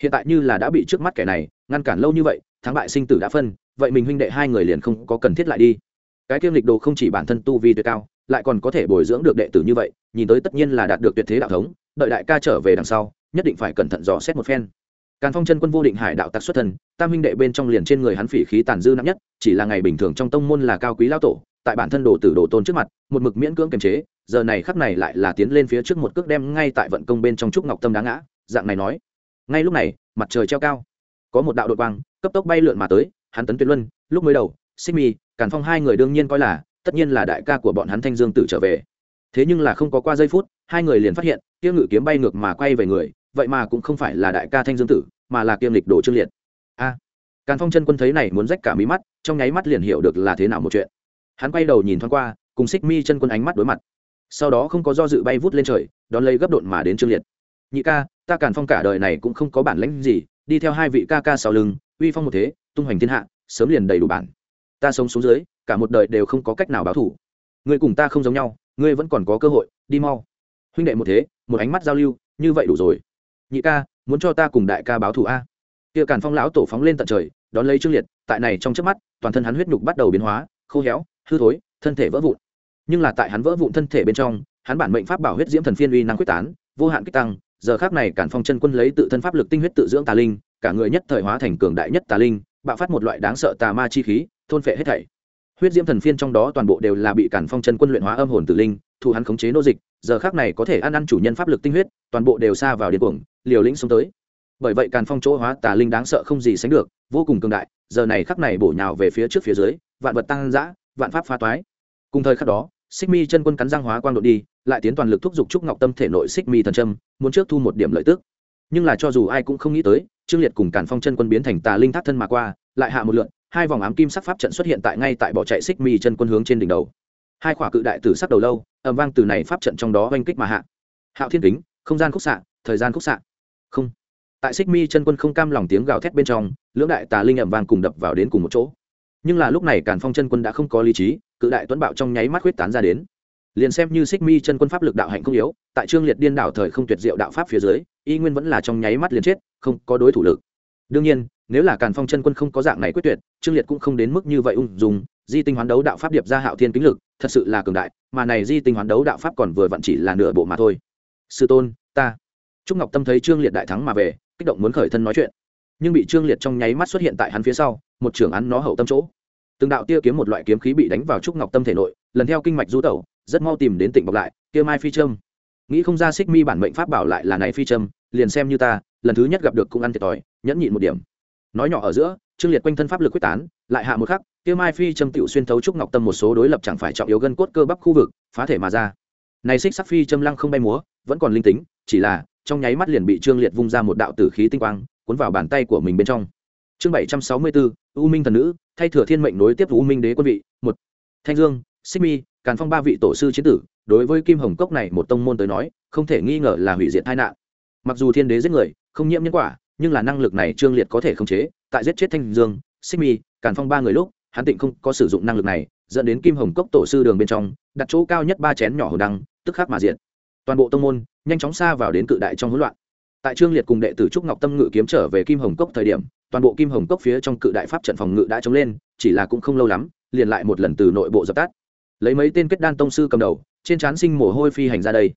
Hiện tại như là đã bị trước mắt kẻ này ngăn cản lâu như vậy, thắng bại sinh tử đã phân, vậy mình huynh đệ hai người liền không có cần thiết lại đi. Cái kiêm lịch đồ không chỉ bản thân tu vi tuyệt cao, lại còn có thể bồi dưỡng được đệ tử như vậy nhìn tới tất nhiên là đạt được tuyệt thế đạo thống đợi đại ca trở về đằng sau nhất định phải cẩn thận dò xét một phen. Càn phong chân quân vô định hải đạo tặc xuất thần, tam huynh đệ bên trong liền trên người hắn phỉ khí tàn dư nặng nhất chỉ là ngày bình thường trong tông môn là cao quý lao tổ tại bản thân đồ tử đồ tôn trước mặt một mực miễn cưỡng kiềm chế giờ này khắc này lại là tiến lên phía trước một cước đem ngay tại vận công bên trong trúc ngọc tâm đá ngã dạng này nói. Ngay lúc này mặt trời treo cao có một đạo đội quang cấp tốc bay lượn mà tới hắn tấn tuyệt luân lúc mới đầu xích mi càn phong hai người đương nhiên coi là tất nhiên là đại ca của bọn hắn thanh dương tử trở về thế nhưng là không có qua giây phút, hai người liền phát hiện tiêu ngự kiếm bay ngược mà quay về người, vậy mà cũng không phải là đại ca thanh dương tử, mà là kiêm lịch đồ trương liệt. A, càn phong chân quân thấy này muốn rách cả mí mắt, trong nháy mắt liền hiểu được là thế nào một chuyện. Hắn quay đầu nhìn thoáng qua, cùng xích mi chân quân ánh mắt đối mặt. Sau đó không có do dự bay vút lên trời, đón lấy gấp độn mà đến trương liệt. Nhị ca, ta càn phong cả đời này cũng không có bản lãnh gì, đi theo hai vị ca ca sau lưng, uy phong một thế, tung hoành thiên hạ, sớm liền đầy đủ bản. Ta sống xuống dưới, cả một đời đều không có cách nào báo thủ Người cùng ta không giống nhau ngươi vẫn còn có cơ hội, đi mau. Huynh đệ một thế, một ánh mắt giao lưu, như vậy đủ rồi. Nhị ca, muốn cho ta cùng đại ca báo thù a? Kia càn phong lão tổ phóng lên tận trời, đón lấy trương liệt, tại này trong chớp mắt, toàn thân hắn huyết nhục bắt đầu biến hóa, khô héo, hư thối, thân thể vỡ vụn. Nhưng là tại hắn vỡ vụn thân thể bên trong, hắn bản mệnh pháp bảo huyết diễm thần phiên uy năng quyết tán, vô hạn kích tăng, giờ khác này càn phong chân quân lấy tự thân pháp lực tinh huyết tự dưỡng tà linh, cả người nhất thời hóa thành cường đại nhất tà linh, bạo phát một loại đáng sợ tà ma chi khí, thôn phệ hết thảy huyết diễm thần phiên trong đó toàn bộ đều là bị cản phong chân quân luyện hóa âm hồn tử linh thu hắn khống chế nô dịch, giờ khác này có thể ăn ăn chủ nhân pháp lực tinh huyết, toàn bộ đều xa vào điên cuồng, liều lĩnh xuống tới. Bởi vậy càn phong chỗ hóa tà linh đáng sợ không gì sánh được, vô cùng cường đại, giờ này khắc này bổ nhào về phía trước phía dưới, vạn vật tăng dã, vạn pháp phá toái. Cùng thời khắc đó, xích mi chân quân cắn răng hóa quang độ đi, lại tiến toàn lực thúc giục trúc ngọc tâm thể nội xích mi thần trâm muốn trước thu một điểm lợi tức. Nhưng là cho dù ai cũng không nghĩ tới, trương liệt cùng càn phong chân quân biến thành tà linh thác thân mà qua, lại hạ một lượn hai vòng ám kim sắc pháp trận xuất hiện tại ngay tại bỏ chạy xích mi chân quân hướng trên đỉnh đầu. Hai khỏa cự đại tử sắc đầu lâu ẩm vang từ này pháp trận trong đó oanh kích mà hạ. Hạo thiên kính, không gian khúc xạ, thời gian khúc xạ. Không. Tại xích mi chân quân không cam lòng tiếng gào thét bên trong, lưỡng đại tà linh ẩm vang cùng đập vào đến cùng một chỗ. Nhưng là lúc này càn phong chân quân đã không có lý trí, cự đại tuấn bạo trong nháy mắt huyết tán ra đến. Liền xem như xích mi chân quân pháp lực đạo hạnh không yếu, tại trương liệt điên đảo thời không tuyệt diệu đạo pháp phía dưới, y nguyên vẫn là trong nháy mắt liền chết, không có đối thủ lực. Đương nhiên nếu là càn phong chân quân không có dạng này quyết tuyệt, trương liệt cũng không đến mức như vậy ung dùng di tinh hoán đấu đạo pháp điệp ra hạo thiên kính lực, thật sự là cường đại, mà này di tinh hoán đấu đạo pháp còn vừa vặn chỉ là nửa bộ mà thôi. Sư tôn, ta. Trúc ngọc tâm thấy trương liệt đại thắng mà về, kích động muốn khởi thân nói chuyện. Nhưng bị trương liệt trong nháy mắt xuất hiện tại hắn phía sau, một trưởng án nó hậu tâm chỗ. Từng đạo tia kiếm một loại kiếm khí bị đánh vào trúc ngọc tâm thể nội, lần theo kinh mạch du tẩu, rất mau tìm đến tỉnh bọc lại, kia mai phi trâm. Nghĩ không ra xích mi bản mệnh pháp bảo lại là này phi trâm, liền xem như ta, lần thứ nhất gặp được cũng ăn thiệt thòi, nhẫn nhịn một điểm nói nhỏ ở giữa, trương liệt quanh thân pháp lực quyết tán, lại hạ một khắc, kia mai phi châm tựu xuyên thấu trúc ngọc tâm một số đối lập chẳng phải trọng yếu gân cốt cơ bắp khu vực, phá thể mà ra. Này xích sắc phi châm lăng không bay múa, vẫn còn linh tính, chỉ là, trong nháy mắt liền bị trương liệt vung ra một đạo tử khí tinh quang, cuốn vào bàn tay của mình bên trong. Chương bảy trăm sáu mươi bốn u minh thần nữ, thay thừa thiên mệnh nối tiếp u minh đế quân vị, một. Thanh dương, xích mi, càn phong ba vị tổ sư chiến tử, đối với kim hồng cốc này một tông môn tới nói, không thể nghi ngờ là hủy diệt tai nạn. Mặc dù thiên đế giết người, không nhiễm nhân quả nhưng là năng lực này trương liệt có thể khống chế, tại giết chết thanh dương, xích mi, càn phong ba người lúc, hắn tịnh không có sử dụng năng lực này, dẫn đến kim hồng cốc tổ sư đường bên trong, đặt chỗ cao nhất ba chén nhỏ hồ đăng, tức khắc mà diện toàn bộ tông môn, nhanh chóng xa vào đến cự đại trong hỗn loạn. Tại trương liệt cùng đệ tử trúc ngọc tâm ngự kiếm trở về kim hồng cốc thời điểm, toàn bộ kim hồng cốc phía trong cự đại pháp trận phòng ngự đã chống lên, chỉ là cũng không lâu lắm, liền lại một lần từ nội bộ dập tắt. Lấy mấy tên kết đan tông sư cầm đầu, trên trán sinh mồ hôi phi hành ra đây.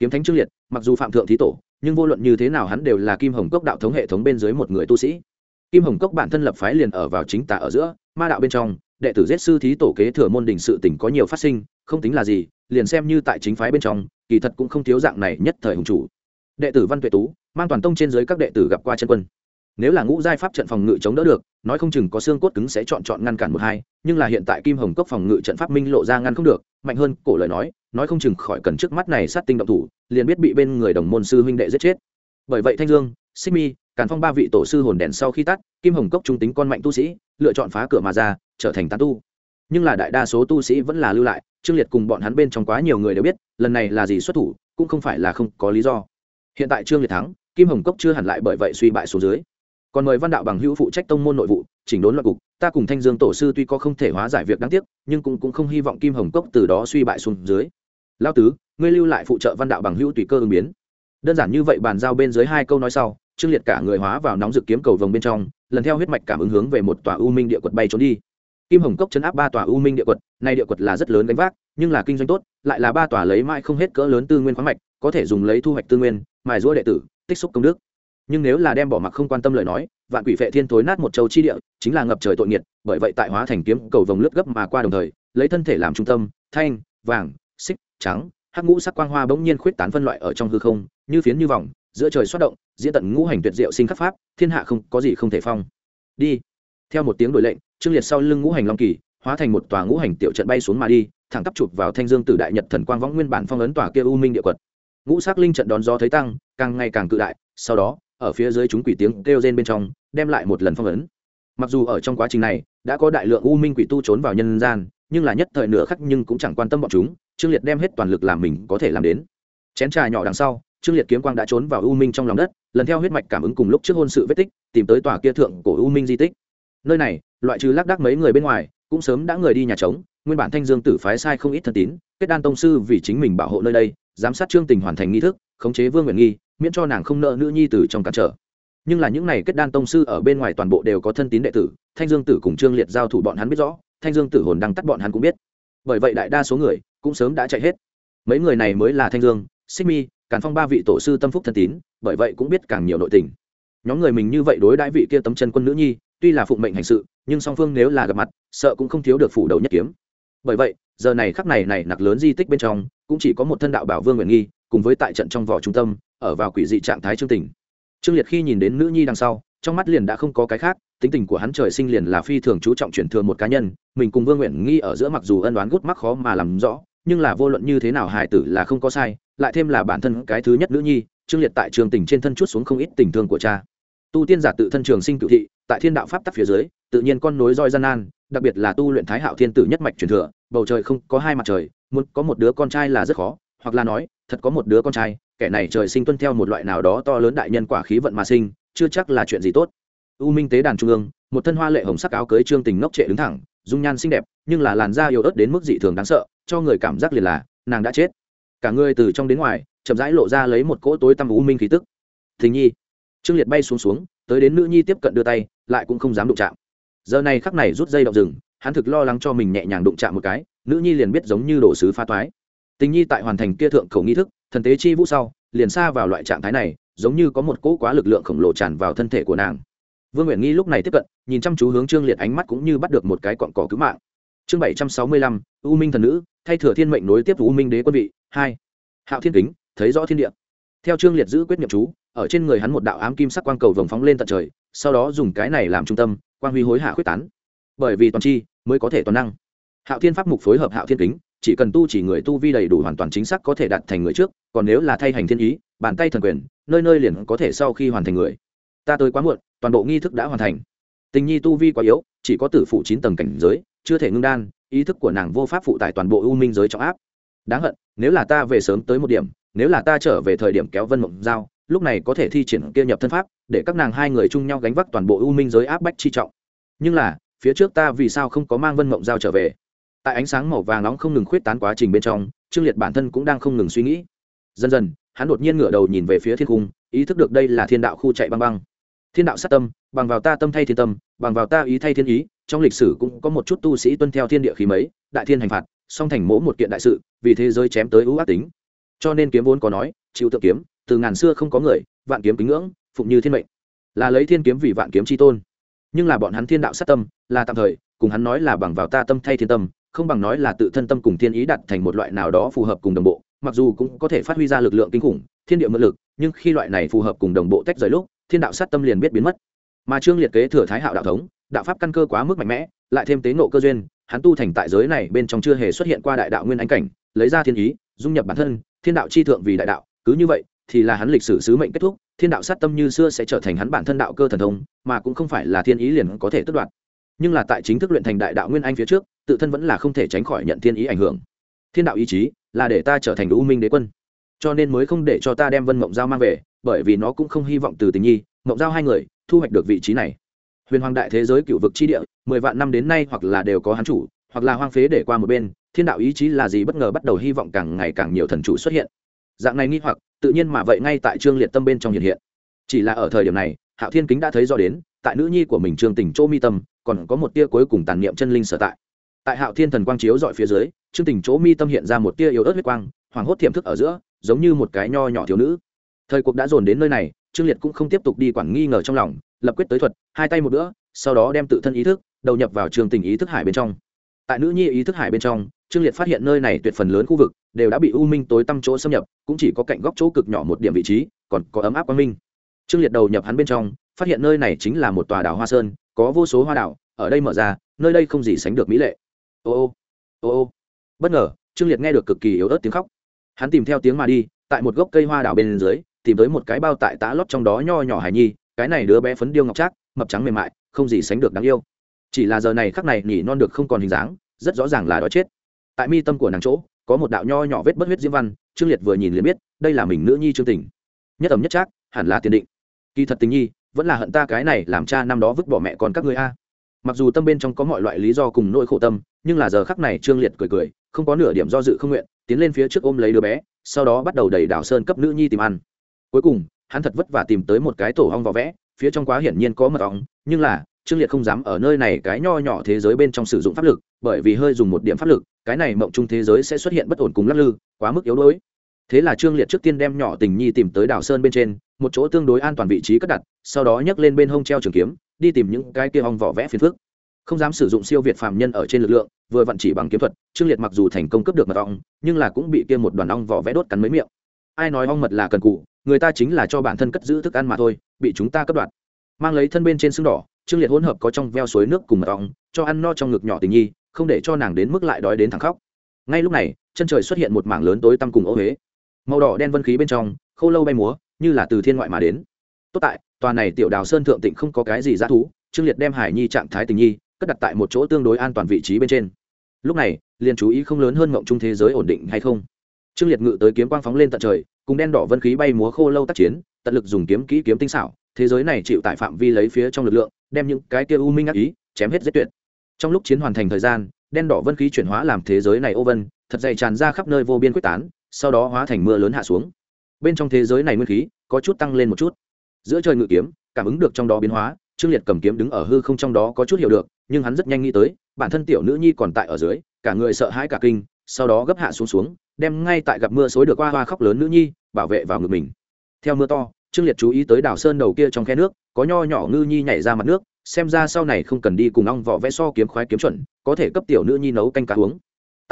Kiếm thánh trương liệt, mặc dù phạm thượng thí tổ nhưng vô luận như thế nào hắn đều là kim hồng cốc đạo thống hệ thống bên dưới một người tu sĩ. Kim hồng cốc bản thân lập phái liền ở vào chính tà ở giữa, ma đạo bên trong, đệ tử giết sư thí tổ kế thừa môn đình sự tỉnh có nhiều phát sinh, không tính là gì, liền xem như tại chính phái bên trong, kỳ thật cũng không thiếu dạng này nhất thời hùng chủ. Đệ tử văn tuệ tú, mang toàn tông trên dưới các đệ tử gặp qua chân quân nếu là ngũ giai pháp trận phòng ngự chống đỡ được, nói không chừng có xương cốt cứng sẽ chọn chọn ngăn cản một hai, nhưng là hiện tại kim hồng cốc phòng ngự trận pháp minh lộ ra ngăn không được, mạnh hơn cổ lời nói nói không chừng khỏi cần trước mắt này sát tinh động thủ, liền biết bị bên người đồng môn sư huynh đệ giết chết. Bởi vậy thanh dương, xích mi, càn phong ba vị tổ sư hồn đèn sau khi tắt, kim hồng cốc trung tính con mạnh tu sĩ, lựa chọn phá cửa mà ra, trở thành tán tu. Nhưng là đại đa số tu sĩ vẫn là lưu lại, trương liệt cùng bọn hắn bên trong quá nhiều người đều biết, lần này là gì xuất thủ, cũng không phải là không có lý do. Hiện tại trương liệt thắng, kim hồng cốc chưa hẳn lại bởi vậy suy bại số dưới còn mời văn đạo bằng hữu phụ trách tông môn nội vụ chỉnh đốn loại cục. Ta cùng thanh dương tổ sư tuy có không thể hóa giải việc đáng tiếc nhưng cũng, cũng không hy vọng kim hồng cốc từ đó suy bại xuống dưới. Lao tứ ngươi lưu lại phụ trợ văn đạo bằng hữu tùy cơ ứng biến. Đơn giản như vậy bàn giao bên dưới hai câu nói sau trương liệt cả người hóa vào nóng dự kiếm cầu vồng bên trong lần theo huyết mạch cảm ứng hướng về một tòa u minh địa quật bay trốn đi. Kim hồng cốc chấn áp ba tòa u minh địa quật nay địa quật là rất lớn gánh vác nhưng là kinh doanh tốt lại là ba tòa lấy mãi không hết cỡ lớn tư nguyên khoáng mạch có thể dùng lấy thu hoạch tư nguyên mài giũa đệ tử tích xúc công đức nhưng nếu là đem bỏ mặc không quan tâm lời nói, vạn quỷ vệ thiên tối nát một châu chi địa, chính là ngập trời tội nghiệt, bởi vậy tại hóa thành kiếm cầu vồng lướt gấp mà qua đồng thời, lấy thân thể làm trung tâm, thanh, vàng, xích, trắng, hắc ngũ sắc quang hoa bỗng nhiên khuyết tán phân loại ở trong hư không, như phiến như vòng, giữa trời xoát động, diễn tận ngũ hành tuyệt diệu sinh khắc pháp, thiên hạ không có gì không thể phong. Đi. Theo một tiếng đổi lệnh, trương liệt sau lưng ngũ hành long kỳ, hóa thành một tòa ngũ hành tiểu trận bay xuống mà đi, thẳng tắp chụp vào thanh dương tử đại nhật thần quang võng nguyên bản phong ấn tòa kia u minh địa quật. Ngũ sắc linh trận đón gió thấy tăng, càng ngày càng cự đại, sau đó ở phía dưới chúng quỷ tiếng kêu rên bên trong, đem lại một lần phong ấn. Mặc dù ở trong quá trình này, đã có đại lượng u minh quỷ tu trốn vào nhân gian, nhưng là nhất thời nửa khắc nhưng cũng chẳng quan tâm bọn chúng, trương liệt đem hết toàn lực làm mình có thể làm đến. Chén trà nhỏ đằng sau, trương liệt kiếm quang đã trốn vào u minh trong lòng đất, lần theo huyết mạch cảm ứng cùng lúc trước hôn sự vết tích, tìm tới tòa kia thượng cổ u minh di tích. Nơi này, loại trừ lác đác mấy người bên ngoài, cũng sớm đã người đi nhà trống, nguyên bản thanh dương tử phái sai không ít thân tín, kết đan tông sư vì chính mình bảo hộ nơi đây, giám sát trương tình hoàn thành nghi thức, khống chế vương nguyện nghi miễn cho nàng không nợ nữ nhi tử trong cản trở. Nhưng là những này kết đan tông sư ở bên ngoài toàn bộ đều có thân tín đệ tử, thanh dương tử cùng trương liệt giao thủ bọn hắn biết rõ, thanh dương tử hồn đang tắt bọn hắn cũng biết. Bởi vậy đại đa số người cũng sớm đã chạy hết. Mấy người này mới là thanh dương, xích mi, càn phong ba vị tổ sư tâm phúc thân tín, bởi vậy cũng biết càng nhiều nội tình. Nhóm người mình như vậy đối đãi vị kia tấm chân quân nữ nhi, tuy là phụng mệnh hành sự, nhưng song phương nếu là gặp mặt, sợ cũng không thiếu được phủ đầu nhất kiếm. Bởi vậy, giờ này khắc này này nặc lớn di tích bên trong, cũng chỉ có một thân đạo bảo vương nguyện nghi cùng với tại trận trong vỏ trung tâm, ở vào quỷ dị trạng thái trương tình trương liệt khi nhìn đến nữ nhi đằng sau, trong mắt liền đã không có cái khác, tính tình của hắn trời sinh liền là phi thường chú trọng chuyển thừa một cá nhân, mình cùng vương nguyện nghi ở giữa mặc dù ân đoán gút mắc khó mà làm rõ, nhưng là vô luận như thế nào hài tử là không có sai, lại thêm là bản thân cái thứ nhất nữ nhi, trương liệt tại trường tình trên thân chút xuống không ít tình thương của cha. Tu tiên giả tự thân trường sinh cựu thị, tại thiên đạo pháp tắc phía dưới, tự nhiên con nối roi gian nan, đặc biệt là tu luyện thái hạo thiên tử nhất mạch truyền thừa, bầu trời không có hai mặt trời, muốn có một đứa con trai là rất khó, hoặc là nói thật có một đứa con trai, kẻ này trời sinh tuân theo một loại nào đó to lớn đại nhân quả khí vận mà sinh, chưa chắc là chuyện gì tốt. U minh tế đàn trung ương, một thân hoa lệ hồng sắc áo cưới trương tình ngốc trệ đứng thẳng, dung nhan xinh đẹp, nhưng là làn da yếu ớt đến mức dị thường đáng sợ, cho người cảm giác liền là, nàng đã chết. Cả người từ trong đến ngoài, chậm rãi lộ ra lấy một cỗ tối tăm u minh khí tức. Thình nhi, trương liệt bay xuống xuống, tới đến nữ nhi tiếp cận đưa tay, lại cũng không dám đụng chạm. Giờ này khắc này rút dây động rừng, hắn thực lo lắng cho mình nhẹ nhàng đụng chạm một cái, nữ nhi liền biết giống như đổ sứ pha toái tình nhi tại hoàn thành kia thượng khẩu nghi thức, thần tế chi vũ sau, liền xa vào loại trạng thái này, giống như có một cỗ quá lực lượng khổng lồ tràn vào thân thể của nàng. Vương nguyện nghi lúc này tiếp cận, nhìn chăm chú hướng trương liệt ánh mắt cũng như bắt được một cái cọn cỏ cứu mạng. Chương bảy trăm sáu mươi lăm, u minh thần nữ, thay thừa thiên mệnh nối tiếp u minh đế quân vị, hai. Hạo thiên kính, thấy rõ thiên địa. Theo trương liệt giữ quyết nhiệm chú, ở trên người hắn một đạo ám kim sắc quang cầu vồng phóng lên tận trời, sau đó dùng cái này làm trung tâm, quang huy hối hạ quyết tán. Bởi vì toàn chi mới có thể toàn năng. Hạo thiên pháp mục phối hợp hạo thiên kính chỉ cần tu chỉ người tu vi đầy đủ hoàn toàn chính xác có thể đạt thành người trước, còn nếu là thay hành thiên ý, bàn tay thần quyền, nơi nơi liền có thể sau khi hoàn thành người. Ta tới quá muộn, toàn bộ nghi thức đã hoàn thành. Tình nhi tu vi quá yếu, chỉ có tử phụ chín tầng cảnh giới, chưa thể ngưng đan, ý thức của nàng vô pháp phụ tải toàn bộ u minh giới trọng áp. Đáng hận, nếu là ta về sớm tới một điểm, nếu là ta trở về thời điểm kéo vân mộng giao, lúc này có thể thi triển kia nhập thân pháp, để các nàng hai người chung nhau gánh vác toàn bộ u minh giới áp bách chi trọng. Nhưng là, phía trước ta vì sao không có mang vân mộng giao trở về? Tại ánh sáng màu vàng nóng không ngừng khuyết tán quá trình bên trong, trương liệt bản thân cũng đang không ngừng suy nghĩ. Dần dần, hắn đột nhiên ngửa đầu nhìn về phía thiên cung, ý thức được đây là thiên đạo khu chạy băng băng. Thiên đạo sát tâm, bằng vào ta tâm thay thiên tâm, bằng vào ta ý thay thiên ý, trong lịch sử cũng có một chút tu sĩ tuân theo thiên địa khí mấy, đại thiên hành phạt, song thành mỗ một kiện đại sự, vì thế giới chém tới ưu ác tính. Cho nên kiếm vốn có nói, chịu tự kiếm, từ ngàn xưa không có người, vạn kiếm kính ngưỡng, phụng như thiên mệnh. Là lấy thiên kiếm vì vạn kiếm chi tôn. Nhưng là bọn hắn thiên đạo sát tâm, là tạm thời, cùng hắn nói là bằng vào ta tâm thay thiên tâm không bằng nói là tự thân tâm cùng thiên ý đặt thành một loại nào đó phù hợp cùng đồng bộ, mặc dù cũng có thể phát huy ra lực lượng kinh khủng, thiên địa mượn lực, nhưng khi loại này phù hợp cùng đồng bộ tách rời lúc, thiên đạo sát tâm liền biết biến mất. Mà trương liệt kế thừa thái hạo đạo thống, đạo pháp căn cơ quá mức mạnh mẽ, lại thêm tế nộ cơ duyên, hắn tu thành tại giới này bên trong chưa hề xuất hiện qua đại đạo nguyên ánh cảnh, lấy ra thiên ý, dung nhập bản thân, thiên đạo chi thượng vì đại đạo, cứ như vậy thì là hắn lịch sử sứ mệnh kết thúc, thiên đạo sát tâm như xưa sẽ trở thành hắn bản thân đạo cơ thần thông, mà cũng không phải là thiên ý liền có thể tước đoạt nhưng là tại chính thức luyện thành đại đạo nguyên anh phía trước, tự thân vẫn là không thể tránh khỏi nhận thiên ý ảnh hưởng. Thiên đạo ý chí là để ta trở thành u minh đế quân, cho nên mới không để cho ta đem vân mộng giao mang về, bởi vì nó cũng không hy vọng từ tình nhi, mộng giao hai người, thu hoạch được vị trí này. Huyền hoàng đại thế giới cựu vực chi địa, mười vạn năm đến nay hoặc là đều có hán chủ, hoặc là hoang phế để qua một bên, thiên đạo ý chí là gì bất ngờ bắt đầu hy vọng càng ngày càng nhiều thần chủ xuất hiện. Dạng này nghi hoặc, tự nhiên mà vậy ngay tại trương liệt tâm bên trong hiện hiện. Chỉ là ở thời điểm này, hạo thiên kính đã thấy do đến, tại nữ nhi của mình trương tình chỗ mi tâm còn có một tia cuối cùng tàn niệm chân linh sở tại. Tại hạo thiên thần quang chiếu dọi phía dưới, trương tình chỗ mi tâm hiện ra một tia yếu ớt huyết quang, hoàng hốt tiềm thức ở giữa, giống như một cái nho nhỏ thiếu nữ. Thời cuộc đã dồn đến nơi này, trương liệt cũng không tiếp tục đi quản nghi ngờ trong lòng, lập quyết tới thuật, hai tay một bữa sau đó đem tự thân ý thức đầu nhập vào trường tình ý thức hải bên trong. Tại nữ nhi ý thức hải bên trong, trương liệt phát hiện nơi này tuyệt phần lớn khu vực đều đã bị u minh tối tăm chỗ xâm nhập, cũng chỉ có cạnh góc chỗ cực nhỏ một điểm vị trí, còn có ấm áp quang minh. Trương liệt đầu nhập hắn bên trong, phát hiện nơi này chính là một tòa đảo hoa sơn có vô số hoa đảo, ở đây mở ra, nơi đây không gì sánh được mỹ lệ. Ô ô ô ô. Bất ngờ, trương liệt nghe được cực kỳ yếu ớt tiếng khóc. Hắn tìm theo tiếng mà đi, tại một gốc cây hoa đảo bên dưới, tìm tới một cái bao tại tá lót trong đó nho nhỏ hài nhi, cái này đứa bé phấn điêu ngọc trác, mập trắng mềm mại, không gì sánh được đáng yêu. Chỉ là giờ này khắc này nhỉ non được không còn hình dáng, rất rõ ràng là đói chết. Tại mi tâm của nàng chỗ, có một đạo nho nhỏ vết bất huyết diễm văn, trương liệt vừa nhìn liền biết, đây là mình nữ nhi trương tình. Nhất ẩm nhất trác, hẳn là tiền định. Kỳ thật tình nhi vẫn là hận ta cái này làm cha năm đó vứt bỏ mẹ con các ngươi a. Mặc dù tâm bên trong có mọi loại lý do cùng nỗi khổ tâm, nhưng là giờ khắc này trương liệt cười cười, không có nửa điểm do dự không nguyện, tiến lên phía trước ôm lấy đứa bé, sau đó bắt đầu đẩy đảo sơn cấp nữ nhi tìm ăn. Cuối cùng, hắn thật vất vả tìm tới một cái tổ hong vỏ vẽ, phía trong quá hiển nhiên có mật ong, nhưng là, trương liệt không dám ở nơi này cái nho nhỏ thế giới bên trong sử dụng pháp lực, bởi vì hơi dùng một điểm pháp lực, cái này mộng chung thế giới sẽ xuất hiện bất ổn cùng lắc lư, quá mức yếu đuối thế là trương liệt trước tiên đem nhỏ tình nhi tìm tới đảo sơn bên trên, một chỗ tương đối an toàn vị trí cất đặt, sau đó nhấc lên bên hông treo trường kiếm, đi tìm những cái kia ong vỏ vẽ phiền phước không dám sử dụng siêu việt phàm nhân ở trên lực lượng, vừa vặn chỉ bằng kiếm thuật, trương liệt mặc dù thành công cấp được mật ong, nhưng là cũng bị kia một đoàn ong vỏ vẽ đốt cắn mấy miệng. Ai nói ong mật là cần cụ người ta chính là cho bản thân cất giữ thức ăn mà thôi, bị chúng ta cất đoạt. Mang lấy thân bên trên xương đỏ, trương liệt hỗn hợp có trong veo suối nước cùng mật ong, cho ăn no trong ngực nhỏ tình nhi, không để cho nàng đến mức lại đói đến thẳng khóc. Ngay lúc này, chân trời xuất hiện một mảng lớn tối tăm cùng ô huế màu đỏ đen vân khí bên trong, khô lâu bay múa, như là từ thiên ngoại mà đến. Tốt tại, tòa này tiểu đào sơn thượng tịnh không có cái gì giá thú, trương liệt đem hải nhi trạng thái tình nhi, cất đặt tại một chỗ tương đối an toàn vị trí bên trên. Lúc này, liền chú ý không lớn hơn mộng trung thế giới ổn định hay không. Trương liệt ngự tới kiếm quang phóng lên tận trời, cùng đen đỏ vân khí bay múa khô lâu tác chiến, tận lực dùng kiếm kỹ kiếm tinh xảo, thế giới này chịu tại phạm vi lấy phía trong lực lượng, đem những cái kia u minh ác ý chém hết giết tuyệt. Trong lúc chiến hoàn thành thời gian, đen đỏ vân khí chuyển hóa làm thế giới này ô vân, thật dày tràn ra khắp nơi vô biên quyết tán sau đó hóa thành mưa lớn hạ xuống. Bên trong thế giới này nguyên khí có chút tăng lên một chút. Giữa trời ngự kiếm, cảm ứng được trong đó biến hóa, trương liệt cầm kiếm đứng ở hư không trong đó có chút hiểu được, nhưng hắn rất nhanh nghĩ tới, bản thân tiểu nữ nhi còn tại ở dưới, cả người sợ hãi cả kinh, sau đó gấp hạ xuống xuống, đem ngay tại gặp mưa xối được qua hoa khóc lớn nữ nhi, bảo vệ vào ngực mình. Theo mưa to, trương liệt chú ý tới đảo sơn đầu kia trong khe nước, có nho nhỏ ngư nhi nhảy ra mặt nước, xem ra sau này không cần đi cùng ong vỏ vẽ so kiếm khoái kiếm chuẩn, có thể cấp tiểu nữ nhi nấu canh cá uống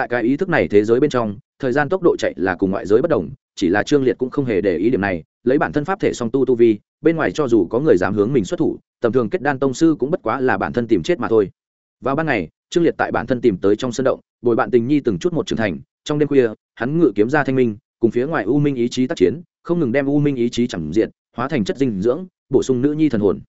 tại cái ý thức này thế giới bên trong, thời gian tốc độ chạy là cùng ngoại giới bất đồng, chỉ là trương liệt cũng không hề để ý điểm này, lấy bản thân pháp thể song tu tu vi, bên ngoài cho dù có người dám hướng mình xuất thủ, tầm thường kết đan tông sư cũng bất quá là bản thân tìm chết mà thôi. Vào ban ngày, trương liệt tại bản thân tìm tới trong sân động, bồi bạn tình nhi từng chút một trưởng thành, trong đêm khuya, hắn ngự kiếm ra thanh minh, cùng phía ngoài u minh ý chí tác chiến, không ngừng đem u minh ý chí chẳng diện, hóa thành chất dinh dưỡng, bổ sung nữ nhi thần hồn.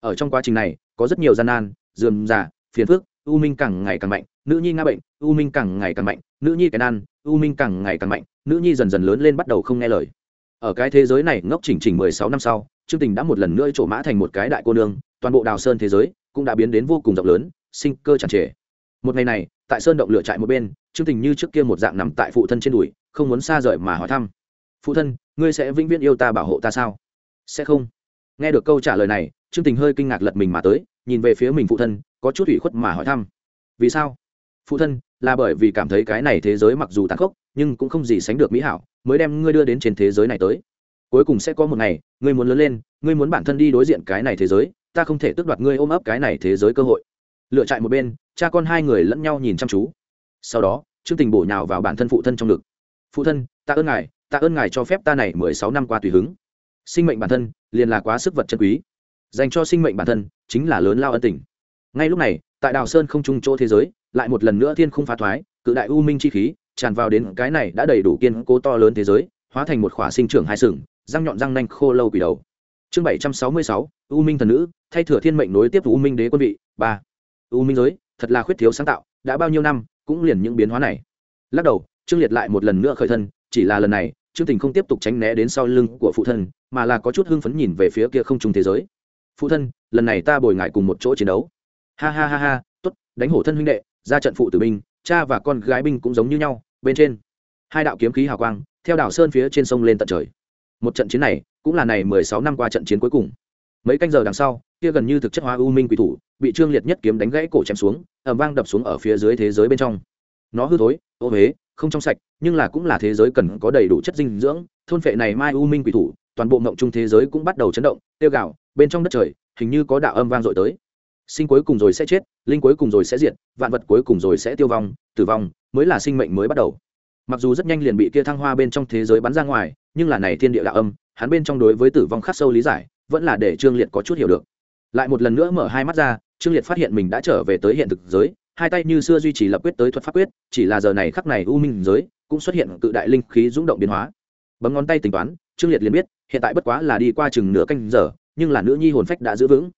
Ở trong quá trình này, có rất nhiều gian nan, dườm già, phiền phức u minh càng ngày càng mạnh, nữ nhi nga bệnh, u minh càng ngày càng mạnh, nữ nhi cái nan u minh càng ngày càng mạnh, nữ nhi dần dần lớn lên bắt đầu không nghe lời. Ở cái thế giới này ngốc chỉnh chỉnh mười sáu năm sau, trương tình đã một lần nữa trổ mã thành một cái đại cô nương, toàn bộ đào sơn thế giới cũng đã biến đến vô cùng rộng lớn, sinh cơ chẳng trề. Một ngày này, tại sơn động lửa trại một bên, trương tình như trước kia một dạng nằm tại phụ thân trên đùi, không muốn xa rời mà hỏi thăm. Phụ thân, ngươi sẽ vĩnh viễn yêu ta bảo hộ ta sao? Sẽ không. Nghe được câu trả lời này, trương tình hơi kinh ngạc lật mình mà tới nhìn về phía mình phụ thân, có chút ủy khuất mà hỏi thăm. Vì sao? Phụ thân, là bởi vì cảm thấy cái này thế giới mặc dù tàn khốc, nhưng cũng không gì sánh được mỹ hảo, mới đem ngươi đưa đến trên thế giới này tới. Cuối cùng sẽ có một ngày, ngươi muốn lớn lên, ngươi muốn bản thân đi đối diện cái này thế giới, ta không thể tước đoạt ngươi ôm ấp cái này thế giới cơ hội. Lựa chạy một bên, cha con hai người lẫn nhau nhìn chăm chú. Sau đó, trương tình bổ nhào vào bản thân phụ thân trong ngực. Phụ thân, ta ơn ngài, ta ơn ngài cho phép ta này mười sáu năm qua tùy hứng. Sinh mệnh bản thân, liền là quá sức vật chân quý dành cho sinh mệnh bản thân, chính là lớn lao ân tình. Ngay lúc này, tại đào sơn không trung chỗ thế giới, lại một lần nữa thiên không phá thoái, cự đại u minh chi khí tràn vào đến cái này đã đầy đủ kiên cố to lớn thế giới, hóa thành một khỏa sinh trưởng hai sừng, răng nhọn răng nanh khô lâu quỷ đầu. Chương bảy trăm sáu mươi sáu, u minh thần nữ, thay thừa thiên mệnh nối tiếp u minh đế quân vị, ba. U minh giới, thật là khuyết thiếu sáng tạo, đã bao nhiêu năm, cũng liền những biến hóa này. Lắc đầu, trương liệt lại một lần nữa khởi thân, chỉ là lần này, trương tình không tiếp tục tránh né đến sau lưng của phụ thân, mà là có chút hưng phấn nhìn về phía kia không trùng thế giới phụ thân, lần này ta bồi ngài cùng một chỗ chiến đấu. Ha ha ha ha, tốt, đánh hổ thân huynh đệ, ra trận phụ tử binh, cha và con gái binh cũng giống như nhau, bên trên. Hai đạo kiếm khí hào quang, theo đảo sơn phía trên sông lên tận trời. Một trận chiến này, cũng là này mười sáu năm qua trận chiến cuối cùng. Mấy canh giờ đằng sau, kia gần như thực chất hóa u minh quỷ thủ, bị trương liệt nhất kiếm đánh gãy cổ chém xuống ẩm vang đập xuống ở phía dưới thế giới bên trong. Nó hư thối, ô huế không trong sạch, nhưng là cũng là thế giới cần có đầy đủ chất dinh dưỡng, thôn phệ này mai u minh quỷ thủ, toàn bộ mộng trung thế giới cũng bắt đầu chấn động tiêu gạo, bên trong đất trời, hình như có đạo âm vang dội tới. Sinh cuối cùng rồi sẽ chết, linh cuối cùng rồi sẽ diệt, vạn vật cuối cùng rồi sẽ tiêu vong, tử vong, mới là sinh mệnh mới bắt đầu. Mặc dù rất nhanh liền bị kia thăng hoa bên trong thế giới bắn ra ngoài, nhưng là này thiên địa đạo âm, hắn bên trong đối với tử vong khắc sâu lý giải, vẫn là để trương liệt có chút hiểu được. Lại một lần nữa mở hai mắt ra, trương liệt phát hiện mình đã trở về tới hiện thực giới, hai tay như xưa duy trì lập quyết tới thuật pháp quyết, chỉ là giờ này khắc này u minh giới, cũng xuất hiện cự đại linh khí rung động biến hóa. Bấm ngón tay tính toán, trương liệt liền biết hiện tại bất quá là đi qua chừng nửa canh giờ, nhưng là nữ nhi hồn phách đã giữ vững.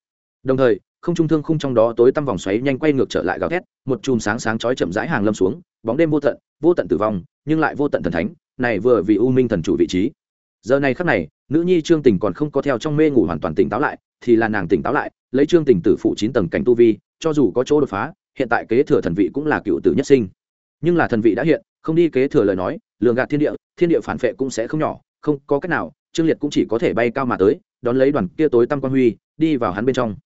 Đồng thời, không trung thương khung trong đó tối tăm vòng xoáy nhanh quay ngược trở lại gào thét, một chùm sáng sáng chói chậm rãi hàng lâm xuống, bóng đêm vô tận vô tận tử vong, nhưng lại vô tận thần thánh, này vừa vì u minh thần chủ vị trí. Giờ này khắc này, nữ nhi trương tình còn không có theo trong mê ngủ hoàn toàn tỉnh táo lại, thì là nàng tỉnh táo lại, lấy trương tình tử phụ chín tầng cảnh tu vi, cho dù có chỗ đột phá, hiện tại kế thừa thần vị cũng là cựu tử nhất sinh. Nhưng là thần vị đã hiện, không đi kế thừa lời nói, lường gạt thiên địa thiên địa phản vệ cũng sẽ không nhỏ, không có cách nào trương liệt cũng chỉ có thể bay cao mà tới, đón lấy đoàn kia tối tăm quan huy, đi vào hắn bên trong.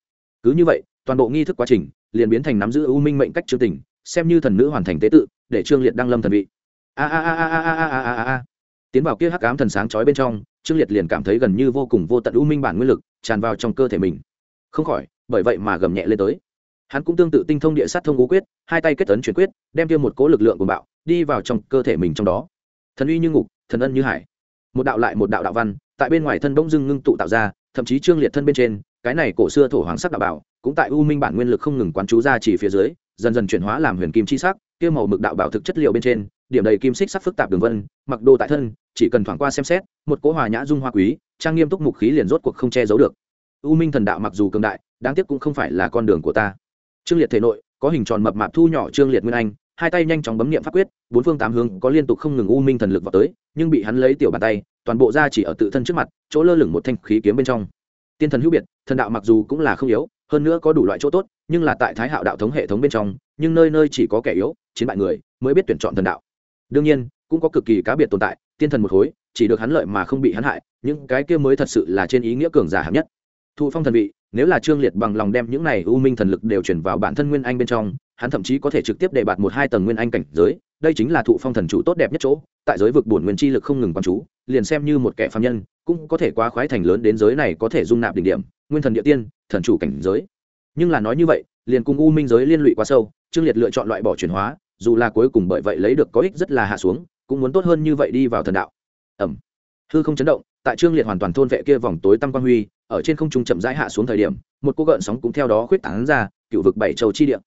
Cứ như vậy, toàn bộ nghi thức quá trình liền biến thành nắm giữ ưu minh mệnh cách trương tình xem như thần nữ hoàn thành tế tự, để trương liệt đăng lâm thần vị. A a a a a a a a a tiến vào kia hắc ám thần sáng chói bên trong, trương liệt liền cảm thấy gần như vô cùng vô tận ưu minh bản nguyên lực tràn vào trong cơ thể mình. Không khỏi, bởi vậy mà gầm nhẹ lên tới. Hắn cũng tương tự tinh thông địa sát thông ngũ quyết, hai tay kết tấn chuyển quyết, đem kia một cố lực lượng của bạo, đi vào trong cơ thể mình trong đó. Thần uy như ngục, thần ân như hải một đạo lại một đạo đạo văn, tại bên ngoài thân bỗng dưng ngưng tụ tạo ra, thậm chí trương liệt thân bên trên, cái này cổ xưa thổ hoàng sắc đạo bảo, cũng tại u minh bản nguyên lực không ngừng quán chú ra chỉ phía dưới, dần dần chuyển hóa làm huyền kim chi sắc, kia màu mực đạo bảo thực chất liệu bên trên, điểm đầy kim xích sắc phức tạp đường vân, mặc đồ tại thân, chỉ cần thoảng qua xem xét, một cỗ hòa nhã dung hoa quý, trang nghiêm túc mục khí liền rốt cuộc không che giấu được. U minh thần đạo mặc dù cường đại, đáng tiếc cũng không phải là con đường của ta. Trương liệt thể nội, có hình tròn mập mạp thu nhỏ trương liệt nguyên anh hai tay nhanh chóng bấm niệm pháp quyết, bốn phương tám hướng có liên tục không ngừng u minh thần lực vào tới, nhưng bị hắn lấy tiểu bàn tay, toàn bộ ra chỉ ở tự thân trước mặt, chỗ lơ lửng một thanh khí kiếm bên trong. Tiên thần hữu biệt, thần đạo mặc dù cũng là không yếu, hơn nữa có đủ loại chỗ tốt, nhưng là tại thái hạo đạo thống hệ thống bên trong, nhưng nơi nơi chỉ có kẻ yếu, chiến bại người mới biết tuyển chọn thần đạo. Đương nhiên, cũng có cực kỳ cá biệt tồn tại, tiên thần một khối, chỉ được hắn lợi mà không bị hắn hại, những cái kia mới thật sự là trên ý nghĩa cường giả hạng nhất. Thụ phong thần vị, nếu là trương liệt bằng lòng đem những này u minh thần lực đều chuyển vào bản thân nguyên anh bên trong hắn thậm chí có thể trực tiếp đề bạt một hai tầng nguyên anh cảnh giới, đây chính là thụ phong thần chủ tốt đẹp nhất chỗ, tại giới vực bổn nguyên chi lực không ngừng quán chú, liền xem như một kẻ phạm nhân, cũng có thể quá khoái thành lớn đến giới này có thể dung nạp đỉnh điểm, nguyên thần địa tiên, thần chủ cảnh giới. Nhưng là nói như vậy, liền cùng u minh giới liên lụy quá sâu, trương liệt lựa chọn loại bỏ chuyển hóa, dù là cuối cùng bởi vậy lấy được có ích rất là hạ xuống, cũng muốn tốt hơn như vậy đi vào thần đạo. Ẩm. Hư không chấn động, tại trương liệt hoàn toàn thôn vệ kia vòng tối tăm quang huy, ở trên không trung chậm rãi hạ xuống thời điểm, một cô gợn sóng cũng theo đó khuyết tán ra, cựu vực bảy châu chi địa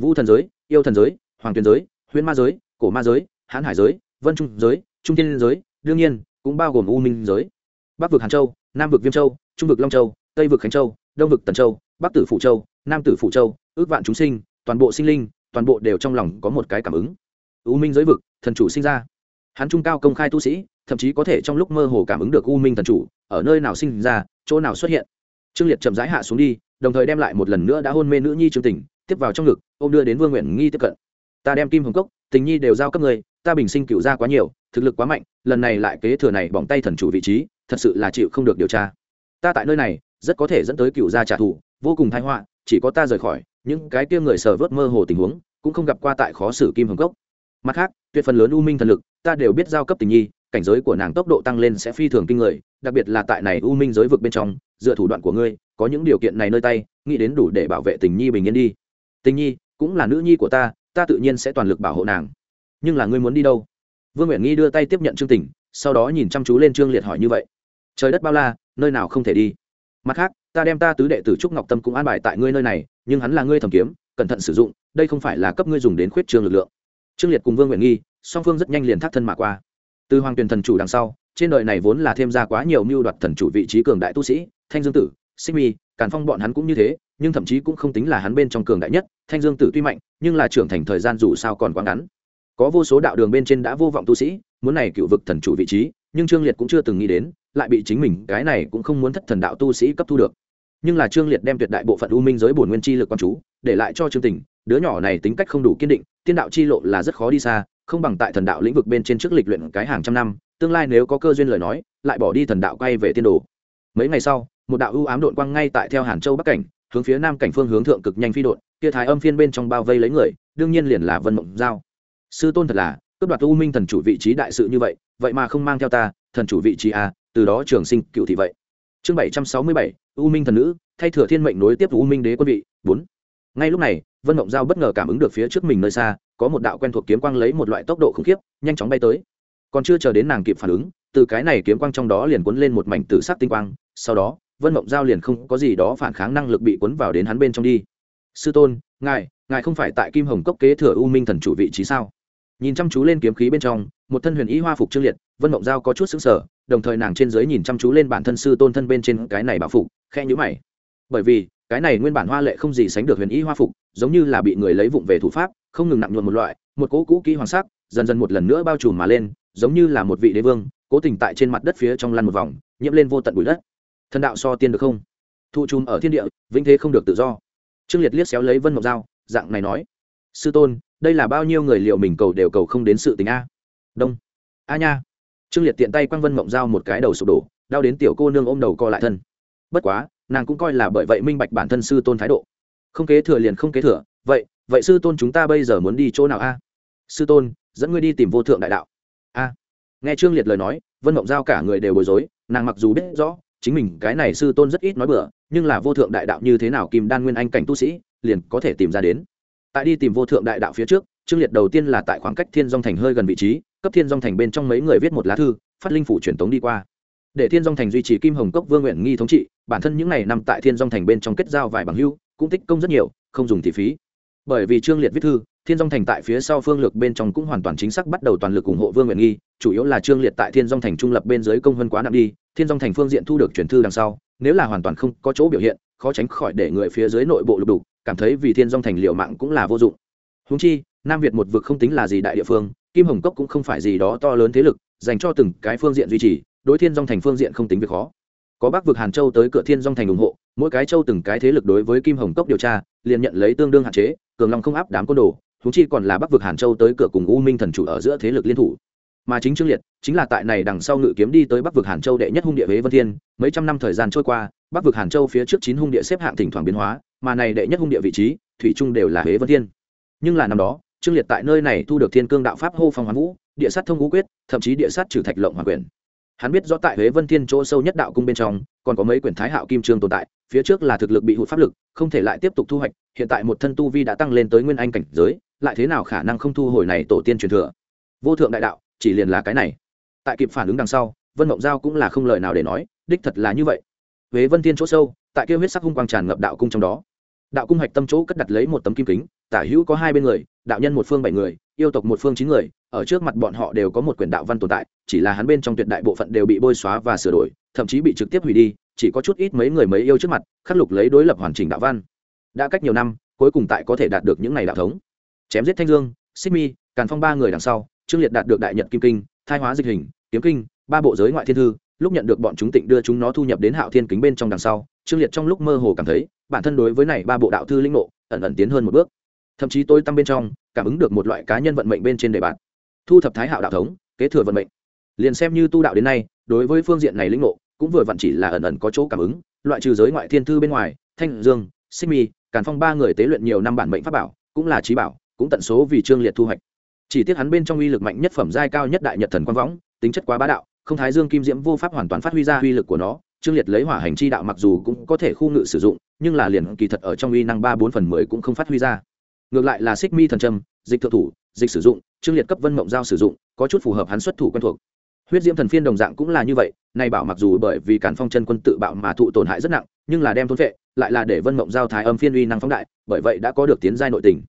vũ thần giới, yêu thần giới, hoàng tuyền giới, huyễn ma giới, cổ ma giới, hãn hải giới, vân trung giới, trung tiên giới, đương nhiên, cũng bao gồm u minh giới. Bắc vực hàn châu, nam vực viêm châu, trung vực long châu, tây vực khánh châu, đông vực tần châu, bắc tử phụ châu, nam tử phụ châu, ước vạn chúng sinh, toàn bộ sinh linh, toàn bộ đều trong lòng có một cái cảm ứng. U minh giới vực, thần chủ sinh ra. Hắn trung cao công khai tu sĩ, thậm chí có thể trong lúc mơ hồ cảm ứng được u minh thần chủ, ở nơi nào sinh ra, chỗ nào xuất hiện. Trương liệt chậm rãi hạ xuống đi, đồng thời đem lại một lần nữa đã hôn mê nữ nhi trương tình tiếp vào trong ngực ô m đưa đến vương nguyện nghi tiếp cận. Ta đem kim hồng cốc, tình nhi đều giao cấp người ta bình sinh cựu ra quá nhiều, thực lực quá mạnh, lần này lại kế thừa này bỏng tay thần chủ vị trí, thật sự là chịu không được điều tra. Ta tại nơi này, rất có thể dẫn tới cựu gia trả thù, vô cùng thái họa, chỉ có ta rời khỏi, những cái kia người sờ vớt mơ hồ tình huống, cũng không gặp qua tại khó xử kim hồng cốc. Mặt khác, tuyệt phần lớn u minh thần lực, ta đều biết giao cấp tình nhi, cảnh giới của nàng tốc độ tăng lên sẽ phi thường kinh người, đặc biệt là tại này u minh giới vực bên trong, dựa thủ đoạn của ngươi, có những điều kiện này nơi tay, nghĩ đến đủ để bảo vệ tình nhi bình yên đi tình nhi, cũng là nữ nhi của ta ta tự nhiên sẽ toàn lực bảo hộ nàng. Nhưng là ngươi muốn đi đâu? Vương nguyện nghi đưa tay tiếp nhận trương tình, sau đó nhìn chăm chú lên trương liệt hỏi như vậy. Trời đất bao la, nơi nào không thể đi? Mặt khác, ta đem ta tứ đệ tử trúc ngọc tâm cũng an bài tại ngươi nơi này, nhưng hắn là ngươi thẩm kiếm, cẩn thận sử dụng, đây không phải là cấp ngươi dùng đến khuyết trương lực lượng. Trương liệt cùng vương nguyện nghi, song phương rất nhanh liền thác thân mà qua. Từ hoàng tuyền thần chủ đằng sau, trên đời này vốn là thêm ra quá nhiều mưu đoạt thần chủ vị trí cường đại tu sĩ, thanh dương tử xích mi, càn phong bọn hắn cũng như thế, nhưng thậm chí cũng không tính là hắn bên trong cường đại nhất, thanh dương tử tuy mạnh, nhưng là trưởng thành thời gian dù sao còn quá ngắn. Có vô số đạo đường bên trên đã vô vọng tu sĩ, muốn này cựu vực thần chủ vị trí, nhưng trương liệt cũng chưa từng nghĩ đến, lại bị chính mình, cái này cũng không muốn thất thần đạo tu sĩ cấp thu được. Nhưng là trương liệt đem tuyệt đại bộ phận u minh giới bổn nguyên chi lực quan chú, để lại cho trương tình, đứa nhỏ này tính cách không đủ kiên định, tiên đạo chi lộ là rất khó đi xa, không bằng tại thần đạo lĩnh vực bên trên trước lịch luyện cái hàng trăm năm, tương lai nếu có cơ duyên lời nói, lại bỏ đi thần đạo quay về tiên đồ. Mấy ngày sau một đạo ưu ám đội quang ngay tại theo hàn châu bắc cảnh, hướng phía nam cảnh phương hướng thượng cực nhanh phi đội kia thái âm phiên bên trong bao vây lấy người, đương nhiên liền là vân mộng giao. Sư tôn thật là, cướp đoạt u minh thần chủ vị trí đại sự như vậy vậy mà không mang theo ta, thần chủ vị trí a từ đó trường sinh cựu thị vậy. Chương bảy trăm sáu mươi bảy, u minh thần nữ, thay thừa thiên mệnh nối tiếp u minh đế quân vị, bốn. Ngay lúc này, vân mộng giao bất ngờ cảm ứng được phía trước mình nơi xa, có một đạo quen thuộc kiếm quang lấy một loại tốc độ khủng khiếp, nhanh chóng bay tới. Còn chưa chờ đến nàng kịp phản ứng, từ cái này kiếm quang trong đó liền cuốn lên một mảnh tử sắc tinh quang, sau đó vân mộng giao liền không có gì đó phản kháng năng lực bị cuốn vào đến hắn bên trong đi. Sư tôn, ngài ngài không phải tại kim hồng cốc kế thừa u minh thần chủ vị trí sao? Nhìn chăm chú lên kiếm khí bên trong, một thân huyền ý hoa phục trương liệt, vân mộng giao có chút xứng sở đồng thời nàng trên dưới nhìn chăm chú lên bản thân sư tôn thân bên trên cái này bảo phục khe nhữ mày. Bởi vì, cái này nguyên bản hoa lệ không gì sánh được huyền ý hoa phục, giống như là bị người lấy vụng về thủ pháp, không ngừng nặng nhuộn một loại, một cỗ cũ kỹ hoàng sắc, dần dần một lần nữa bao trùm mà lên, giống như là một vị đế vương, cố tình tại trên mặt đất phía trong lăn một vòng, nhiễm lên vô tận bụi đất thần đạo so tiên được không? Thụ trùm ở thiên địa, vĩnh thế không được tự do. Trương liệt liếc xéo lấy vân ngọc dao, dạng này nói. Sư tôn, đây là bao nhiêu người liệu mình cầu đều cầu không đến sự tình a? Đông. A nha. Trương liệt tiện tay quăng vân mộng dao một cái đầu sụp đổ, đau đến tiểu cô nương ôm đầu co lại thân. Bất quá, nàng cũng coi là bởi vậy minh bạch bản thân sư tôn thái độ. Không kế thừa liền không kế thừa, vậy vậy sư tôn chúng ta bây giờ muốn đi chỗ nào a? Sư tôn, dẫn ngươi đi tìm vô thượng đại đạo. A. Nghe trương liệt lời nói, vân mộng giao cả người đều bối rối, nàng mặc dù biết rõ chính mình cái này sư tôn rất ít nói bừa, nhưng là vô thượng đại đạo như thế nào kim đan nguyên anh cảnh tu sĩ, liền có thể tìm ra đến. Tại đi tìm vô thượng đại đạo phía trước trương liệt đầu tiên là tại khoảng cách thiên dong thành hơi gần vị trí, cấp thiên dong thành bên trong mấy người viết một lá thư, phát linh phủ truyền tống đi qua. Để thiên dong thành duy trì kim hồng cốc vương nguyện nghi thống trị, bản thân những ngày nằm tại thiên dong thành bên trong kết giao vài bằng hưu cũng tích công rất nhiều, không dùng thị phí. Bởi vì trương liệt viết thư, thiên dong thành tại phía sau phương lược bên trong cũng hoàn toàn chính xác bắt đầu toàn lực ủng hộ vương nguyện nghi, chủ yếu là trương liệt tại thiên dong thành trung lập bên dưới công hơn quá nặng đi thiên dòng thành phương diện thu được truyền thư đằng sau, nếu là hoàn toàn không có chỗ biểu hiện, khó tránh khỏi để người phía dưới nội bộ lục đục, cảm thấy vì thiên dòng thành liệu mạng cũng là vô dụng. Húng chi, nam việt một vực không tính là gì đại địa phương, kim hồng cốc cũng không phải gì đó to lớn thế lực, dành cho từng cái phương diện duy trì, đối thiên dòng thành phương diện không tính việc khó. Có bắc vực hàn châu tới cửa thiên dòng thành ủng hộ, mỗi cái châu từng cái thế lực đối với kim hồng cốc điều tra, liền nhận lấy tương đương hạn chế, cường long không áp đám côn đồ húng chi còn là bắc vực hàn châu tới cửa cùng u minh thần chủ ở giữa thế lực liên thủ mà chính trương liệt chính là tại này đằng sau ngự kiếm đi tới bắc vực hàn châu đệ nhất hung địa huế vân thiên, mấy trăm năm thời gian trôi qua, bắc vực hàn châu phía trước chín hung địa xếp hạng thỉnh thoảng biến hóa, mà này đệ nhất hung địa vị trí, thủy trung đều là huế vân thiên. Nhưng là năm đó, trương liệt tại nơi này thu được thiên cương đạo pháp hô phong hoàn vũ, địa sát thông ngũ quyết, thậm chí địa sát trừ thạch lộng hoàng quyền hắn biết rõ tại huế vân thiên chỗ sâu nhất đạo cung bên trong, còn có mấy quyển thái hạo kim trương tồn tại, phía trước là thực lực bị hụt pháp lực, không thể lại tiếp tục thu hoạch, hiện tại một thân tu vi đã tăng lên tới nguyên anh cảnh giới, lại thế nào khả năng không thu hồi này tổ tiên truyền thừa? Vô thượng đại đạo chỉ liền là cái này. Tại kịp phản ứng đằng sau, vân mộng giao cũng là không lời nào để nói, đích thật là như vậy. Huế vân thiên chỗ sâu, tại kêu huyết sắc hung quang tràn ngập đạo cung trong đó. Đạo cung hạch tâm chỗ cất đặt lấy một tấm kim kính, tả hữu có hai bên người, đạo nhân một phương bảy người, yêu tộc một phương chín người, ở trước mặt bọn họ đều có một quyển đạo văn tồn tại, chỉ là hắn bên trong tuyệt đại bộ phận đều bị bôi xóa và sửa đổi, thậm chí bị trực tiếp hủy đi, chỉ có chút ít mấy người mấy yêu trước mặt, khắc lục lấy đối lập hoàn chỉnh đạo văn. Đã cách nhiều năm, cuối cùng tại có thể đạt được những ngày đạo thống. Chém giết thanh dương, xích mi, càn phong ba người đằng sau trương liệt đạt được đại nhật kim kinh, thai hóa dịch hình, kiếm kinh, ba bộ giới ngoại thiên thư, lúc nhận được bọn chúng tịnh đưa chúng nó thu nhập đến hạo thiên kính bên trong đằng sau, trương liệt trong lúc mơ hồ cảm thấy, bản thân đối với này ba bộ đạo thư linh ngộ, ẩn ẩn tiến hơn một bước. Thậm chí tôi tăng bên trong, cảm ứng được một loại cá nhân vận mệnh bên trên đề bản thu thập thái hạo đạo thống, kế thừa vận mệnh. Liền xem như tu đạo đến nay, đối với phương diện này linh ngộ, cũng vừa vặn chỉ là ẩn ẩn có chỗ cảm ứng, loại trừ giới ngoại thiên thư bên ngoài, thanh dương, xích mi, càn phong ba người tế luyện nhiều năm bản mệnh pháp bảo, cũng là trí bảo, cũng tận số vì trương liệt thu hoạch chỉ tiếc hắn bên trong uy lực mạnh nhất phẩm giai cao nhất đại nhật thần quang võng, tính chất quá bá đạo, không thái dương kim diễm vô pháp hoàn toàn phát huy ra uy lực của nó, trương liệt lấy hỏa hành chi đạo mặc dù cũng có thể khu ngự sử dụng, nhưng là liền kỳ thật ở trong uy năng ba bốn phần mười cũng không phát huy ra. Ngược lại là xích mi thần trâm, dịch thượng thủ, dịch sử dụng, trương liệt cấp vân mộng giao sử dụng, có chút phù hợp hắn xuất thủ quen thuộc. Huyết diễm thần phiên đồng dạng cũng là như vậy, nay bảo mặc dù bởi vì cản phong chân quân tự bạo mà thụ tổn hại rất nặng, nhưng là đem thôn vệ, lại là để vân mộng giao thái âm phiên uy năng phóng đại, bởi vậy đã có được tiến giai nội tình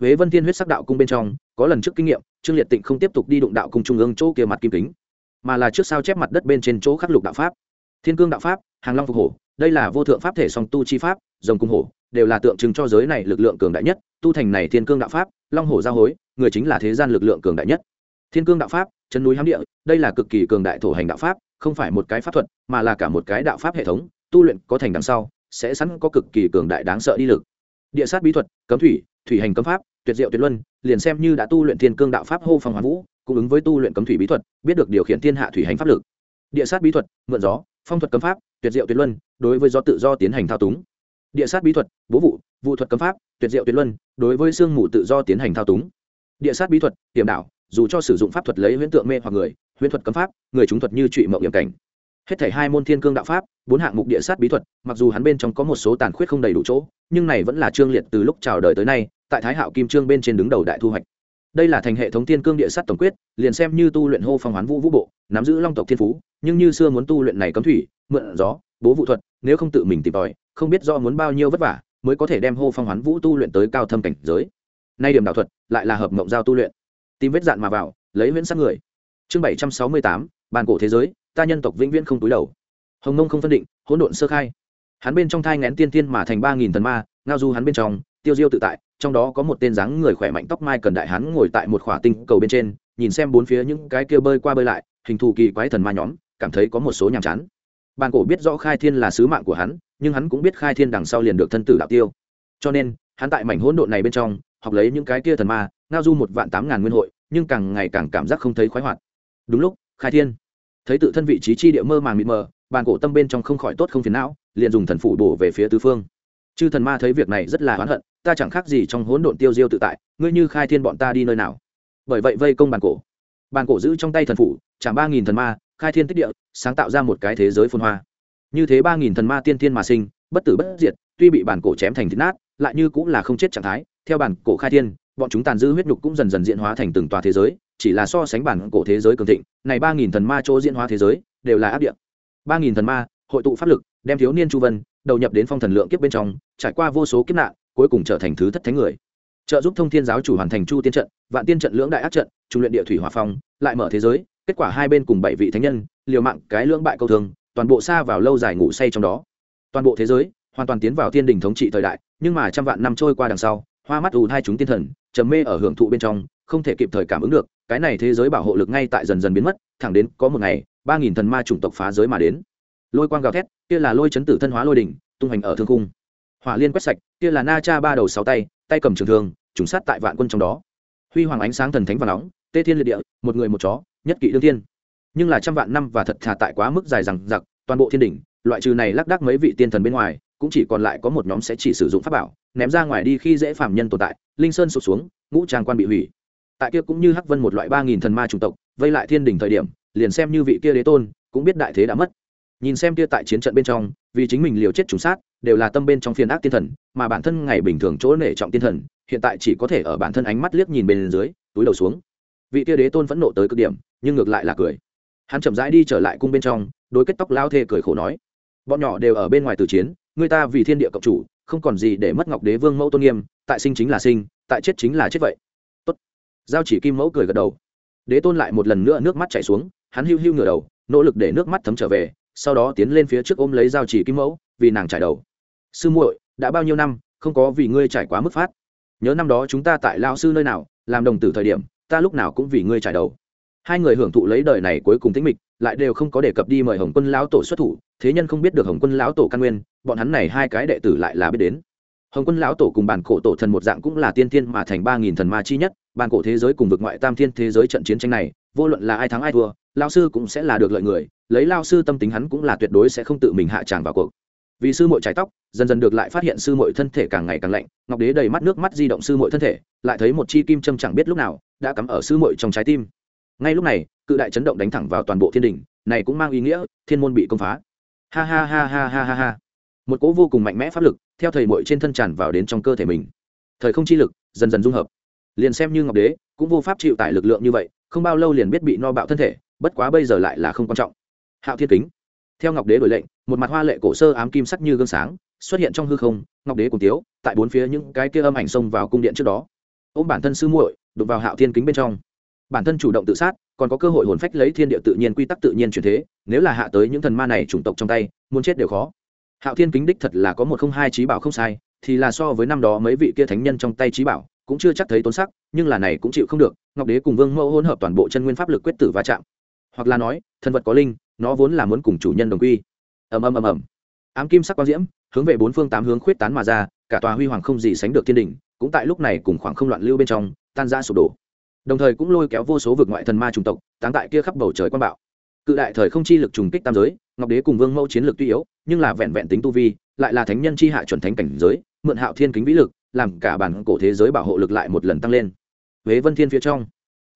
huế vân thiên huyết sắc đạo cung bên trong, có lần trước kinh nghiệm, trương liệt tịnh không tiếp tục đi đụng đạo cung trung ương chỗ kia mặt kim kính, mà là trước sao chép mặt đất bên trên chỗ khắc lục đạo pháp. Thiên cương đạo pháp, hàng long phục hổ, đây là vô thượng pháp thể song tu chi pháp, rồng cung hổ, đều là tượng trưng cho giới này lực lượng cường đại nhất, tu thành này thiên cương đạo pháp, long hổ giao hối, người chính là thế gian lực lượng cường đại nhất. Thiên cương đạo pháp, chân núi hám địa, đây là cực kỳ cường đại thổ hành đạo pháp, không phải một cái pháp thuật, mà là cả một cái đạo pháp hệ thống, tu luyện có thành đằng sau, sẽ sẵn có cực kỳ cường đại đáng sợ đi lực. Địa sát bí thuật, cấm thủy thủy hành cấm pháp, tuyệt diệu tuyệt luân, liền xem như đã tu luyện thiên cương đạo pháp hô phong hoàn vũ cung ứng với tu luyện cấm thủy bí thuật, biết được điều khiển thiên hạ thủy hành pháp lực. Địa sát bí thuật, mượn gió, phong thuật cấm pháp, tuyệt diệu tuyệt luân, đối với gió tự do tiến hành thao túng. Địa sát bí thuật, bố vụ vụ thuật cấm pháp, tuyệt diệu tuyệt luân, đối với sương mù tự do tiến hành thao túng. Địa sát bí thuật hiểm đạo, dù cho sử dụng pháp thuật lấy huyễn tượng mê hoặc người, huyễn thuật cấm pháp, người chúng thuật như trụy mộng hiểm cảnh. Hết thảy hai môn thiên cương đạo pháp, bốn hạng mục địa sát bí thuật, mặc dù hắn bên trong có một số tàn khuyết không đầy đủ chỗ, nhưng này vẫn là trương liệt từ lúc chào đời tới nay tại thái hạo kim trương bên trên đứng đầu đại thu hoạch. Đây là thành hệ thống thiên cương địa sát tổng quyết, liền xem như tu luyện hô phong hoán vũ vũ bộ, nắm giữ long tộc thiên phú, nhưng như xưa muốn tu luyện này cấm thủy, mượn gió, bố vụ thuật, nếu không tự mình tìm tòi, không biết do muốn bao nhiêu vất vả, mới có thể đem hô phong hoán vũ tu luyện tới cao thâm cảnh giới. Nay điểm đạo thuật lại là hợp mộng giao tu luyện. Tìm vết dạn mà vào, lấy viễn sát người. Chương bảy trăm sáu mươi tám, bàn cổ thế giới, ta nhân tộc vĩnh viễn không túi đầu. Hồng nông không phân định, hỗn độn sơ khai. Hắn bên trong thai ngén tiên tiên mà thành ba nghìn thần ma, ngao du hắn bên trong tiêu diêu tự tại, trong đó có một tên dáng người khỏe mạnh tóc mai cần đại hắn ngồi tại một khỏa tinh cầu bên trên, nhìn xem bốn phía những cái kia bơi qua bơi lại, hình thù kỳ quái thần ma nhóm, cảm thấy có một số nhàm chán. Bàn cổ biết rõ khai thiên là sứ mạng của hắn, nhưng hắn cũng biết khai thiên đằng sau liền được thân tử đạo tiêu. Cho nên, hắn tại mảnh hỗn độn này bên trong, học lấy những cái kia thần ma, ngao du một vạn tám ngàn nguyên hội, nhưng càng ngày càng cảm giác không thấy khoái hoạt. Đúng lúc, khai thiên thấy tự thân vị trí chi địa mơ màng mịt mờ bàn cổ tâm bên trong không khỏi tốt không phiền não, liền dùng thần phủ bổ về phía tứ phương. Chư thần ma thấy việc này rất là oán hận ta chẳng khác gì trong hỗn độn tiêu diêu tự tại, ngươi như khai thiên bọn ta đi nơi nào? Bởi vậy vây công bàn cổ. Bàn cổ giữ trong tay thần phủ, chẳng ba nghìn thần ma, khai thiên tích địa, sáng tạo ra một cái thế giới phồn hoa. Như thế ba nghìn thần ma tiên tiên mà sinh, bất tử bất diệt, tuy bị bản cổ chém thành thịt nát, lại như cũng là không chết trạng thái. Theo bản cổ khai thiên, bọn chúng tàn dư huyết nhục cũng dần dần diễn hóa thành từng tòa thế giới, chỉ là so sánh bản cổ thế giới cường thịnh, này ba nghìn thần ma chỗ diễn hóa thế giới, đều là áp địa. ba nghìn thần ma, hội tụ pháp lực, đem thiếu niên chu vân, đầu nhập đến phong thần lượng kiếp bên trong, trải qua vô số kiếp nạn cuối cùng trở thành thứ thất thánh người. Trợ giúp thông thiên giáo chủ hoàn thành chu tiên trận, vạn tiên trận, lưỡng đại ác trận, trung luyện địa thủy hòa phong, lại mở thế giới, kết quả hai bên cùng bảy vị thánh nhân, liều mạng cái lưỡng bại câu thường toàn bộ xa vào lâu dài ngủ say trong đó. Toàn bộ thế giới hoàn toàn tiến vào thiên đình thống trị thời đại, nhưng mà trăm vạn năm trôi qua đằng sau, hoa mắt ù hai chúng tiên thần, trầm mê ở hưởng thụ bên trong, không thể kịp thời cảm ứng được, cái này thế giới bảo hộ lực ngay tại dần dần biến mất, thẳng đến có một ngày, ba nghìn thần ma chủng tộc phá giới mà đến. Lôi quang gào thét, kia là lôi chấn tử thân hóa lôi đỉnh, tung hành ở thương cung hỏa liên quét sạch, kia là na cha ba đầu sáu tay tay cầm trường thương, trùng sát tại vạn quân trong đó. Huy hoàng ánh sáng thần thánh và nóng, tê thiên liệt địa, một người một chó, nhất kỵ đương thiên. Nhưng là trăm vạn năm và thật thà tại quá mức dài rằng giặc toàn bộ thiên đỉnh, loại trừ này lác đác mấy vị tiên thần bên ngoài, cũng chỉ còn lại có một nhóm sẽ chỉ sử dụng pháp bảo, ném ra ngoài đi khi dễ phạm nhân tồn tại, linh sơn sụt xuống, ngũ trang quan bị hủy. Tại kia cũng như hắc vân một loại ba nghìn thần ma chủng tộc, vây lại thiên đỉnh thời điểm, liền xem như vị kia đế tôn, cũng biết đại thế đã mất nhìn xem kia tại chiến trận bên trong, vì chính mình liều chết trùng sát, đều là tâm bên trong phiền ác tiên thần, mà bản thân ngày bình thường chỗ nể trọng tiên thần, hiện tại chỉ có thể ở bản thân ánh mắt liếc nhìn bên dưới, túi đầu xuống. Vị kia đế tôn vẫn nộ tới cực điểm, nhưng ngược lại là cười. Hắn chậm rãi đi trở lại cung bên trong đôi kết tóc lao thê cười khổ nói, bọn nhỏ đều ở bên ngoài từ chiến, người ta vì thiên địa cộng chủ, không còn gì để mất ngọc đế vương mẫu tôn nghiêm, tại sinh chính là sinh, tại chết chính là chết vậy. Tốt. giao chỉ kim mẫu cười gật đầu. Đế tôn lại một lần nữa nước mắt chảy xuống, hắn hưu hưu ngửa đầu, nỗ lực để nước mắt thấm trở về sau đó tiến lên phía trước ôm lấy giao chỉ kim mẫu, vì nàng trải đầu. Sư muội, đã bao nhiêu năm, không có vì ngươi trải quá mức phát. Nhớ năm đó chúng ta tại lao sư nơi nào, làm đồng tử thời điểm, ta lúc nào cũng vì ngươi trải đầu. Hai người hưởng thụ lấy đời này cuối cùng tĩnh mịch, lại đều không có đề cập đi mời hồng quân lão tổ xuất thủ, thế nhân không biết được hồng quân lão tổ căn nguyên, bọn hắn này hai cái đệ tử lại là biết đến. Hồng quân lão tổ cùng bản cổ tổ thần một dạng cũng là tiên thiên mà thành ba nghìn thần ma chi nhất, bản cổ thế giới cùng vực ngoại tam thiên thế giới trận chiến tranh này, vô luận là ai thắng ai thua lao sư cũng sẽ là được lợi người, lấy lao sư tâm tính hắn cũng là tuyệt đối sẽ không tự mình hạ tràng vào cuộc. Vì sư muội trái tóc, dần dần được lại phát hiện sư muội thân thể càng ngày càng lạnh, ngọc đế đầy mắt nước mắt di động sư muội thân thể, lại thấy một chi kim châm chẳng biết lúc nào đã cắm ở sư muội trong trái tim. Ngay lúc này, cự đại chấn động đánh thẳng vào toàn bộ thiên đình, này cũng mang ý nghĩa, thiên môn bị công phá. Ha ha ha ha ha ha ha. Một cỗ vô cùng mạnh mẽ pháp lực, theo thầy mội trên thân tràn vào đến trong cơ thể mình. Thời không chi lực, dần dần dung hợp. Liền xem như ngọc đế, cũng vô pháp chịu tải lực lượng như vậy, không bao lâu liền biết bị no bạo thân thể bất quá bây giờ lại là không quan trọng. Hạo thiên kính, theo ngọc đế đổi lệnh, một mặt hoa lệ cổ sơ ám kim sắc như gương sáng, xuất hiện trong hư không, ngọc đế cùng tiếu, tại bốn phía những cái kia âm ảnh xông vào cung điện trước đó. Ôm bản thân sư muội, đụng vào hạo thiên kính bên trong. Bản thân chủ động tự sát, còn có cơ hội hồn phách lấy thiên địa tự nhiên quy tắc tự nhiên chuyển thế, nếu là hạ tới những thần ma này chủng tộc trong tay, muốn chết đều khó. Hạo thiên kính đích thật là có một không hai trí bảo không sai, thì là so với năm đó mấy vị kia thánh nhân trong tay trí bảo, cũng chưa chắc thấy tốn sắc, nhưng là này cũng chịu không được, ngọc đế cùng vương mẫu hỗn hợp toàn bộ chân nguyên pháp lực quyết tử va chạm hoặc là nói thần vật có linh, nó vốn là muốn cùng chủ nhân đồng quy. Ầm ầm ầm ầm. Ám kim sắc quang diễm, hướng về bốn phương tám hướng khuyết tán mà ra, cả tòa huy hoàng không gì sánh được thiên đỉnh, cũng tại lúc này cùng khoảng không loạn lưu bên trong, tan ra sụp đổ. Đồng thời cũng lôi kéo vô số vực ngoại thần ma trùng tộc, táng tại kia khắp bầu trời quan bạo. Cự đại thời không chi lực trùng kích tam giới, ngọc đế cùng vương mẫu chiến lược tuy yếu, nhưng là vẹn vẹn tính tu vi, lại là thánh nhân chi hạ chuẩn thánh cảnh giới, mượn hạo thiên kính vĩ lực, làm cả bản cổ thế giới bảo hộ lực lại một lần tăng lên. Huế vân thiên phía trong.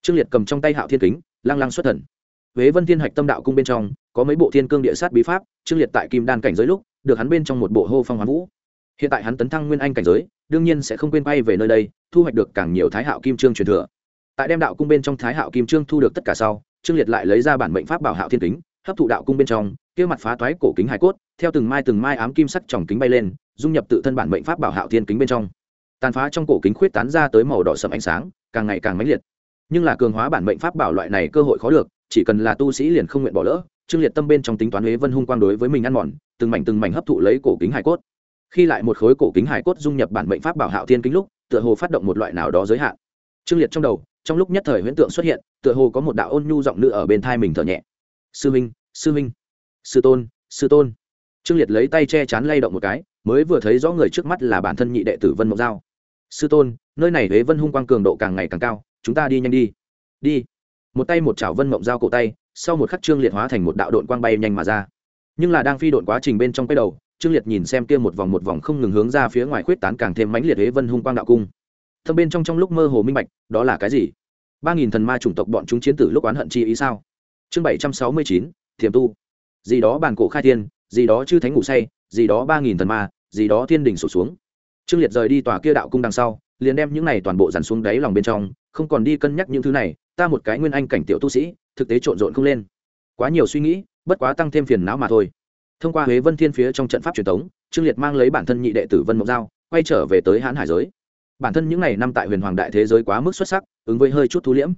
Trương liệt cầm trong tay hạo thiên kính lang lang xuất thần huế vân thiên hạch tâm đạo cung bên trong, có mấy bộ thiên cương địa sát bí pháp trương liệt tại kim đan cảnh giới lúc, được hắn bên trong một bộ hô phong hoán vũ. Hiện tại hắn tấn thăng nguyên anh cảnh giới, đương nhiên sẽ không quên bay về nơi đây, thu hoạch được càng nhiều thái hạo kim trương truyền thừa. Tại đem đạo cung bên trong thái hạo kim trương thu được tất cả sau trương liệt lại lấy ra bản mệnh pháp bảo hạo thiên kính, hấp thụ đạo cung bên trong, kia mặt phá toái cổ kính hải cốt, theo từng mai từng mai ám kim sắc tròng kính bay lên, dung nhập tự thân bản mệnh pháp bảo hạo thiên kính bên trong. Tàn phá trong cổ kính khuyết tán ra tới màu đỏ sậm ánh sáng, càng ngày càng mãnh liệt. Nhưng là cường hóa bản mệnh pháp bảo loại này cơ hội khó được chỉ cần là tu sĩ liền không nguyện bỏ lỡ, trương liệt tâm bên trong tính toán huế vân hung quang đối với mình ăn mòn, từng mảnh từng mảnh hấp thụ lấy cổ kính hải cốt. Khi lại một khối cổ kính hải cốt dung nhập bản mệnh pháp bảo hạo thiên kính lúc, tựa hồ phát động một loại nào đó giới hạn. Trương liệt trong đầu, trong lúc nhất thời huyễn tượng xuất hiện, tựa hồ có một đạo ôn nhu giọng nữ ở bên thai mình thở nhẹ. Sư minh sư minh, sư tôn sư tôn. Trương liệt lấy tay che chắn lay động một cái, mới vừa thấy rõ người trước mắt là bản thân nhị đệ tử vân mộng giao. Sư tôn, nơi này huế vân hung quang cường độ càng ngày càng cao, chúng ta đi nhanh đi. Đi một tay một chảo vân mộng giao cổ tay, sau một khắc trương liệt hóa thành một đạo đội quang bay nhanh mà ra. Nhưng là đang phi đội quá trình bên trong quay đầu, trương liệt nhìn xem kia một vòng một vòng không ngừng hướng ra phía ngoài khuyết tán càng thêm mãnh liệt thế vân hung quang đạo cung. Thâm bên trong trong lúc mơ hồ minh bạch, đó là cái gì? Ba nghìn thần ma chủng tộc bọn chúng chiến tử lúc oán hận chi ý sao? Chương bảy trăm sáu mươi chín thiềm tu. Gì đó bàn cổ khai thiên, gì đó chư thánh ngủ say, gì đó ba nghìn thần ma, gì đó thiên đình sụt xuống. Trương liệt rời đi tòa kia đạo cung đằng sau, liền đem những này toàn bộ dàn xuống đáy lòng bên trong, không còn đi cân nhắc những thứ này ta một cái nguyên anh cảnh tiểu tu sĩ, thực tế trộn rộn không lên. Quá nhiều suy nghĩ, bất quá tăng thêm phiền não mà thôi. Thông qua huế vân thiên phía trong trận pháp truyền thống, trương liệt mang lấy bản thân nhị đệ tử vân mộng giao, quay trở về tới hãn hải giới. Bản thân những ngày năm tại huyền hoàng đại thế giới quá mức xuất sắc, ứng với hơi chút thu liễm.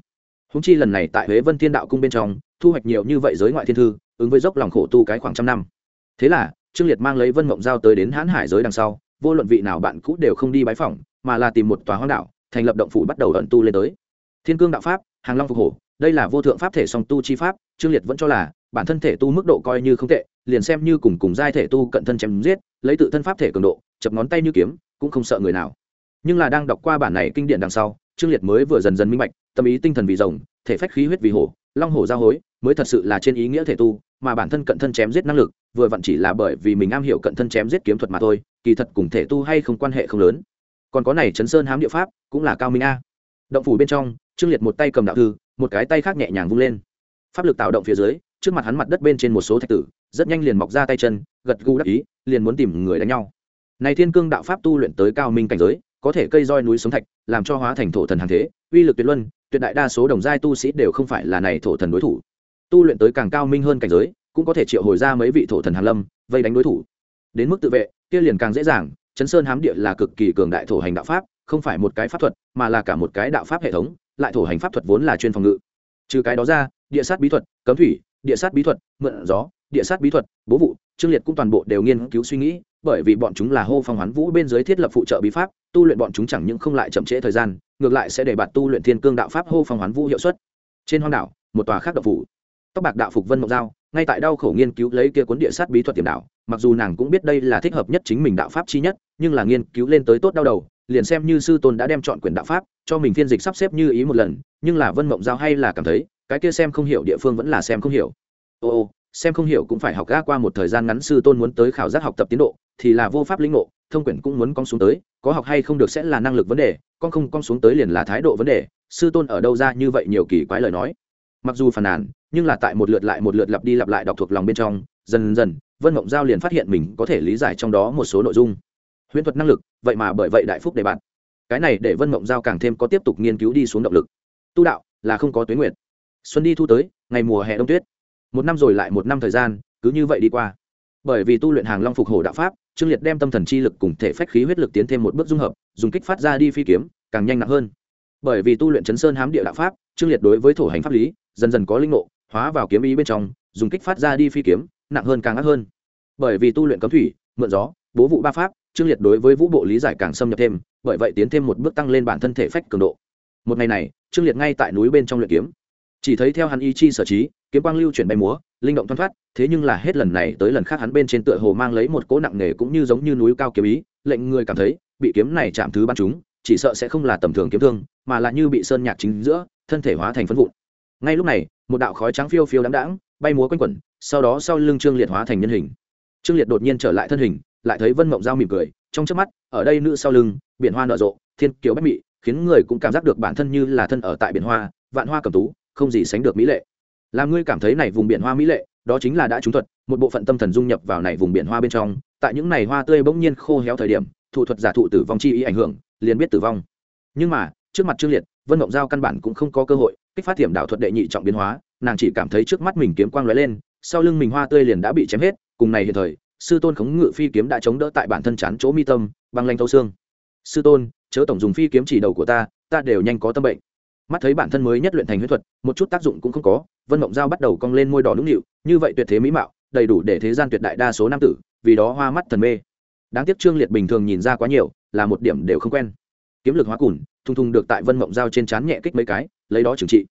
Húng chi lần này tại huế vân thiên đạo cung bên trong, thu hoạch nhiều như vậy giới ngoại thiên thư, ứng với dốc lòng khổ tu cái khoảng trăm năm. Thế là, trương liệt mang lấy vân mộng giao tới đến hãn hải giới đằng sau, vô luận vị nào bạn cũ đều không đi bái phỏng, mà là tìm một tòa hoang đảo, thành lập động phủ bắt đầu ẩn tu lên tới. Thiên cương đạo pháp hàng long phục hổ, đây là vô thượng pháp thể song tu chi pháp, trương liệt vẫn cho là, bản thân thể tu mức độ coi như không tệ, liền xem như cùng cùng giai thể tu cận thân chém giết, lấy tự thân pháp thể cường độ, chập ngón tay như kiếm, cũng không sợ người nào. Nhưng là đang đọc qua bản này kinh điển đằng sau, trương liệt mới vừa dần dần minh bạch, tâm ý tinh thần vì rồng, thể phách khí huyết vì hổ, long hổ giao hối, mới thật sự là trên ý nghĩa thể tu, mà bản thân cận thân chém giết năng lực, vừa vặn chỉ là bởi vì mình am hiểu cận thân chém giết kiếm thuật mà thôi, kỳ thật cùng thể tu hay không quan hệ không lớn. Còn có này chấn sơn hám địa pháp, cũng là cao minh a. Động phủ bên trong trương liệt một tay cầm đạo thư, một cái tay khác nhẹ nhàng vung lên. Pháp lực tạo động phía dưới, trước mặt hắn mặt đất bên trên một số thạch tử, rất nhanh liền mọc ra tay chân, gật gù đắc ý, liền muốn tìm người đánh nhau. Này thiên cương đạo pháp tu luyện tới cao minh cảnh giới, có thể cây roi núi sống thạch, làm cho hóa thành thổ thần hàng thế, uy lực tuyệt luân, tuyệt đại đa số đồng giai tu sĩ đều không phải là này thổ thần đối thủ. Tu luyện tới càng cao minh hơn cảnh giới, cũng có thể triệu hồi ra mấy vị thổ thần hàn lâm, vây đánh đối thủ. Đến mức tự vệ, kia liền càng dễ dàng, chấn sơn hám địa là cực kỳ cường đại thổ hành đạo pháp, không phải một cái pháp thuật, mà là cả một cái đạo pháp hệ thống lại thổ hành pháp thuật vốn là chuyên phòng ngự. Trừ cái đó ra, địa sát bí thuật, cấm thủy, địa sát bí thuật, mượn gió, địa sát bí thuật, bố vụ, trương liệt cũng toàn bộ đều nghiên cứu suy nghĩ, bởi vì bọn chúng là hô phong hoán vũ bên dưới thiết lập phụ trợ bí pháp, tu luyện bọn chúng chẳng những không lại chậm trễ thời gian, ngược lại sẽ để bạn tu luyện thiên cương đạo pháp hô phong hoán vũ hiệu suất. Trên hoang đảo, một tòa khác đậu phủ. Tóc bạc đạo phục vân mộng giao, ngay tại đau khổ nghiên cứu lấy kia cuốn địa sát bí thuật tiềm đạo, mặc dù nàng cũng biết đây là thích hợp nhất chính mình đạo pháp chi nhất, nhưng là nghiên cứu lên tới tốt đau đầu, liền xem như sư tôn đã đem chọn quyền đạo pháp cho mình phiên dịch sắp xếp như ý một lần, nhưng là vân mộng giao hay là cảm thấy, cái kia xem không hiểu địa phương vẫn là xem không hiểu. Ô ô, xem không hiểu cũng phải học ga qua một thời gian ngắn sư tôn muốn tới khảo giác học tập tiến độ, thì là vô pháp lĩnh ngộ, thông quyển cũng muốn con xuống tới, có học hay không được sẽ là năng lực vấn đề con không con xuống tới liền là thái độ vấn đề, sư tôn ở đâu ra như vậy nhiều kỳ quái lời nói. Mặc dù phàn nàn, nhưng là tại một lượt lại một lượt lặp đi lặp lại đọc thuộc lòng bên trong, dần dần, vân mộng giao liền phát hiện mình có thể lý giải trong đó một số nội dung. Huyễn thuật năng lực, vậy mà bởi vậy đại phúc đề bạn cái này để vân mộng giao càng thêm có tiếp tục nghiên cứu đi xuống động lực. Tu đạo là không có tuyến nguyện xuân đi thu tới, ngày mùa hè đông tuyết. Một năm rồi lại một năm thời gian, cứ như vậy đi qua. Bởi vì tu luyện hàng long phục hổ đạo pháp, trương liệt đem tâm thần chi lực cùng thể phách khí huyết lực tiến thêm một bước dung hợp, dùng kích phát ra đi phi kiếm, càng nhanh nặng hơn. Bởi vì tu luyện chấn sơn hám địa đạo pháp, trương liệt đối với thổ hành pháp lý, dần dần có linh ngộ, hóa vào kiếm ý bên trong, dùng kích phát ra đi phi kiếm, nặng hơn càng ác hơn. Bởi vì tu luyện cấm thủy, mượn gió, bố vụ ba pháp trương liệt đối với vũ bộ lý giải càng xâm nhập thêm, bởi vậy tiến thêm một bước tăng lên bản thân thể phách cường độ. Một ngày này, trương liệt ngay tại núi bên trong luyện kiếm. Chỉ thấy theo hắn ý chi sở trí, kiếm quang lưu chuyển bay múa, linh động thoăn thoát, thế nhưng là hết lần này tới lần khác hắn bên trên tựa hồ mang lấy một cỗ nặng nề cũng như giống như núi cao kiếm ý, lệnh người cảm thấy, bị kiếm này chạm thứ bắn chúng, chỉ sợ sẽ không là tầm thường kiếm thương, mà là như bị sơn nhạc chính giữa, thân thể hóa thành phân vụn. Ngay lúc này, một đạo khói trắng phiêu phiêu đáng đáng bay múa quanh quẩn, sau đó sau lưng trương liệt hóa thành nhân hình. Trương liệt đột nhiên trở lại thân hình lại thấy vân mộng giao mỉm cười, trong trước mắt, ở đây nữ sau lưng, biển hoa nở rộ, thiên kiều bách mị, khiến người cũng cảm giác được bản thân như là thân ở tại biển hoa, vạn hoa cầm tú, không gì sánh được mỹ lệ. Làm ngươi cảm thấy này vùng biển hoa mỹ lệ, đó chính là đã trúng thuật, một bộ phận tâm thần dung nhập vào này vùng biển hoa bên trong, tại những này hoa tươi bỗng nhiên khô héo thời điểm thủ thuật giả thụ tử vong chi ý ảnh hưởng, liền biết tử vong. Nhưng mà, trước mặt trương liệt, vân mộng giao căn bản cũng không có cơ hội kích phát tiềm đạo thuật đệ nhị trọng biến hóa, nàng chỉ cảm thấy trước mắt mình kiếm quang lóe lên, sau lưng mình hoa tươi liền đã bị chém hết, cùng này hiện thời sư tôn khống ngự phi kiếm đã chống đỡ tại bản thân chán chỗ mi tâm, băng lanh thâu xương. Sư tôn, chớ tổng dùng phi kiếm chỉ đầu của ta ta đều nhanh có tâm bệnh. Mắt thấy bản thân mới nhất luyện thành huyết thuật, một chút tác dụng cũng không có, vân mộng giao bắt đầu cong lên môi đỏ nũng nịu, như vậy tuyệt thế mỹ mạo, đầy đủ để thế gian tuyệt đại đa số nam tử, vì đó hoa mắt thần mê. Đáng tiếc trương liệt bình thường nhìn ra quá nhiều, là một điểm đều không quen. Kiếm lực hóa cùn, thùng thùng được tại vân mộng giao trên trán nhẹ kích mấy cái, lấy đó trừng trị.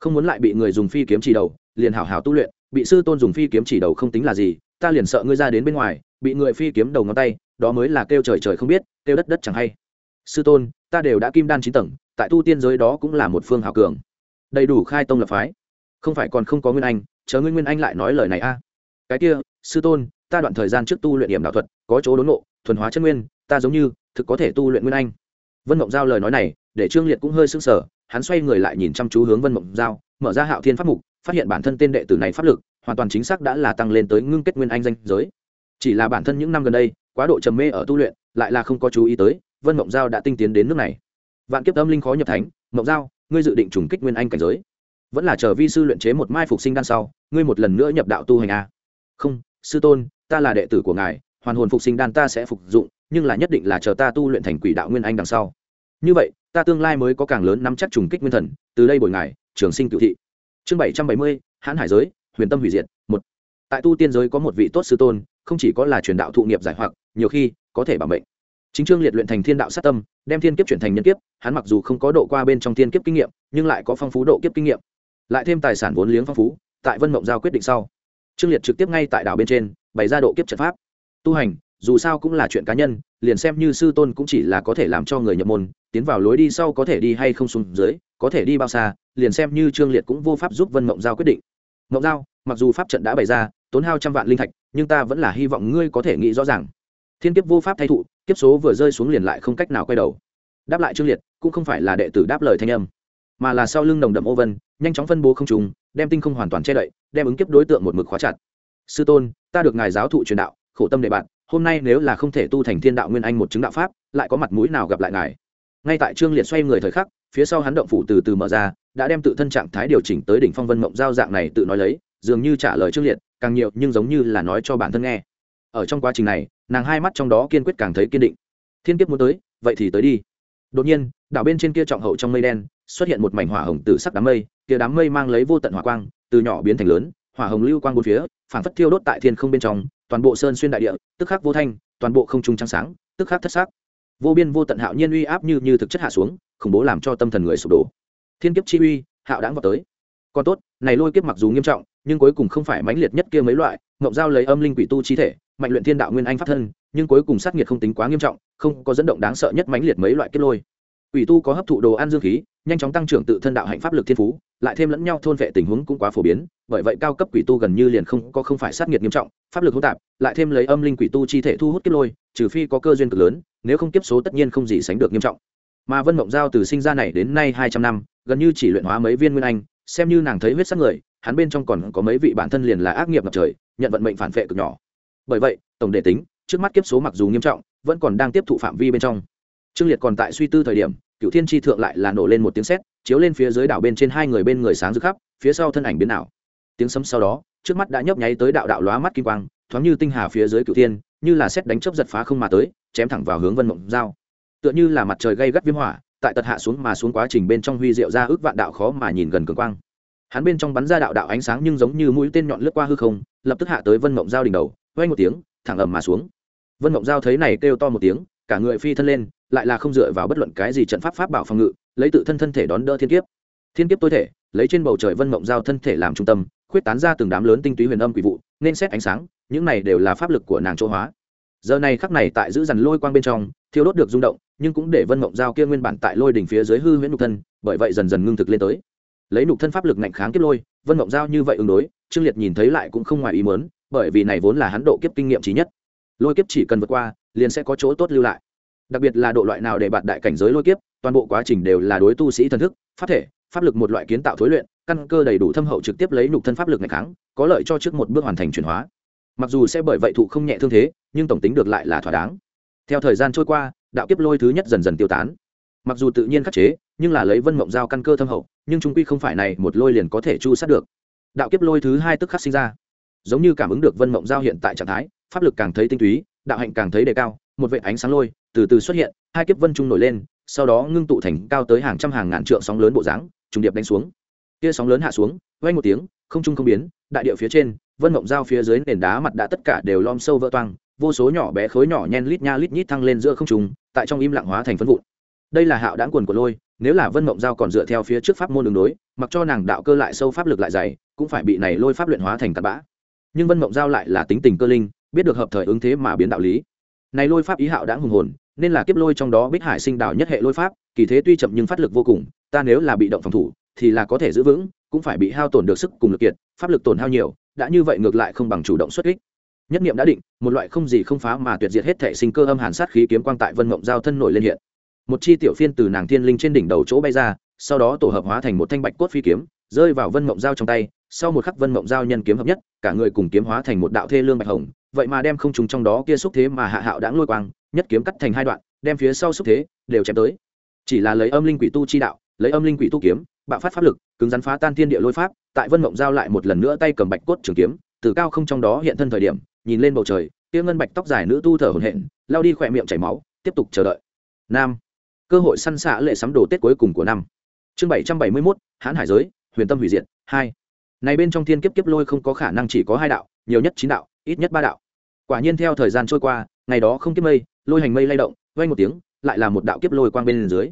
Không muốn lại bị người dùng phi kiếm chỉ đầu, liền hảo hảo tu luyện, bị sư tôn dùng phi kiếm chỉ đầu không tính là gì ta liền sợ ngươi ra đến bên ngoài bị người phi kiếm đầu ngón tay đó mới là kêu trời trời không biết kêu đất đất chẳng hay. Sư tôn ta đều đã kim đan chín tầng tại tu tiên giới đó cũng là một phương hào cường. Đầy đủ khai tông lập phái. Không phải còn không có nguyên anh chờ ngươi nguyên anh lại nói lời này a. Cái kia sư tôn ta đoạn thời gian trước tu luyện điểm đạo thuật có chỗ đốn ngộ, thuần hóa chân nguyên ta giống như thực có thể tu luyện nguyên anh. Vân mộng giao lời nói này để trương liệt cũng hơi sưng sở hắn xoay người lại nhìn chăm chú hướng vân mộng giao mở ra hạo thiên pháp mục phát hiện bản thân tên đệ tử này pháp lực hoàn toàn chính xác đã là tăng lên tới ngưng kết nguyên anh danh giới. Chỉ là bản thân những năm gần đây, quá độ trầm mê ở tu luyện, lại là không có chú ý tới, vân mộng giao đã tinh tiến đến nước này. Vạn kiếp âm linh khó nhập thánh, mộng giao, ngươi dự định trùng kích nguyên anh cảnh giới. Vẫn là chờ vi sư luyện chế một mai phục sinh đan sau, ngươi một lần nữa nhập đạo tu hành a không, sư tôn, ta là đệ tử của ngài, hoàn hồn phục sinh đan ta sẽ phục dụng, nhưng là nhất định là chờ ta tu luyện thành quỷ đạo nguyên anh đằng sau. Như vậy, ta tương lai mới có càng lớn nắm chắc trùng kích nguyên thần, từ đây bồi ngài, trường sinh cựu thị. Chương bảy trăm bảy mươi, hãn hải giới huyền tâm hủy diệt, một. Tại tu tiên giới có một vị tốt sư tôn, không chỉ có là truyền đạo thụ nghiệp giải hoặc, nhiều khi có thể bảo mệnh. Chính trương liệt luyện thành thiên đạo sát tâm, đem thiên kiếp chuyển thành nhân kiếp, hắn mặc dù không có độ qua bên trong thiên kiếp kinh nghiệm, nhưng lại có phong phú độ kiếp kinh nghiệm. Lại thêm tài sản vốn liếng phong phú, tại vân mộng giao quyết định sau. Trương liệt trực tiếp ngay tại đảo bên trên, bày ra độ kiếp trận pháp. Tu hành, dù sao cũng là chuyện cá nhân, liền xem như sư tôn cũng chỉ là có thể làm cho người nhập môn, tiến vào lối đi sau có thể đi hay không xuống dưới, có thể đi bao xa, liền xem như trương liệt cũng vô pháp giúp vân mộng giao quyết định. Ngọc giao, mặc dù pháp trận đã bày ra, tốn hao trăm vạn linh thạch, nhưng ta vẫn là hy vọng ngươi có thể nghĩ rõ ràng. Thiên kiếp vô pháp thay thụ, kiếp số vừa rơi xuống liền lại không cách nào quay đầu. Đáp lại trương liệt, cũng không phải là đệ tử đáp lời thanh âm, mà là sau lưng đồng đậm ô vân, nhanh chóng phân bố không trùng đem tinh không hoàn toàn che đậy, đem ứng kiếp đối tượng một mực khóa chặt. Sư tôn, ta được ngài giáo thụ truyền đạo, khổ tâm đệ bạn, hôm nay nếu là không thể tu thành thiên đạo nguyên anh một chứng đạo pháp, lại có mặt mũi nào gặp lại ngài? Ngay tại trương liệt xoay người thời khắc, phía sau hắn động phủ từ từ mở ra đã đem tự thân trạng thái điều chỉnh tới đỉnh phong vân mộng giao dạng này tự nói lấy, dường như trả lời trương liệt, càng nhiều nhưng giống như là nói cho bản thân nghe. Ở trong quá trình này, nàng hai mắt trong đó kiên quyết càng thấy kiên định. Thiên kiếp muốn tới, vậy thì tới đi. Đột nhiên, đảo bên trên kia trọng hậu trong mây đen, xuất hiện một mảnh hỏa hồng từ sắc đám mây, kia đám mây mang lấy vô tận hỏa quang, từ nhỏ biến thành lớn, hỏa hồng lưu quang bốn phía phản phất thiêu đốt tại thiên không bên trong, toàn bộ sơn xuyên đại địa, tức khắc vô thanh, toàn bộ không trung trắng sáng, tức khắc thất sắc. Vô biên vô tận hạo nhiên uy áp như như thực chất hạ xuống, khủng bố làm cho tâm thần người sụp đổ thiên kiếp chi uy, hạo đãng vào tới. Còn tốt, này lôi kiếp mặc dù nghiêm trọng, nhưng cuối cùng không phải mãnh liệt nhất kia mấy loại ngộng giao lấy âm linh quỷ tu chi thể, mạnh luyện thiên đạo nguyên anh pháp thân, nhưng cuối cùng sát nhiệt không tính quá nghiêm trọng, không có dẫn động đáng sợ nhất mãnh liệt mấy loại kiếp lôi. Quỷ tu có hấp thụ đồ ăn dương khí, nhanh chóng tăng trưởng tự thân đạo hạnh pháp lực thiên phú, lại thêm lẫn nhau thôn vệ tình huống cũng quá phổ biến, bởi vậy cao cấp quỷ tu gần như liền không có không phải sát nhiệt nghiêm trọng, pháp lực hỗn tạp, lại thêm lấy âm linh quỷ tu chi thể thu hút kiếp lôi, trừ phi có cơ duyên cực lớn, nếu không kiếp số tất nhiên không gì sánh được nghiêm trọng mà vân mộng giao từ sinh ra này đến nay hai trăm năm, gần như chỉ luyện hóa mấy viên nguyên anh, xem như nàng thấy huyết sắc người, hắn bên trong còn có mấy vị bản thân liền là ác nghiệp ngập trời, nhận vận mệnh phản vệ cực nhỏ. Bởi vậy, tổng đề tính, trước mắt kiếp số mặc dù nghiêm trọng, vẫn còn đang tiếp thụ phạm vi bên trong. Trương liệt còn tại suy tư thời điểm cựu thiên tri thượng lại là nổ lên một tiếng sét, chiếu lên phía dưới đảo bên trên hai người bên người sáng rực khắp, phía sau thân ảnh biến ảo. Tiếng sấm sau đó, trước mắt đã nhấp nháy tới đạo đạo lóa mắt kim quang, thoáng như tinh hà phía dưới cựu thiên, như là xét đánh chớp giật phá không mà tới, chém thẳng vào hướng vân mộng giao tựa như là mặt trời gây gắt viêm hỏa, tại tật hạ xuống mà xuống quá trình bên trong huy diệu ra ước vạn đạo khó mà nhìn gần cường quang. Hắn bên trong bắn ra đạo đạo ánh sáng nhưng giống như mũi tên nhọn lướt qua hư không, lập tức hạ tới vân mộng giao đỉnh đầu vay một tiếng, thẳng ầm mà xuống. Vân mộng giao thấy này kêu to một tiếng, cả người phi thân lên, lại là không dựa vào bất luận cái gì trận pháp pháp bảo phòng ngự, lấy tự thân thân thể đón đỡ thiên kiếp. Thiên kiếp tối thể, lấy trên bầu trời vân mộng giao thân thể làm trung tâm, khuyết tán ra từng đám lớn tinh túy huyền âm quỷ vụ, nên xét ánh sáng, những này đều là pháp lực của nàng chỗ hóa giờ này khắc này tại giữ dằn lôi quang bên trong, thiêu đốt được rung động, nhưng cũng để vân mộng giao kia nguyên bản tại lôi đỉnh phía dưới hư huyễn nhục thân, bởi vậy dần dần ngưng thực lên tới. Lấy nhục thân pháp lực ngạnh kháng kiếp lôi, vân mộng giao như vậy ứng đối, trương liệt nhìn thấy lại cũng không ngoài ý mớn bởi vì này vốn là hắn độ kiếp kinh nghiệm trí nhất. Lôi kiếp chỉ cần vượt qua, liền sẽ có chỗ tốt lưu lại. Đặc biệt là độ loại nào để bạn đại cảnh giới lôi kiếp, toàn bộ quá trình đều là đối tu sĩ thần thức, pháp thể, pháp lực một loại kiến tạo thối luyện, căn cơ đầy đủ thâm hậu trực tiếp lấy nhục thân pháp lực ngày kháng, có lợi cho trước một bước hoàn thành chuyển hóa mặc dù sẽ bởi vậy thụ không nhẹ thương thế, nhưng tổng tính được lại là thỏa đáng. Theo thời gian trôi qua, đạo kiếp lôi thứ nhất dần dần tiêu tán. Mặc dù tự nhiên khắc chế, nhưng là lấy vân mộng giao căn cơ thâm hậu, nhưng chúng quy không phải này một lôi liền có thể chu sát được. Đạo kiếp lôi thứ hai tức khắc sinh ra. Giống như cảm ứng được vân mộng giao hiện tại trạng thái, pháp lực càng thấy tinh túy, đạo hạnh càng thấy đề cao, một vệ ánh sáng lôi từ từ xuất hiện, hai kiếp vân trung nổi lên, sau đó ngưng tụ thành cao tới hàng trăm hàng ngàn trượng sóng lớn bộ dáng, trùng điệp đánh xuống. Kia sóng lớn hạ xuống vay một tiếng, không trung không biến, đại địa phía trên vân mộng giao phía dưới nền đá mặt đã tất cả đều lom sâu vỡ toang, vô số nhỏ bé khối nhỏ nhen lít nha lít nhít thăng lên giữa không trung, tại trong im lặng hóa thành phân vụn. Đây là hạo đáng quần của lôi, nếu là vân mộng giao còn dựa theo phía trước pháp môn đường đối, mặc cho nàng đạo cơ lại sâu pháp lực lại dày, cũng phải bị này lôi pháp luyện hóa thành tạt bã. Nhưng vân mộng giao lại là tính tình cơ linh, biết được hợp thời ứng thế mà biến đạo lý. Này lôi pháp ý hạo đáng hùng hồn, nên là kiếp lôi trong đó bích hải sinh đạo nhất hệ lôi pháp, kỳ thế tuy chậm nhưng phát lực vô cùng, ta nếu là bị động phòng thủ, thì là có thể giữ vững, cũng phải bị hao tổn được sức cùng lực kiệt, pháp lực tổn hao nhiều đã như vậy ngược lại không bằng chủ động xuất kích. Nhất niệm đã định, một loại không gì không phá mà tuyệt diệt hết thể sinh cơ âm hàn sát khí kiếm quang tại vân mộng giao thân nổi lên hiện. Một chi tiểu phiên từ nàng thiên linh trên đỉnh đầu chỗ bay ra, sau đó tổ hợp hóa thành một thanh bạch cốt phi kiếm, rơi vào vân mộng giao trong tay, sau một khắc vân mộng giao nhân kiếm hợp nhất, cả người cùng kiếm hóa thành một đạo thê lương bạch hồng, vậy mà đem không trùng trong đó kia xúc thế mà hạ hạo đã lôi quang, nhất kiếm cắt thành hai đoạn, đem phía sau xúc thế đều chém tới. Chỉ là lấy âm linh quỷ tu chi đạo, lấy âm linh quỷ tu kiếm, bạo phát pháp lực, cứng rắn phá tan thiên địa lôi pháp tại vân mộng giao lại một lần nữa tay cầm bạch cốt trường kiếm, từ cao không trong đó hiện thân thời điểm, nhìn lên bầu trời, kia ngân bạch tóc dài nữ tu thở hổn hển, lao đi khỏe miệng chảy máu, tiếp tục chờ đợi. Nam. Cơ hội săn xạ lệ sắm đồ tết cuối cùng của năm. Chương bảy trăm bảy mươi mốt, hãn hải giới, huyền tâm hủy diệt, hai. Này bên trong thiên kiếp kiếp lôi không có khả năng chỉ có hai đạo, nhiều nhất chín đạo, ít nhất ba đạo. Quả nhiên theo thời gian trôi qua, ngày đó không kiếp mây, lôi hành mây lay động vay một tiếng, lại là một đạo kiếp lôi quang bên dưới.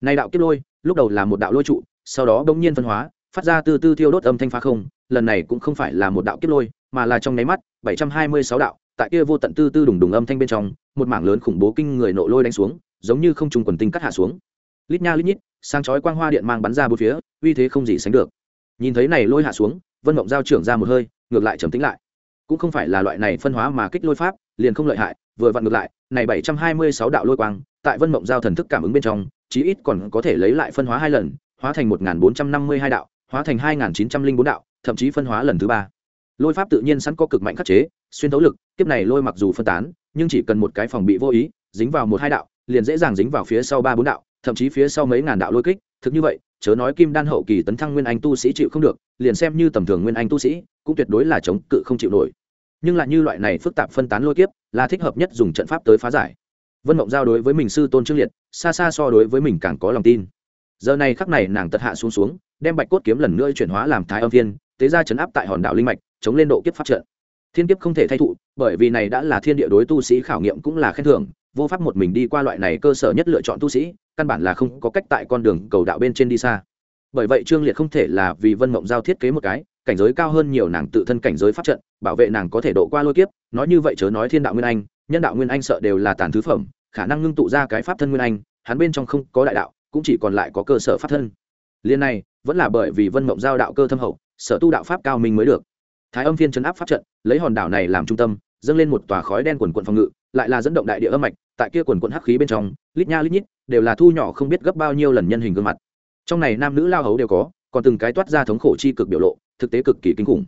Này đạo kiếp lôi, lúc đầu là một đạo lôi trụ, sau đó bỗng nhiên phân hóa phát ra từ từ thiêu đốt âm thanh phá không, lần này cũng không phải là một đạo kiếp lôi, mà là trong nháy mắt, bảy trăm hai mươi sáu đạo, tại kia vô tận tư tư đùng đùng âm thanh bên trong, một mảng lớn khủng bố kinh người nộ lôi đánh xuống, giống như không trùng quần tinh cắt hạ xuống. Lít nha lít nhít sang chói quang hoa điện mang bắn ra bốn phía, uy thế không gì sánh được. Nhìn thấy này lôi hạ xuống, vân mộng giao trưởng ra một hơi, ngược lại trầm tĩnh lại. Cũng không phải là loại này phân hóa mà kích lôi pháp, liền không lợi hại, vừa vặn ngược lại, này bảy trăm hai mươi sáu đạo lôi quang, tại vân mộng giao thần thức cảm ứng bên trong, chí ít còn có thể lấy lại phân hóa hai lần, hóa thành một bốn trăm năm mươi hai đạo hóa thành hai chín trăm linh bốn đạo, thậm chí phân hóa lần thứ ba. Lôi pháp tự nhiên sẵn có cực mạnh khắc chế, xuyên thấu lực tiếp này lôi mặc dù phân tán, nhưng chỉ cần một cái phòng bị vô ý, dính vào một hai đạo, liền dễ dàng dính vào phía sau ba bốn đạo, thậm chí phía sau mấy ngàn đạo lôi kích. Thực như vậy, chớ nói kim đan hậu kỳ tấn thăng nguyên anh tu sĩ chịu không được, liền xem như tầm thường nguyên anh tu sĩ, cũng tuyệt đối là chống cự không chịu nổi. Nhưng lại như loại này phức tạp phân tán lôi kiếp, là thích hợp nhất dùng trận pháp tới phá giải. Vân mộng giao đối với mình sư tôn trương liệt, xa xa so đối với mình càng có lòng tin. Giờ này khắc này nàng tật hạ xuống xuống đem bạch cốt kiếm lần nữa chuyển hóa làm thái âm thiên, tế ra chấn áp tại hòn đảo linh mạch, chống lên độ kiếp phát trận. Thiên kiếp không thể thay thụ, bởi vì này đã là thiên địa đối tu sĩ khảo nghiệm cũng là khen thưởng, vô pháp một mình đi qua loại này cơ sở nhất lựa chọn tu sĩ, căn bản là không có cách tại con đường cầu đạo bên trên đi xa. Bởi vậy trương liệt không thể là vì vân mộng giao thiết kế một cái, cảnh giới cao hơn nhiều nàng tự thân cảnh giới pháp trận, bảo vệ nàng có thể độ qua lôi kiếp, nói như vậy chớ nói thiên đạo nguyên anh, nhân đạo nguyên anh sợ đều là tàn thứ phẩm, khả năng ngưng tụ ra cái pháp thân nguyên anh, hắn bên trong không có đại đạo, cũng chỉ còn lại có cơ sở pháp thân liên này, vẫn là bởi vì vân mộng giao đạo cơ thâm hậu, sở tu đạo pháp cao minh mới được. Thái âm phiên chấn áp pháp trận, lấy hòn đảo này làm trung tâm, dâng lên một tòa khói đen quần quận phòng ngự, lại là dẫn động đại địa âm mạch, tại kia quần quận hắc khí bên trong, lít nha lít nhít, đều là thu nhỏ không biết gấp bao nhiêu lần nhân hình gương mặt. Trong này nam nữ lao hấu đều có, còn từng cái toát ra thống khổ chi cực biểu lộ, thực tế cực kỳ kinh khủng.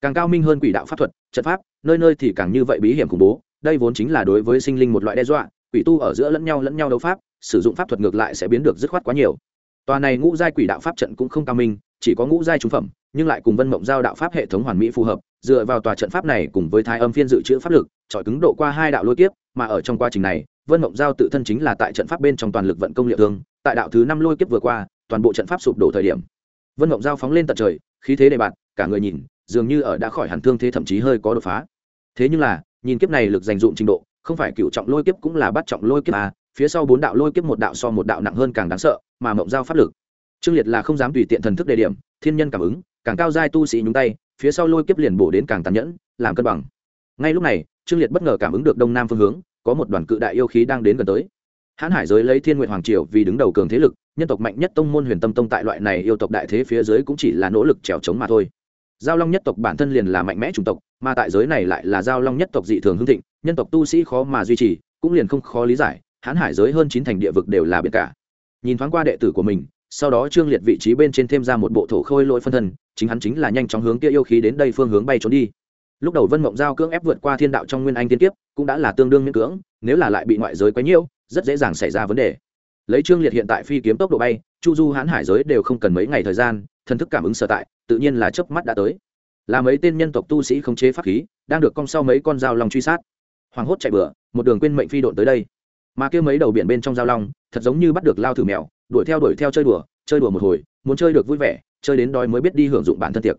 Càng cao minh hơn quỷ đạo pháp thuật, trận pháp, nơi nơi thì càng như vậy bí hiểm khủng bố, đây vốn chính là đối với sinh linh một loại đe dọa, quỷ tu ở giữa lẫn nhau lẫn nhau đấu pháp, sử dụng pháp thuật ngược lại sẽ biến được dứt khoát quá nhiều tòa này ngũ giai quỷ đạo pháp trận cũng không cao minh, chỉ có ngũ giai trung phẩm, nhưng lại cùng vân mộng giao đạo pháp hệ thống hoàn mỹ phù hợp, dựa vào tòa trận pháp này cùng với thái âm phiên dự trữ pháp lực trọi cứng độ qua hai đạo lôi kiếp, mà ở trong quá trình này, vân mộng giao tự thân chính là tại trận pháp bên trong toàn lực vận công liệu thương, tại đạo thứ năm lôi kiếp vừa qua, toàn bộ trận pháp sụp đổ thời điểm. Vân mộng giao phóng lên tận trời, khí thế đề bạt, cả người nhìn, dường như ở đã khỏi hẳn thương thế thậm chí hơi có đột phá. Thế nhưng là, nhìn kiếp này lực dành dụm trình độ, không phải cựu trọng lôi kiếp cũng là bắt trọng lôi kiếp à phía sau bốn đạo lôi kiếp một đạo so một đạo nặng hơn càng đáng sợ mà mộng giao pháp lực. Trương liệt là không dám tùy tiện thần thức đề điểm, thiên nhân cảm ứng, càng cao giai tu sĩ nhúng tay, phía sau lôi kiếp liền bổ đến càng tàn nhẫn, làm cân bằng. Ngay lúc này, trương liệt bất ngờ cảm ứng được đông nam phương hướng, có một đoàn cự đại yêu khí đang đến gần tới. Hãn hải giới lấy thiên nguyện hoàng triều vì đứng đầu cường thế lực, nhân tộc mạnh nhất tông môn huyền tâm tông tại loại này yêu tộc đại thế phía dưới cũng chỉ là nỗ lực trèo trống mà thôi. Giao long nhất tộc bản thân liền là mạnh mẽ chủng tộc, mà tại giới này lại là giao long nhất tộc dị thường hưng thịnh, nhân tộc tu sĩ khó mà duy trì, cũng liền không khó lý giải, hãn hải giới hơn chín thành địa vực đều là biển cả nhìn thoáng qua đệ tử của mình, sau đó trương liệt vị trí bên trên thêm ra một bộ thổ khôi lỗi phân thân, chính hắn chính là nhanh chóng hướng kia yêu khí đến đây phương hướng bay trốn đi. Lúc đầu vân mộng giao cưỡng ép vượt qua thiên đạo trong nguyên anh tiên kiếp, cũng đã là tương đương miễn cưỡng, nếu là lại bị ngoại giới quấy nhiễu, rất dễ dàng xảy ra vấn đề. Lấy trương liệt hiện tại phi kiếm tốc độ bay, chu du hãn hải giới đều không cần mấy ngày thời gian, thần thức cảm ứng sở tại, tự nhiên là chớp mắt đã tới. Là mấy tên nhân tộc tu sĩ khống chế pháp khí, đang được cong sau mấy con dao long truy sát. Hoàng hốt chạy bừa, một đường quên mệnh phi độn tới đây mà kia mấy đầu biển bên trong giao long, thật giống như bắt được lao thử mèo, đuổi theo đuổi theo chơi đùa chơi đùa một hồi, muốn chơi được vui vẻ, chơi đến đói mới biết đi hưởng dụng bản thân tiệc.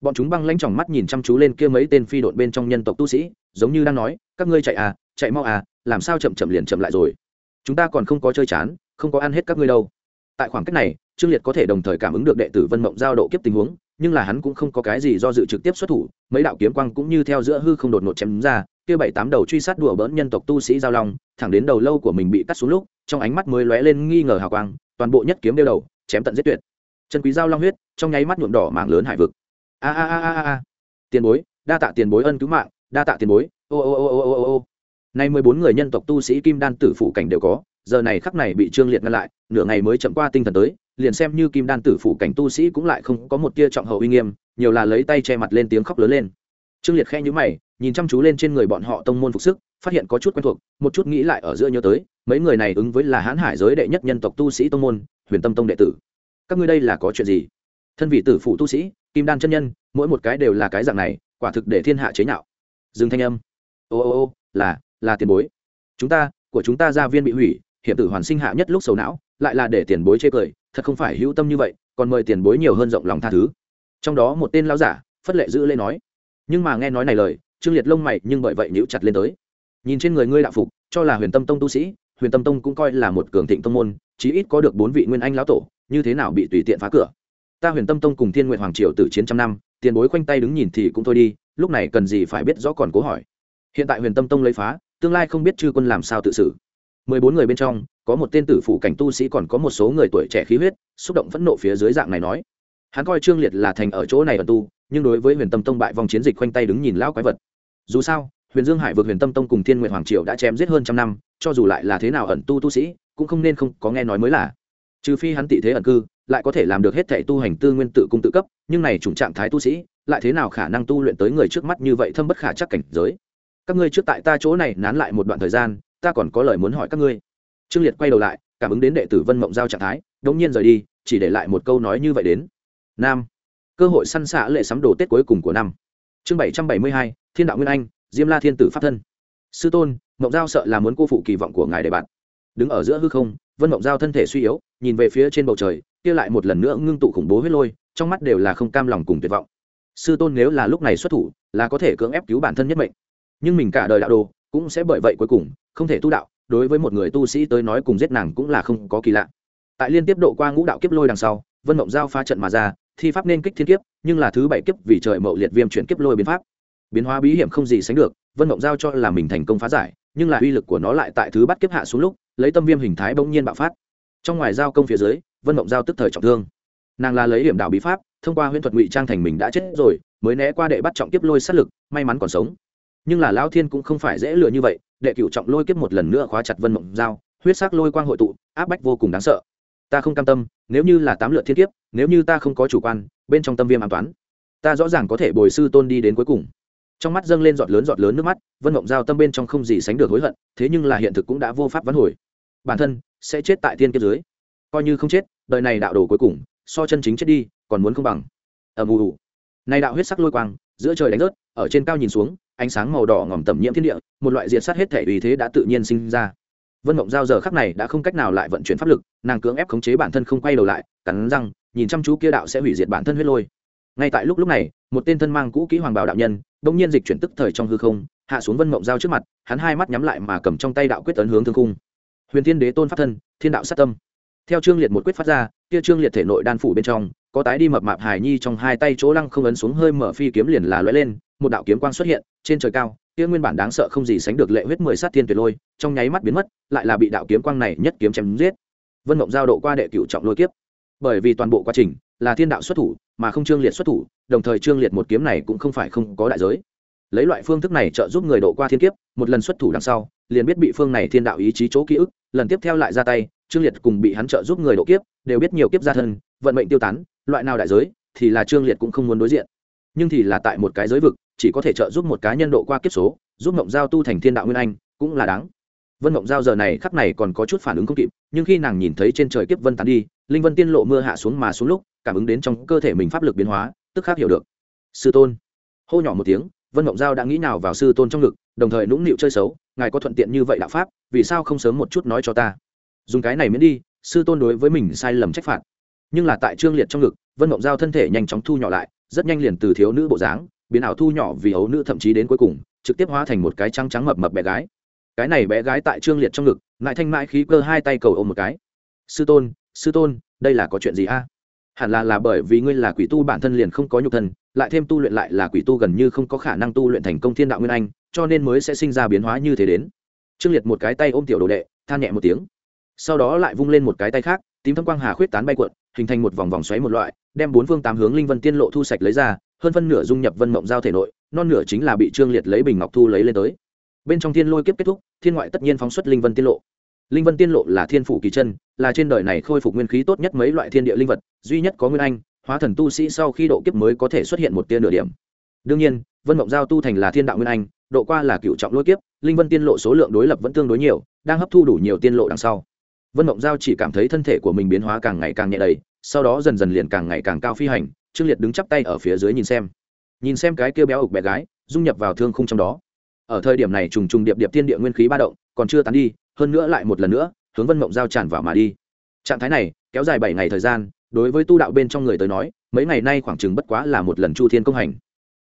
Bọn chúng băng lanh tròng mắt nhìn chăm chú lên kia mấy tên phi đội bên trong nhân tộc tu sĩ, giống như đang nói, các ngươi chạy à chạy mau à làm sao chậm chậm liền chậm lại rồi? Chúng ta còn không có chơi chán, không có ăn hết các ngươi đâu. Tại khoảng cách này, trương liệt có thể đồng thời cảm ứng được đệ tử vân mộng giao độ kiếp tình huống, nhưng là hắn cũng không có cái gì do dự trực tiếp xuất thủ, mấy đạo kiếm quang cũng như theo giữa hư không đột ngột chém ra kia bảy tám đầu truy sát đùa bỡn nhân tộc tu sĩ giao long, thẳng đến đầu lâu của mình bị cắt xuống lúc, trong ánh mắt mới lóe lên nghi ngờ hào quang, toàn bộ nhất kiếm đeo đầu, chém tận giết tuyệt. Chân quý giao long huyết, trong nháy mắt nhuộm đỏ mạng lớn hải vực. A a a a a tiền bối, đa tạ tiền bối ân cứu mạng, đa tạ tiền bối. Ô ô ô ô ô ô nay mười bốn người nhân tộc tu sĩ kim đan tử phụ cảnh đều có, giờ này khắc này bị trương liệt ngăn lại, nửa ngày mới chậm qua tinh thần tới, liền xem như kim đan tử phụ cảnh tu sĩ cũng lại không có một tia trọng hậu uy nghiêm, nhiều là lấy tay che mặt lên tiếng khóc lớn lên. Trương liệt khe nhữ mày nhìn chăm chú lên trên người bọn họ tông môn phục sức, phát hiện có chút quen thuộc, một chút nghĩ lại ở giữa nhớ tới, mấy người này ứng với là hãn hải giới đệ nhất nhân tộc tu sĩ tông môn, huyền tâm tông đệ tử. Các ngươi đây là có chuyện gì? Thân vị tử phụ tu sĩ, kim đan chân nhân, mỗi một cái đều là cái dạng này, quả thực để thiên hạ chế nhạo. Dừng thanh âm. Ô ô ô, là là tiền bối. Chúng ta, của chúng ta gia viên bị hủy hiểm tử hoàn sinh hạ nhất lúc sầu não, lại là để tiền bối chê cười, thật không phải hữu tâm như vậy, còn mời tiền bối nhiều hơn rộng lòng tha thứ. Trong đó một tên lão giả, phất lệ giữ lê nói. Nhưng mà nghe nói này lời trương liệt lông mày nhưng bởi vậy nhíu chặt lên tới. Nhìn trên người ngươi đạo phục, cho là huyền tâm tông tu sĩ, huyền tâm tông cũng coi là một cường thịnh tông môn, chí ít có được bốn vị nguyên anh lão tổ, như thế nào bị tùy tiện phá cửa? Ta huyền tâm tông cùng thiên nguyện hoàng triều từ chiến trăm năm, tiền bối khoanh tay đứng nhìn thì cũng thôi đi, lúc này cần gì phải biết rõ còn cố hỏi. Hiện tại huyền tâm tông lấy phá, tương lai không biết chư quân làm sao tự xử. Mười bốn người bên trong, có một tên tử phụ cảnh tu sĩ còn có một số người tuổi trẻ khí huyết, xúc động phẫn nộ phía dưới dạng này nói. Hắn coi trương liệt là thành ở chỗ này ẩn tu, nhưng đối với huyền tâm tông bại vòng chiến dịch khoanh tay đứng nhìn lão quái vật dù sao, huyền dương hải vượt huyền tâm tông cùng thiên nguyện hoàng triều đã chém giết hơn trăm năm, cho dù lại là thế nào ẩn tu tu sĩ, cũng không nên không có nghe nói mới là. Trừ phi hắn tị thế ẩn cư, lại có thể làm được hết thẻ tu hành tư nguyên tự cung tự cấp, nhưng này chủng trạng thái tu sĩ, lại thế nào khả năng tu luyện tới người trước mắt như vậy thâm bất khả chắc cảnh giới? Các ngươi trước tại ta chỗ này nán lại một đoạn thời gian, ta còn có lời muốn hỏi các ngươi. Trương liệt quay đầu lại, cảm ứng đến đệ tử vân mộng giao trạng thái, đống nhiên rời đi, chỉ để lại một câu nói như vậy đến. Nam. Cơ hội săn xạ lệ sắm đồ tết cuối cùng của năm chương bảy trăm bảy mươi hai, thiên đạo nguyên anh, diêm la thiên tử pháp thân. Sư tôn, mộng giao sợ là muốn cô phụ kỳ vọng của ngài để bạn. Đứng ở giữa hư không, vân mộng giao thân thể suy yếu, nhìn về phía trên bầu trời, kia lại một lần nữa ngưng tụ khủng bố huyết lôi, trong mắt đều là không cam lòng cùng tuyệt vọng. Sư tôn nếu là lúc này xuất thủ, là có thể cưỡng ép cứu bản thân nhất mệnh. Nhưng mình cả đời đạo đồ, cũng sẽ bởi vậy cuối cùng, không thể tu đạo, đối với một người tu sĩ tới nói cùng giết nàng cũng là không có kỳ lạ. Tại liên tiếp độ qua ngũ đạo kiếp lôi đằng sau, vân mộng giao phá trận mà ra thi pháp nên kích thiên kiếp, nhưng là thứ bảy kiếp vì trời mậu liệt viêm chuyển kiếp lôi biến pháp. Biến hóa bí hiểm không gì sánh được, vân mộng giao cho là mình thành công phá giải, nhưng là uy lực của nó lại tại thứ bắt kiếp hạ xuống lúc, lấy tâm viêm hình thái bỗng nhiên bạo phát. Trong ngoài giao công phía dưới, vân mộng giao tức thời trọng thương. Nàng là lấy hiểm đạo bí pháp, thông qua huyễn thuật ngụy trang thành mình đã chết rồi, mới né qua đệ bắt trọng kiếp lôi sát lực, may mắn còn sống. Nhưng là lao thiên cũng không phải dễ lừa như vậy, đệ cựu trọng lôi kiếp một lần nữa khóa chặt vân mộng giao, huyết sắc lôi quang hội tụ, áp bách vô cùng đáng sợ ta không cam tâm, nếu như là tám lượt thiên kiếp, nếu như ta không có chủ quan, bên trong tâm viêm an toán ta rõ ràng có thể bồi sư tôn đi đến cuối cùng. Trong mắt dâng lên giọt lớn giọt lớn nước mắt, vân mộng giao tâm bên trong không gì sánh được hối hận, thế nhưng là hiện thực cũng đã vô pháp vắn hồi. Bản thân sẽ chết tại thiên kiếp dưới. Coi như không chết, đời này đạo đồ cuối cùng, so chân chính chết đi, còn muốn không bằng. Ầm ù ù. Nay đạo huyết sắc lôi quang, giữa trời đánh rớt, ở trên cao nhìn xuống, ánh sáng màu đỏ ngòm tẩm nhiễm thiên địa, một loại diệt sát hết thể vì thế đã tự nhiên sinh ra vân mộng giao giờ khắc này đã không cách nào lại vận chuyển pháp lực, nàng cưỡng ép khống chế bản thân không quay đầu lại, cắn răng, nhìn chăm chú kia đạo sẽ hủy diệt bản thân huyết lôi ngay tại lúc lúc này, một tên thân mang cũ kỹ hoàng bảo đạo nhân đông nhiên dịch chuyển tức thời trong hư không, hạ xuống vân mộng giao trước mặt, hắn hai mắt nhắm lại mà cầm trong tay đạo quyết tấn hướng thương cung. huyền thiên đế tôn pháp thân, thiên đạo sát tâm theo trương liệt một quyết phát ra, kia trương liệt thể nội đan phủ bên trong, có tái đi mập mạp hài nhi trong hai tay chỗ lăng không ấn xuống hơi mở phi kiếm liền là lóe lên một đạo kiếm quang xuất hiện, trên trời cao, kia nguyên bản đáng sợ không gì sánh được lệ huyết mười sát thiên tuyệt lôi, trong nháy mắt biến mất, lại là bị đạo kiếm quang này nhất kiếm chém giết. Vân mộng giao độ qua đệ cửu trọng lôi kiếp. Bởi vì toàn bộ quá trình là thiên đạo xuất thủ, mà không trương liệt xuất thủ, đồng thời trương liệt một kiếm này cũng không phải không có đại giới. Lấy loại phương thức này trợ giúp người độ qua thiên kiếp, một lần xuất thủ đằng sau, liền biết bị phương này thiên đạo ý chí chỗ ký ức, lần tiếp theo lại ra tay, trương liệt cùng bị hắn trợ giúp người độ kiếp, đều biết nhiều kiếp gia thân, vận mệnh tiêu tán, loại nào đại giới thì là trương liệt cũng không muốn đối diện. Nhưng thì là tại một cái giới vực chỉ có thể trợ giúp một cá nhân độ qua kiếp số, giúp mộng giao tu thành thiên đạo nguyên anh, cũng là đáng. Vân mộng giao giờ này khắc này còn có chút phản ứng không kịp, nhưng khi nàng nhìn thấy trên trời kiếp vân tán đi, linh vân tiên lộ mưa hạ xuống mà xuống lúc, cảm ứng đến trong cơ thể mình pháp lực biến hóa, tức khắc hiểu được. Sư tôn. Hô nhỏ một tiếng, vân mộng giao đã nghĩ nào vào sư tôn trong ngực, đồng thời nũng nịu chơi xấu, ngài có thuận tiện như vậy đạo pháp, vì sao không sớm một chút nói cho ta? Dùng cái này miễn đi, sư tôn đối với mình sai lầm trách phạt. Nhưng là tại trương liệt trong ngực, vân mộng giao thân thể nhanh chóng thu nhỏ lại, rất nhanh liền từ thiếu nữ bộ dáng biến ảo thu nhỏ vì ấu nữ thậm chí đến cuối cùng, trực tiếp hóa thành một cái trắng trắng mập mập bé gái. Cái này bé gái tại trương liệt trong ngực lại thanh mãi khí cơ hai tay cầu ôm một cái. Sư tôn sư tôn, đây là có chuyện gì a? Hẳn là là bởi vì ngươi là quỷ tu bản thân liền không có nhục thân, lại thêm tu luyện lại là quỷ tu gần như không có khả năng tu luyện thành công thiên đạo nguyên anh, cho nên mới sẽ sinh ra biến hóa như thế đến. Trương liệt một cái tay ôm tiểu đồ đệ, than nhẹ một tiếng. Sau đó lại vung lên một cái tay khác, tím thâm quang hà khuyết tán bay cuộn, hình thành một vòng vòng xoáy một loại, đem bốn phương tám hướng linh vân tiên lộ thu sạch lấy ra hơn phân nửa dung nhập vân mộng giao thể nội, non nửa chính là bị trương liệt lấy bình ngọc thu lấy lên tới. Bên trong thiên lôi kiếp kết thúc, thiên ngoại tất nhiên phóng xuất linh vân tiên lộ. Linh vân tiên lộ là thiên phủ kỳ chân, là trên đời này khôi phục nguyên khí tốt nhất mấy loại thiên địa linh vật, duy nhất có nguyên anh, hóa thần tu sĩ sau khi độ kiếp mới có thể xuất hiện một tia nửa điểm. Đương nhiên, vân mộng giao tu thành là thiên đạo nguyên anh, độ qua là cựu trọng lôi kiếp, linh vân tiên lộ số lượng đối lập vẫn tương đối nhiều, đang hấp thu đủ nhiều tiên lộ đằng sau. Vân mộng giao chỉ cảm thấy thân thể của mình biến hóa càng ngày càng nhẹ đầy, sau đó dần dần liền càng ngày càng cao phi hành trương liệt đứng chắp tay ở phía dưới nhìn xem. Nhìn xem cái kia béo ục bé gái, dung nhập vào thương khung trong đó. Ở thời điểm này trùng trùng điệp điệp tiên địa nguyên khí ba động, còn chưa tán đi, hơn nữa lại một lần nữa, hướng vân mộng giao tràn vào mà đi. Trạng thái này, kéo dài bảy ngày thời gian, đối với tu đạo bên trong người tới nói, mấy ngày nay khoảng chừng bất quá là một lần chu thiên công hành.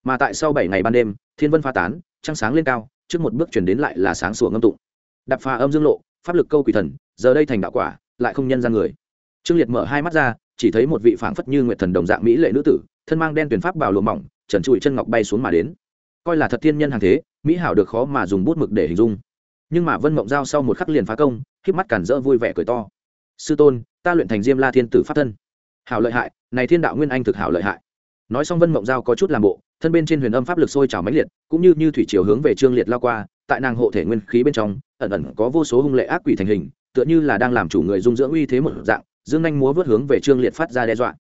Mà tại sau bảy ngày ban đêm, thiên vân pha tán, trăng sáng lên cao, trước một bước chuyển đến lại là sáng sủa ngâm tụng. Đạp pha âm dương lộ, pháp lực câu quỷ thần, giờ đây thành đạo quả, lại không nhân ra người. Trương liệt mở hai mắt ra chỉ thấy một vị phảng phất như nguyệt thần đồng dạng mỹ lệ nữ tử, thân mang đen tuyển pháp bào lụa mỏng, trần trụi chân ngọc bay xuống mà đến. Coi là thật thiên nhân hàng thế, mỹ hảo được khó mà dùng bút mực để hình dung. Nhưng mà vân mộng giao sau một khắc liền phá công k mắt cản rỡ vui vẻ cười to. Sư tôn, ta luyện thành diêm la thiên tử pháp thân. Hảo lợi hại, này thiên đạo nguyên anh thực hảo lợi hại. Nói xong vân mộng giao có chút làm bộ, thân bên trên huyền âm pháp lực sôi trào mãnh liệt, cũng như như thủy chiều hướng về trương liệt lao qua, tại nàng hộ thể nguyên khí bên trong, ẩn ẩn có vô số hung lệ ác quỷ thành hình, tựa như là đang làm chủ người dung dưỡng uy thế một dạng dương anh múa vớt hướng về trương liệt phát ra đe dọa.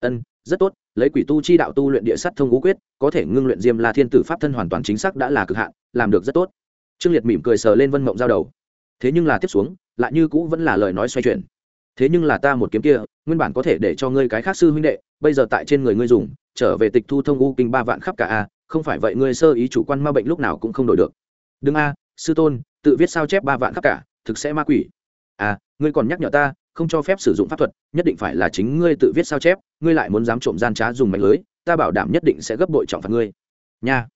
Ân, rất tốt, lấy quỷ tu chi đạo tu luyện địa sắt thông ngũ quyết, có thể ngưng luyện diêm la thiên tử pháp thân hoàn toàn chính xác đã là cực hạn, làm được rất tốt. Trương liệt mỉm cười sờ lên vân mộng giao đầu. Thế nhưng là tiếp xuống, lại như cũ vẫn là lời nói xoay chuyển. Thế nhưng là ta một kiếm kia, nguyên bản có thể để cho ngươi cái khác sư huynh đệ, bây giờ tại trên người ngươi dùng, trở về tịch thu thông u kinh ba vạn khắp cả a, không phải vậy ngươi sơ ý chủ quan ma bệnh lúc nào cũng không đổi được. Đừng a, sư tôn, tự viết sao chép ba vạn khắp cả, thực sẽ ma quỷ. À ngươi còn nhắc nhở ta không cho phép sử dụng pháp thuật, nhất định phải là chính ngươi tự viết sao chép, ngươi lại muốn dám trộm gian trá dùng mạnh lưới, ta bảo đảm nhất định sẽ gấp bội trọng phạt ngươi. Nha.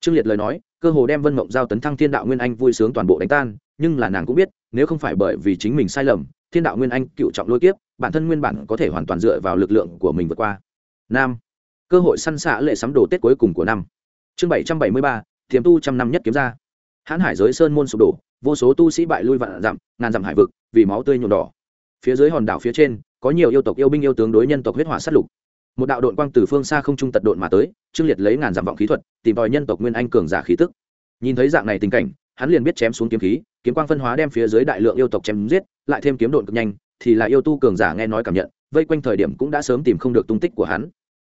Trương liệt lời nói, cơ hồ đem vân mộng giao tấn thăng thiên đạo nguyên anh vui sướng toàn bộ đánh tan, nhưng là nàng cũng biết, nếu không phải bởi vì chính mình sai lầm, thiên đạo nguyên anh cựu trọng lôi kiếp, bản thân nguyên bản có thể hoàn toàn dựa vào lực lượng của mình vượt qua. Nam. Cơ hội săn xạ lệ sắm đồ tết cuối cùng của năm. Chương bảy trăm bảy mươi ba thiềm tu trăm năm nhất kiếm ra hãn hải giới sơn môn sụp đổ, vô số tu sĩ bại lui vạn dặm, ngàn dặm hải vực, vì máu tươi nhuộm đỏ phía dưới hòn đảo phía trên, có nhiều yêu tộc yêu binh yêu tướng đối nhân tộc huyết hỏa sát lục. Một đạo đội quang từ phương xa không trung tật độn mà tới, trương liệt lấy ngàn dặm vọng khí thuật, tìm tòi nhân tộc nguyên anh cường giả khí tức. Nhìn thấy dạng này tình cảnh, hắn liền biết chém xuống kiếm khí, kiếm quang phân hóa đem phía dưới đại lượng yêu tộc chém giết, lại thêm kiếm độn cực nhanh, thì là yêu tu cường giả nghe nói cảm nhận, vây quanh thời điểm cũng đã sớm tìm không được tung tích của hắn.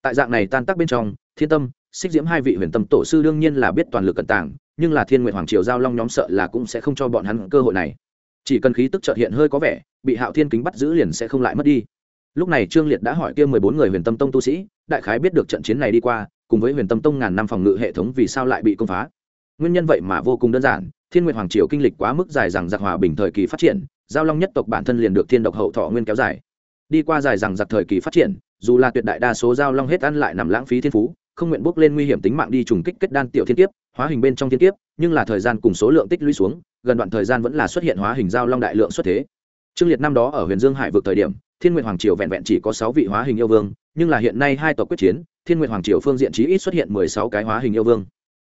Tại dạng này tan tác bên trong, thiên tâm, xích diễm hai vị huyền tâm tổ sư đương nhiên là biết toàn lực cận tảng nhưng là thiên nguyện hoàng triều giao long nhóm sợ là cũng sẽ không cho bọn hắn cơ hội này chỉ cần khí tức trợt hiện hơi có vẻ, bị hạo thiên kính bắt giữ liền sẽ không lại mất đi. Lúc này trương liệt đã hỏi kia mười bốn người huyền tâm tông tu sĩ, đại khái biết được trận chiến này đi qua, cùng với huyền tâm tông ngàn năm phòng ngự hệ thống vì sao lại bị công phá. Nguyên nhân vậy mà vô cùng đơn giản, thiên nguyệt hoàng triều kinh lịch quá mức dài rằng giặc hòa bình thời kỳ phát triển, giao long nhất tộc bản thân liền được thiên độc hậu thọ nguyên kéo dài. Đi qua dài rằng giặc thời kỳ phát triển, dù là tuyệt đại đa số giao long hết ăn lại nằm lãng phí thiên phú, không nguyện bước lên nguy hiểm tính mạng đi trùng kích kết đan tiểu thiên kiếp, hóa hình bên trong thiên kiếp, nhưng là thời gian cùng số lượng tích lũy xuống gần đoạn thời gian vẫn là xuất hiện hóa hình giao long đại lượng xuất thế. Trương liệt năm đó ở huyền dương hải vực thời điểm, thiên nguyệt hoàng triều vẹn vẹn chỉ có sáu vị hóa hình yêu vương, nhưng là hiện nay hai tộc quyết chiến, thiên nguyệt hoàng triều phương diện chí ít xuất hiện mười sáu cái hóa hình yêu vương.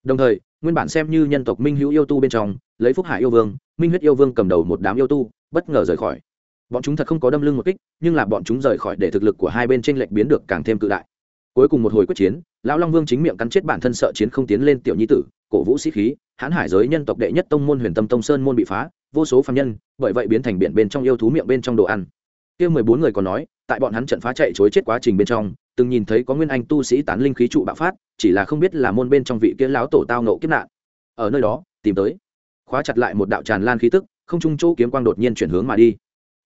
Đồng thời, nguyên bản xem như nhân tộc minh hữu yêu tu bên trong, lấy phúc hải yêu vương, minh huyết yêu vương cầm đầu một đám yêu tu, bất ngờ rời khỏi. Bọn chúng thật không có đâm lưng một kích, nhưng là bọn chúng rời khỏi để thực lực của hai bên tranh lệch biến được càng thêm cự đại. Cuối cùng một hồi quyết chiến, lão long vương chính miệng cắn chết bản thân sợ chiến không tiến lên tiểu nhi tử cổ vũ sĩ khí, hãn hải giới nhân tộc đệ nhất tông môn huyền tâm tông sơn môn bị phá, vô số phạm nhân, bởi vậy biến thành biển bên trong yêu thú miệng bên trong đồ ăn. Kia mười bốn người còn nói, tại bọn hắn trận phá chạy chối chết quá trình bên trong, từng nhìn thấy có nguyên anh tu sĩ tán linh khí trụ bạo phát, chỉ là không biết là môn bên trong vị kia lão tổ tao nộ kiếp nạn. Ở nơi đó, tìm tới. Khóa chặt lại một đạo tràn lan khí tức, không trung chỗ kiếm quang đột nhiên chuyển hướng mà đi.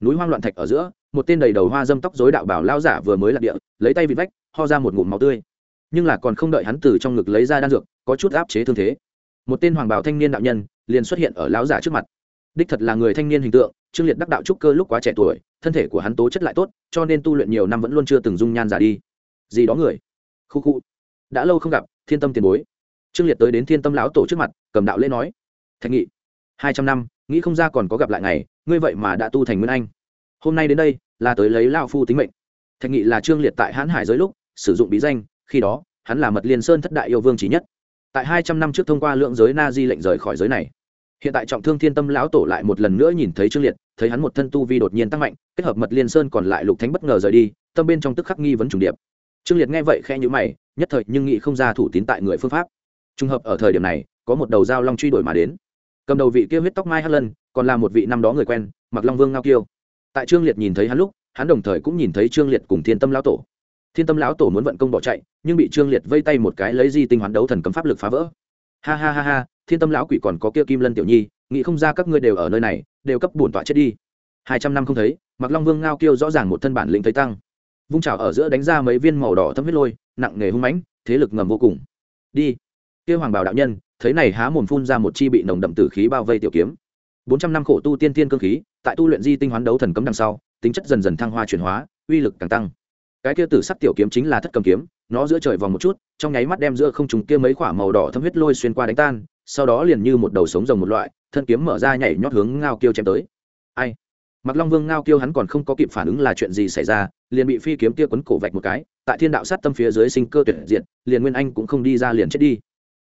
Núi hoang loạn thạch ở giữa, một tên đầy đầu hoa dâm tóc dối đạo bảo lao giả vừa mới lạc địa, lấy tay vịt vách, ho ra một ngụm máu tươi nhưng là còn không đợi hắn từ trong ngực lấy ra đan dược, có chút áp chế thương thế. Một tên hoàng bảo thanh niên đạo nhân liền xuất hiện ở lão giả trước mặt. Đích thật là người thanh niên hình tượng, trương liệt đắc đạo trúc cơ lúc quá trẻ tuổi, thân thể của hắn tố chất lại tốt, cho nên tu luyện nhiều năm vẫn luôn chưa từng dung nhan giả đi. Gì đó người. Khu khu. Đã lâu không gặp, thiên tâm tiền bối. Trương liệt tới đến thiên tâm lão tổ trước mặt, cầm đạo lễ nói. Thạch nghị. Hai trăm năm, nghĩ không ra còn có gặp lại ngày, ngươi vậy mà đã tu thành nguyên anh. Hôm nay đến đây, là tới lấy lao phu tính mệnh. Thạch nghị là trương liệt tại hãn hải giới lúc, sử dụng bí danh khi đó, hắn là mật liên sơn thất đại yêu vương trí nhất. Tại hai trăm năm trước thông qua lượng giới na di lệnh rời khỏi giới này, hiện tại trọng thương thiên tâm lão tổ lại một lần nữa nhìn thấy trương liệt, thấy hắn một thân tu vi đột nhiên tăng mạnh, kết hợp mật liên sơn còn lại lục thánh bất ngờ rời đi, tâm bên trong tức khắc nghi vấn trùng điệp. Trương liệt nghe vậy khe nhữ mày, nhất thời nhưng nghĩ không ra thủ tín tại người phương pháp. Trùng hợp ở thời điểm này, có một đầu dao long truy đuổi mà đến. Cầm đầu vị kia huyết tóc mai hắc lân, còn là một vị năm đó người quen mặc long vương ngao kiêu. Tại trương liệt nhìn thấy hắn lúc, hắn đồng thời cũng nhìn thấy trương liệt cùng thiên tâm lão tổ thiên tâm lão tổ muốn vận công bỏ chạy, nhưng bị trương liệt vây tay một cái lấy di tinh hoán đấu thần cấm pháp lực phá vỡ. Ha ha ha ha, thiên tâm lão quỷ còn có kia kim lân tiểu nhi, nghĩ không ra các ngươi đều ở nơi này, đều cấp bổn tọa chết đi. Hai trăm năm không thấy mặc long vương ngao kiêu rõ ràng một thân bản lĩnh thấy tăng. Vung trào ở giữa đánh ra mấy viên màu đỏ thâm huyết lôi, nặng nghề hung mãnh, thế lực ngầm vô cùng. Đi. Kia hoàng bảo đạo nhân, thấy này há mồm phun ra một chi bị nồng đậm tử khí bao vây tiểu kiếm. Bốn trăm năm khổ tu tiên tiên cơ khí, tại tu luyện di tinh hoán đấu thần cấm đằng sau, tính chất dần dần thăng hoa chuyển hóa, uy lực càng tăng cái kia tử sắc tiểu kiếm chính là thất cầm kiếm, nó giữa trời vòng một chút, trong nháy mắt đem giữa không trùng kia mấy khoả màu đỏ thâm huyết lôi xuyên qua đánh tan, sau đó liền như một đầu sống rồng một loại, thân kiếm mở ra nhảy nhót hướng ngao kiêu chém tới. Ai? Mặc long vương ngao kiêu hắn còn không có kịp phản ứng là chuyện gì xảy ra, liền bị phi kiếm kia quấn cổ vạch một cái, tại thiên đạo sát tâm phía dưới sinh cơ tuyệt diệt, liền nguyên anh cũng không đi ra liền chết đi.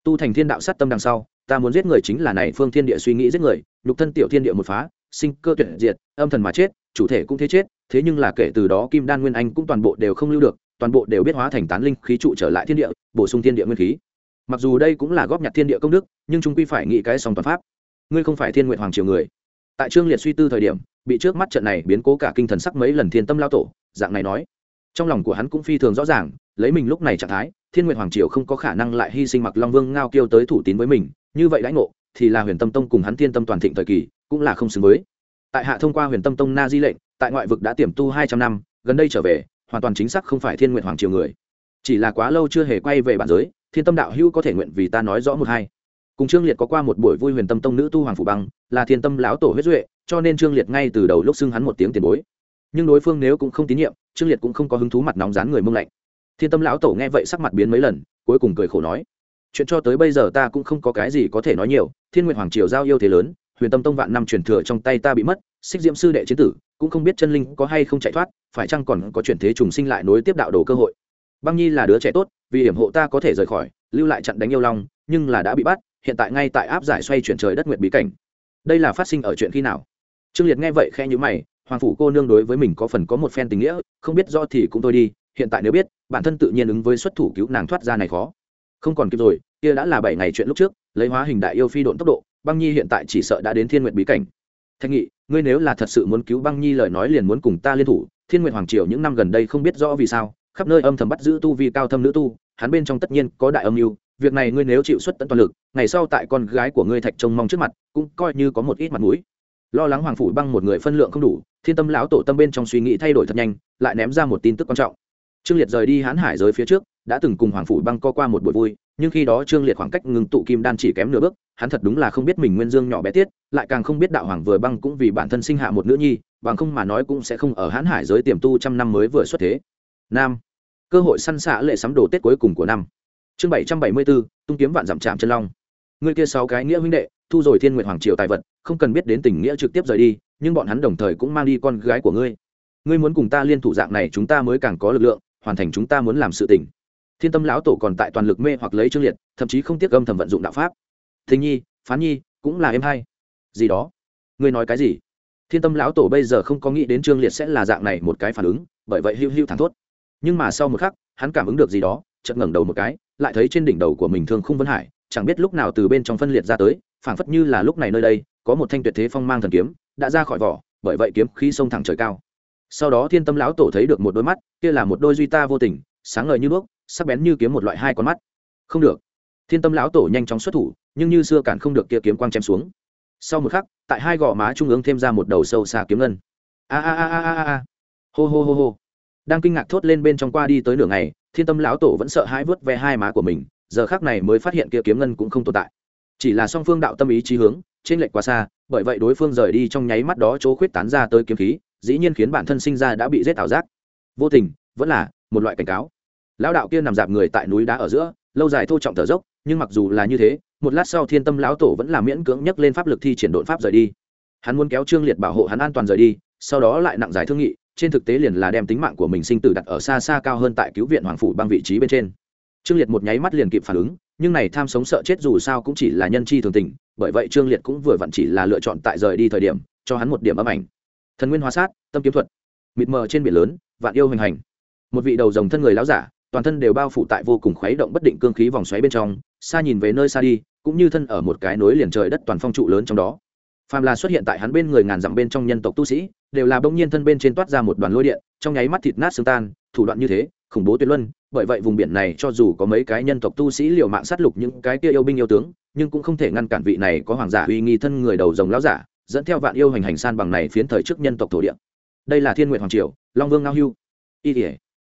Tu thành thiên đạo sát tâm đằng sau, ta muốn giết người chính là này phương thiên địa suy nghĩ giết người, nhục thân tiểu thiên địa một phá, sinh cơ tuyệt diệt, âm thần mà chết, chủ thể cũng thế chết thế nhưng là kể từ đó kim đan nguyên anh cũng toàn bộ đều không lưu được, toàn bộ đều biết hóa thành tán linh khí trụ trở lại thiên địa, bổ sung thiên địa nguyên khí. Mặc dù đây cũng là góp nhặt thiên địa công đức, nhưng chúng quy phải nghĩ cái song toàn pháp. Ngươi không phải thiên nguyện hoàng triều người. Tại trương liệt suy tư thời điểm, bị trước mắt trận này biến cố cả kinh thần sắc mấy lần thiên tâm lao tổ, dạng này nói. Trong lòng của hắn cũng phi thường rõ ràng, lấy mình lúc này trạng thái, thiên nguyện hoàng triều không có khả năng lại hy sinh mặc long vương ngao kêu tới thủ tín với mình, như vậy lãnh ngộ, thì là huyền tâm tông cùng hắn thiên tâm toàn thịnh thời kỳ, cũng là không xứng với. Tại hạ thông qua huyền tâm tông na di lệnh tại ngoại vực đã tiềm tu hai trăm năm, gần đây trở về, hoàn toàn chính xác không phải thiên nguyện hoàng triều người. Chỉ là quá lâu chưa hề quay về bản giới, thiên tâm đạo hữu có thể nguyện vì ta nói rõ một hai. Cùng trương liệt có qua một buổi vui huyền tâm tông nữ tu hoàng phủ băng, là thiên tâm lão tổ huyết duệ, cho nên trương liệt ngay từ đầu lúc xưng hắn một tiếng tiền bối. Nhưng đối phương nếu cũng không tín nhiệm, trương liệt cũng không có hứng thú mặt nóng rán người mông lạnh. Thiên tâm lão tổ nghe vậy sắc mặt biến mấy lần, cuối cùng cười khổ nói, chuyện cho tới bây giờ ta cũng không có cái gì có thể nói nhiều, thiên nguyện hoàng triều giao yêu thế lớn, huyền tâm tông vạn năm truyền thừa trong tay ta bị mất, xích diễm sư đệ chiến tử cũng không biết chân linh có hay không chạy thoát, phải chăng còn có chuyển thế trùng sinh lại nối tiếp đạo đồ cơ hội. Băng nhi là đứa trẻ tốt, vì hiểm hộ ta có thể rời khỏi, lưu lại chặn đánh yêu long, nhưng là đã bị bắt, hiện tại ngay tại áp giải xoay chuyển trời đất nguyệt bí cảnh. Đây là phát sinh ở chuyện khi nào? Trương liệt nghe vậy khe nhữ mày, hoàng phủ cô nương đối với mình có phần có một phen tình nghĩa, không biết do thì cũng thôi đi, hiện tại nếu biết, bản thân tự nhiên ứng với xuất thủ cứu nàng thoát ra này khó. Không còn kịp rồi, kia đã là bảy ngày chuyện lúc trước, lấy hóa hình đại yêu phi độn tốc độ, băng nhi hiện tại chỉ sợ đã đến thiên nguyện bí cảnh thanh nghị, ngươi nếu là thật sự muốn cứu băng nhi lời nói liền muốn cùng ta liên thủ. Thiên nguyện hoàng triều những năm gần đây không biết rõ vì sao, khắp nơi âm thầm bắt giữ tu vi cao thâm nữ tu, hắn bên trong tất nhiên có đại âm mưu. Việc này ngươi nếu chịu xuất tận toàn lực, ngày sau tại con gái của ngươi thạch trông mong trước mặt, cũng coi như có một ít mặt mũi. Lo lắng hoàng phủ băng một người phân lượng không đủ, thiên tâm lão tổ tâm bên trong suy nghĩ thay đổi thật nhanh, lại ném ra một tin tức quan trọng. Trương liệt rời đi hãn hải giới phía trước, đã từng cùng hoàng phủ băng co qua một buổi vui nhưng khi đó trương liệt khoảng cách ngừng tụ kim đan chỉ kém nửa bước, hắn thật đúng là không biết mình nguyên dương nhỏ bé tiết, lại càng không biết đạo hoàng vừa băng cũng vì bản thân sinh hạ một nữ nhi, bằng không mà nói cũng sẽ không ở hãn hải giới tiềm tu trăm năm mới vừa xuất thế. Nam. Cơ hội săn xạ lệ sắm đồ tết cuối cùng của năm. Chương bảy trăm bảy mươi bốn tung kiếm vạn dặm trạm chân long. Người kia sáu cái nghĩa huynh đệ, thu rồi thiên nguyện hoàng triều tài vật, không cần biết đến tình nghĩa trực tiếp rời đi, nhưng bọn hắn đồng thời cũng mang đi con gái của ngươi. Ngươi muốn cùng ta liên thủ dạng này chúng ta mới càng có lực lượng, hoàn thành chúng ta muốn làm sự tình thiên tâm lão tổ còn tại toàn lực mê hoặc lấy trương liệt, thậm chí không tiếc âm thầm vận dụng đạo pháp. Thình nhi, phán nhi, cũng là em hay. Gì đó? Ngươi nói cái gì? Thiên tâm lão tổ bây giờ không có nghĩ đến trương liệt sẽ là dạng này một cái phản ứng, bởi vậy hưu hưu thẳng thốt. Nhưng mà sau một khắc, hắn cảm ứng được gì đó, chợt ngẩng đầu một cái, lại thấy trên đỉnh đầu của mình thương không vân hải, chẳng biết lúc nào từ bên trong phân liệt ra tới, phảng phất như là lúc này nơi đây, có một thanh tuyệt thế phong mang thần kiếm, đã ra khỏi vỏ, bởi vậy kiếm khí sông thẳng trời cao. Sau đó thiên tâm lão tổ thấy được một đôi mắt, kia là một đôi duy ta vô tình, sáng ngời như đuốc sắc bén như kiếm một loại hai con mắt. Không được. Thiên tâm lão tổ nhanh chóng xuất thủ, nhưng như xưa cản không được kia kiếm quang chém xuống. Sau một khắc, tại hai gò má trung ương thêm ra một đầu sâu xa kiếm ngân. A a a a a a hô hô hô hô. Đang kinh ngạc thốt lên bên trong qua đi tới nửa ngày, thiên tâm lão tổ vẫn sợ hãi vớt ve hai má của mình, giờ khác này mới phát hiện kia kiếm ngân cũng không tồn tại. Chỉ là song phương đạo tâm ý chí hướng, trên lệch quá xa, bởi vậy đối phương rời đi trong nháy mắt đó chỗ khuyết tán ra tới kiếm khí, dĩ nhiên khiến bản thân sinh ra đã bị giết ảo giác. Vô tình, vẫn là một loại cảnh cáo lão đạo kia nằm dạp người tại núi đá ở giữa, lâu dài thô trọng thở dốc, nhưng mặc dù là như thế, một lát sau thiên tâm lão tổ vẫn là miễn cưỡng nhấc lên pháp lực thi triển đột pháp rời đi. Hắn muốn kéo trương liệt bảo hộ hắn an toàn rời đi, sau đó lại nặng giải thương nghị, trên thực tế liền là đem tính mạng của mình sinh tử đặt ở xa xa cao hơn tại cứu viện hoàng phủ băng vị trí bên trên. Trương liệt một nháy mắt liền kịp phản ứng, nhưng này tham sống sợ chết dù sao cũng chỉ là nhân chi thường tình, bởi vậy trương liệt cũng vừa vặn chỉ là lựa chọn tại rời đi thời điểm, cho hắn một điểm âm ảnh. Thần nguyên hóa sát, tâm kiếm thuật. Mịt mờ trên biển lớn, vạn yêu hình hành. Một vị đầu rồng thân người láo giả toàn thân đều bao phủ tại vô cùng khuấy động bất định cương khí vòng xoáy bên trong, xa nhìn về nơi xa đi, cũng như thân ở một cái nối liền trời đất toàn phong trụ lớn trong đó. Phàm là xuất hiện tại hắn bên người ngàn dặm bên trong nhân tộc tu sĩ, đều là bỗng nhiên thân bên trên toát ra một đoàn lôi điện, trong nháy mắt thịt nát xương tan, thủ đoạn như thế, khủng bố tuyệt luân, bởi vậy vùng biển này cho dù có mấy cái nhân tộc tu sĩ liều mạng sát lục những cái kia yêu binh yêu tướng, nhưng cũng không thể ngăn cản vị này có hoàng giả uy nghi thân người đầu rồng lão giả, dẫn theo vạn yêu hành hành san bằng này phiến thời trước nhân tộc thổ địa. Đây là thiên nguyện hoàng triều, long vương ngao hưu. Y tỉa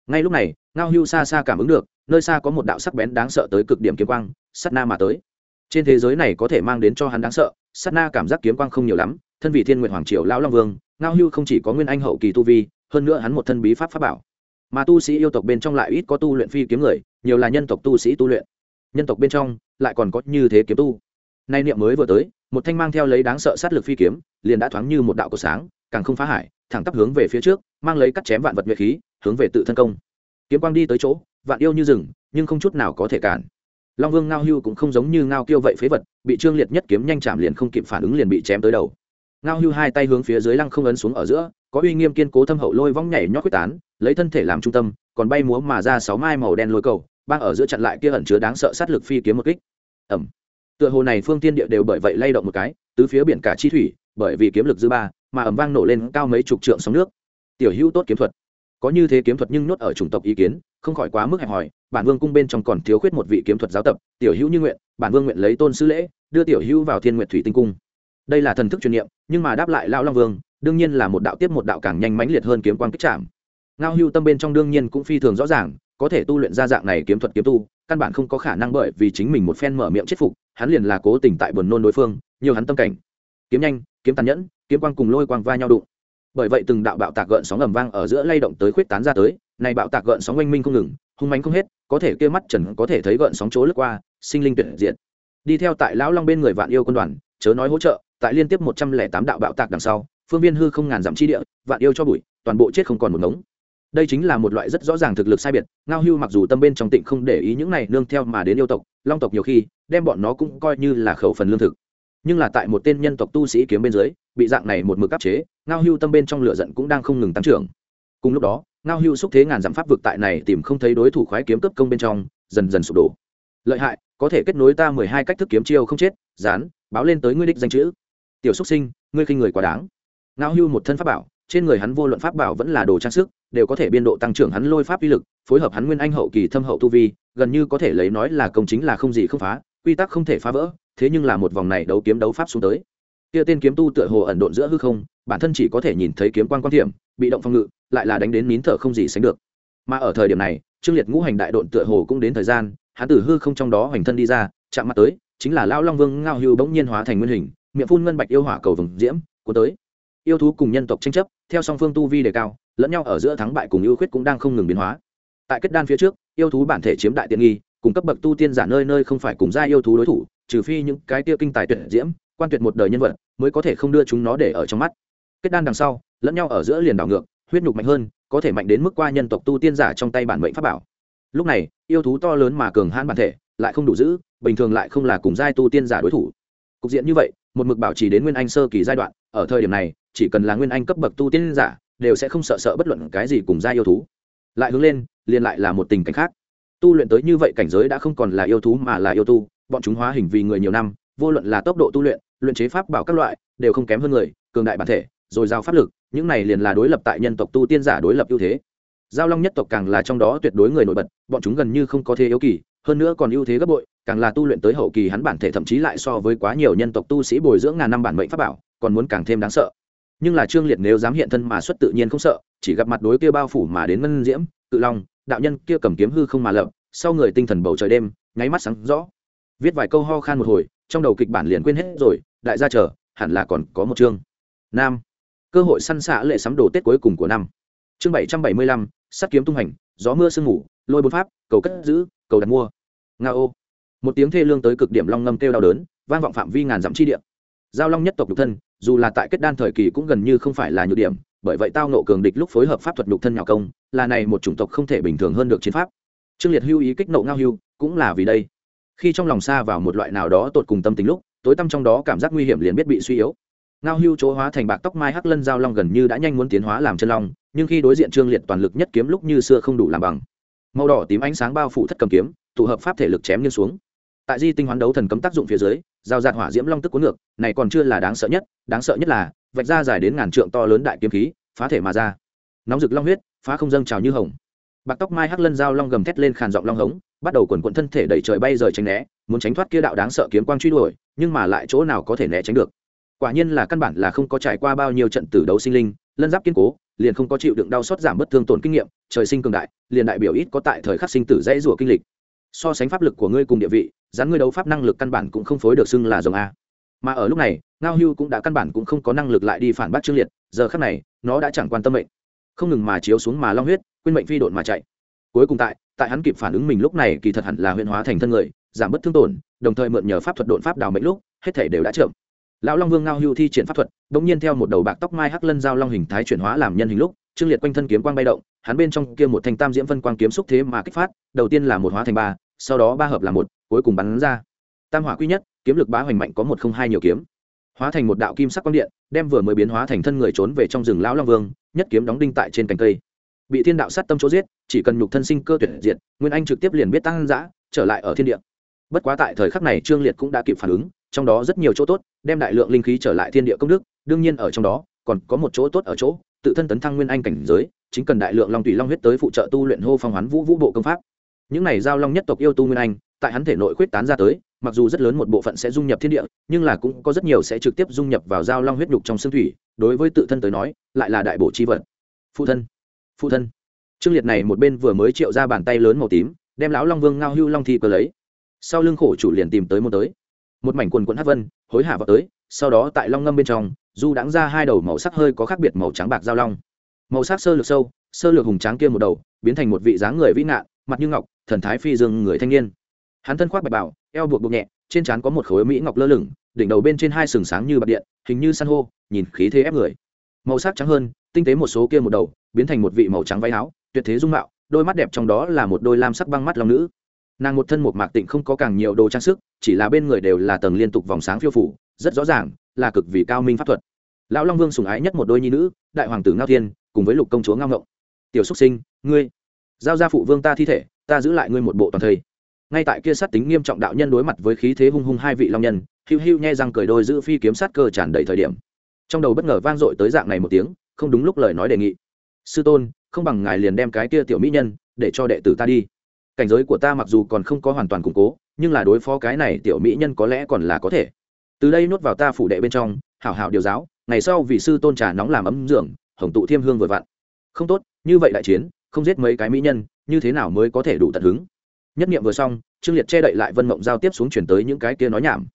ngay lúc này ngao hưu xa xa cảm ứng được, nơi xa có một đạo sắc bén đáng sợ tới cực điểm kiếm quang sắt na mà tới. Trên thế giới này có thể mang đến cho hắn đáng sợ sắt na cảm giác kiếm quang không nhiều lắm, thân vị thiên nguyện hoàng triều lão long vương, ngao hưu không chỉ có nguyên anh hậu kỳ tu vi, hơn nữa hắn một thân bí pháp pháp bảo. Mà tu sĩ yêu tộc bên trong lại ít có tu luyện phi kiếm người, nhiều là nhân tộc tu sĩ tu luyện. Nhân tộc bên trong lại còn có như thế kiếm tu. Nay niệm mới vừa tới, một thanh mang theo lấy đáng sợ sát lực phi kiếm, liền đã thoáng như một đạo cổ sáng, càng không phá hải, thẳng tắp hướng về phía trước, mang lấy cắt chém vạn vật nhuệ khí, hướng về tự thân công kiếm quang đi tới chỗ, vạn yêu như rừng, nhưng không chút nào có thể cản. Long vương ngao hưu cũng không giống như ngao kiêu vậy phế vật, bị trương liệt nhất kiếm nhanh chạm liền không kịp phản ứng liền bị chém tới đầu. Ngao hưu hai tay hướng phía dưới lăng không ấn xuống ở giữa, có uy nghiêm kiên cố thâm hậu lôi vong nhảy nhót quyết tán, lấy thân thể làm trung tâm, còn bay múa mà ra sáu mai màu đen lôi cầu, băng ở giữa chặn lại kia ẩn chứa đáng sợ sát lực phi kiếm một kích. Ẩm. Tựa hồ này phương tiên địa đều bởi vậy lay động một cái, tứ phía biển cả chi thủy, bởi vì kiếm lực dư ba, mà ẩm vang nổ lên cao mấy chục trượng sóng nước. Tiểu hữu tốt kiếm thuật có như thế kiếm thuật nhưng nhốt ở chủng tộc ý kiến, không khỏi quá mức hẹp hòi, bản vương cung bên trong còn thiếu khuyết một vị kiếm thuật giáo tập, tiểu hữu như nguyện, bản vương nguyện lấy tôn sư lễ, đưa tiểu hữu vào thiên nguyện thủy tinh cung. Đây là thần thức truyền niệm, nhưng mà đáp lại lão long vương, đương nhiên là một đạo tiếp một đạo càng nhanh mãnh liệt hơn kiếm quang kích chạm. Ngao hưu tâm bên trong đương nhiên cũng phi thường rõ ràng, có thể tu luyện ra dạng này kiếm thuật kiếm tu, căn bản không có khả năng bởi vì chính mình một phen mở miệng chết phục, hắn liền là cố tình tại buồn nôn đối phương, nhiều hắn tâm cảnh. Kiếm nhanh, kiếm tàn nhẫn, kiếm quang cùng lôi quang va nhau đụng bởi vậy từng đạo bạo tạc gợn sóng ầm vang ở giữa lay động tới khuyết tán ra tới, này bạo tạc gợn sóng oanh minh không ngừng, hung mánh không hết, có thể kia mắt trần có thể thấy gợn sóng chỗ lướt qua, sinh linh tuyệt diệt. Đi theo tại lão long bên người vạn yêu quân đoàn, chớ nói hỗ trợ, tại liên tiếp một trăm lẻ tám đạo bạo tạc đằng sau, phương viên hư không ngàn dặm chi địa, vạn yêu cho bụi, toàn bộ chết không còn một ngống. Đây chính là một loại rất rõ ràng thực lực sai biệt, ngao hưu mặc dù tâm bên trong tịnh không để ý những này nương theo mà đến yêu tộc, long tộc nhiều khi, đem bọn nó cũng coi như là khẩu phần lương thực nhưng là tại một tên nhân tộc tu sĩ kiếm bên dưới, bị dạng này một mực áp chế, ngao hưu tâm bên trong lửa giận cũng đang không ngừng tăng trưởng. Cùng lúc đó, ngao hưu xúc thế ngàn dặm pháp vực tại này tìm không thấy đối thủ khoái kiếm cấp công bên trong, dần dần sụp đổ. Lợi hại, có thể kết nối ta mười hai cách thức kiếm chiêu không chết dán báo lên tới ngươi đích danh chữ. Tiểu xúc sinh, ngươi khinh người quá đáng. Ngao hưu một thân pháp bảo, trên người hắn vô luận pháp bảo vẫn là đồ trang sức, đều có thể biên độ tăng trưởng hắn lôi pháp uy lực, phối hợp hắn nguyên anh hậu kỳ thâm hậu tu vi, gần như có thể lấy nói là công chính là không gì không phá, quy tắc không thể phá vỡ thế nhưng là một vòng này đấu kiếm đấu pháp xuống tới. Kia tên kiếm tu tựa hồ ẩn độn giữa hư không, bản thân chỉ có thể nhìn thấy kiếm quan quan thiểm, bị động phong ngự, lại là đánh đến nín thở không gì sánh được. Mà ở thời điểm này, trương liệt ngũ hành đại độn tựa hồ cũng đến thời gian, hắn tử hư không trong đó hoành thân đi ra, chạm mặt tới, chính là lão long vương ngao hưu bỗng nhiên hóa thành nguyên hình, miệng phun ngân bạch yêu hỏa cầu vừng diễm của tới. Yêu thú cùng nhân tộc tranh chấp, theo song phương tu vi đề cao, lẫn nhau ở giữa thắng bại cùng ưu khuyết cũng đang không ngừng biến hóa. Tại kết đan phía trước, yêu thú bản thể chiếm đại tiện nghi, cùng cấp bậc tu tiên giả nơi nơi không phải cùng gia yêu thú đối thủ trừ phi những cái tiêu kinh tài tuyệt diễm, quan tuyệt một đời nhân vật, mới có thể không đưa chúng nó để ở trong mắt. Kết đan đằng sau, lẫn nhau ở giữa liền đảo ngược, huyết nhục mạnh hơn, có thể mạnh đến mức qua nhân tộc tu tiên giả trong tay bản mệnh pháp bảo. Lúc này, yêu thú to lớn mà cường hãn bản thể, lại không đủ giữ, bình thường lại không là cùng giai tu tiên giả đối thủ. Cục diện như vậy, một mực bảo trì đến nguyên anh sơ kỳ giai đoạn, ở thời điểm này, chỉ cần là nguyên anh cấp bậc tu tiên giả, đều sẽ không sợ sợ bất luận cái gì cùng giai yêu thú. Lại hướng lên, liền lại là một tình cảnh khác. Tu luyện tới như vậy cảnh giới đã không còn là yêu thú mà là yêu tu bọn chúng hóa hình vì người nhiều năm, vô luận là tốc độ tu luyện luyện chế pháp bảo các loại, đều không kém hơn người, cường đại bản thể, rồi giao pháp lực, những này liền là đối lập tại nhân tộc tu tiên giả đối lập ưu thế. Giao long nhất tộc càng là trong đó tuyệt đối người nổi bật, bọn chúng gần như không có thế yếu kỳ, hơn nữa còn ưu thế gấp bội, càng là tu luyện tới hậu kỳ hắn bản thể thậm chí lại so với quá nhiều nhân tộc tu sĩ bồi dưỡng ngàn năm bản mệnh pháp bảo, còn muốn càng thêm đáng sợ. Nhưng là trương liệt nếu dám hiện thân mà xuất tự nhiên không sợ, chỉ gặp mặt đối kia bao phủ mà đến ngân diễm, cự long, đạo nhân kia cầm kiếm hư không mà lập, sau người tinh thần bầu trời đêm, nháy mắt sáng rõ viết vài câu ho khan một hồi, trong đầu kịch bản liền quên hết rồi, đại gia chờ, hẳn là còn có một chương. Nam. Cơ hội săn xạ lệ sắm đồ tết cuối cùng của năm. Chương bảy trăm bảy mươi lăm, sắt kiếm tung hành, gió mưa sương ngủ lôi bốn pháp, cầu cất giữ, cầu đặt mua. Nga ô. Một tiếng thê lương tới cực điểm long ngâm kêu đau đớn, vang vọng phạm vi ngàn dặm chi địa. Giao long nhất tộc nhục thân, dù là tại kết đan thời kỳ cũng gần như không phải là nhược điểm, bởi vậy tao nộ cường địch lúc phối hợp pháp thuật nhục thân nhạo công, là này một chủng tộc không thể bình thường hơn được chiến pháp. Trương liệt hưu ý kích nộ ngao hưu, cũng là vì đây khi trong lòng xa vào một loại nào đó tột cùng tâm tính lúc, tối tâm trong đó cảm giác nguy hiểm liền biết bị suy yếu. Ngao hưu chỗ hóa thành bạc tóc mai hắc lân giao long gần như đã nhanh muốn tiến hóa làm chân long, nhưng khi đối diện trương liệt toàn lực nhất kiếm lúc như xưa không đủ làm bằng. Màu đỏ tím ánh sáng bao phủ thất cầm kiếm, tụ hợp pháp thể lực chém nghiêng xuống. Tại di tinh hoán đấu thần cấm tác dụng phía dưới, giao giạt hỏa diễm long tức cuốn ngược, này còn chưa là đáng sợ nhất, đáng sợ nhất là, vạch ra dài đến ngàn trượng to lớn đại kiếm khí, phá thể mà ra. Nóng rực long huyết, phá không dâng trào như hồng. Bạc tóc mai hắc lân giao long gầm thét lên khàn giọng long hống bắt đầu quần quận thân thể đẩy trời bay rời tránh né, muốn tránh thoát kia đạo đáng sợ kiếm quang truy đuổi, nhưng mà lại chỗ nào có thể né tránh được. Quả nhiên là căn bản là không có trải qua bao nhiêu trận tử đấu sinh linh, lân giáp kiên cố, liền không có chịu đựng đau xót giảm bất thương tổn kinh nghiệm, trời sinh cường đại, liền đại biểu ít có tại thời khắc sinh tử dãy rủa kinh lịch. So sánh pháp lực của ngươi cùng địa vị dán ngươi đấu pháp năng lực căn bản cũng không phối được xưng là dòng a. Mà ở lúc này, ngao hưu cũng đã căn bản cũng không có năng lực lại đi phản bác trương liệt, giờ khắc này, nó đã chẳng quan tâm mệnh. Không ngừng mà chiếu xuống mà long huyết, quên mệnh phi độn mà chạy. Cuối cùng tại tại hắn kịp phản ứng mình lúc này kỳ thật hẳn là huyễn hóa thành thân người, giảm bớt thương tổn, đồng thời mượn nhờ pháp thuật độn pháp đào mệnh lúc, hết thể đều đã chậm. Lão long vương ngao hưu thi triển pháp thuật đ ỗ n g nhiên theo một đầu bạc tóc mai hắc lân giao long hình thái chuyển hóa làm nhân hình lúc, trương liệt quanh thân kiếm quang bay động, hắn bên trong kia một thanh tam diễm phân quang kiếm xúc thế mà kích phát, đầu tiên là một hóa thành ba, sau đó ba hợp là một, cuối cùng bắn ra. Tam hỏa quy nhất, kiếm lực bá hoành mạnh có một không hai nhiều kiếm. Hóa thành một đạo kim sắc quang điện, đem vừa mới biến hóa thành thân người trốn về trong rừng lão long vương, nhất kiếm đóng đinh tại trên cành cây bị thiên đạo sát tâm chỗ giết, chỉ cần nhục thân sinh cơ tuyệt diệt, nguyên anh trực tiếp liền biết tăng giã, trở lại ở thiên địa. Bất quá tại thời khắc này trương liệt cũng đã kịp phản ứng, trong đó rất nhiều chỗ tốt, đem đại lượng linh khí trở lại thiên địa công đức, đương nhiên ở trong đó, còn có một chỗ tốt ở chỗ, tự thân tấn thăng nguyên anh cảnh giới, chính cần đại lượng long tùy long huyết tới phụ trợ tu luyện hô phong hoán vũ vũ bộ công pháp. Những này giao long nhất tộc yêu tu nguyên anh, tại hắn thể nội khuyết tán ra tới, mặc dù rất lớn một bộ phận sẽ dung nhập thiên địa, nhưng là cũng có rất nhiều sẽ trực tiếp dung nhập vào giao long huyết nhục trong xương thủy, đối với tự thân tới nói, lại là đại bộ chi vật. Phụ thân phụ thân. Trương liệt này một bên vừa mới triệu ra bàn tay lớn màu tím, đem lão long vương ngao hưu long thi cờ lấy. Sau lưng khổ chủ liền tìm tới một tới. Một mảnh quần quận hát vân, hối hả vào tới, sau đó tại long ngâm bên trong, du đãng ra hai đầu màu sắc hơi có khác biệt màu trắng bạc giao long. Màu sắc sơ lược sâu, sơ lược hùng tráng kia một đầu, biến thành một vị dáng người vĩ nạn mặt như ngọc, thần thái phi dương người thanh niên. Hắn thân khoác bạch bảo eo buộc buộc nhẹ, trên trán có một khối mỹ ngọc lơ lửng, đỉnh đầu bên trên hai sừng sáng như bạc điện, hình như san hô, nhìn khí thế ép người. Màu sắc trắng hơn, tinh tế một số kia một đầu biến thành một vị màu trắng váy áo, tuyệt thế dung mạo, đôi mắt đẹp trong đó là một đôi lam sắc băng mắt long nữ. Nàng một thân một mạc tịnh không có càng nhiều đồ trang sức, chỉ là bên người đều là tầng liên tục vòng sáng phiêu phủ, rất rõ ràng, là cực vì cao minh pháp thuật. Lão long vương sùng ái nhất một đôi nhi nữ, đại hoàng tử ngao thiên, cùng với lục công chúa ngao ngộng. Tiểu xúc sinh, ngươi, giao ra phụ vương ta thi thể, ta giữ lại ngươi một bộ toàn thây. Ngay tại kia sát tính nghiêm trọng đạo nhân đối mặt với khí thế hung hung hai vị long nhân hiu hiu nghe răng cười đôi giữ phi kiếm sát cơ tràn đầy thời điểm. Trong đầu bất ngờ vang dội tới dạng này một tiếng, không đúng lúc lời nói đề nghị sư tôn, không bằng ngài liền đem cái kia tiểu mỹ nhân để cho đệ tử ta đi. Cảnh giới của ta mặc dù còn không có hoàn toàn củng cố, nhưng là đối phó cái này tiểu mỹ nhân có lẽ còn là có thể. Từ đây nuốt vào ta phủ đệ bên trong, hảo hảo điều giáo, ngày sau vì sư tôn trà nóng làm ấm dưỡng, hồng tụ thiêm hương vừa vặn. Không tốt, như vậy đại chiến, không giết mấy cái mỹ nhân, như thế nào mới có thể đủ tận hứng? Nhất nghiệm vừa xong, trương liệt che đậy lại vân mộng giao tiếp xuống chuyển tới những cái kia nói nhảm.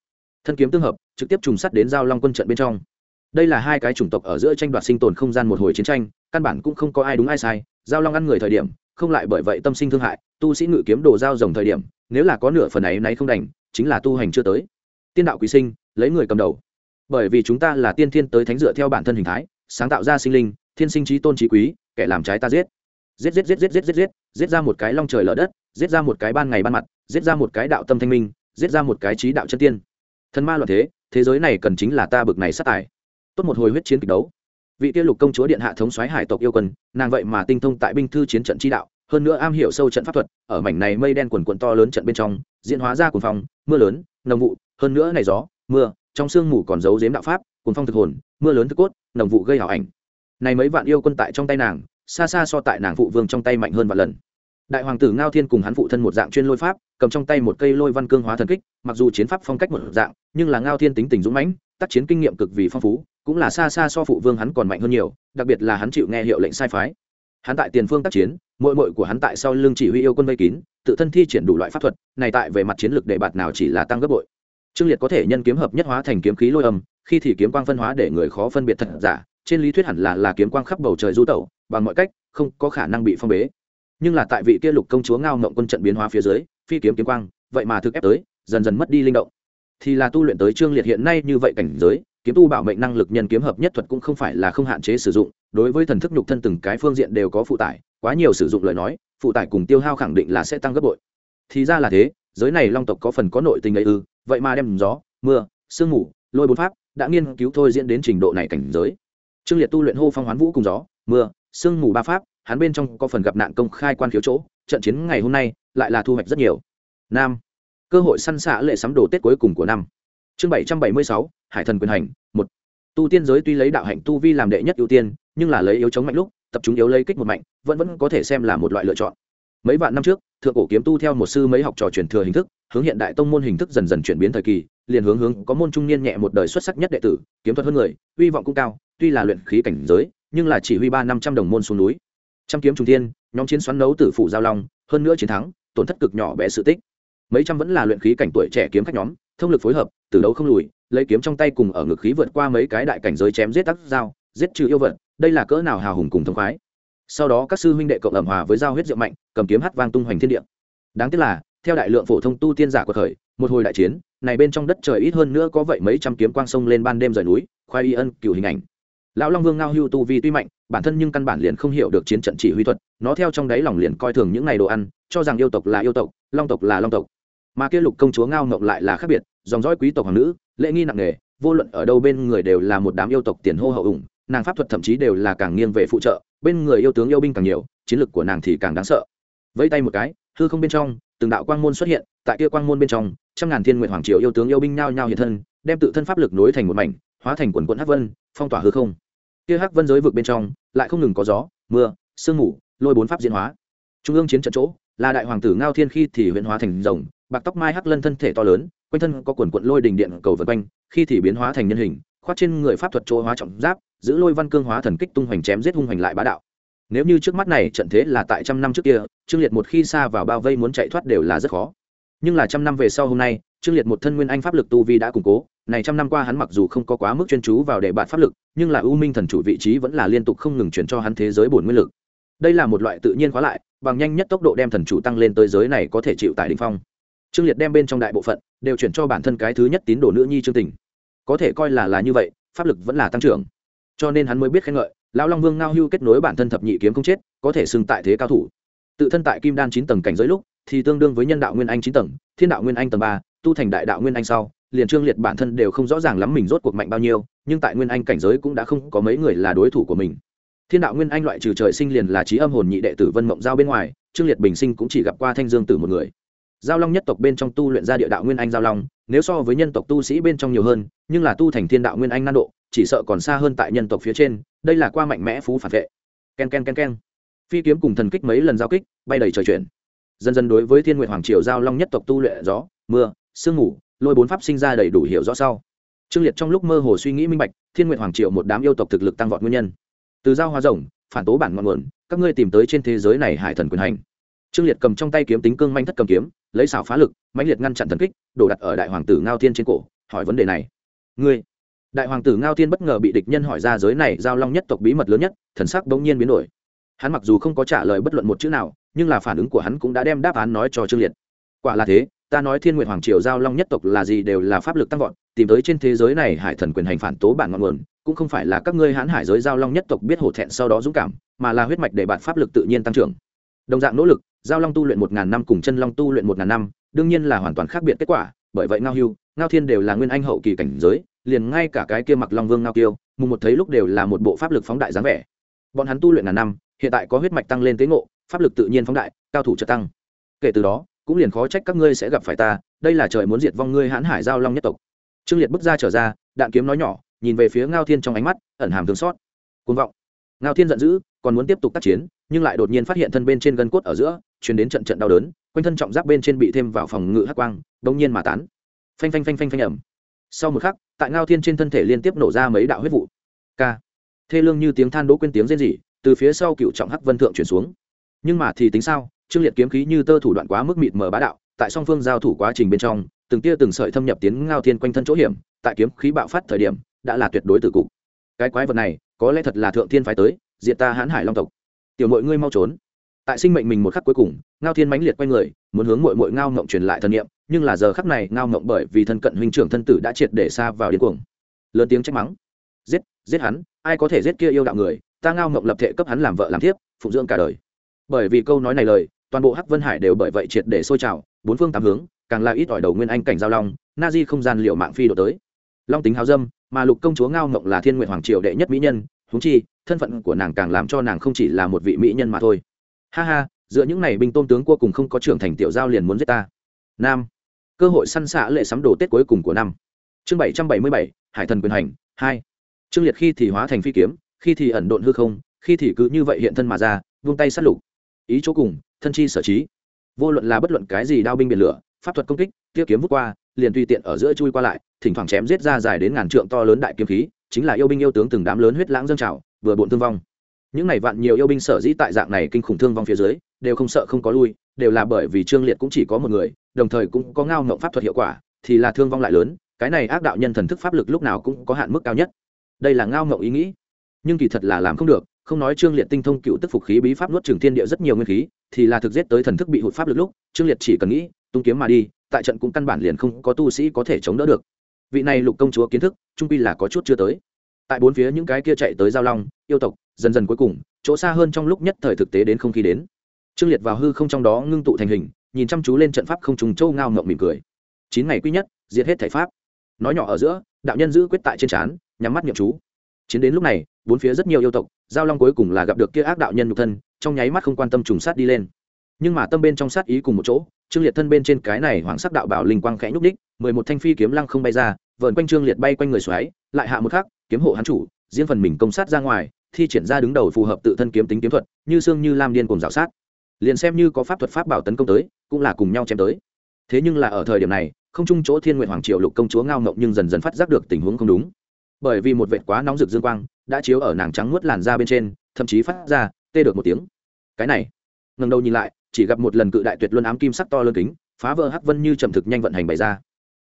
Thân kiếm tương hợp, trực tiếp trùng sắt đến giao long quân trận bên trong. Đây là hai cái chủng tộc ở giữa tranh đoạt sinh tồn không gian một hồi chiến tranh căn bản cũng không có ai đúng ai sai, giao long ăn người thời điểm, không lại bởi vậy tâm sinh thương hại, tu sĩ ngự kiếm đồ giao rồng thời điểm, nếu là có nửa phần ấy nay không đành, chính là tu hành chưa tới. Tiên đạo quý sinh, lấy người cầm đầu. Bởi vì chúng ta là tiên thiên tới thánh dựa theo bản thân hình thái, sáng tạo ra sinh linh, thiên sinh trí tôn trí quý, kẻ làm trái ta giết. Giết giết giết giết giết giết giết giết ra một cái long trời lở đất, giết ra một cái ban ngày ban mặt, giết ra một cái đạo tâm thanh minh, giết ra một cái trí đạo chân tiên. Thân ma loạn thế thế giới này cần chính là ta bực này sát tài. Tốt một hồi huyết chiến kịch đấu vị kia lục công chúa điện hạ thống soái hải tộc yêu quân, nàng vậy mà tinh thông tại binh thư chiến trận chi đạo, hơn nữa am hiểu sâu trận pháp thuật, ở mảnh này mây đen quần quận to lớn trận bên trong, diễn hóa ra cuồng phong, mưa lớn, nồng vụ, hơn nữa này gió, mưa, trong sương mù còn giấu giếm đạo pháp, cuồng phong thực hồn, mưa lớn thực cốt, nồng vụ gây hảo ảnh. Này mấy vạn yêu quân tại trong tay nàng, xa xa so tại nàng phụ vương trong tay mạnh hơn vạn lần. Đại hoàng tử ngao thiên cùng hắn phụ thân một dạng chuyên lôi pháp, cầm trong tay một cây lôi văn cương hóa thần kích, mặc dù chiến pháp phong cách một dạng, nhưng là ngao thiên tính tình dũng mãnh tác chiến kinh nghiệm cực vì phong phú, cũng là xa xa so phụ vương hắn còn mạnh hơn nhiều, đặc biệt là hắn chịu nghe hiệu lệnh sai phái. Hắn tại tiền phương tác chiến mội mội của hắn tại sau lưng chỉ huy yêu quân vây kín, tự thân thi triển đủ loại pháp thuật, này tại về mặt chiến lược đề bạt nào chỉ là tăng gấp bội. Trương liệt có thể nhân kiếm hợp nhất hóa thành kiếm khí lôi âm, khi thì kiếm quang phân hóa để người khó phân biệt thật giả, trên lý thuyết hẳn là là kiếm quang khắp bầu trời du tẩu, bằng mọi cách, không có khả năng bị phong bế. Nhưng là tại vị kia lục công chúa ngao ngộng quân trận biến hóa phía dưới, phi kiếm kiếm quang, vậy mà thực ép tới, dần dần mất đi linh động thì là tu luyện tới trương liệt hiện nay như vậy cảnh giới, kiếm tu bảo mệnh năng lực nhân kiếm hợp nhất thuật cũng không phải là không hạn chế sử dụng, đối với thần thức nhục thân từng cái phương diện đều có phụ tải, quá nhiều sử dụng lời nói, phụ tải cùng tiêu hao khẳng định là sẽ tăng gấp bội. Thì ra là thế, giới này long tộc có phần có nội tình ấy ư, vậy mà đem gió, mưa, sương mù, lôi bốn pháp đã nghiên cứu thôi diễn đến trình độ này cảnh giới. Trương liệt tu luyện hô phong hoán vũ cùng gió, mưa, sương mù ba pháp, hắn bên trong có phần gặp nạn công khai quan khiếu chỗ, trận chiến ngày hôm nay lại là thu hoạch rất nhiều. Nam cơ hội săn xạ lệ sắm đồ tết cuối cùng của năm. Chương bảy trăm bảy mươi sáu, hải thần quyền hành, một. Tu tiên giới tuy lấy đạo hạnh tu vi làm đệ nhất ưu tiên, nhưng là lấy yếu chống mạnh lúc, tập trung yếu lấy kích một mạnh, vẫn vẫn có thể xem là một loại lựa chọn. Mấy vạn năm trước, thượng cổ kiếm tu theo một sư mấy học trò truyền thừa hình thức, hướng hiện đại tông môn hình thức dần dần chuyển biến thời kỳ, liền hướng hướng có môn trung niên nhẹ một đời xuất sắc nhất đệ tử, kiếm thuật hơn người, uy vọng cũng cao, tuy là luyện khí cảnh giới, nhưng là chỉ huy ba năm trăm đồng môn xuống núi. Trăm kiếm trung tiên nhóm chiến xoắn nấu tử phủ giao long, hơn nữa chiến thắng, tổn thất cực nhỏ bé sự tích mấy trăm vẫn là luyện khí cảnh tuổi trẻ kiếm khách nhóm thông lực phối hợp từ đấu không lùi lấy kiếm trong tay cùng ở ngực khí vượt qua mấy cái đại cảnh giới chém giết tắc dao giết trừ yêu vật đây là cỡ nào hào hùng cùng thông khoái. Sau đó các sư huynh đệ cộng ẩm hòa với giao huyết diệu mạnh cầm kiếm hát vang tung hoành thiên địa. Đáng tiếc là theo đại lượng phổ thông tu tiên giả của thời, một hồi đại chiến này bên trong đất trời ít hơn nữa có vậy mấy trăm kiếm quang sông lên ban đêm rời núi khoai y ân cựu hình ảnh. Lão long vương ngao hưu tu vi tuy mạnh bản thân nhưng căn bản liền không hiểu được chiến trận chỉ huy thuật nó theo trong đáy lòng liền coi thường những ngày đồ ăn cho rằng yêu tộc là yêu tộc long tộc là long tộc mà kia lục công chúa ngao ngộng lại là khác biệt, dòng dõi quý tộc hoàng nữ, lễ nghi nặng nề, vô luận ở đâu bên người đều là một đám yêu tộc tiền hô hậu ủng, nàng pháp thuật thậm chí đều là càng nghiêng về phụ trợ, bên người yêu tướng yêu binh càng nhiều, chiến lược của nàng thì càng đáng sợ. Vẫy tay một cái, hư không bên trong, từng đạo quang môn xuất hiện, tại kia quang môn bên trong, trăm ngàn thiên nguyện hoàng triều yêu tướng yêu binh nhao nhao hiện thân, đem tự thân pháp lực nối thành một mảnh, hóa thành quần quận hắc vân, phong tỏa hư không. Kia hắc vân giới vực bên trong, lại không ngừng có gió, mưa, sương mù, lôi bốn pháp diễn hóa. Trung ương chiến trận chỗ, là đại hoàng tử ngao thiên khi thì huyện hóa thành rồng bạc tóc mai hắc lân thân thể to lớn, quanh thân có quần quận lôi đình điện cầu vân quanh, khi thì biến hóa thành nhân hình khoát trên người pháp thuật chỗ hóa trọng giáp, giữ lôi văn cương hóa thần kích tung hoành chém giết hung hoành lại bá đạo. Nếu như trước mắt này trận thế là tại trăm năm trước kia, trương liệt một khi xa vào bao vây muốn chạy thoát đều là rất khó. Nhưng là trăm năm về sau hôm nay, trương liệt một thân nguyên anh pháp lực tu vi đã củng cố, này trăm năm qua hắn mặc dù không có quá mức chuyên chú vào để bạn pháp lực, nhưng là ưu minh thần chủ vị trí vẫn là liên tục không ngừng chuyển cho hắn thế giới bổn nguyên lực. Đây là một loại tự nhiên khóa lại, bằng nhanh nhất tốc độ đem thần chủ tăng lên tới giới này có thể chịu tại đ ỉ n h phong trương liệt đem bên trong đại bộ phận đều chuyển cho bản thân cái thứ nhất tín đồ nữ nhi trương tình. Có thể coi là là như vậy, pháp lực vẫn là tăng trưởng. Cho nên hắn mới biết khen ngợi, lão long vương ngao hưu kết nối bản thân thập nhị kiếm không chết, có thể xưng tại thế cao thủ. Tự thân tại kim đan chín tầng cảnh giới lúc, thì tương đương với nhân đạo nguyên anh chín tầng, thiên đạo nguyên anh tầng ba, tu thành đại đạo nguyên anh sau, liền trương liệt bản thân đều không rõ ràng lắm mình rốt cuộc mạnh bao nhiêu, nhưng tại nguyên anh cảnh giới cũng đã không có mấy người là đối thủ của mình. Thiên đạo nguyên anh loại trừ trời sinh liền là trí âm hồn nhị đệ tử vân mộng giao bên ngoài, trương liệt bình sinh cũng chỉ gặp qua thanh dương tử một người giao long nhất tộc bên trong tu luyện ra địa đạo nguyên anh giao long, nếu so với nhân tộc tu sĩ bên trong nhiều hơn, nhưng là tu thành thiên đạo nguyên anh nan độ, chỉ sợ còn xa hơn tại nhân tộc phía trên, đây là qua mạnh mẽ phú phản vệ. K e n k e n k e n k e n phi kiếm cùng thần kích mấy lần giao kích, bay đầy trời chuyển. Dần dần đối với thiên nguyện hoàng triều giao long nhất tộc tu luyện gió mưa, sương mù, lôi bốn pháp sinh ra đầy đủ hiểu rõ sau. Trương liệt trong lúc mơ hồ suy nghĩ minh bạch, thiên nguyện hoàng triều một đám yêu tộc thực lực tăng vọt nguyên nhân. Từ giao hoa rồng, phản tố bản ngọn nguồn, các ngươi tìm tới trên thế giới này hải thần quyền hành trương liệt cầm trong tay kiếm tính cương manh thất cầm kiếm, lấy xảo phá lực, mãnh liệt ngăn chặn thần kích, đổ đặt ở đại hoàng tử ngao thiên trên cổ, hỏi vấn đề này. Ngươi? Đại hoàng tử ngao thiên bất ngờ bị địch nhân hỏi ra giới này giao long nhất tộc bí mật lớn nhất, thần sắc bỗng nhiên biến đổi. Hắn mặc dù không có trả lời bất luận một chữ nào, nhưng là phản ứng của hắn cũng đã đem đáp án nói cho trương liệt. Quả là thế, ta nói thiên nguyện hoàng triều giao long nhất tộc là gì đều là pháp lực tăng vọt, tìm tới trên thế giới này hải thần quyền hành phản tố bản ngọn nguồn, cũng không phải là các ngươi hãn hải giới giao long nhất tộc biết hổ thẹn sau đó dũng cảm, mà là huyết mạch để bạn pháp lực tự nhiên tăng trưởng đồng dạng nỗ lực giao long tu luyện một ngàn năm cùng chân long tu luyện một ngàn năm đương nhiên là hoàn toàn khác biệt kết quả bởi vậy ngao hưu ngao thiên đều là nguyên anh hậu kỳ cảnh giới liền ngay cả cái kia mặc long vương ngao tiêu, mùng một thấy lúc đều là một bộ pháp lực phóng đại dáng vẻ. Bọn hắn tu luyện ngàn năm hiện tại có huyết mạch tăng lên tế ngộ pháp lực tự nhiên phóng đại cao thủ trợ tăng. Kể từ đó cũng liền khó trách các ngươi sẽ gặp phải ta đây là trời muốn diệt vong ngươi hãn hải giao long nhất tộc. Trương liệt bước ra trở ra đạn kiếm nói nhỏ nhìn về phía ngao thiên trong ánh mắt ẩn hàm thương xót. Côn vọng. Ngao thiên giận dữ còn muốn tiếp tục tác chiến nhưng lại đột nhiên phát hiện thân bên trên gân cốt ở giữa chuyển đến trận trận đau đớn, quanh thân trọng giáp bên trên bị thêm vào phòng ngự hắc quang đông nhiên mà tán. Phanh phanh phanh phanh phanh ẩm sau một khắc, tại ngao thiên trên thân thể liên tiếp nổ ra mấy đạo huyết vụ. K thê lương như tiếng than đỗ quên tiếng rên rỉ, từ phía sau cựu trọng hắc vân thượng chuyển xuống. Nhưng mà thì tính sao, trương liệt kiếm khí như tơ thủ đoạn quá mức mịt mờ bá đạo, tại song phương giao thủ quá trình bên trong, từng tia từng sợi thâm nhập tiến ngao thiên quanh thân chỗ hiểm, tại kiếm khí bạo phát thời điểm, đã là tuyệt đối tử cục. Cái quái vật này, có lẽ thật là thượng thiên phái tới diện ta hãn hải long tộc tiểu mội ngươi mau trốn. Tại sinh mệnh mình một khắc cuối cùng, ngao thiên mãnh liệt q u a y người, muốn hướng mội mội ngao ngộng truyền lại thân nhiệm nhưng là giờ khắc này ngao ngộng bởi vì thân cận huynh trưởng thân tử đã triệt để xa vào điên cuồng. Lớn tiếng trách mắng, giết giết hắn, ai có thể giết kia yêu đạo người, ta ngao ngộng lập thể cấp hắn làm vợ làm thiếp, phụng dưỡng cả đời. Bởi vì câu nói này lời, toàn bộ hắc vân hải đều bởi vậy triệt để sôi trào, bốn phương tám hướng, càng là ít ỏi đầu nguyên anh cảnh giao long, na di không gian liệu mạng phi đổ tới. Long tính háo dâm, mà lục công chúa ngao ngộng là thiên nguyện hoàng triều đệ nhất mỹ nhân húng chi thân phận của nàng càng làm cho nàng không chỉ là một vị mỹ nhân mà thôi. Ha ha dựa những này binh tôn tướng cua cùng không có trưởng thành tiểu giao liền muốn giết ta. Nam. Cơ hội săn xạ lệ sắm đồ tết cuối cùng của năm. Chương bảy trăm bảy mươi bảy, hải thần quyền hành, hai. Trương liệt khi thì hóa thành phi kiếm, khi thì ẩn độn hư không, khi thì cứ như vậy hiện thân mà ra, vung tay sát lục. Ý chỗ cùng, thân chi sở trí. Vô luận là bất luận cái gì đao binh biển lửa, pháp thuật công kích tiêu kiếm vút qua, liền tùy tiện ở giữa chui qua lại, thỉnh thoảng chém giết ra dài đến ngàn trượng to lớn đại kiếm khí, chính là yêu binh yêu tướng từng đám lớn huyết lãng dâng trào vừa bộn thương vong. Những này vạn nhiều yêu binh sở dĩ tại dạng này kinh khủng thương vong phía dưới, đều không sợ không có lui, đều là bởi vì trương liệt cũng chỉ có một người, đồng thời cũng có ngao ngộng pháp thuật hiệu quả, thì là thương vong lại lớn, cái này ác đạo nhân thần thức pháp lực lúc nào cũng có hạn mức cao nhất. Đây là ngao ngộng ý nghĩ. Nhưng kỳ thật là làm không được, không nói trương liệt tinh thông cựu tức phục khí bí pháp nuốt trường thiên địa rất nhiều nguyên khí, thì là thực giết tới thần thức bị hụt pháp lực lúc, trương liệt chỉ cần nghĩ, tung kiếm mà đi, tại trận cũng căn bản liền không có tu sĩ có thể chống đỡ được. Vị này lục công chúa kiến thức, trung quy là có chút chưa tới tại bốn phía những cái kia chạy tới giao long, yêu tộc, dần dần cuối cùng, chỗ xa hơn trong lúc nhất thời thực tế đến không khí đến. Trương liệt vào hư không trong đó ngưng tụ thành hình, nhìn chăm chú lên trận pháp không trùng châu ngao ngậm mỉm cười. Chín ngày quý nhất, diệt hết thể pháp. Nói nhỏ ở giữa, đạo nhân giữ quyết tại trên trán, nhắm mắt nhậm chú. Chiến đến lúc này, bốn phía rất nhiều yêu tộc, giao long cuối cùng là gặp được kia ác đạo nhân nhục thân, trong nháy mắt không quan tâm trùng sát đi lên. Nhưng mà tâm bên trong sát ý cùng một chỗ, trương liệt thân bên trên cái này hoàng sắc đạo bảo linh quang khẽ nhúc ních mười một thanh phi kiếm lăng không bay ra vợn quanh trương liệt bay quanh người xoáy, lại hạ một khắc kiếm hộ hắn chủ, riêng phần mình công sát ra ngoài, thi triển ra đứng đầu phù hợp tự thân kiếm tính kiếm thuật, như xương như lam điên cùng rào sát. Liền xem như có pháp thuật pháp bảo tấn công tới, cũng là cùng nhau chém tới. Thế nhưng là ở thời điểm này, không chung chỗ thiên nguyện hoàng triều lục công chúa ngao ngộng nhưng dần dần phát giác được tình huống không đúng. Bởi vì một vệt quá nóng rực dương quang, đã chiếu ở nàng trắng nuốt làn da bên trên, thậm chí phát ra, tê được một tiếng. Cái này ngần đầu nhìn lại, chỉ gặp một lần cự đại tuyệt luân ám kim sắc to lớn kính, phá vỡ hắc vân như trầm thực nhanh vận hành bày ra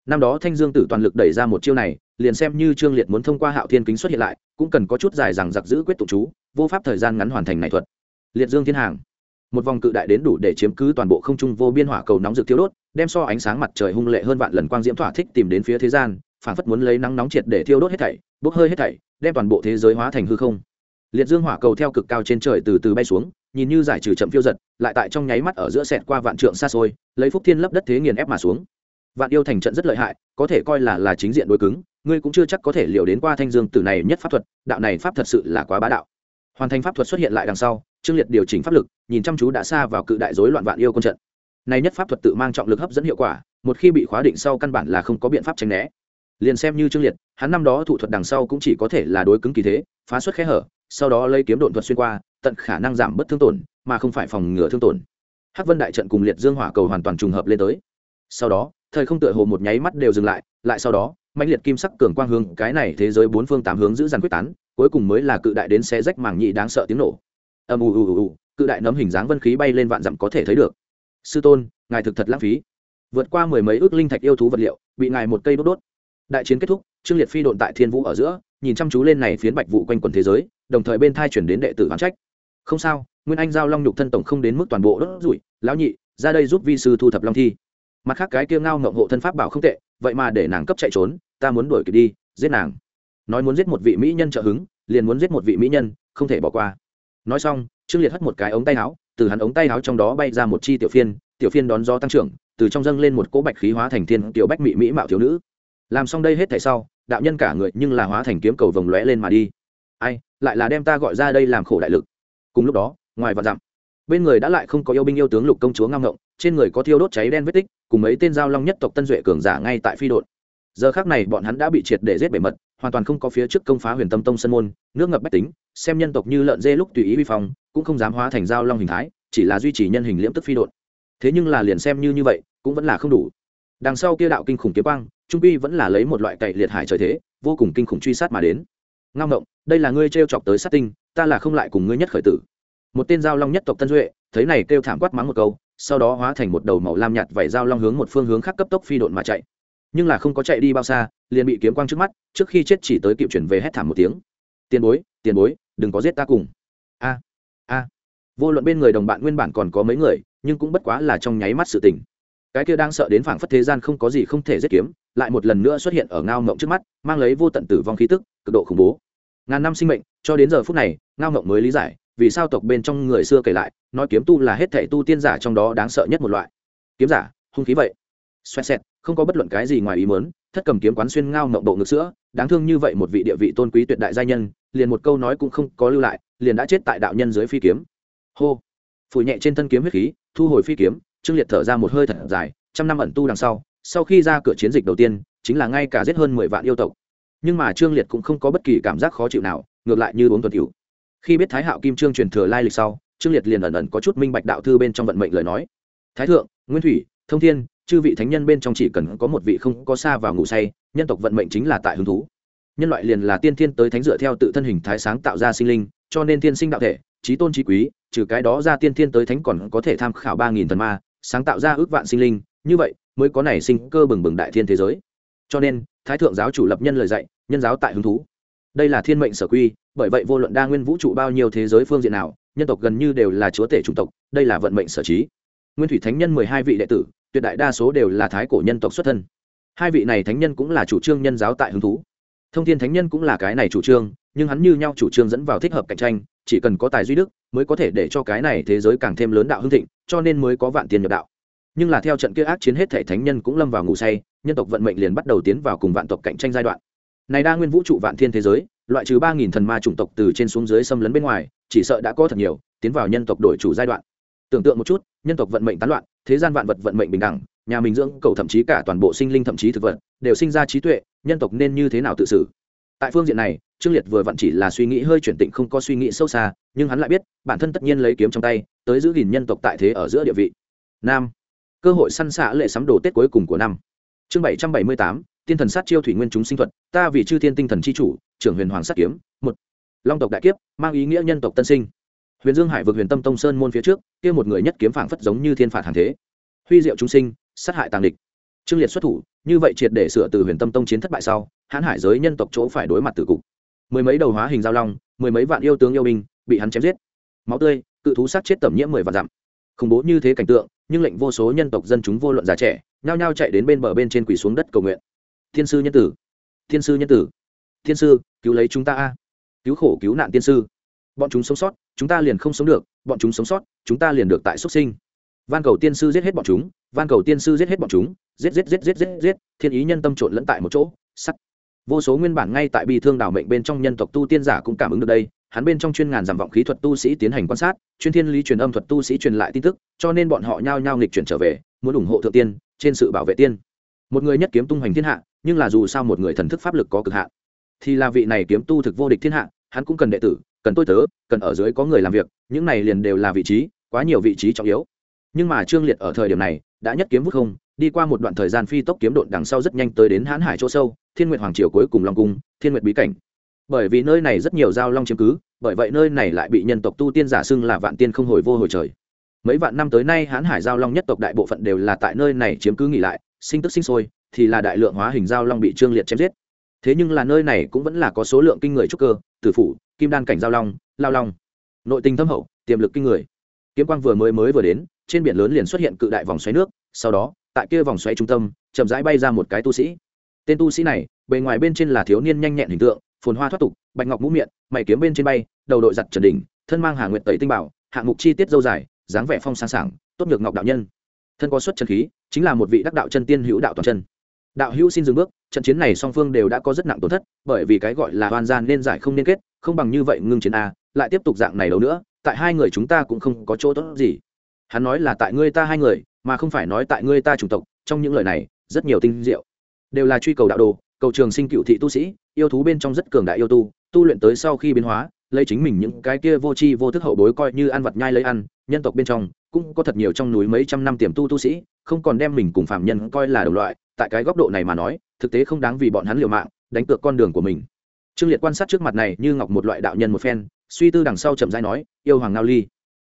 năm đó thanh dương tử toàn lực đẩy ra một chiêu này, liền xem như trương liệt muốn thông qua hạo thiên kính xuất hiện lại, cũng cần có chút dài rằng giặc giữ quyết tụ chú, vô pháp thời gian ngắn hoàn thành này thuật. Liệt dương thiên hàng. Một vòng cự đại đến đủ để chiếm cứ toàn bộ không trung vô biên hỏa cầu nóng rực thiếu đốt, đem so ánh sáng mặt trời hung lệ hơn vạn lần quang diễm thỏa thích tìm đến phía thế gian phản phất muốn lấy nắng nóng triệt để thiêu đốt hết thảy, bốc hơi hết thảy, đem toàn bộ thế giới hóa thành hư không. Liệt dương hỏa cầu theo cực cao trên trời từ từ bay xuống, nhìn như giải trừ chậm phiêu giật, lại tại trong nháy mắt ở giữa sẹt qua vạn trượng xa xôi, lấy phúc thiên lấp đất thế nghiền ép mà xuống vạn yêu thành trận rất lợi hại, có thể coi là là chính diện đối cứng, ngươi cũng chưa chắc có thể liệu đến qua thanh dương tử này nhất pháp thuật, đạo này pháp thật sự là quá bá đạo. Hoàn thành pháp thuật xuất hiện lại đằng sau, trương liệt điều chỉnh pháp lực, nhìn chăm chú đã xa vào cự đại rối loạn vạn yêu quân trận. Này nhất pháp thuật tự mang trọng lực hấp dẫn hiệu quả, một khi bị khóa định sau căn bản là không có biện pháp tránh né. Liền xem như trương liệt, hắn năm đó thủ thuật đằng sau cũng chỉ có thể là đối cứng kỳ thế, phá xuất khe hở, sau đó lấy kiếm độn thuật xuyên qua, tận khả năng giảm bất thương tổn, mà không phải phòng ngừa thương tổn. Hắc vân đại trận cùng liệt dương hỏa cầu hoàn toàn trùng hợp lên tới. Sau đó thời không tựa hồ một nháy mắt đều dừng lại lại sau đó mạnh liệt kim sắc cường quang hướng cái này thế giới bốn phương tám hướng giữ dàn quyết tán, cuối cùng mới là cự đại đến xé rách màng nhị đáng sợ tiếng nổ. Ầm ù ù ù cự đại nấm hình dáng vân khí bay lên vạn dặm có thể thấy được. Sư tôn, ngài thực thật lãng phí. Vượt qua mười mấy ước linh thạch yêu thú vật liệu, bị ngài một cây đốt đốt. Đại chiến kết thúc, trương liệt phi độn tại thiên vũ ở giữa, nhìn chăm chú lên này phiến bạch vụ quanh quần thế giới, đồng thời bên thai chuyển đến đệ tử hoán trách. Không sao, nguyên anh giao long nhục thân tổng không đến mức toàn bộ đốt rủi lão nhị, ra đây giúp vi sư thu thập long thi mặt khác cái kia ngao ngộng hộ thân pháp bảo không tệ, vậy mà để nàng cấp chạy trốn, ta muốn đuổi kịp đi, giết nàng. Nói muốn giết một vị mỹ nhân trợ hứng, liền muốn giết một vị mỹ nhân, không thể bỏ qua. Nói xong, trương liệt hất một cái ống tay áo, từ hắn ống tay áo trong đó bay ra một chi tiểu phiên tiểu phiên đón gió tăng trưởng, từ trong dâng lên một cỗ bạch khí hóa thành thiên tiểu bách mỹ mỹ mạo thiếu nữ. Làm xong đây hết thảy sau, đạo nhân cả người nhưng là hóa thành kiếm cầu vồng lóe lên mà đi. Ai, lại là đem ta gọi ra đây làm khổ đại lực. Cùng lúc đó, ngoài vạn dặm, bên người đã lại không có yêu binh yêu tướng lục công chúa ngang ngộng, trên người có thiêu đốt cháy đen vết tích cùng mấy tên giao long nhất tộc tân duệ cường giả ngay tại phi đột giờ khác này bọn hắn đã bị triệt để giết bể mật, hoàn toàn không có phía trước công phá huyền tâm tông sân môn, nước ngập bách tính, xem nhân tộc như lợn dê lúc tùy ý vi phong, cũng không dám hóa thành giao long hình thái, chỉ là duy trì nhân hình liễm tức phi đột thế nhưng là liền xem như như vậy, cũng vẫn là không đủ. Đằng sau kia đạo kinh khủng kiếm quang, trung pi vẫn là lấy một loại cậy liệt hải trời thế, vô cùng kinh khủng truy sát mà đến. Ngao ngộng, đây là ngươi t chọc tới sát tinh, ta là không lại cùng ngươi nhất khởi tử. Một tên giao long nhất tộc tân duệ, thấy này kêu thảm quát mắng một câu sau đó hóa thành một đầu màu lam nhạt vảy dao long hướng một phương hướng khác cấp tốc phi độn mà chạy. Nhưng là không có chạy đi bao xa, liền bị kiếm quang trước mắt, trước khi chết chỉ tới kịp chuyển về hét thảm một tiếng. Tiền bối tiền bối, đừng có giết ta cùng. A a. Vô luận bên người đồng bạn nguyên bản còn có mấy người, nhưng cũng bất quá là trong nháy mắt sự tình. Cái kia đang sợ đến phảng phất thế gian không có gì không thể giết kiếm, lại một lần nữa xuất hiện ở ngao ngộng trước mắt, mang lấy vô tận tử vong khí tức, cực độ khủng bố. Ngàn năm sinh mệnh, cho đến giờ phút này, ngao ngộng mới lý giải vì sao tộc bên trong người xưa kể lại, nói kiếm tu là hết thảy tu tiên giả trong đó đáng sợ nhất một loại. Kiếm giả, hung khí vậy. Xoẹt xẹt, không có bất luận cái gì ngoài ý muốn, thất cầm kiếm quán xuyên ngao mộng bộ ngực sữa, đáng thương như vậy một vị địa vị tôn quý tuyệt đại gia nhân, liền một câu nói cũng không có lưu lại, liền đã chết tại đạo nhân dưới phi kiếm. Hô. Phủ nhẹ trên thân kiếm huyết khí, thu hồi phi kiếm, trương liệt thở ra một hơi thật dài, trăm năm ẩn tu đằng sau sau khi ra cửa chiến dịch đầu tiên, chính là ngay cả giết hơn mười vạn yêu tộc. Nhưng mà trương liệt cũng không có bất kỳ cảm giác khó chịu nào, ngược lại như uống tuần cửu khi biết thái hạo kim trương truyền thừa lai lịch sau, trương liệt liền ẩn ẩn có chút minh bạch đạo thư bên trong vận mệnh lời nói. Thái thượng, nguyên thủy, thông thiên, chư vị thánh nhân bên trong chỉ cần có một vị không có xa vào ngủ say, nhân tộc vận mệnh chính là tại hứng thú. Nhân loại liền là tiên thiên tới thánh dựa theo tự thân hình thái sáng tạo ra sinh linh, cho nên tiên sinh đạo thể trí tôn trí quý, trừ cái đó ra tiên thiên tới thánh còn có thể tham khảo ba nghìn thần ma, sáng tạo ra ước vạn sinh linh, như vậy mới có nảy sinh cơ bừng bừng đại thiên thế giới. Cho nên, thái thượng giáo chủ lập nhân lời dạy, nhân giáo tại hứng thú đây là thiên mệnh sở quy, bởi vậy vô luận đa nguyên vũ trụ bao nhiêu thế giới phương diện nào, nhân tộc gần như đều là chúa tể chủng tộc, đây là vận mệnh sở trí. Nguyên thủy thánh nhân mười hai vị đệ tử, tuyệt đại đa số đều là thái cổ nhân tộc xuất thân. Hai vị này thánh nhân cũng là chủ trương nhân giáo tại hứng thú. Thông thiên thánh nhân cũng là cái này chủ trương, nhưng hắn như nhau chủ trương dẫn vào thích hợp cạnh tranh, chỉ cần có tài duy đức, mới có thể để cho cái này thế giới càng thêm lớn đạo hưng thịnh, cho nên mới có vạn tiền nhập đạo. Nhưng là theo trận kia ác chiến hết thể thánh nhân cũng lâm vào ngủ say, nhân tộc vận mệnh liền bắt đầu tiến vào cùng vạn tộc cạnh tranh giai đoạn này đa nguyên vũ trụ vạn thiên thế giới, loại trừ ba nghìn thần ma chủng tộc từ trên xuống dưới xâm lấn bên ngoài, chỉ sợ đã có thật nhiều, tiến vào nhân tộc đổi chủ giai đoạn. Tưởng tượng một chút, nhân tộc vận mệnh tán loạn, thế gian vạn vật vận mệnh bình đẳng, nhà mình dưỡng cầu thậm chí cả toàn bộ sinh linh thậm chí thực vật, đều sinh ra trí tuệ, nhân tộc nên như thế nào tự xử? Tại phương diện này, trương liệt vừa vặn chỉ là suy nghĩ hơi chuyển tịnh không có suy nghĩ sâu xa, nhưng hắn lại biết, bản thân tất nhiên lấy kiếm trong tay, tới giữ gìn nhân tộc tại thế ở giữa địa vị. Nam. Cơ hội săn xạ lệ sắm đồ tết cuối cùng của năm. Chương bảy trăm bảy mươi tám tiên thần sát chiêu thủy nguyên chúng sinh thuật, ta vì chư thiên tinh thần c h i chủ, trưởng huyền hoàng sát kiếm, một. Long tộc đại kiếp, mang ý nghĩa nhân tộc tân sinh. Huyền dương hải vượt huyền tâm tông sơn môn phía trước, kia một người nhất kiếm phảng phất giống như thiên phạt hàng thế. Huy diệu chúng sinh, sát hại tàng địch. Trương liệt xuất thủ, như vậy triệt để sửa từ huyền tâm tông chiến thất bại sau, hãn hải giới nhân tộc chỗ phải đối mặt tử cục. Mười mấy đầu hóa hình giao long, mười mấy vạn yêu tướng yêu binh, bị hắn chém giết. Máu tươi, cự thú sát chết tẩm nhiễm mười vạn dặm. Khủng bố như thế cảnh tượng, nhưng lệnh vô số nhân tộc dân chúng vô luận già trẻ, nhao nhao chạy đến bên bờ bên trên quỳ xuống đất cầu nguyện thiên sư nhân tử. Thiên sư nhân tử. Thiên sư, cứu lấy chúng ta a. Cứu khổ, cứu nạn tiên sư. Bọn chúng sống sót, chúng ta liền không sống được. Bọn chúng sống sót, chúng ta liền được tại xuất sinh. Van cầu tiên sư giết hết bọn chúng, van cầu tiên sư giết hết bọn chúng, giết giết giết giết giết giết. Thiên ý nhân tâm trộn lẫn tại một chỗ, sắt. Vô số nguyên bản ngay tại bi thương đảo mệnh bên trong nhân tộc tu tiên giả cũng cảm ứng được đây. Hắn bên trong chuyên ngàn giảm vọng khí thuật tu sĩ tiến hành quan sát, chuyên thiên lý truyền âm thuật tu sĩ truyền lại tin tức, cho nên bọn họ nhao nhao nghịch chuyển trở về, muốn ủng hộ thượng tiên, trên sự bảo vệ tiên một người nhất kiếm tung hoành thiên hạ, nhưng là dù sao một người thần thức pháp lực có cực hạn, thì là vị này kiếm tu thực vô địch thiên hạ, hắn cũng cần đệ tử, cần tôi tớ, cần ở dưới có người làm việc, những này liền đều là vị trí, quá nhiều vị trí trọng yếu. Nhưng mà trương liệt ở thời điểm này, đã nhất kiếm vút không, đi qua một đoạn thời gian phi tốc kiếm độn đằng sau rất nhanh tới đến hãn hải chỗ sâu, thiên nguyệt hoàng triều cuối cùng long cung, thiên nguyệt bí cảnh. Bởi vì nơi này rất nhiều giao long chiếm cứ, bởi vậy nơi này lại bị nhân tộc tu tiên giả xưng là vạn tiên không hồi vô hồi trời. Mấy vạn năm tới nay hán hải giao long nhất tộc đại bộ phận đều là tại nơi này chiếm cứ nghỉ lại sinh tức sinh sôi, thì là đại lượng hóa hình giao long bị trương liệt chém giết. Thế nhưng là nơi này cũng vẫn là có số lượng kinh người trúc cơ, tử phủ, kim đan cảnh giao long, lao long. Nội tình thâm hậu, tiềm lực kinh người. Kiếm quang vừa mới mới vừa đến, trên biển lớn liền xuất hiện cự đại vòng xoáy nước, sau đó, tại kia vòng xoáy trung tâm, chậm rãi bay ra một cái tu sĩ. Tên tu sĩ này, bề ngoài bên trên là thiếu niên nhanh nhẹn hình tượng, phồn hoa thoát tục, bạch ngọc mũ miệng, mày kiếm bên trên bay, đầu đội giặt trần đỉnh, thân mang hà nguyệt tẩy tinh bảo, hạng mục chi tiết dâu dài, dáng vẻ phong sang sảng, tốt nhược ngọc đạo nhân thân có xuất chân khí, chính là một vị đắc đạo chân tiên hữu đạo toàn chân. Đạo hữu xin dừng bước, trận chiến này song phương đều đã có rất nặng tổn thất, bởi vì cái gọi là hoàn gian nên giải không nên kết, không bằng như vậy ngưng chiến a, lại tiếp tục dạng này đâu nữa, tại hai người chúng ta cũng không có chỗ tốt gì. Hắn nói là tại ngươi ta hai người, mà không phải nói tại ngươi ta chủng tộc, trong những lời này, rất nhiều tinh diệu. Đều là truy cầu đạo đồ, cầu trường sinh cựu thị tu sĩ, yêu thú bên trong rất cường đại yêu tu tu luyện tới sau khi biến hóa, lấy chính mình những cái kia vô tri vô thức hậu bối coi như ăn vật nhai lấy ăn, nhân tộc bên trong cũng có thật nhiều trong núi mấy trăm năm tiềm tu tu sĩ, không còn đem mình cùng phạm nhân coi là đồng loại, tại cái góc độ này mà nói, thực tế không đáng vì bọn hắn liều mạng, đánh cược con đường của mình. Trương liệt quan sát trước mặt này như ngọc một loại đạo nhân một phen, suy tư đằng sau chậm dai nói, yêu hoàng ngao ly,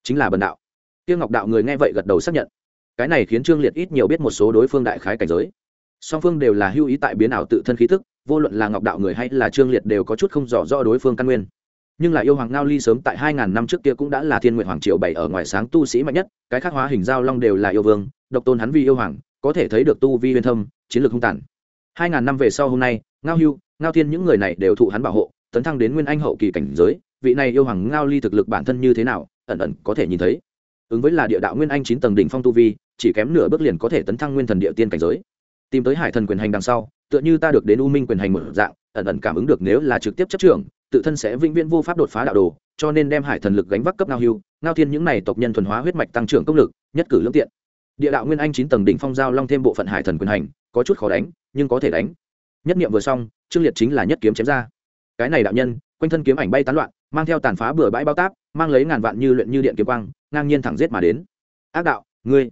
chính là bần đạo. Tiêu ngọc đạo người nghe vậy gật đầu xác nhận. Cái này khiến trương liệt ít nhiều biết một số đối phương đại khái cảnh giới. Song phương đều là hưu ý tại biến ảo tự thân khí thức, vô luận là ngọc đạo người hay là trương liệt đều có chút không rõ rõ đối phương căn nguyên nhưng là yêu hoàng ngao ly sớm tại hai ngàn năm trước kia cũng đã là thiên nguyện hoàng triều bảy ở ngoài sáng tu sĩ mạnh nhất, cái khác hóa hình giao long đều là yêu vương, độc tôn hắn vì yêu hoàng, có thể thấy được tu vi uyên thâm, chiến lược hung tàn. Hai ngàn năm về sau hôm nay, ngao hưu, ngao thiên những người này đều thụ hắn bảo hộ, tấn thăng đến nguyên anh hậu kỳ cảnh giới, vị này yêu hoàng ngao ly thực lực bản thân như thế nào, ẩn ẩn có thể nhìn thấy. Ứng với là địa đạo nguyên anh chín tầng đỉnh phong tu vi, chỉ kém nửa bước liền có thể tấn thăng nguyên thần địa tiên cảnh giới. Tìm tới hải thần quyền hành đằng sau, tựa như ta được đến u minh quyền hành một dạng, ẩn ẩn cảm ứng được nếu là trực tiếp chấp trưởng tự thân sẽ vĩnh viễn vô pháp đột phá đạo đồ, cho nên đem hải thần lực gánh vác cấp ngao hưu, ngao thiên những này tộc nhân thuần hóa huyết mạch tăng trưởng công lực, nhất cử lương tiện. Địa đạo nguyên anh chín tầng đỉnh phong giao long thêm bộ phận hải thần quyền hành, có chút khó đánh, nhưng có thể đánh. Nhất niệm vừa xong trương liệt chính là nhất kiếm chém ra. Cái này đạo nhân, quanh thân kiếm ảnh bay tán loạn, mang theo tàn phá bừa bãi bao táp, mang lấy ngàn vạn như luyện như điện kiếm quang, ngang nhiên thẳng giết mà đến. Ác đạo, ngươi,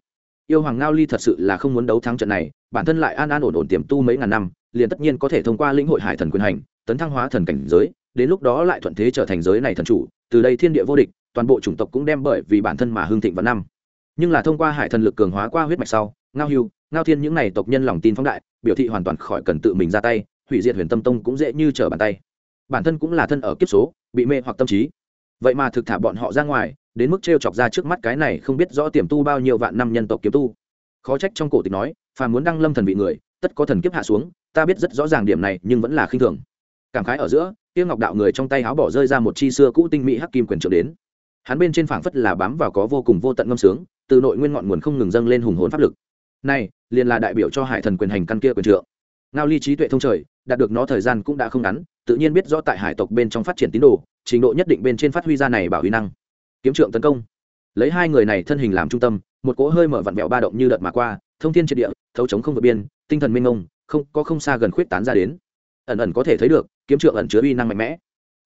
yêu hoàng ngao ly thật sự là không muốn đấu thắng trận này, bản thân lại an an ổn ổn tiềm tu mấy ngàn năm, liền tất nhiên có thể thông qua lĩnh hội hải thần quyền hành, tấn thăng hóa thần cảnh giới đến lúc đó lại thuận thế trở thành giới này thần chủ, từ đây thiên địa vô địch, toàn bộ chủng tộc cũng đem bởi vì bản thân mà hương thịnh vào năm. Nhưng là thông qua hải thần lực cường hóa qua huyết mạch sau, ngao hưu, ngao thiên những n à y tộc nhân lòng tin phóng đại, biểu thị hoàn toàn khỏi cần tự mình ra tay, hủy diệt huyền tâm tông cũng dễ như trở bàn tay. Bản thân cũng là thân ở kiếp số, bị mê hoặc tâm trí. Vậy mà thực thả bọn họ ra ngoài, đến mức t r e o chọc ra trước mắt cái này không biết rõ tiềm tu bao nhiêu vạn năm nhân tộc kiếm tu. Khó trách trong cổ tịch nói phà muốn đăng lâm thần vị người, tất có thần kiếp hạ xuống, ta biết rất rõ ràng điểm này, nhưng vẫn là khinh thường cảm khái ở giữa tiêu ngọc đạo người trong tay áo bỏ rơi ra một chi xưa cũ tinh mỹ hắc kim quyền trượng đến. Hắn bên trên phảng phất là bám vào có vô cùng vô tận ngâm sướng, từ nội nguyên ngọn nguồn không ngừng dâng lên hùng hồn pháp lực. Này, liền là đại biểu cho hải thần quyền hành căn kia quyền trượng. Ngao ly trí tuệ thông trời, đạt được nó thời gian cũng đã không ngắn, tự nhiên biết rõ tại hải tộc bên trong phát triển tín đồ, trình độ nhất định bên trên phát huy ra này bảo huy năng. Kiếm trượng tấn công. Lấy hai người này thân hình làm trung tâm, một cỗ hơi mở vặn vẹo ba động như đợt mà qua, thông thiên triệt địa, thấu chống không vượt biên, tinh thần minh ngông không, có không xa gần khuyết tán ra đến. Ẩn ẩn có thể thấy được kiếm trượng ẩn chứa uy năng mạnh mẽ.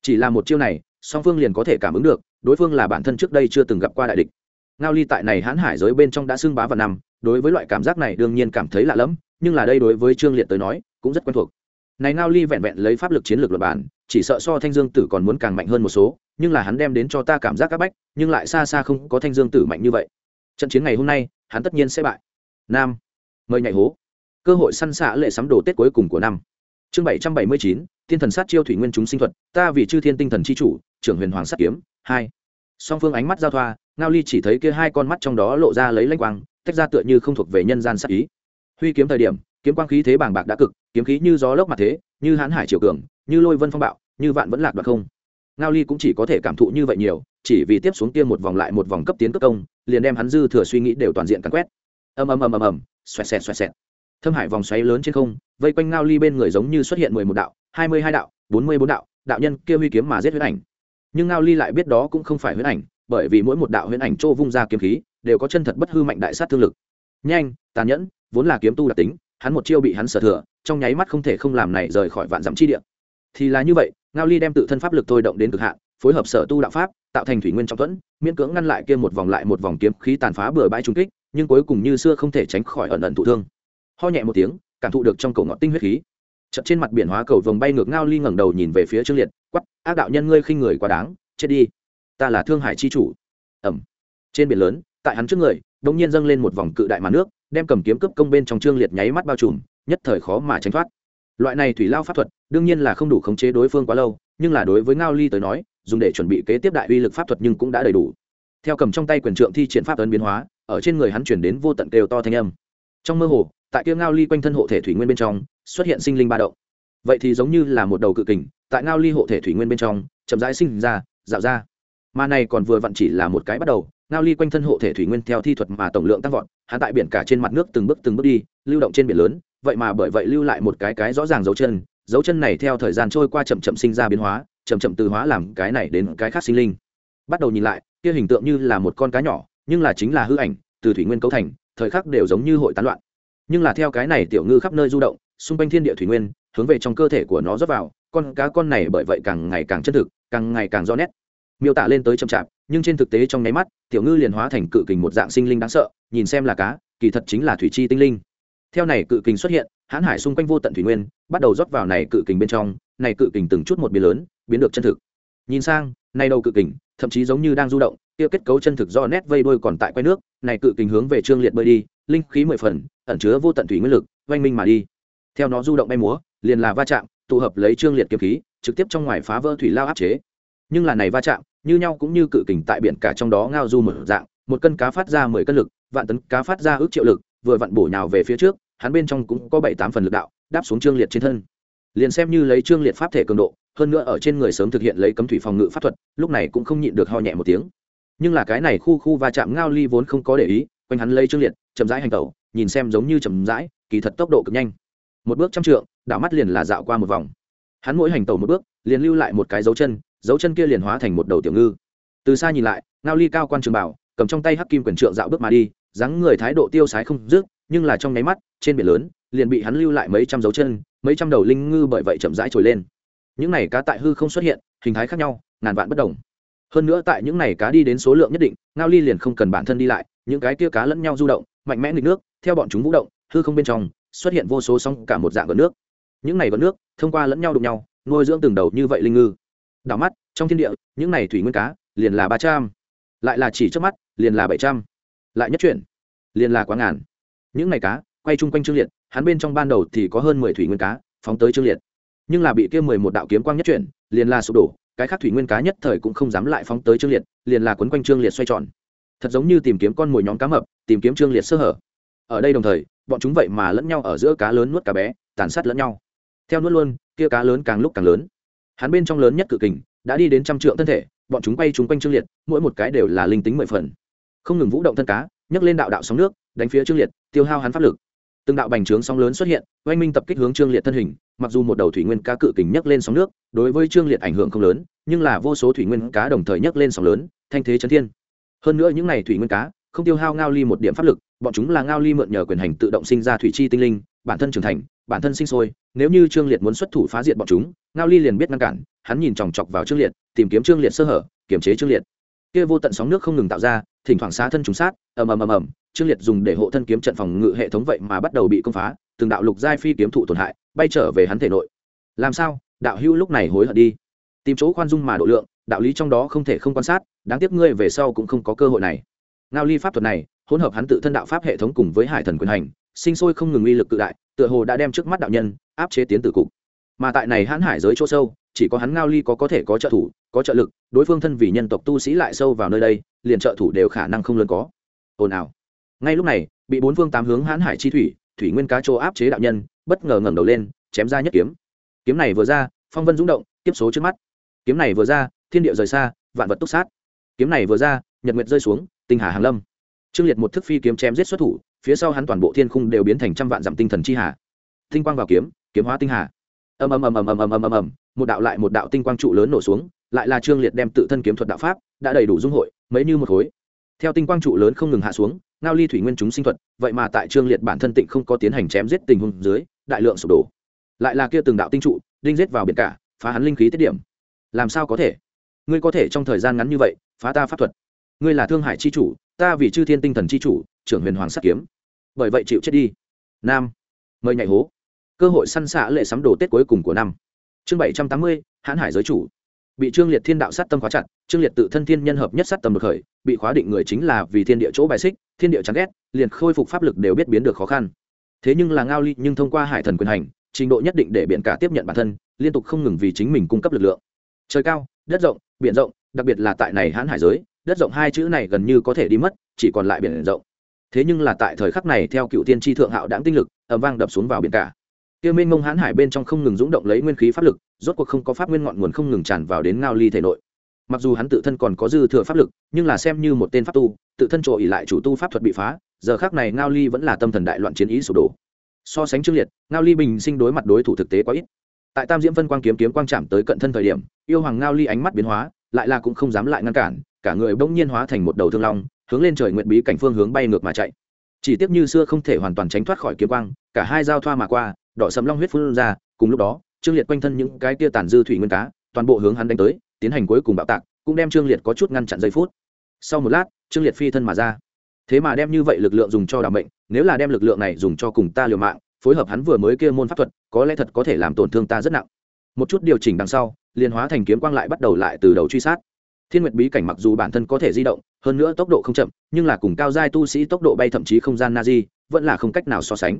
Chỉ là một chiêu này, song phương liền có thể cảm ứng được, đối phương là bản thân trước đây chưa từng gặp qua đại địch. Ngao ly tại này hãn hải giới bên trong đã xưng bá vào năm, đối với loại cảm giác này đương nhiên cảm thấy lạ lẫm, nhưng là đây đối với trương liệt tới nói, cũng rất quen thuộc. Này ngao ly vẹn vẹn lấy pháp lực chiến lược luật bản chỉ sợ so thanh dương tử còn muốn càng mạnh hơn một số, nhưng là hắn đem đến cho ta cảm giác các bách, nhưng lại xa xa không có thanh dương tử mạnh như vậy. Trận chiến ngày hôm nay, hắn tất nhiên sẽ bại. Nam, mời nhảy hố. Cơ hội săn xạ lệ sắm đồ tết cuối cùng của năm chương bảy trăm bảy mươi chín, thiên thần sát chiêu thủy nguyên chúng sinh thuật, ta vì chư thiên tinh thần c h i chủ, trưởng huyền hoàng sát kiếm, hai. Song phương ánh mắt giao thoa, ngao ly chỉ thấy kia hai con mắt trong đó lộ ra lấy lanh quang, tách ra tựa như không thuộc về nhân gian sát ý. Huy kiếm thời điểm, kiếm quang khí thế bàng bạc đã cực, kiếm khí như gió lốc mặt thế, như hãn hải triều cường, như lôi vân phong bạo, như vạn vẫn lạc đoạt không. Ngao ly cũng chỉ có thể cảm thụ như vậy nhiều, chỉ vì tiếp xuống kia một vòng lại một vòng cấp tiến cấp công, liền đem hắn dư thừa suy nghĩ đều toàn diện cắn quét. Ầm ầm ầm ầm ầm, xoẹt xẹt xoẹt xẹt thâm hải vòng xoáy lớn trên không, vây quanh ngao ly bên người giống như xuất hiện mười một đạo, hai mươi hai đạo, bốn mươi bốn đạo đạo nhân kia huy kiếm mà giết huyết ảnh. Nhưng ngao ly lại biết đó cũng không phải huyết ảnh, bởi vì mỗi một đạo huyết ảnh chỗ vung ra kiếm khí, đều có chân thật bất hư mạnh đại sát thương lực. Nhanh, tàn nhẫn, vốn là kiếm tu đặc tính, hắn một chiêu bị hắn sở thừa, trong nháy mắt không thể không làm này rời khỏi vạn dặm chi địa. Thì là như vậy, ngao ly đem tự thân pháp lực thôi động đến cực hạn, phối hợp sở tu đạo pháp, tạo thành thủy nguyên trong thuẫn, miễn cưỡng ngăn lại kia một vòng lại một vòng kiếm khí tàn phá bừa bãi trung kích, nhưng cuối cùng như xưa không thể tránh khỏi ẩn ẩn thụ thương ho nhẹ một tiếng, cảm thụ được trong cổ ngọn tinh huyết khí. Chật trên mặt biển hóa cầu vồng bay ngược ngao ly ngẩng đầu nhìn về phía trương liệt quắp ác đạo nhân ngươi khinh người quá đáng, chết đi. Ta là thương hải chi chủ. Ẩm trên biển lớn, tại hắn trước người đ ỗ n g nhiên dâng lên một vòng cự đại màn nước, đem cầm kiếm cướp công bên trong trương liệt nháy mắt bao trùm, nhất thời khó mà tránh thoát. Loại này thủy lao pháp thuật, đương nhiên là không đủ khống chế đối phương quá lâu, nhưng là đối với ngao ly tới nói, dùng để chuẩn bị kế tiếp đại uy lực pháp thuật nhưng cũng đã đầy đủ. Theo cầm trong tay quyền trượng thi triển pháp ấn biến hóa, ở trên người hắn chuyển đến vô tận kêu to thanh âm. Trong mơ hồ tại kia ngao ly quanh thân hộ thể thủy nguyên bên trong, xuất hiện sinh linh ba động. Vậy thì giống như là một đầu cự kình, tại ngao ly hộ thể thủy nguyên bên trong, chậm rãi sinh ra, dạo ra. Mà này còn vừa vặn chỉ là một cái bắt đầu, ngao ly quanh thân hộ thể thủy nguyên theo thi thuật mà tổng lượng tăng vọt hạ tại biển cả trên mặt nước từng bước từng bước đi, lưu động trên biển lớn, vậy mà bởi vậy lưu lại một cái cái rõ ràng dấu chân dấu chân này theo thời gian trôi qua chậm chậm sinh ra biến hóa, chậm chậm từ hóa làm cái này đến cái khác sinh linh. Bắt đầu nhìn lại, kia hình tượng như là một con cá nhỏ, nhưng là chính là hư ảnh, từ thủy nguyên cấu thành, thời khắc đều giống như hội tán loạn nhưng là theo cái này tiểu ngư khắp nơi du động, xung quanh thiên địa thủy nguyên, hướng về trong cơ thể của nó rót vào, con cá con này bởi vậy càng ngày càng chân thực, càng ngày càng rõ nét. Miêu tả lên tới chậm chạp, nhưng trên thực tế trong nháy mắt, tiểu ngư liền hóa thành cự kình một dạng sinh linh đáng sợ, nhìn xem là cá, kỳ thật chính là thủy chi tinh linh. Theo này cự kình xuất hiện, hãn hải xung quanh vô tận thủy nguyên, bắt đầu rót vào này cự kình bên trong, này cự kình từng chút một biến lớn, biến được chân thực. Nhìn sang, này đầu cự kình, thậm chí giống như đang du động kia kết cấu chân thực do nét vây đuôi còn tại quay nước, này cự kình hướng về trương liệt bơi đi, linh khí mười phần ẩn chứa vô tận thủy nguyên lực, oanh minh mà đi. Theo nó du động bay múa, liền là va chạm, tụ hợp lấy trương liệt kiếm khí, trực tiếp trong ngoài phá vỡ thủy lao áp chế. Nhưng là này va chạm, như nhau cũng như cự kình tại biển cả trong đó ngao du một dạng, một cân cá phát ra mười cân lực, vạn tấn cá phát ra ước triệu lực, vừa vặn bổ nhào về phía trước, hắn bên trong cũng có bảy tám phần lực đạo, đáp xuống trương liệt trên thân. Liền xem như lấy trương liệt pháp thể cường độ, hơn nữa ở trên người sớm thực hiện lấy cấm thủy phòng ngự pháp thuật, lúc này cũng không nhịn được ho nhẹ một tiếng. Nhưng là cái này khu khu va chạm ngao ly vốn không có để ý quanh hắn lây trương liệt, chậm rãi hành tẩu, nhìn xem giống như chậm rãi, kỳ thật tốc độ cực nhanh. Một bước trăm trượng, đảo mắt liền là dạo qua một vòng. Hắn mỗi hành tẩu một bước, liền lưu lại một cái dấu chân dấu chân kia liền hóa thành một đầu tiểu ngư. Từ xa nhìn lại, ngao ly cao quan trường bảo, cầm trong tay hắc kim quyền trượng dạo bước mà đi, dáng người thái độ tiêu sái không dứt, nhưng là trong nháy mắt, trên biển lớn, liền bị hắn lưu lại mấy trăm dấu chân, mấy trăm đầu linh ngư bởi vậy chậm rãi trồi lên. Những này cá tại hư không xuất hiện, hình thái khác nhau, ngàn vạn bất đồng. Hơn nữa tại những này cá đi đến số lượng nhất định, ngao ly liền không cần bản thân đi lại những cái kia cá lẫn nhau du động, mạnh mẽ nghịch nước, theo bọn chúng vũ động, hư không bên trong, xuất hiện vô số sóng cả một dạng gợn nước. Những này gợn nước, thông qua lẫn nhau đụng nhau, nuôi dưỡng từng đầu như vậy linh ngư. Đảo mắt, trong thiên địa, những này thủy nguyên cá, liền là ba trăm. Lại là chỉ trước mắt, liền là bảy trăm. Lại nhất chuyển, liền là quá ngàn. Những này cá, quay chung quanh trương liệt, hắn bên trong ban đầu thì có hơn mười thủy nguyên cá, phóng tới trương liệt. Nhưng là bị kia mười một đạo kiếm quang nhất chuyển, liền là sụp đổ, cái khác thủy nguyên cá nhất thời cũng không dám lại phóng tới trương liệt, liền là quấn quanh trương liệt xoay tròn thật giống như tìm kiếm con mồi nhóm cá mập, tìm kiếm trương liệt sơ hở. Ở đây đồng thời, bọn chúng vậy mà lẫn nhau ở giữa cá lớn nuốt cá bé, tàn sát lẫn nhau. Theo nuốt luôn, kia cá lớn càng lúc càng lớn. Hắn bên trong lớn nhất cự kình, đã đi đến trăm trượng thân thể, bọn chúng bay chúng quanh trương liệt, mỗi một cái đều là linh tính mười phần. Không ngừng vũ động thân cá, nhấc lên đạo đạo sóng nước, đánh phía trương liệt, tiêu hao hắn pháp lực. Từng đạo bành trướng sóng lớn xuất hiện, oanh minh tập kích hướng trương liệt thân hình, mặc dù một đầu thủy nguyên cá cự kình nhấc lên sóng nước, đối với trương liệt ảnh hưởng không lớn, nhưng là vô số thủy nguyên cá đồng thời nhấc lên sóng lớn, thanh thế chấn thiên hơn nữa những n à y thủy nguyên cá, không tiêu hao ngao ly một điểm pháp lực, bọn chúng là ngao ly mượn nhờ quyền hành tự động sinh ra thủy chi tinh linh, bản thân trưởng thành, bản thân sinh sôi. Nếu như trương liệt muốn xuất thủ phá diệt bọn chúng, ngao ly liền biết ngăn cản, hắn nhìn chòng chọc vào trương liệt, tìm kiếm trương liệt sơ hở kiểm chế trương liệt. Kia vô tận sóng nước không ngừng tạo ra, thỉnh thoảng xá thân trùng sát, ầm ầm ầm ầm, trương liệt dùng để hộ thân kiếm trận phòng ngự hệ thống vậy mà bắt đầu bị công phá, từng đạo lục giai phi kiếm thụ tổn hại, bay trở về hắn thể nội. Làm sao? Đạo hưu lúc này hối hận đi. Tìm chỗ khoan dung mà độ lượng đạo lý trong đó không thể không quan sát, đáng tiếc ngươi về sau cũng không có cơ hội này. Ngao ly pháp thuật này, hỗn hợp hắn tự thân đạo pháp hệ thống cùng với hải thần quyền hành, sinh sôi không ngừng uy lực cự đại, tựa hồ đã đem trước mắt đạo nhân áp chế tiến tử cục. Mà tại này hãn hải giới chỗ sâu, chỉ có hắn ngao ly có có thể có trợ thủ, có trợ lực, đối phương thân vì nhân tộc tu sĩ lại sâu vào nơi đây, liền trợ thủ đều khả năng không lớn có. Ồn ào. Ngay lúc này, bị bốn phương tám hướng hãn hải chi thủy thủy nguyên cá chỗ áp chế đạo nhân, bất ngờ ngẩng đầu lên, chém ra nhất kiếm. Kiếm này vừa ra, phong vân rung động tiếp số trước mắt. Kiếm này vừa ra thiên địa rời xa, vạn vật túc sát. Kiếm này vừa ra, nhật nguyệt rơi xuống, tinh hà hàng lâm. Trương liệt một thức phi kiếm chém giết xuất thủ, phía sau hắn toàn bộ thiên khung đều biến thành trăm vạn dặm tinh thần chi hà. Tinh quang vào kiếm kiếm hóa tinh hà. Ầm ầm ầm ầm ầm ầm ầm ầm ầm, một đạo lại một đạo tinh quang trụ lớn nổ xuống, lại là trương liệt đem tự thân kiếm thuật đạo pháp đã đầy đủ dung hội, mấy như một khối. Theo tinh quang trụ lớn không ngừng hạ xuống, ngao ly thủy nguyên chúng sinh thuật, vậy mà tại trương liệt bản thân tịnh không có tiến hành chém giết tình huống dưới, đại lượng sụp đổ. Lại là kia từng đạo tinh trụ, đinh giết vào biển cả, phá hắn linh khí tiết điểm. Làm sao có thể? Ngươi có thể trong thời gian ngắn như vậy, phá ta pháp thuật. Ngươi là thương hải chi chủ, ta vì chư thiên tinh thần chi chủ, trưởng huyền hoàng sắt kiếm. Bởi vậy chịu chết đi. Nam. Mời nhảy hố. Cơ hội săn xạ lệ sắm đồ tết cuối cùng của năm. Chương bảy trăm tám mươi, hãn hải giới chủ. Bị trương liệt thiên đạo sát tâm khóa chặt, trương liệt tự thân thiên nhân hợp nhất sát tâm được khởi, bị khóa định người chính là vì thiên địa chỗ bài xích, thiên địa chán ghét, liền khôi phục pháp lực đều biết biến được khó khăn. Thế nhưng là ngao ly, nhưng thông qua hải thần quyền hành, trình độ nhất định để biện cả tiếp nhận bản thân, liên tục không ngừng vì chính mình cung cấp lực lượng. Trời cao, đất rộng biển rộng, đặc biệt là tại này hãn hải giới, đất rộng hai chữ này gần như có thể đi mất, chỉ còn lại biển rộng. Thế nhưng là tại thời khắc này, theo cựu tiên tri thượng hạo đáng tinh lực ẩm vang đập xuống vào biển cả. Tiêu minh mông hãn hải bên trong không ngừng rúng động lấy nguyên khí pháp lực, rốt cuộc không có pháp nguyên ngọn nguồn không ngừng tràn vào đến ngao ly thể nội. Mặc dù hắn tự thân còn có dư thừa pháp lực, nhưng là xem như một tên pháp tu, tự thân trội ỉ lại chủ tu pháp thuật bị phá, giờ khác này ngao ly vẫn là tâm thần đại loạn chiến ý sụp đổ. So sánh trương liệt, ngao ly bình sinh đối mặt đối thủ thực tế quá ít tại tam diễm phân quang kiếm kiếm quang chạm tới cận thân thời điểm, yêu hoàng ngao ly ánh mắt biến hóa, lại là cũng không dám lại ngăn cản, cả người bỗng nhiên hóa thành một đầu thương long, hướng lên trời nguyện bí cảnh phương hướng bay ngược mà chạy. Chỉ tiếc như xưa không thể hoàn toàn tránh thoát khỏi kiếm quang, cả hai giao thoa mà qua, đỏ sầm long huyết phun ra, cùng lúc đó, trương liệt quanh thân những cái tia tàn dư thủy nguyên cá, toàn bộ hướng hắn đánh tới, tiến hành cuối cùng bạo tạc, cũng đem trương liệt có chút ngăn chặn giây phút. Sau một lát, trương liệt phi thân mà ra. Thế mà đem như vậy lực lượng dùng cho đảm mệnh, nếu là đem lực lượng này dùng cho cùng ta liều mạng phối hợp hắn vừa mới kia môn pháp thuật, có lẽ thật có thể làm tổn thương ta rất nặng. Một chút điều chỉnh đằng sau, liền hóa thành kiếm quang lại bắt đầu lại từ đầu truy sát. Thiên nguyệt bí cảnh mặc dù bản thân có thể di động, hơn nữa tốc độ không chậm, nhưng là cùng cao giai tu sĩ tốc độ bay thậm chí không gian na di, vẫn là không cách nào so sánh.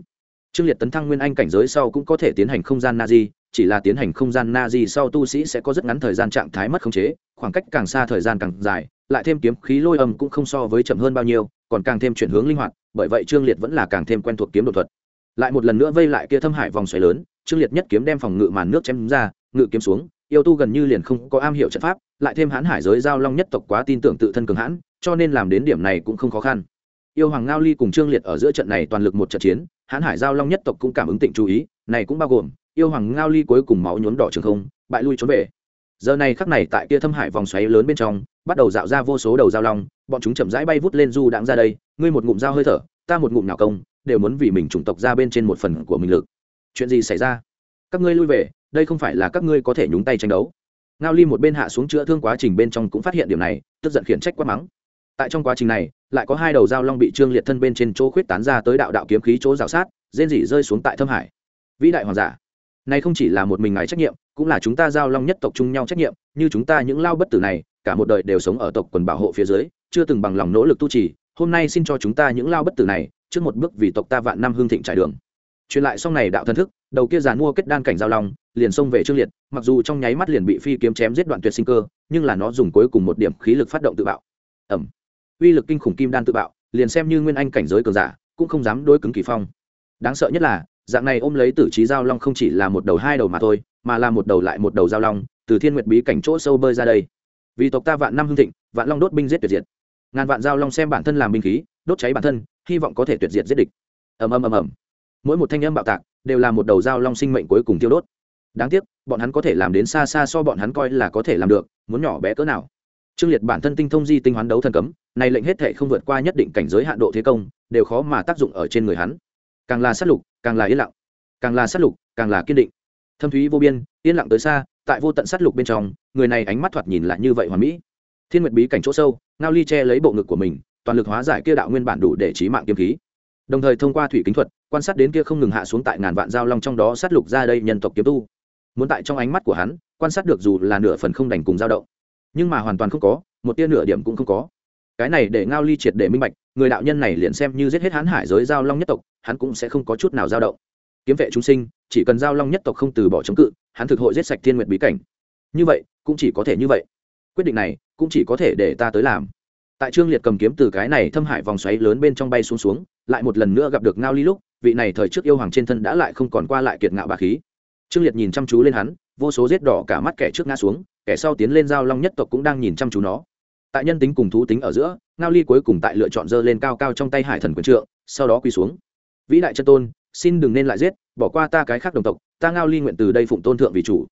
Trương liệt tấn thăng nguyên anh cảnh giới sau cũng có thể tiến hành không gian na di, chỉ là tiến hành không gian na di sau tu sĩ sẽ có rất ngắn thời gian trạng thái mất khống chế, khoảng cách càng xa thời gian càng dài, lại thêm kiếm khí lôi âm cũng không so với chậm hơn bao nhiêu, còn càng thêm chuyển hướng linh hoạt, bởi vậy trương liệt vẫn là càng thêm quen thuộc kiếm đột thuật lại một lần nữa vây lại kia thâm hải vòng xoáy lớn, trương liệt nhất kiếm đem phòng ngự màn nước chém ra, ngự kiếm xuống, yêu tu gần như liền không có am hiểu trận pháp, lại thêm hãn hải giới giao long nhất tộc quá tin tưởng tự thân cường hãn, cho nên làm đến điểm này cũng không khó khăn. Yêu hoàng ngao ly cùng trương liệt ở giữa trận này toàn lực một trận chiến, hãn hải giao long nhất tộc cũng cảm ứng tịnh chú ý, này cũng bao gồm, yêu hoàng ngao ly cuối cùng máu nhuốm đỏ trường không, bại lui trốn về. Giờ này khắc này tại kia thâm hải vòng xoáy lớn bên trong, bắt đầu dạo ra vô số đầu giao long, bọn chúng chậm rãi bay vút lên du đãng ra đây, ngươi một ngụm dao hơi thở, ta một ngụm nào công đều muốn vì mình chủng tộc ra bên trên một phần của mình lực. Chuyện gì xảy ra? Các ngươi lui về, đây không phải là các ngươi có thể nhúng tay tranh đấu. Ngao ly một bên hạ xuống chữa thương quá trình bên trong cũng phát hiện điểm này, tức giận khiển trách quát mắng. Tại trong quá trình này, lại có hai đầu dao long bị trương liệt thân bên trên chỗ khuyết tán ra tới đạo đạo kiếm khí chỗ rào sát, rên rỉ rơi xuống tại thâm hải. Vĩ đại hoàng giả, này không chỉ là một mình ngài trách nhiệm, cũng là chúng ta giao long nhất tộc chung nhau trách nhiệm, như chúng ta những lao bất tử này, cả một đời đều sống ở tộc quần bảo hộ phía dưới, chưa từng bằng lòng nỗ lực tu trì, hôm nay xin cho chúng ta những lao bất tử này trước một bước vì tộc ta vạn năm hương thịnh trải đường. Truyền lại xong này đạo thân thức, đầu kia giàn mua kết đan cảnh giao long, liền xông về trương liệt, mặc dù trong nháy mắt liền bị phi kiếm chém giết đoạn tuyệt sinh cơ, nhưng là nó dùng cuối cùng một điểm khí lực phát động tự bạo. Ẩm. Uy lực kinh khủng kim đan tự bạo, liền xem như nguyên anh cảnh giới cường giả, cũng không dám đối cứng kỳ phong. Đáng sợ nhất là, dạng này ôm lấy tử trí giao long không chỉ là một đầu hai đầu mà thôi, mà là một đầu lại một đầu giao long, từ thiên nguyệt bí cảnh chỗ sâu bơi ra đây. Vì tộc ta vạn năm hưng thịnh, vạn long đốt binh giết tuyệt diệt. Ngàn vạn giao long xem bản thân làm binh khí, đốt cháy bản thân hy vọng có thể tuyệt diệt giết địch. Ầm ầm ầm ầm. Mỗi một thanh âm bạo tạc đều là một đầu dao long sinh mệnh cuối cùng tiêu đốt. Đáng tiếc, bọn hắn có thể làm đến xa xa so bọn hắn coi là có thể làm được, muốn nhỏ bé cỡ nào. Trương liệt bản thân tinh thông di tinh hoán đấu thần cấm, này lệnh hết thể không vượt qua nhất định cảnh giới hạn độ thế công, đều khó mà tác dụng ở trên người hắn. Càng là sát lục, càng là yên lặng. Càng là sát lục, càng là kiên định. Thâm thúy vô biên, yên lặng tới xa, tại vô tận sát lục bên trong, người này ánh mắt thoạt nhìn lại như vậy hoàn mỹ. Thiên nguyệt bí cảnh chỗ sâu, ngao ly che lấy bộ ngực của mình toàn lực hóa giải kia đạo nguyên bản đủ để trí mạng kiếm khí. Đồng thời thông qua thủy kính thuật, quan sát đến kia không ngừng hạ xuống tại ngàn vạn giao long trong đó sát lục ra đây nhân tộc kiếm tu. Muốn tại trong ánh mắt của hắn, quan sát được dù là nửa phần không đành cùng dao động, nhưng mà hoàn toàn không có, một tia nửa điểm cũng không có. Cái này để ngao ly triệt để minh bạch, người đạo nhân này liền xem như giết hết hán hải giới giao long nhất tộc, hắn cũng sẽ không có chút nào dao động. Kiếm vệ chúng sinh, chỉ cần giao long nhất tộc không từ bỏ chống cự, hắn thực hội giết sạch thiên nguyệt bí cảnh. Như vậy, cũng chỉ có thể như vậy. Quyết định này, cũng chỉ có thể để ta tới làm tại trương liệt cầm kiếm từ cái này thâm hải vòng xoáy lớn bên trong bay xuống xuống, lại một lần nữa gặp được ngao ly lúc, vị này thời trước yêu hoàng trên thân đã lại không còn qua lại kiệt ngạo bà khí. Trương liệt nhìn chăm chú lên hắn, vô số giết đỏ cả mắt kẻ trước ngã xuống, kẻ sau tiến lên giao long nhất tộc cũng đang nhìn chăm chú nó. Tại nhân tính cùng thú tính ở giữa, ngao ly cuối cùng tại lựa chọn dơ lên cao cao trong tay hải thần quyền trượng, sau đó quỳ xuống. Vĩ đại chân tôn, xin đừng nên lại giết, bỏ qua ta cái khác đồng tộc, ta ngao ly nguyện từ đây phụng tôn thượng vì chủ.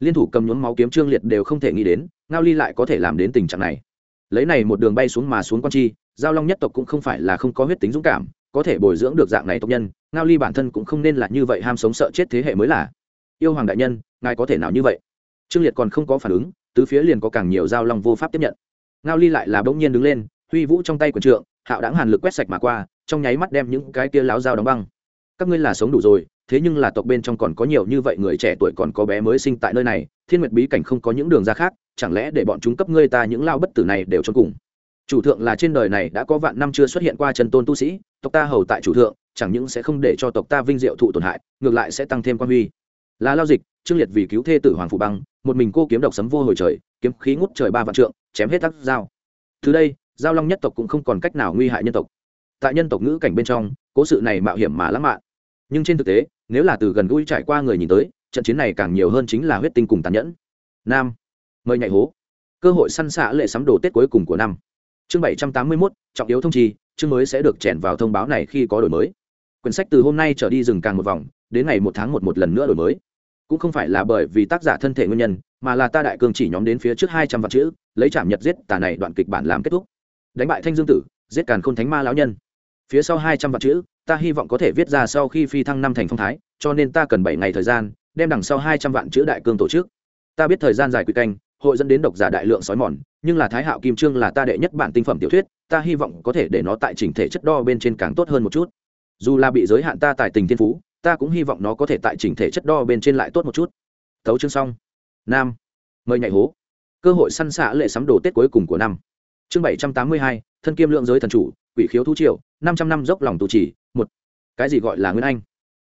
Liên thủ cầm nhuốm máu kiếm trương liệt đều không thể nghĩ đến, ngao ly lại có thể làm đến tình trạng này lấy này một đường bay xuống mà xuống quan chi, giao long nhất tộc cũng không phải là không có huyết tính dũng cảm, có thể bồi dưỡng được dạng này tộc nhân, ngao ly bản thân cũng không nên là như vậy ham sống sợ chết thế hệ mới là. Yêu hoàng đại nhân, ngài có thể nào như vậy? Trương liệt còn không có phản ứng, tứ phía liền có càng nhiều giao long vô pháp tiếp nhận. Ngao ly lại là bỗng nhiên đứng lên, huy vũ trong tay quần trượng, hạo đáng hàn lực quét sạch mà qua, trong nháy mắt đem những cái kia láo dao đóng băng. Các ngươi là sống đủ rồi, thế nhưng là tộc bên trong còn có nhiều như vậy người trẻ tuổi còn có bé mới sinh tại nơi này thiên nguyệt bí cảnh không có những đường ra khác, chẳng lẽ để bọn chúng cấp ngươi ta những lao bất tử này đều cho cùng? Chủ thượng là trên đời này đã có vạn năm chưa xuất hiện qua chân tôn tu sĩ, tộc ta hầu tại chủ thượng, chẳng những sẽ không để cho tộc ta vinh diệu thụ tổn hại, ngược lại sẽ tăng thêm quan huy. Là lao dịch, trương liệt vì cứu thê tử hoàng phụ băng, một mình cô kiếm độc sấm vô hồi trời, kiếm khí ngút trời ba vạn trượng, chém hết tắc dao từ đây, giao long nhất tộc cũng không còn cách nào nguy hại nhân tộc. Tại nhân tộc ngữ cảnh bên trong, cố sự này mạo hiểm mà lãng mạn. Nhưng trên thực tế, nếu là từ gần gũi trải qua người nhìn tới trận chiến này càng nhiều hơn chính là huyết tinh cùng tàn nhẫn. Nam, mời nhảy hố. Cơ hội săn xạ lệ sắm đồ tết cuối cùng của năm. Chương bảy trăm tám mươi mốt, trọng yếu thông trì, chương mới sẽ được chèn vào thông báo này khi có đổi mới. Quyển sách từ hôm nay trở đi dừng càng một vòng, đến ngày một tháng một một lần nữa đổi mới. Cũng không phải là bởi vì tác giả thân thể nguyên nhân, mà là ta đại cương chỉ nhóm đến phía trước hai trăm vạn chữ, lấy chạm nhật giết tà này đoạn kịch bản làm kết thúc. Đánh bại thanh dương tử, giết càn khôn thánh ma lão nhân. Phía sau hai trăm vạn chữ, ta hy vọng có thể viết ra sau khi phi thăng năm thành phong thái, cho nên ta cần bảy ngày thời gian đem đằng sau hai trăm vạn chữ đại cương tổ chức. Ta biết thời gian dài quy canh, hội dẫn đến độc giả đại lượng sói mòn, nhưng là thái hạo kim trương là ta đệ nhất bản tinh phẩm tiểu thuyết, ta hy vọng có thể để nó tại chỉnh thể chất đo bên trên càng tốt hơn một chút. Dù là bị giới hạn ta tại tình thiên phú, ta cũng hy vọng nó có thể tại chỉnh thể chất đo bên trên lại tốt một chút. Thấu chương xong. Nam. Mời nhảy hố. Cơ hội săn xạ lệ sắm đồ tết cuối cùng của năm. Chương bảy trăm tám mươi hai, thân kiêm lượng giới thần chủ, quỷ khiếu thú triệu năm trăm năm dốc lòng tu trì, một. Cái gì gọi là nguyên anh?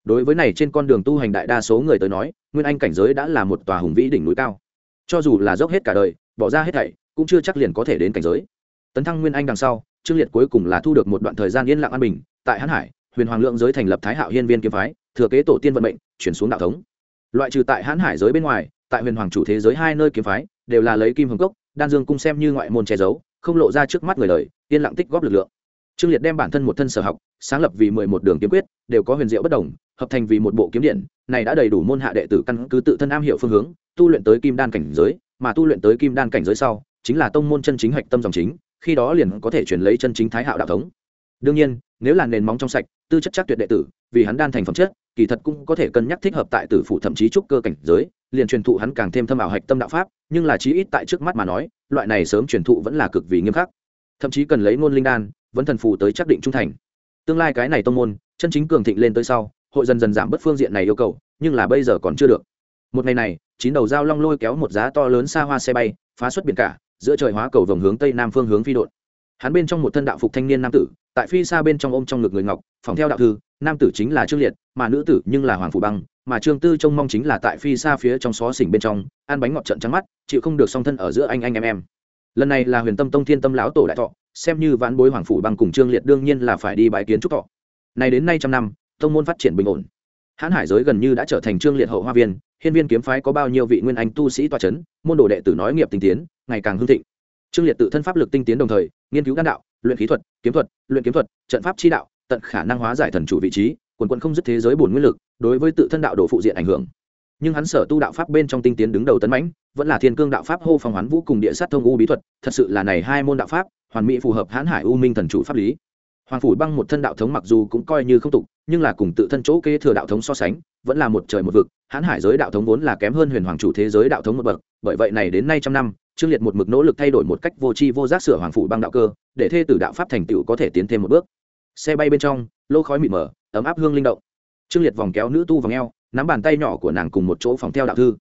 Đối với này trên con đường tu hành đại đa số người tới nói, nguyên anh cảnh giới đã là một tòa hùng vĩ đỉnh núi cao. Cho dù là dốc hết cả đời, bỏ ra hết thảy, cũng chưa chắc liền có thể đến cảnh giới. Tấn thăng nguyên anh đằng sau, trương liệt cuối cùng là thu được một đoạn thời gian yên lặng an bình, tại hán hải, huyền hoàng lượng giới thành lập thái hạo hiên viên kiếm phái, thừa kế tổ tiên vận mệnh, chuyển xuống đạo thống. Loại trừ tại hán hải giới bên ngoài, tại huyền hoàng chủ thế giới hai nơi kiếm phái, đều là lấy kim hồng cốc, đan dương cung xem như ngoại môn che giấu, không lộ ra trước mắt người đời, yên lặng tích góp lực lượng. Trương liệt đem bản thân một thân sở học, sáng lập vì mười một đường kiếm quyết, đều có huyền diệu bất đồng hợp thành vì một bộ kiếm điện, này đã đầy đủ môn hạ đệ tử căn cứ tự thân am hiểu phương hướng, tu luyện tới kim đan cảnh giới, mà tu luyện tới kim đan cảnh giới sau, chính là tông môn chân chính hạch tâm dòng chính, khi đó liền có thể chuyển lấy chân chính thái hạo đạo thống. Đương nhiên, nếu là nền móng trong sạch, tư chất chắc tuyệt đệ tử, vì hắn đan thành phẩm chất, kỳ thật cũng có thể cân nhắc thích hợp tại tử phụ thậm chí trúc cơ cảnh giới, liền truyền thụ hắn càng thêm thâm ảo hạch tâm đạo pháp, nhưng là chí ít tại trước mắt mà nói, loại này sớm truyền thụ vẫn là cực vì nghiêm khắc. Thậm chí cần lấy ngôn linh đan, vẫn thần phù tới chắc định trung thành. Tương lai cái này tông môn, chân chính cường thịnh lên tới sau hội dần dần giảm bớt phương diện này yêu cầu, nhưng là bây giờ còn chưa được. Một ngày này, chín đầu dao long lôi kéo một giá to lớn xa hoa xe bay, phá xuất biển cả, giữa trời hóa cầu vồng hướng tây nam phương hướng phi đột hắn bên trong một thân đạo phục thanh niên nam tử, tại phi xa bên trong ôm trong ngực người ngọc, phòng theo đạo thư, nam tử chính là trương liệt, mà nữ tử nhưng là hoàng phủ băng, mà trương tư trông mong chính là tại phi xa phía trong xó xỉnh bên trong, ăn bánh ngọt trận trắng mắt, chịu không được song thân ở giữa anh anh em em. Lần này là huyền tâm tông thiên tâm lão tổ đại thọ, xem như vãn bối hoàng phủ băng cùng trương liệt đương nhiên là phải đi bãi kiến trúc thọ. Này đến nay trăm năm tông môn phát triển bình ổn. Hãn hải giới gần như đã trở thành trương liệt hậu hoa viên, hiên viên kiếm phái có bao nhiêu vị nguyên anh tu sĩ toa c h ấ n môn đồ đệ tử nói nghiệp tinh tiến, ngày càng hưng thịnh. Trương liệt tự thân pháp lực tinh tiến đồng thời, nghiên cứu đan đạo, luyện khí thuật, kiếm thuật, luyện kiếm thuật, trận pháp chi đạo, tận khả năng hóa giải thần chủ vị trí, quần quân không dứt thế giới bổn nguyên lực, đối với tự thân đạo đồ phụ diện ảnh hưởng. Nhưng hắn sở tu đạo pháp bên trong tinh tiến đứng đầu tấn mãnh, vẫn là thiên cương đạo pháp hô phong hoán vũ cùng địa sát thông u bí thuật, thật sự là này hai môn đạo pháp, hoàn mỹ phù hợp hãn hải u minh thần chủ pháp lý hoàng phủ băng một thân đạo thống mặc dù cũng coi như không tục, nhưng là cùng tự thân chỗ kế thừa đạo thống so sánh, vẫn là một trời một vực. Hãn hải giới đạo thống vốn là kém hơn huyền hoàng chủ thế giới đạo thống một bậc, bởi vậy này đến nay trăm năm, trương liệt một mực nỗ lực thay đổi một cách vô tri vô giác sửa hoàng phủ băng đạo cơ, để thê tử đạo pháp thành tựu có thể tiến thêm một bước. Xe bay bên trong, lô khói mịt mờ, ấm áp hương linh động. Trương liệt vòng kéo nữ tu vòng eo, nắm bàn tay nhỏ của nàng cùng một chỗ phòng theo đạo thư.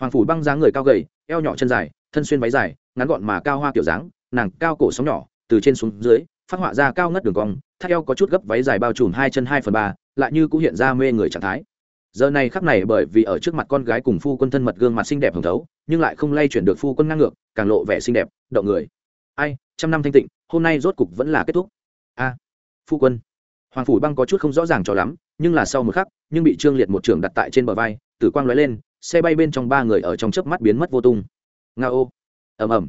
Hoàng phủ băng dáng người cao gầy, eo nhỏ chân dài, thân xuyên váy dài, ngắn gọn mà cao hoa kiểu dáng, nàng cao cổ sóng nhỏ, từ trên xuống dưới phát họa ra cao ngất đường cong, thắt eo có chút gấp váy dài bao trùm hai chân hai phần ba, lại như cũng hiện ra mê người trạng thái. Giờ này khắc này bởi vì ở trước mặt con gái cùng phu quân thân mật gương mặt xinh đẹp hồng thấu, nhưng lại không lay chuyển được phu quân ngang ngược, càng lộ vẻ xinh đẹp, động người. Ai, trăm năm thanh tịnh, hôm nay rốt cục vẫn là kết thúc. A à, phu quân. Hoàng phủ băng có chút không rõ ràng cho lắm, nhưng là sau một khắc, nhưng bị trương liệt một trường đặt tại trên bờ vai, tử quang lóe lên, xe bay bên trong ba người ở trong chớp mắt biến mất vô tung. Nga ô ầm ầm.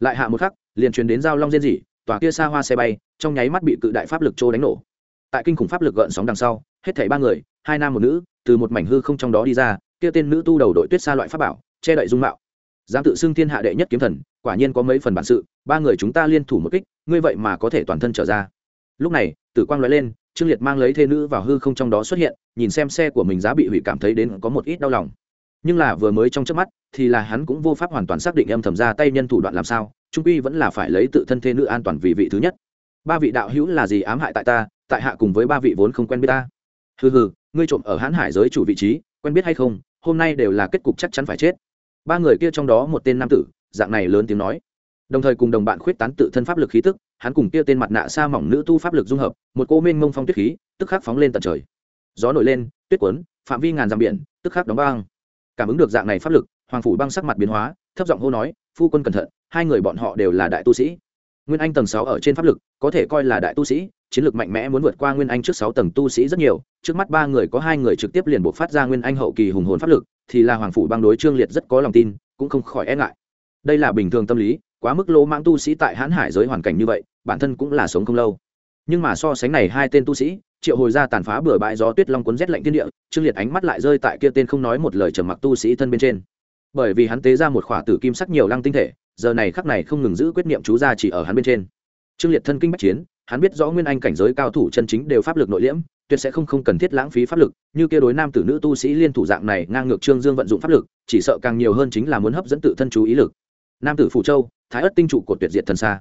Lại hạ một khắc, liền truyền đến giao long diên dị tòa kia xa hoa xe bay, trong nháy mắt bị cự đại pháp lực trô đánh nổ. Tại kinh khủng pháp lực gợn sóng đằng sau, hết thảy ba người, hai nam một nữ, từ một mảnh hư không trong đó đi ra, kia tên nữ tu đầu đội tuyết xa loại pháp bảo, che đậy dung mạo. Dám tự xưng thiên hạ đệ nhất kiếm thần, quả nhiên có mấy phần bản sự, ba người chúng ta liên thủ một kích, ngươi vậy mà có thể toàn thân trở ra. Lúc này, tử quang nói lên, trương liệt mang lấy thê nữ vào hư không trong đó xuất hiện, nhìn xem xe của mình giá bị hủy cảm thấy đến có một ít đau lòng nhưng là vừa mới trong trước mắt, thì là hắn cũng vô pháp hoàn toàn xác định âm thầm ra tay nhân thủ đoạn làm sao, trung quy vẫn là phải lấy tự thân thê nữ an toàn vì vị thứ nhất. Ba vị đạo hữu là gì ám hại tại ta, tại hạ cùng với ba vị vốn không quen biết ta. Hừ hừ, ngươi trộm ở hãn hải giới chủ vị trí, quen biết hay không, hôm nay đều là kết cục chắc chắn phải chết. Ba người kia trong đó một tên nam tử, dạng này lớn tiếng nói. Đồng thời cùng đồng bạn khuyết tán tự thân pháp lực khí tức, hắn cùng kia tên mặt nạ sa mỏng nữ tu pháp lực dung hợp, một cô mênh mông phong tuyết khí, tức khắc phóng lên tận trời. Gió nổi lên, tuyết quấn phạm vi ngàn dặm biển, tức khắc đóng băng cảm ứng được dạng này pháp lực, hoàng phủ băng sắc mặt biến hóa, thấp giọng hô nói, phu quân cẩn thận, hai người bọn họ đều là đại tu sĩ. Nguyên anh tầng sáu ở trên pháp lực, có thể coi là đại tu sĩ, chiến lược mạnh mẽ muốn vượt qua nguyên anh trước sáu tầng tu sĩ rất nhiều, trước mắt ba người có hai người trực tiếp liền buộc phát ra nguyên anh hậu kỳ hùng hồn pháp lực, thì là hoàng phủ băng đối trương liệt rất có lòng tin, cũng không khỏi e ngại. Đây là bình thường tâm lý, quá mức lỗ mãng tu sĩ tại hãn hải giới hoàn cảnh như vậy, bản thân cũng là sống không lâu nhưng mà so sánh này hai tên tu sĩ, triệu hồi ra tàn phá bừa bãi gió tuyết long cuốn rét lạnh thiên địa, trương liệt ánh mắt lại rơi tại kia tên không nói một lời trầm mặc tu sĩ thân bên trên. Bởi vì hắn tế ra một khỏa tử kim sắc nhiều lăng tinh thể, giờ này khắc này không ngừng giữ quyết niệm chú ra chỉ ở hắn bên trên. Trương liệt thân kinh bách chiến, hắn biết rõ nguyên anh cảnh giới cao thủ chân chính đều pháp lực nội liễm, tuyệt sẽ không không cần thiết lãng phí pháp lực, như kia đối nam tử nữ tu sĩ liên thủ dạng này ngang ngược trương dương vận dụng pháp lực, chỉ sợ càng nhiều hơn chính là muốn hấp dẫn tự thân chú ý lực. Nam tử phủ châu, thái ất tinh trụ của tuyệt diệt thần xa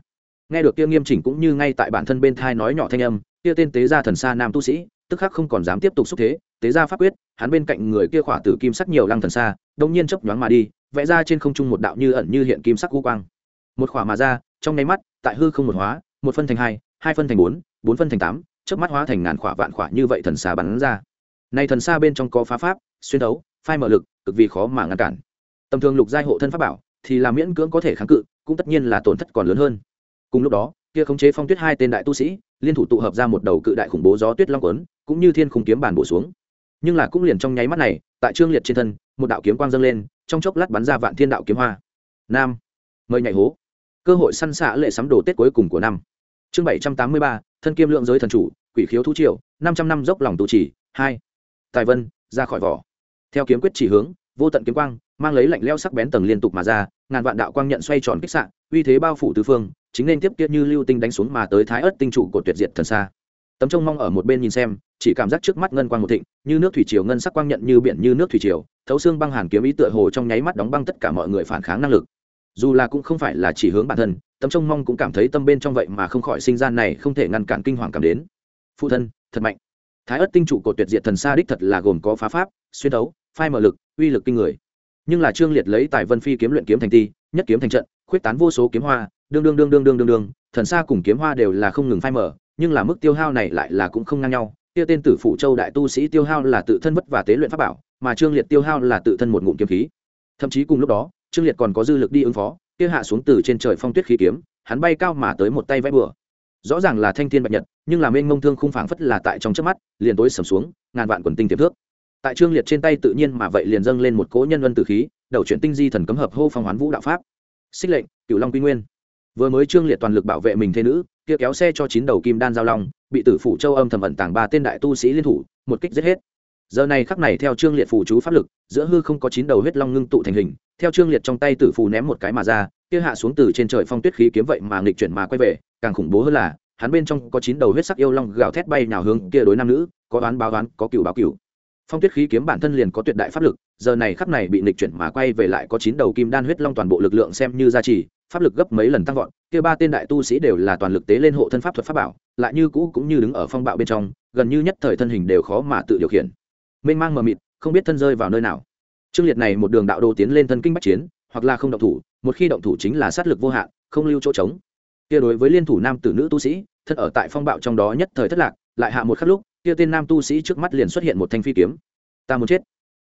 nghe được kia nghiêm chỉnh cũng như ngay tại bản thân bên thai nói nhỏ thanh âm, kia tên tế gia thần xa nam tu sĩ, tức khắc không còn dám tiếp tục xúc thế, tế gia pháp quyết, hắn bên cạnh người kia khỏa tử kim sắc nhiều lăng thần xa đông nhiên chốc nhoáng mà đi, vẽ ra trên không trung một đạo như ẩn như hiện kim sắc u quang. Một khỏa mà ra, trong nháy mắt, tại hư không một hóa, một phân thành hai hai phân thành bốn bốn phân thành tám, chớp mắt hóa thành ngàn khỏa vạn khỏa như vậy thần xa bắn ra. Nay thần xa bên trong có phá pháp, xuyên đấu phai mở lực, cực vì khó mà ngăn cản. Tầm thường lục giai hộ thân pháp bảo, thì là miễn cưỡng có thể kháng cự, cũng tất nhiên là tổn thất còn lớn hơn cùng lúc đó, kia khống chế phong tuyết hai tên đại tu sĩ, liên thủ tụ hợp ra một đầu cự đại khủng bố gió tuyết long quấn, cũng như thiên khung kiếm bản bổ xuống. Nhưng là cũng liền trong nháy mắt này, tại trương liệt trên thân, một đạo kiếm quang dâng lên, trong chốc lát bắn ra vạn thiên đạo kiếm hoa. Nam. Mời nhảy hố. Cơ hội săn xạ lệ sắm đồ tết cuối cùng của năm. Chương bảy trăm tám mươi ba, thân kiêm lượng giới thần chủ, quỷ khiếu thú triều, năm trăm năm dốc lòng tù chỉ hai. Tài vân, ra khỏi vỏ. Theo kiếm quyết chỉ hướng, vô tận kiếm quang, mang lấy lạnh leo sắc bén tầng liên tục mà ra, ngàn vạn đạo quang nhận xoay tròn kích sạn uy thế bao phủ tứ phương chính nên tiếp tiếp như lưu tinh đánh xuống mà tới thái ớt tinh trụ của tuyệt diệt thần xa. Tấm trông mong ở một bên nhìn xem, chỉ cảm giác trước mắt ngân quang một thịnh, như nước thủy triều ngân sắc quang nhận như biển như nước thủy triều, thấu xương băng hàn kiếm ý tựa hồ trong nháy mắt đóng băng tất cả mọi người phản kháng năng lực. Dù là cũng không phải là chỉ hướng bản thân, tấm trông mong cũng cảm thấy tâm bên trong vậy mà không khỏi sinh gian này không thể ngăn cản kinh hoàng cảm đến. Phụ thân, thật mạnh. Thái ớt tinh trụ cột tuyệt diệt thần xa đích thật là gồm có phá pháp, xuyên đấu phai mở lực, uy lực kinh người. Nhưng là trương liệt lấy tài vân phi kiếm luyện kiếm thành ti, nhất kiếm thành trận, khuyết tán vô số kiếm hoa đương đương đương đương đương đương đương, thần xa cùng kiếm hoa đều là không ngừng phai mở nhưng là mức tiêu hao này lại là cũng không ngang nhau. Kia tên tử phụ châu đại tu sĩ tiêu hao là tự thân vất và tế luyện pháp bảo, mà trương liệt tiêu hao là tự thân một ngụm kiếm khí. Thậm chí cùng lúc đó, trương liệt còn có dư lực đi ứng phó, kia hạ xuống từ trên trời phong tuyết khí kiếm, hắn bay cao mà tới một tay vẽ bừa. Rõ ràng là thanh thiên bạch nhật, nhưng là mênh mông thương không phảng phất là tại trong trước mắt, liền tối sầm xuống, ngàn vạn quần tinh tiềm thước. Tại trương liệt trên tay tự nhiên mà vậy liền dâng lên một cỗ nhân luân tử khí, đầu chuyển tinh di thần cấm hợp hô phong hoán vũ đạo pháp. Xích lệnh cựu long quy nguyên vừa mới trương liệt toàn lực bảo vệ mình thế nữ, kia kéo xe cho chín đầu kim đan giao long, bị tử phủ châu âm thầm ẩn tàng ba tên đại tu sĩ liên thủ, một kích giết hết. Giờ này khắc này theo trương liệt phủ chú pháp lực, giữa hư không có chín đầu huyết long ngưng tụ thành hình, theo trương liệt trong tay tử phù ném một cái mà ra, kia hạ xuống từ trên trời phong tuyết khí kiếm vậy mà nghịch chuyển mà quay về, càng khủng bố hơn là, hắn bên trong có chín đầu huyết sắc yêu long gào thét bay nào hướng kia đối nam nữ, có đoán báo đoán có cựu báo cựu phong tuyết khí kiếm bản thân liền có tuyệt đại pháp lực, giờ này khắp này bị nịch chuyển mà quay về lại có chín đầu kim đan huyết long toàn bộ lực lượng xem như gia trì pháp lực gấp mấy lần tăng vọt, kia ba tên đại tu sĩ đều là toàn lực tế lên hộ thân pháp thuật pháp bảo, lại như cũ cũng như đứng ở phong bạo bên trong, gần như nhất thời thân hình đều khó mà tự điều khiển. Mênh mang mờ mịt, không biết thân rơi vào nơi nào. Trương liệt này một đường đạo đồ tiến lên thân kinh bách chiến, hoặc là không động thủ, một khi động thủ chính là sát lực vô hạn, không lưu chỗ trống. Kia đối với liên thủ nam tử nữ tu sĩ, thân ở tại phong bạo trong đó nhất thời thất lạc, lại hạ một khắc lúc, kia tên nam tu sĩ trước mắt liền xuất hiện một thanh phi kiếm. Ta muốn chết.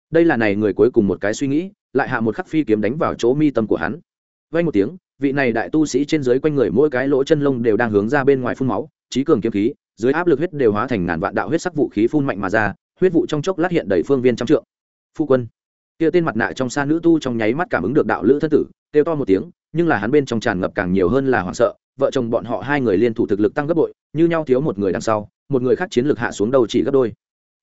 Đây là này người cuối cùng một cái suy nghĩ, lại hạ một khắc phi kiếm đánh vào chỗ mi tâm của hắn. Vay một tiếng vị này đại tu sĩ trên dưới quanh người mỗi cái lỗ chân lông đều đang hướng ra bên ngoài phun máu, trí cường kiếm khí, dưới áp lực huyết đều hóa thành ngàn vạn đạo huyết sắc vũ khí phun mạnh mà ra, huyết vụ trong chốc lát hiện đầy phương viên trăm trượng. Phu quân, kia tên mặt nạ trong xa nữ tu trong nháy mắt cảm ứng được đạo lữ thân tử, kêu to một tiếng, nhưng là hắn bên trong tràn ngập càng nhiều hơn là hoảng sợ, vợ chồng bọn họ hai người liên thủ thực lực tăng gấp bội, như nhau thiếu một người đằng sau, một người khác chiến lực hạ xuống đầu chỉ gấp đôi.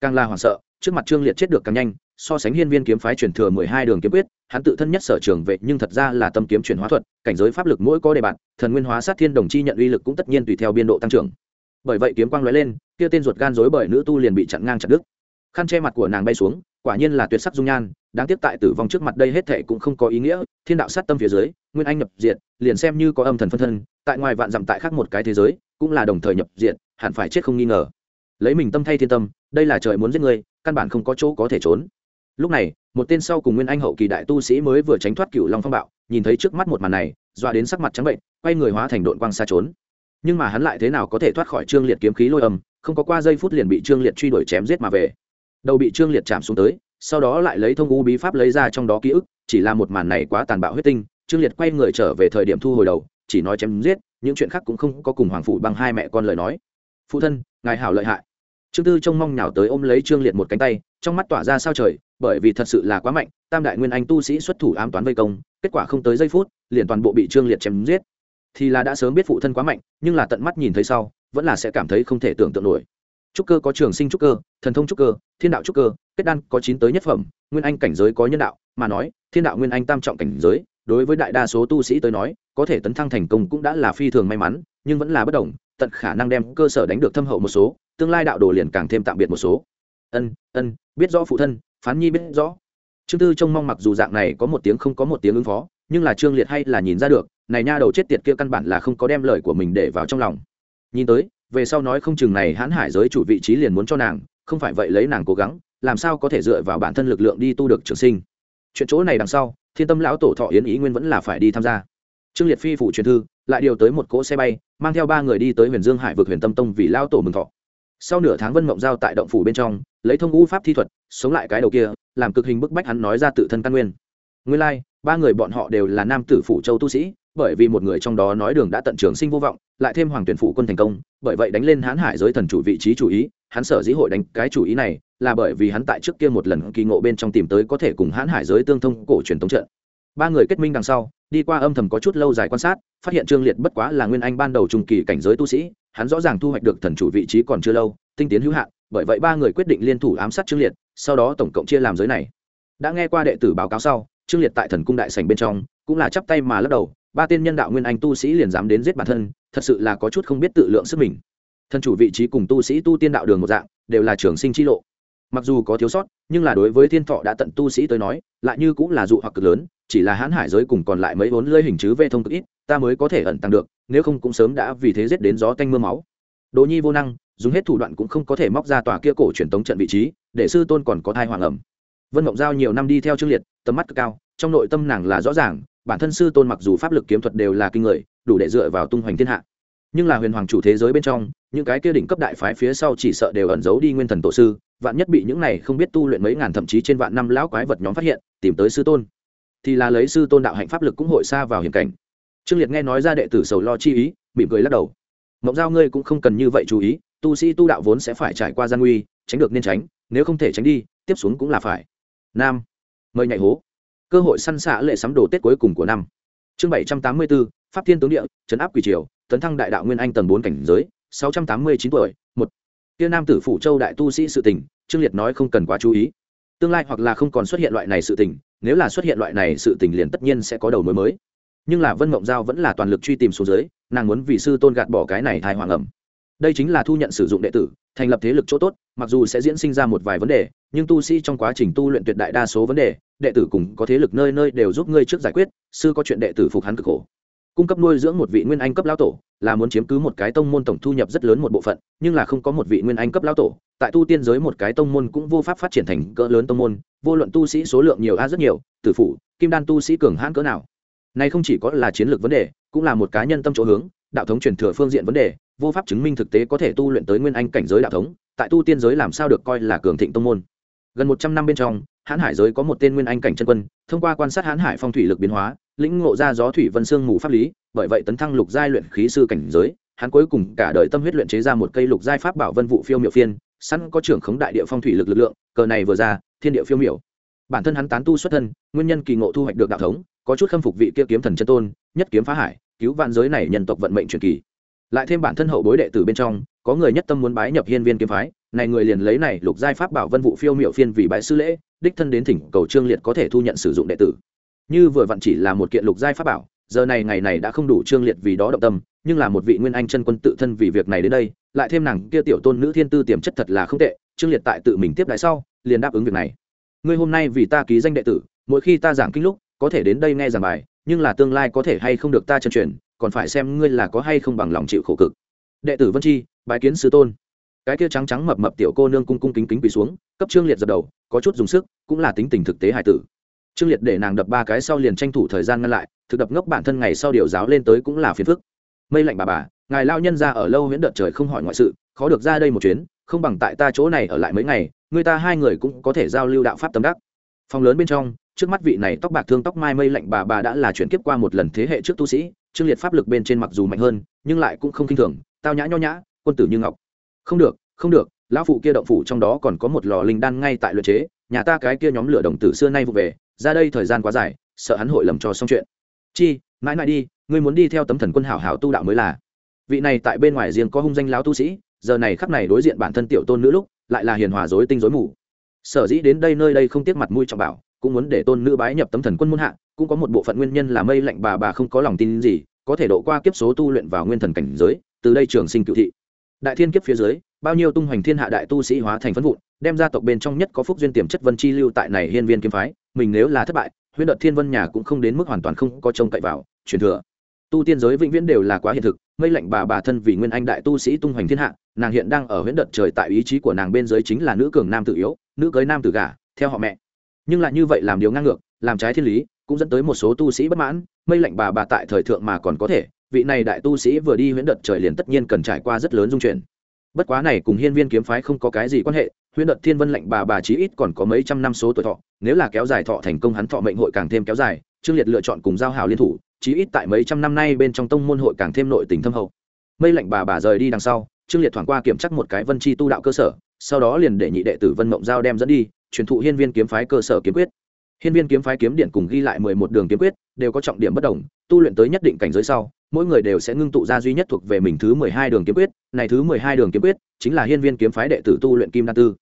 Càng là hoảng sợ, trước mặt trương liệt chết được càng nhanh, so sánh hiên viên kiếm phái truyền thừa mười hai đường kiếm quyết hắn tự thân nhất sở trường vệ nhưng thật ra là tâm kiếm chuyển hóa thuật, cảnh giới pháp lực mỗi có đề bạt, thần nguyên hóa sát thiên đồng chi nhận uy lực cũng tất nhiên tùy theo biên độ tăng trưởng. Bởi vậy kiếm quang lóe lên, kia tên ruột gan rối bởi nữ tu liền bị chặn ngang chặt đứt. Khăn che mặt của nàng bay xuống, quả nhiên là tuyệt sắc dung nhan, đáng tiếc tại tử vong trước mặt đây hết thệ cũng không có ý nghĩa, thiên đạo sát tâm phía dưới, nguyên anh nhập diện liền xem như có âm thần phân thân, tại ngoài vạn dặm tại khác một cái thế giới, cũng là đồng thời nhập diện hẳn phải chết không nghi ngờ. Lấy mình tâm thay thiên tâm, đây là trời muốn giết người, căn bản không có chỗ có thể trốn. Lúc này một tên sau cùng nguyên anh hậu kỳ đại tu sĩ mới vừa tránh thoát cựu long phong bạo, nhìn thấy trước mắt một màn này, dọa đến sắc mặt trắng bệnh, quay người hóa thành đội quang xa trốn. Nhưng mà hắn lại thế nào có thể thoát khỏi trương liệt kiếm khí lôi âm, không có qua giây phút liền bị trương liệt truy đuổi chém giết mà về. Đầu bị trương liệt chạm xuống tới, sau đó lại lấy thông u bí pháp lấy ra trong đó ký ức, chỉ là một màn này quá tàn bạo huyết tinh, trương liệt quay người trở về thời điểm thu hồi đầu, chỉ nói chém giết, những chuyện khác cũng không có cùng hoàng phụ bằng hai mẹ con lời nói. Phụ thân, ngài hảo lợi hại. Trương tư trông mong nhào tới ôm lấy trương liệt một cánh tay, trong mắt tỏa ra sao trời bởi vì thật sự là quá mạnh, tam đại nguyên anh tu sĩ xuất thủ ám toán vây công, kết quả không tới giây phút, liền toàn bộ bị trương liệt chém giết. Thì là đã sớm biết phụ thân quá mạnh, nhưng là tận mắt nhìn thấy sau, vẫn là sẽ cảm thấy không thể tưởng tượng nổi. Trúc cơ có trường sinh trúc cơ, thần thông trúc cơ, thiên đạo trúc cơ, kết đan có chín tới nhất phẩm, nguyên anh cảnh giới có nhân đạo, mà nói, thiên đạo nguyên anh tam trọng cảnh giới, đối với đại đa số tu sĩ tới nói, có thể tấn thăng thành công cũng đã là phi thường may mắn, nhưng vẫn là bất đồng, tận khả năng đem cơ sở đánh được thâm hậu một số, tương lai đạo đồ liền càng thêm tạm biệt một số. Ân ân, biết rõ phụ thân phán nhi biết rõ. Trương tư trông mong mặc dù dạng này có một tiếng không có một tiếng ứng phó, nhưng là trương liệt hay là nhìn ra được, này nha đầu chết tiệt kia căn bản là không có đem lời của mình để vào trong lòng. Nhìn tới, về sau nói không chừng này hãn hải giới chủ vị trí liền muốn cho nàng, không phải vậy lấy nàng cố gắng, làm sao có thể dựa vào bản thân lực lượng đi tu được trường sinh. Chuyện chỗ này đằng sau, thiên tâm lão tổ thọ yến ý nguyên vẫn là phải đi tham gia. Trương liệt phi phủ truyền thư, lại điều tới một cỗ xe bay, mang theo ba người đi tới huyền dương hải vực huyền tâm tông vì lao tổ mừng thọ. Sau nửa tháng vân mộng giao tại động phủ bên trong, lấy thông ngũ pháp thi thuật sống lại cái đầu kia làm cực hình bức bách hắn nói ra tự thân căn nguyên. Nguyên lai、like, ba người bọn họ đều là nam tử phủ châu tu sĩ bởi vì một người trong đó nói đường đã tận trường sinh vô vọng lại thêm hoàng tuyển phủ quân thành công bởi vậy đánh lên hãn hải giới thần chủ vị trí chủ ý hắn sở dĩ hội đánh cái chủ ý này là bởi vì hắn tại trước kia một lần kỳ ngộ bên trong tìm tới có thể cùng hãn hải giới tương thông cổ truyền tống trận. Ba người kết minh đằng sau đi qua âm thầm có chút lâu dài quan sát phát hiện trương liệt bất quá là nguyên anh ban đầu trùng kỳ cảnh giới tu sĩ hắn rõ ràng thu hoạch được thần chủ vị trí còn chưa lâu tinh tiến hữu hạn bởi vậy ba người quyết định liên thủ ám sát trương liệt, sau đó tổng cộng chia làm giới này. Đã nghe qua đệ tử báo cáo sau, trương liệt tại thần cung đại sành bên trong, cũng là chắp tay mà lắc đầu, ba tên nhân đạo nguyên anh tu sĩ liền dám đến giết bản thân, thật sự là có chút không biết tự lượng sức mình. Thân chủ vị trí cùng tu sĩ tu tiên đạo đường một dạng, đều là trường sinh chi lộ. Mặc dù có thiếu sót, nhưng là đối với thiên thọ đã tận tu sĩ tới nói, lại như cũng là dụ hoặc cực lớn, chỉ là hãn hải giới cùng còn lại mấy vốn lơi hình chứ vê thông cực ít, ta mới có thể ẩn tăng được, nếu không cũng sớm đã vì thế giết đến gió tanh mưa máu. Đồ nhi vô năng, dùng hết thủ đoạn cũng không có thể móc ra tòa kia cổ truyền tống trận vị trí, để sư tôn còn có thai hoàng ẩm. Vân mộng giao nhiều năm đi theo trương liệt, tầm mắt cực cao, trong nội tâm nàng là rõ ràng, bản thân sư tôn mặc dù pháp lực kiếm thuật đều là kinh người, đủ để dựa vào tung hoành thiên hạ. Nhưng là huyền hoàng chủ thế giới bên trong, những cái kia đỉnh cấp đại phái phía sau chỉ sợ đều ẩn giấu đi nguyên thần tổ sư, vạn nhất bị những này không biết tu luyện mấy ngàn thậm chí trên vạn năm lão quái vật nhóm phát hiện, tìm tới sư tôn. Thì là lấy sư tôn đạo hạnh pháp lực cũng hội xa vào hiểm cảnh. Trương liệt nghe nói ra đệ tử sầu lo chi ý, mỉm cười lắc đầu mộng giao ngươi cũng không cần như vậy chú ý, tu sĩ tu đạo vốn sẽ phải trải qua gian nguy, tránh được nên tránh, nếu không thể tránh đi, tiếp xuống cũng là phải. Nam, mời nhảy hố. Cơ hội săn xạ lệ sắm đồ tết cuối cùng của năm. Chương bảy trăm tám mươi bốn pháp thiên tướng địa, trấn áp quỷ triều, tấn thăng đại đạo nguyên anh tầng bốn cảnh giới, sáu trăm tám mươi chín tuổi, một. Tiên nam tử phủ châu đại tu sĩ sự tình, trương liệt nói không cần quá chú ý. Tương lai hoặc là không còn xuất hiện loại này sự tình, nếu là xuất hiện loại này sự tình liền tất nhiên sẽ có đầu mối mới. Nhưng là vân mộng giao vẫn là toàn lực truy tìm số dưới nàng muốn vì sư tôn gạt bỏ cái này thai hoàng ẩm. Đây chính là thu nhận sử dụng đệ tử, thành lập thế lực chỗ tốt, mặc dù sẽ diễn sinh ra một vài vấn đề, nhưng tu sĩ trong quá trình tu luyện tuyệt đại đa số vấn đề, đệ tử cùng có thế lực nơi nơi đều giúp ngươi trước giải quyết, sư có chuyện đệ tử phục hắn cực khổ. Cung cấp nuôi dưỡng một vị nguyên anh cấp lão tổ, là muốn chiếm cứ một cái tông môn tổng thu nhập rất lớn một bộ phận, nhưng là không có một vị nguyên anh cấp lão tổ, tại tu tiên giới một cái tông môn cũng vô pháp phát triển thành cỡ lớn tông môn, vô luận tu sĩ số lượng nhiều a rất nhiều, tử phủ, kim đan tu sĩ cường hãn cỡ nào. Này không chỉ có là chiến lược vấn đề cũng là một cá nhân tâm chỗ hướng, đạo thống truyền thừa phương diện vấn đề, vô pháp chứng minh thực tế có thể tu luyện tới nguyên anh cảnh giới đạo thống, tại tu tiên giới làm sao được coi là cường thịnh tông môn. Gần một trăm năm bên trong hãn hải giới có một tên nguyên anh cảnh chân quân, thông qua quan sát hãn hải phong thủy lực biến hóa, lĩnh ngộ ra gió thủy vân sương mù pháp lý, bởi vậy tấn thăng lục giai luyện khí sư cảnh giới, hắn cuối cùng cả đời tâm huyết luyện chế ra một cây lục giai pháp bảo vân vụ phiêu miệu phiên, sẵn có trưởng khống đại địa phong thủy lực lực lượng, cờ này vừa ra, thiên địa phiêu miểu. Bản thân hắn tán tu xuất thân, nguyên nhân kỳ ngộ thu hoạch được đạo thống có chút khâm phục vị kia kiếm thần chân tôn, nhất kiếm phá hải, cứu vạn giới này nhân tộc vận mệnh truyền kỳ. Lại thêm bản thân hậu bối đệ tử bên trong, có người nhất tâm muốn bái nhập hiên viên kiếm phái, này người liền lấy này lục giai pháp bảo vân vụ phiêu miệu phiên vì bái sư lễ, đích thân đến thỉnh cầu trương liệt có thể thu nhận sử dụng đệ tử. Như vừa vặn chỉ là một kiện lục giai pháp bảo, giờ này ngày này đã không đủ trương liệt vì đó động tâm, nhưng là một vị nguyên anh chân quân tự thân vì việc này đến đây, lại thêm nàng kia tiểu tôn nữ thiên tư tiềm chất thật là không tệ, trương liệt tại tự mình tiếp đại sau, liền đáp ứng việc này. Ngươi hôm nay vì ta ký danh đệ tử, mỗi khi ta giảng kinh lúc có thể đến đây nghe giảng bài, nhưng là tương lai có thể hay không được ta chân truyền, còn phải xem ngươi là có hay không bằng lòng chịu khổ cực. Đệ tử vân chi, bái kiến sư tôn. Cái kia trắng trắng mập mập tiểu cô nương cung cung kính kính quỳ xuống, cấp trương liệt dập đầu, có chút dùng sức, cũng là tính tình thực tế hài tử. Trương liệt để nàng đập ba cái sau liền tranh thủ thời gian ngăn lại, thực đập ngốc bản thân ngày sau điều giáo lên tới cũng là phiền phức. Mây lạnh bà bà, ngài lao nhân ra ở lâu huyễn đợt trời không hỏi ngoại sự, khó được ra đây một chuyến, không bằng tại ta chỗ này ở lại mấy ngày, người ta hai người cũng có thể giao lưu đạo pháp tâm đắc. Phòng lớn bên trong trước mắt vị này tóc bạc thương tóc mai mây lạnh bà bà đã là chuyển kiếp qua một lần thế hệ trước tu sĩ, trương liệt pháp lực bên trên mặc dù mạnh hơn, nhưng lại cũng không k i n h thường, tao nhã nho nhã, quân tử như ngọc. Không được không được, lão phụ kia động phủ trong đó còn có một lò linh đan ngay tại luật chế, nhà ta cái kia nhóm lửa đồng tử xưa nay vụ về, ra đây thời gian quá dài, sợ hắn hội lầm cho xong chuyện. Chi, mãi mãi đi, ngươi muốn đi theo tấm thần quân hảo hảo tu đạo mới là. Vị này tại bên ngoài riêng có hung danh lão tu sĩ, giờ này khắp này đối diện bản thân tiểu tôn nữ lúc, lại là hiền hòa dối tinh dối mù. Sở dĩ đến đây nơi đây không tiếc mặt mũi trọng bảo cũng muốn để tôn nữ bái nhập tấm thần quân muôn hạ, cũng có một bộ phận nguyên nhân là mây lạnh bà bà không có lòng tin gì, có thể độ qua kiếp số tu luyện vào nguyên thần cảnh giới, từ đây trường sinh cựu thị. Đại thiên kiếp phía dưới, bao nhiêu tung hoành thiên hạ đại tu sĩ hóa thành phân vụn, đem ra tộc bên trong nhất có phúc duyên tiềm chất vân chi lưu tại này hiên viên kiếm phái, mình nếu là thất bại, huyễn đợt thiên vân nhà cũng không đến mức hoàn toàn không có trông cậy vào, truyền thừa. Tu tiên giới vĩnh viễn đều là quá hiện thực, mây lạnh bà bà thân vì nguyên anh đại tu sĩ tung hoành thiên hạ, nàng hiện đang ở huyễn đợt trời tại ý chí của nàng bên dưới chính là nữ cường nam tự yếu, nữ cưới nam tự gả, theo họ mẹ nhưng lại như vậy làm điều ngang ngược, làm trái thiên lý, cũng dẫn tới một số tu sĩ bất mãn, mây lạnh bà bà tại thời thượng mà còn có thể, vị này đại tu sĩ vừa đi huyễn đợt trời liền tất nhiên cần trải qua rất lớn dung chuyển. Bất quá này cùng hiên viên kiếm phái không có cái gì quan hệ, huyễn đợt thiên vân lạnh bà bà chí ít còn có mấy trăm năm số tuổi thọ, nếu là kéo dài thọ thành công hắn thọ mệnh hội càng thêm kéo dài, trương liệt lựa chọn cùng giao hảo liên thủ, chí ít tại mấy trăm năm nay bên trong tông môn hội càng thêm nội tình thâm hậu. Mây lạnh bà bà rời đi đằng sau, trương liệt thoảng qua kiểm chắc một cái vân chi tu đạo cơ sở, sau đó liền để nhị đệ tử vân mộng giao đem dẫn đi truyền thụ hiên viên kiếm phái cơ sở kiếm quyết. Hiên viên kiếm phái kiếm điện cùng ghi lại mười một đường kiếm quyết, đều có trọng điểm bất đồng, tu luyện tới nhất định cảnh giới sau, mỗi người đều sẽ ngưng tụ ra duy nhất thuộc về mình thứ mười hai đường kiếm quyết. Này thứ mười hai đường kiếm quyết, chính là hiên viên kiếm phái đệ tử tu luyện kim đan tư.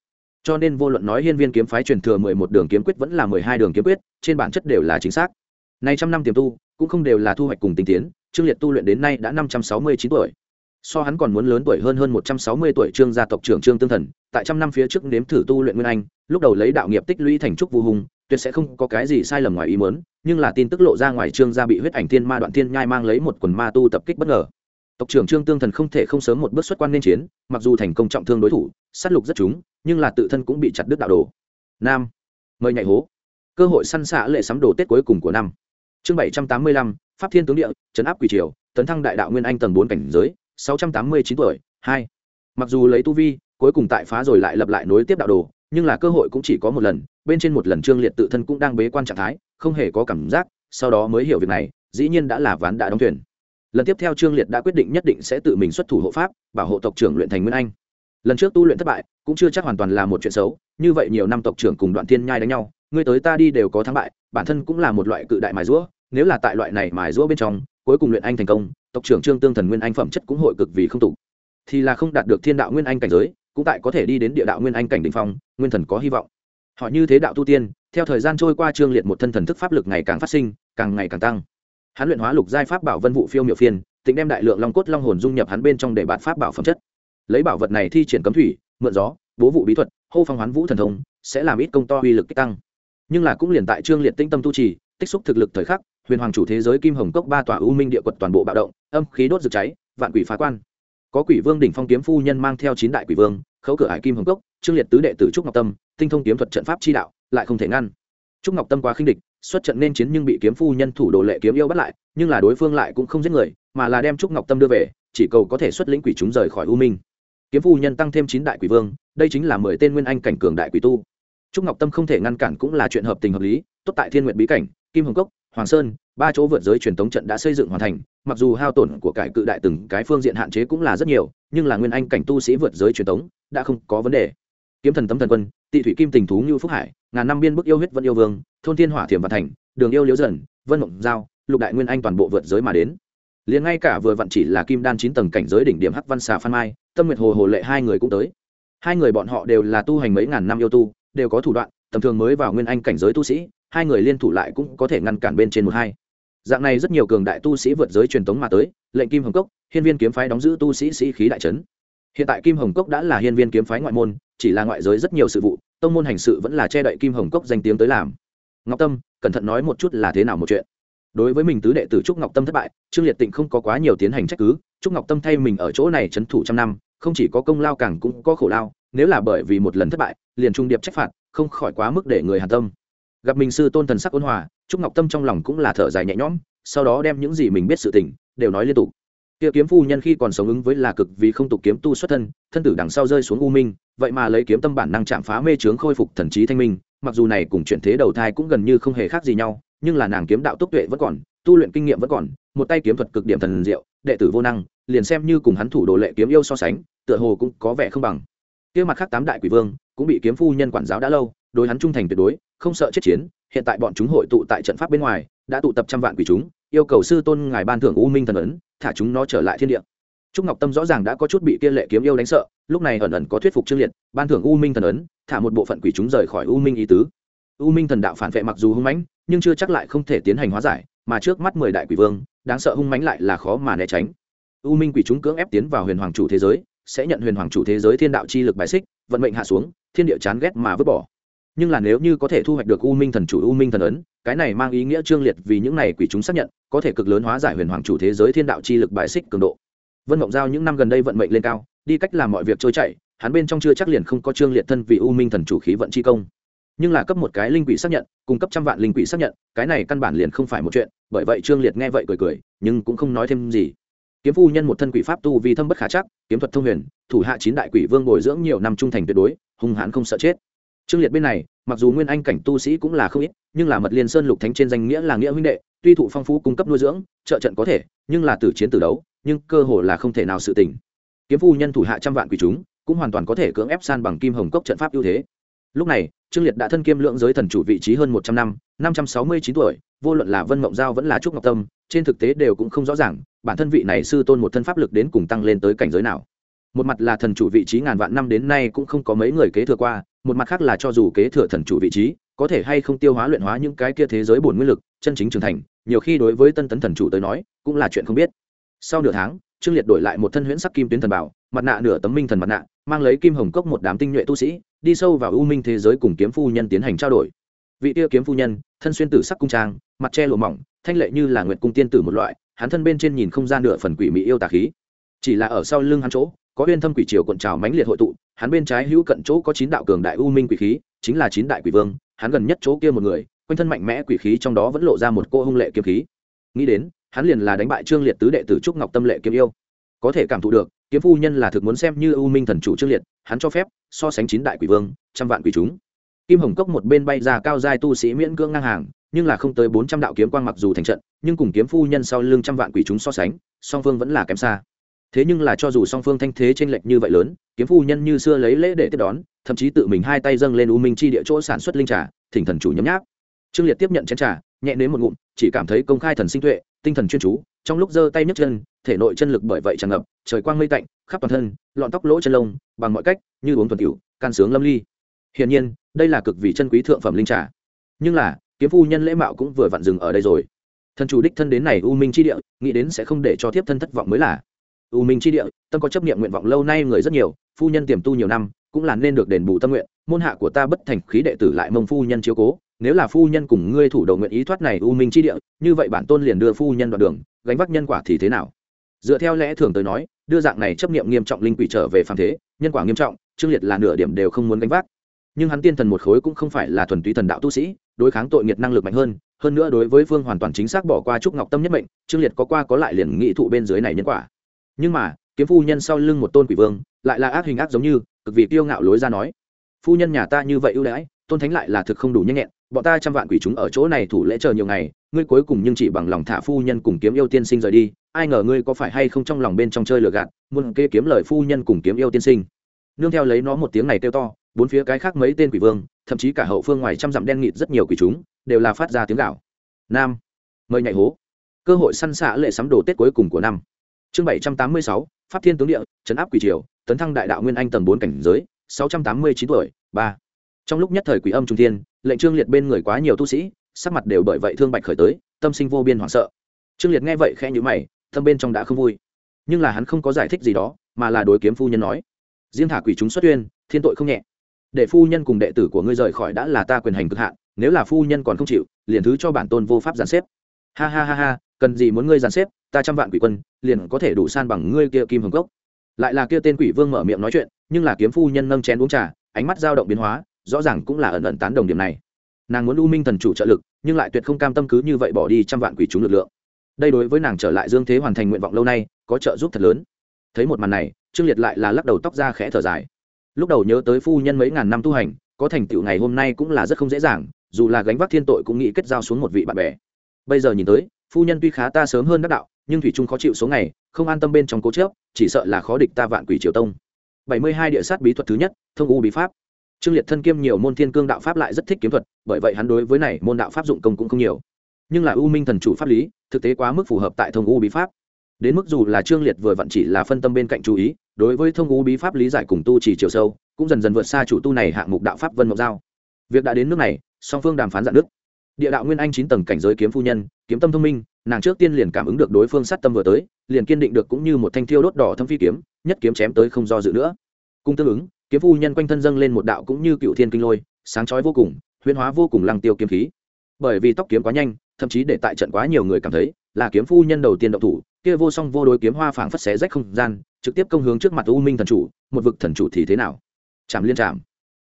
Cho nên vô luận nói hiên viên kiếm phái truyền thừa mười một đường kiếm quyết vẫn là mười hai đường kiếm quyết, trên bản chất đều là chính xác. Nay trăm năm tiềm tu, cũng không đều là thu hoạch cùng tinh tiến trương liệt tu luyện đến nay đã năm trăm sáu mươi chín tuổi so hắn còn muốn lớn tuổi hơn hơn một trăm sáu mươi tuổi trương gia tộc trưởng trương tương thần, tại trăm năm phía trước nếm thử tu luyện nguyên anh, lúc đầu lấy đạo nghiệp tích lũy thành trúc vô hùng, tuyệt sẽ không có cái gì sai lầm ngoài ý muốn, nhưng là tin tức lộ ra ngoài trương gia bị huyết ảnh thiên ma đoạn thiên nhai mang lấy một quần ma tu tập kích bất ngờ. Tộc trưởng trương tương thần không thể không sớm một bước xuất quan nên chiến, mặc dù thành công trọng thương đối thủ, sát lục rất chúng nhưng là tự thân cũng bị chặt đứt đạo đồ. Nam, mời nhảy hố. Cơ hội săn xạ lệ sắm đồ tết cuối cùng của năm. Chương bảy trăm tám mươi lăm, pháp thiên tướng địa, trấn áp quỷ triều, tấn thăng đại đạo nguyên anh tầng bốn cảnh giới sáu trăm tám mươi chín tuổi, hai. Mặc dù lấy tu vi, cuối cùng tại phá rồi lại lập lại nối tiếp đạo đồ, nhưng là cơ hội cũng chỉ có một lần, bên trên một lần trương liệt tự thân cũng đang bế quan trạng thái, không hề có cảm giác, sau đó mới hiểu việc này, dĩ nhiên đã là ván đã đóng thuyền. Lần tiếp theo trương liệt đã quyết định nhất định sẽ tự mình xuất thủ hộ pháp, bảo hộ tộc trưởng luyện thành nguyên anh. Lần trước tu luyện thất bại, cũng chưa chắc hoàn toàn là một chuyện xấu, như vậy nhiều năm tộc trưởng cùng đoạn thiên nhai đánh nhau, ngươi tới ta đi đều có thắng bại, bản thân cũng là một loại cự đại mài rũa, nếu là tại loại này mài rũa bên trong, cuối cùng luyện anh thành công tộc trưởng trương tương thần nguyên anh phẩm chất cũng hội cực vì không tục thì là không đạt được thiên đạo nguyên anh cảnh giới, cũng tại có thể đi đến địa đạo nguyên anh cảnh đ ỉ n h phong, nguyên thần có hy vọng. Họ như thế đạo tu tiên, theo thời gian trôi qua trương liệt một thân thần thức pháp lực ngày càng phát sinh, càng ngày càng tăng. Hắn luyện hóa lục giai pháp bảo vân vụ phiêu miệu phiên, tịnh đem đại lượng long cốt long hồn dung nhập hắn bên trong để bạt pháp bảo phẩm chất. Lấy bảo vật này thi triển cấm thủy, mượn gió, bố vụ bí thuật, hô phong hoán vũ thần thông, sẽ làm ít công to uy lực kích tăng. Nhưng là cũng liền tại trương liệt tĩnh tâm tu trì, tích xúc thực lực thời khắc, huyền hoàng chủ thế giới kim hồng cốc ba tòa u minh địa quật toàn bộ bạo động âm khí đốt rực cháy, vạn quỷ phá quan. Có quỷ vương đỉnh phong kiếm phu nhân mang theo chín đại quỷ vương, khấu cửa hải kim hồng cốc, trương liệt tứ đệ tử trúc ngọc tâm, tinh thông kiếm thuật trận pháp chi đạo, lại không thể ngăn. Trúc ngọc tâm quá khinh địch, xuất trận nên chiến nhưng bị kiếm phu nhân thủ đồ lệ kiếm yêu bắt lại, nhưng là đối phương lại cũng không giết người, mà là đem trúc ngọc tâm đưa về, chỉ cầu có thể xuất lĩnh quỷ chúng rời khỏi u minh. Kiếm phu nhân tăng thêm chín đại quỷ vương, đây chính là mười tên nguyên anh cảnh cường đại quỷ tu. Trúc ngọc tâm không thể ngăn cản cũng là chuyện hợp tình hợp lý tốt tại thiên nguyện bí cảnh, kim hồng cốc, hoàng sơn, ba chỗ vượt giới truyền thống trận đã xây dựng hoàn thành, mặc dù hao tổn của cải cự đại từng cái phương diện hạn chế cũng là rất nhiều, nhưng là nguyên anh cảnh tu sĩ vượt giới truyền thống đã không có vấn đề. Kiếm thần tấm thần quân, tị thủy kim tình thú như phúc hải, ngàn năm biên bức yêu huyết vân yêu vương, thôn thiên hỏa thiểm và thành, đường yêu liễu dần, vân mộng giao, lục đại nguyên anh toàn bộ vượt giới mà đến. Liền ngay cả vừa vặn chỉ là kim đan chín tầng cảnh giới đỉnh điểm hắc văn xà phan mai, tâm nguyệt hồ hồ lệ hai người cũng tới. Hai người bọn họ đều là tu hành mấy ngàn năm yêu tu, đều có thủ đoạn, tầm thường mới vào nguyên anh cảnh giới tu sĩ hai người liên thủ lại cũng có thể ngăn cản bên trên một hai. Dạng này rất nhiều cường đại tu sĩ vượt giới truyền thống mà tới, lệnh kim hồng cốc, hiên viên kiếm phái đóng giữ tu sĩ sĩ khí đại trấn. Hiện tại kim hồng cốc đã là hiên viên kiếm phái ngoại môn, chỉ là ngoại giới rất nhiều sự vụ, tông môn hành sự vẫn là che đậy kim hồng cốc danh tiếng tới làm. Ngọc tâm, cẩn thận nói một chút là thế nào một chuyện. Đối với mình tứ đệ tử trúc ngọc tâm thất bại, trương liệt tịnh không có quá nhiều tiến hành trách cứ, trúc ngọc tâm thay mình ở chỗ này trấn thủ trăm năm, không chỉ có công lao càng cũng có khổ lao, nếu là bởi vì một lần thất bại, liền trung điệp trách phạt, không khỏi quá mức để người hàn tâm gặp mình sư tôn thần sắc ôn hòa, trúc ngọc tâm trong lòng cũng là thở dài nhẹ nhõm, sau đó đem những gì mình biết sự tình, đều nói liên tục. Kia kiếm phu nhân khi còn sống ứng với là cực vì không tục kiếm tu xuất thân thân tử đằng sau rơi xuống u minh, vậy mà lấy kiếm tâm bản năng chạm phá mê trướng khôi phục thần trí thanh minh, mặc dù này cùng chuyện thế đầu thai cũng gần như không hề khác gì nhau, nhưng là nàng kiếm đạo túc tuệ vẫn còn, tu luyện kinh nghiệm vẫn còn, một tay kiếm thuật cực điểm thần diệu, đệ tử vô năng, liền xem như cùng hắn thủ đồ lệ kiếm yêu so sánh, tựa hồ cũng có vẻ không bằng. Kia mặt khác tám đại quỷ vương, cũng bị kiếm phu nhân quản giáo đã lâu, đối hắn trung thành tuyệt đối không sợ chết chiến, hiện tại bọn chúng hội tụ tại trận pháp bên ngoài, đã tụ tập trăm vạn quỷ chúng, yêu cầu sư tôn ngài ban thưởng u minh thần ấn, thả chúng nó trở lại thiên địa. Trúc ngọc tâm rõ ràng đã có chút bị kia lệ kiếm yêu đánh sợ, lúc này ẩn ẩn có thuyết phục trương liệt, ban thưởng u minh thần ấn, thả một bộ phận quỷ chúng rời khỏi u minh ý tứ. U minh thần đạo phản vệ mặc dù hung mãnh, nhưng chưa chắc lại không thể tiến hành hóa giải, mà trước mắt mười đại quỷ vương, đáng sợ hung mãnh lại là khó mà né tránh. U minh quỷ chúng cưỡng ép tiến vào huyền hoàng chủ thế giới, sẽ nhận huyền hoàng chủ thế giới thiên đạo chi lực bài xích, vận mệnh hạ xuống, thiên địa chán ghét mà vứt bỏ nhưng là nếu như có thể thu hoạch được u minh thần chủ, u minh thần ấn, cái này mang ý nghĩa trương liệt vì những này quỷ chúng xác nhận, có thể cực lớn hóa giải huyền hoàng chủ thế giới thiên đạo chi lực bài xích cường độ. Vân mộng giao những năm gần đây vận mệnh lên cao, đi cách làm mọi việc trôi chảy, hắn bên trong chưa chắc liền không có trương liệt thân vì u minh thần chủ khí vận chi công. Nhưng là cấp một cái linh quỷ xác nhận cung cấp trăm vạn linh quỷ xác nhận, cái này căn bản liền không phải một chuyện, bởi vậy trương liệt nghe vậy cười cười, nhưng cũng không nói thêm gì. Kiếm phu nhân một thân quỷ pháp tu vì thâm bất khả chắc, kiếm thuật thông huyền, thủ hạ chín đại quỷ vương bồi dưỡng nhiều năm trung thành tuyệt đối, hung hãn không sợ chết trương liệt bên này, mặc dù nguyên anh cảnh tu sĩ cũng là không ít, nhưng là mật liên sơn lục thánh trên danh nghĩa là nghĩa huynh đệ, tuy thụ phong phú cung cấp nuôi dưỡng, trợ trận có thể, nhưng là tử chiến tử đấu, nhưng cơ hồ là không thể nào sự tình. Kiếm phu nhân thủ hạ trăm vạn quỷ chúng, cũng hoàn toàn có thể cưỡng ép san bằng kim hồng cốc trận pháp ưu thế. Lúc này, trương liệt đã thân kiêm lượng giới thần chủ vị trí hơn một trăm năm năm trăm sáu mươi chín tuổi, vô luận là vân mộng giao vẫn là trúc ngọc tâm, trên thực tế đều cũng không rõ ràng, bản thân vị này sư tôn một thân pháp lực đến cùng tăng lên tới cảnh giới nào. Một mặt là thần chủ vị trí ngàn vạn năm đến nay cũng không có mấy người kế thừa qua một mặt khác là cho dù kế thừa thần chủ vị trí, có thể hay không tiêu hóa luyện hóa những cái kia thế giới bổn nguyên lực, chân chính trưởng thành, nhiều khi đối với tân tấn thần chủ tới nói, cũng là chuyện không biết. Sau nửa tháng, trương liệt đổi lại một thân huyễn sắc kim tuyến thần bảo, mặt nạ nửa tấm minh thần mặt nạ, mang lấy kim hồng cốc một đám tinh nhuệ tu sĩ, đi sâu vào u minh thế giới cùng kiếm phu nhân tiến hành trao đổi. Vị tiêu kiếm phu nhân, thân xuyên tử sắc cung trang, mặt che lụa mỏng, thanh lệ như là nguyệt cung tiên tử một loại, hắn thân bên trên nhìn không gian nửa phần quỷ mỹ yêu tà khí. Chỉ là ở sau lưng hắn chỗ, có uyên thâm quỷ triều cuộn trào mãnh liệt hội tụ hắn bên trái hữu cận chỗ có chín đạo cường đại u minh quỷ khí, chính là chín đại quỷ vương, hắn gần nhất chỗ kia một người, quanh thân mạnh mẽ quỷ khí trong đó vẫn lộ ra một cô hung lệ kiếm khí. Nghĩ đến, hắn liền là đánh bại trương liệt tứ đệ tử trúc ngọc tâm lệ kiếm yêu. Có thể cảm thụ được, kiếm phu nhân là thực muốn xem như u minh thần chủ trương liệt, hắn cho phép, so sánh chín đại quỷ vương, trăm vạn quỷ chúng. Kim hồng cốc một bên bay ra cao giai tu sĩ miễn cưỡng ngang hàng, nhưng là không tới bốn trăm đạo kiếm quang mặc dù thành trận, nhưng cùng kiếm phu nhân sau lưng trăm vạn quỷ chúng so sánh, song phương vẫn là kém xa thế nhưng là cho dù song phương thanh thế trên lệch như vậy lớn, kiếm phu nhân như xưa lấy lễ để tiếp đón, thậm chí tự mình hai tay dâng lên u minh chi địa chỗ sản xuất linh trà, thỉnh thần chủ nhấm nháp. Trương liệt tiếp nhận chén trà, nhẹ nếm một ngụm, chỉ cảm thấy công khai thần sinh tuệ, tinh thần chuyên chú, trong lúc giơ tay nhấc chân, thể nội chân lực bởi vậy tràn ngập, trời quang mây tạnh, khắp toàn thân, lọn tóc lỗ chân lông, bằng mọi cách, như uống thuần cựu can sướng lâm ly. Hiển nhiên, đây là cực vì chân quý thượng phẩm linh trà. Nhưng là, kiếm phu nhân lễ mạo cũng vừa vặn dừng ở đây rồi. Thần chủ đích thân đến này u minh chi địa, nghĩ đến sẽ không để cho tiếp thân thất vọng mới là u minh chi địa, tâm có chấp niệm nguyện vọng lâu nay người rất nhiều, phu nhân tiềm tu nhiều năm, cũng là nên được đền bù tâm nguyện, môn hạ của ta bất thành khí đệ tử lại mông phu nhân chiếu cố, nếu là phu nhân cùng ngươi thủ đầu nguyện ý thoát này u minh chi địa, như vậy bản tôn liền đưa phu nhân đoạn đường, gánh vác nhân quả thì thế nào? Dựa theo lẽ thường tới nói, đưa dạng này chấp niệm nghiêm trọng linh quỷ trở về phàm thế, nhân quả nghiêm trọng trương liệt là nửa điểm đều không muốn gánh vác. Nhưng hắn tiên thần một khối cũng không phải là thuần túy thần đạo tu sĩ, đối kháng tội nghiệt năng lực mạnh hơn hơn nữa đối với phương hoàn toàn chính xác bỏ qua trúc ngọc tâm nhất mệnh trương liệt có qua có lại liền nghị thụ bên dưới này nhân quả nhưng mà, kiếm phu nhân sau lưng một tôn quỷ vương, lại là ác hình ác giống như, cực vì kiêu ngạo lối ra nói. Phu nhân nhà ta như vậy ưu đãi, tôn thánh lại là thực không đủ nhanh nhẹn, bọn ta trăm vạn quỷ chúng ở chỗ này thủ lễ chờ nhiều ngày, ngươi cuối cùng nhưng chỉ bằng lòng thả phu nhân cùng kiếm yêu tiên sinh rời đi, ai ngờ ngươi có phải hay không trong lòng bên trong chơi lừa gạt, muốn kê kiếm lời phu nhân cùng kiếm yêu tiên sinh. Nương theo lấy nó một tiếng này kêu to, bốn phía cái khác mấy tên quỷ vương, thậm chí cả hậu phương ngoài trăm dặm đen nghịt rất nhiều quỷ chúng, đều là phát ra tiếng gạo nam, mời nhảy hố. Cơ hội săn xạ lệ sắm đồ tết cuối cùng của năm chương bảy trăm tám mươi sáu, pháp thiên tướng địa, trấn áp quỷ triều, tấn thăng đại đạo nguyên anh tầng bốn cảnh giới, sáu trăm tám mươi chín tuổi, ba. Trong lúc nhất thời quỷ âm trung thiên, lệnh trương liệt bên người quá nhiều tu sĩ, sắc mặt đều bởi vậy thương bạch khởi tới, tâm sinh vô biên hoảng sợ. Trương liệt nghe vậy khẽ nhữ mày tâm bên trong đã không vui. Nhưng là hắn không có giải thích gì đó, mà là đối kiếm phu nhân nói riêng thả quỷ chúng xuất tuyên thiên tội không nhẹ. Để phu nhân cùng đệ tử của ngươi rời khỏi đã là ta quyền hành cực hạn, nếu là phu nhân còn không chịu, liền thứ cho bản tôn vô pháp giàn xếp. Ha ha ha ha, cần gì muốn ngươi giàn xếp? Ta trăm vạn quỷ quân, liền có thể đủ san bằng ngươi kia kim hồng cốc. Lại là kia tên quỷ vương mở miệng nói chuyện, nhưng là kiếm phu nhân nâng chén uống trà, ánh mắt dao động biến hóa, rõ ràng cũng là ẩn ẩn tán đồng điểm này. Nàng muốn u minh thần chủ trợ lực, nhưng lại tuyệt không cam tâm cứ như vậy bỏ đi trăm vạn quỷ chúng lực lượng. Đây đối với nàng trở lại dương thế hoàn thành nguyện vọng lâu nay, có trợ giúp thật lớn. Thấy một màn này, trương liệt lại là lắc đầu tóc ra khẽ thở dài. Lúc đầu nhớ tới phu nhân mấy ngàn năm tu hành, có thành tựu ngày hôm nay cũng là rất không dễ dàng, dù là gánh vác thiên tội cũng nghĩ kết giao xuống một vị bạn bè. Bây giờ nhìn tới, phu nhân tuy khá ta sớm hơn đắc đạo nhưng thủy trung khó chịu số ngày, không an tâm bên trong cố chớp, chỉ sợ là khó địch ta vạn quỷ triều tông. Bảy mươi hai địa sát bí thuật thứ nhất, thông u bí pháp. Trương liệt thân kiêm nhiều môn thiên cương đạo pháp lại rất thích kiếm thuật, bởi vậy hắn đối với này môn đạo pháp dụng công cũng không nhiều. Nhưng là u minh thần chủ pháp lý, thực tế quá mức phù hợp tại thông u bí pháp. Đến mức dù là trương liệt vừa vặn chỉ là phân tâm bên cạnh chú ý, đối với thông u bí pháp lý giải cùng tu chỉ chiều sâu, cũng dần dần vượt xa chủ tu này hạng mục đạo pháp vân mộc giao. Việc đã đến nước này, song phương đàm phán dạn đức địa đạo nguyên anh chín tầng cảnh giới kiếm phu nhân, kiếm tâm thông minh nàng trước tiên liền cảm ứng được đối phương sát tâm vừa tới, liền kiên định được cũng như một thanh thiêu đốt đỏ thâm phi kiếm, nhất kiếm chém tới không do dự nữa. Cung tương ứng, kiếm phu nhân quanh thân dâng lên một đạo cũng như cựu thiên kinh lôi, sáng chói vô cùng, huyễn hóa vô cùng lăng tiêu kiếm khí. Bởi vì tóc kiếm quá nhanh, thậm chí để tại trận quá nhiều người cảm thấy, là kiếm phu nhân đầu tiên động thủ, kia vô song vô đối kiếm hoa phảng phất xé rách không gian, trực tiếp công hướng trước mặt u minh thần chủ, một vực thần chủ thì thế nào? Chạm liên chạm.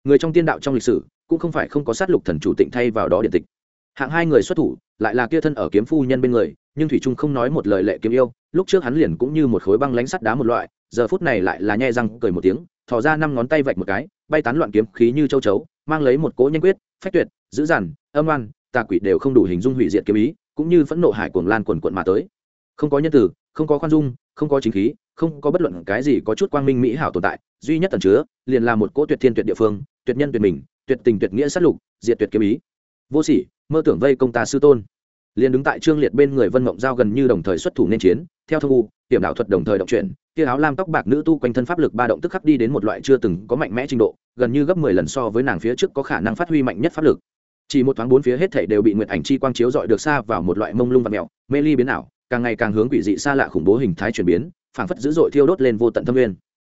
Người trong tiên đạo trong lịch sử, cũng không phải không có sát lục thần chủ tịnh thay vào đó điện tịch hạng hai người xuất thủ, lại là kia thân ở kiếm phu nhân bên người, nhưng thủy trung không nói một lời lệ kiếm yêu, lúc trước hắn liền cũng như một khối băng lánh sắt đá một loại, giờ phút này lại là nhẹ răng cười một tiếng, thò ra năm ngón tay vạch một cái, bay tán loạn kiếm khí như châu chấu, mang lấy một cỗ nhanh quyết, phách tuyệt, dữ dằn, âm oan, tà quỷ đều không đủ hình dung hủy diệt kiếm ý, cũng như phẫn nộ hải cuồng lan quần quận mà tới. Không có nhân tử không có khoan dung, không có chính khí, không có bất luận cái gì có chút quang minh mỹ hảo tồn tại, duy nhất tần chứa, liền là một cỗ tuyệt thiên tuyệt địa phương, tuyệt nhân tuyệt mình, tuyệt tình tuyệt nghĩa sát lục, diệt tuyệt kiếm ý. Vô sỉ mơ tưởng vây công ta sư tôn. Liền đứng tại trương liệt bên người vân mộng giao gần như đồng thời xuất thủ nên chiến, theo thông u, hiểm đạo thuật đồng thời động chuyển, kia áo lam tóc bạc nữ tu quanh thân pháp lực ba động tức khắc đi đến một loại chưa từng có mạnh mẽ trình độ, gần như gấp mười lần so với nàng phía trước có khả năng phát huy mạnh nhất pháp lực. Chỉ một thoáng bốn phía hết thảy đều bị nguyệt ảnh chi quang chiếu dọi được xa vào một loại mông lung và mèo, mê ly biến ảo, càng ngày càng hướng quỷ dị xa lạ khủng bố hình thái chuyển biến, phảng phất dữ dội thiêu đốt lên vô tận thâm nguyên.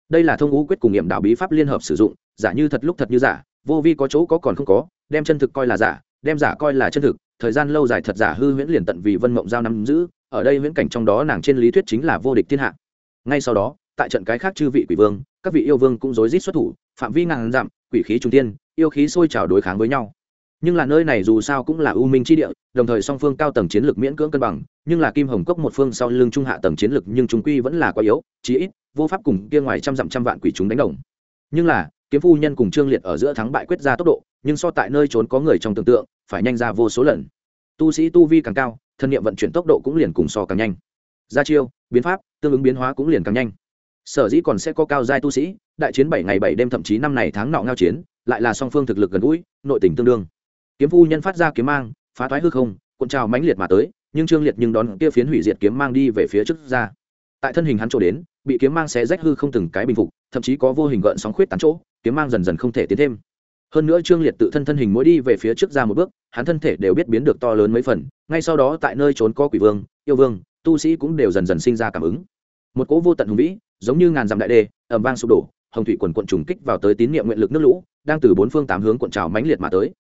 Đây là thông ngũ quyết cùng nghiệm đạo bí pháp liên hợp sử dụng, giả như thật lúc thật như giả, vô vi có chỗ có còn không có, đem chân thực coi là giả đem giả coi là chân thực, thời gian lâu dài thật giả hư huyễn liền tận vì vân mộng giao nắm giữ, ở đây huyễn cảnh trong đó nàng trên lý thuyết chính là vô địch thiên hạ. Ngay sau đó, tại trận cái khác chư vị quỷ vương, các vị yêu vương cũng rối rít xuất thủ, phạm vi ngàn dặm, quỷ khí trung tiên yêu khí sôi trào đối kháng với nhau. Nhưng là nơi này dù sao cũng là u minh chi địa, đồng thời song phương cao tầng chiến lược miễn cưỡng cân bằng, nhưng là kim hồng cốc một phương sau lưng trung hạ tầng chiến lược nhưng chúng quy vẫn là quá yếu, chí ít, vô pháp cùng kia ngoài trăm dặm trăm vạn quỷ chúng đánh đồng. Nhưng là, kiếm phu nhân cùng trương liệt ở giữa thắng bại quyết ra tốc độ nhưng so tại nơi trốn có người trong tưởng tượng, phải nhanh ra vô số lần. Tu sĩ tu vi càng cao, thân nhiệm vận chuyển tốc độ cũng liền cùng so càng nhanh. Ra chiêu, biến pháp, tương ứng biến hóa cũng liền càng nhanh. Sở dĩ còn sẽ có cao giai tu sĩ, đại chiến bảy ngày bảy đêm thậm chí năm này tháng nọ ngao chiến, lại là song phương thực lực gần gũi, nội tình tương đương. Kiếm phu nhân phát ra kiếm mang, phá thoái hư không, cuộn trào mãnh liệt mà tới, nhưng trương liệt nhưng đón kia phiến hủy diệt kiếm mang đi về phía trước ra. Tại thân hình hắn chỗ đến, bị kiếm mang xé rách hư không từng cái bình phục, thậm chí có vô hình gợn sóng khuyết tán chỗ, kiếm mang dần dần không thể tiến thêm hơn nữa trương liệt tự thân thân hình mỗi đi về phía trước ra một bước, hắn thân thể đều biết biến được to lớn mấy phần, ngay sau đó tại nơi trốn có quỷ vương, yêu vương, tu sĩ cũng đều dần dần sinh ra cảm ứng. Một cỗ vô tận hùng vĩ, giống như ngàn dặm đại đê ẩm vang sụp đổ, hồng thủy quần quận trùng kích vào tới tín niệm nguyện lực nước lũ, đang từ bốn phương tám hướng cuộn trào mãnh liệt mà tới.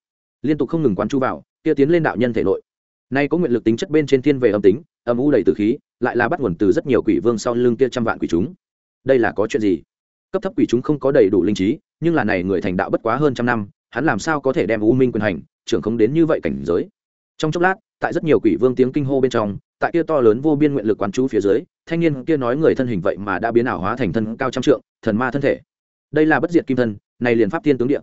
Liên tục không ngừng quán chu vào, kia tiến lên đạo nhân thể nội. Nay có nguyện lực tính chất bên trên thiên về âm tính, âm u đầy từ khí, lại là bắt nguồn từ rất nhiều quỷ vương sau lưng kia trăm vạn quỷ chúng. Đây là có chuyện gì? Cấp thấp quỷ chúng không có đầy đủ linh trí nhưng là này người thành đạo bất quá hơn trăm năm, hắn làm sao có thể đem u minh quyền hành, trưởng không đến như vậy cảnh giới? Trong chốc lát, tại rất nhiều quỷ vương tiếng kinh hô bên trong, tại kia to lớn vô biên nguyện lực quán chú phía dưới, thanh niên kia nói người thân hình vậy mà đã biến ảo hóa thành thân cao trăm trượng, thần ma thân thể. Đây là bất diệt kim thân, này liền pháp tiên tướng địa.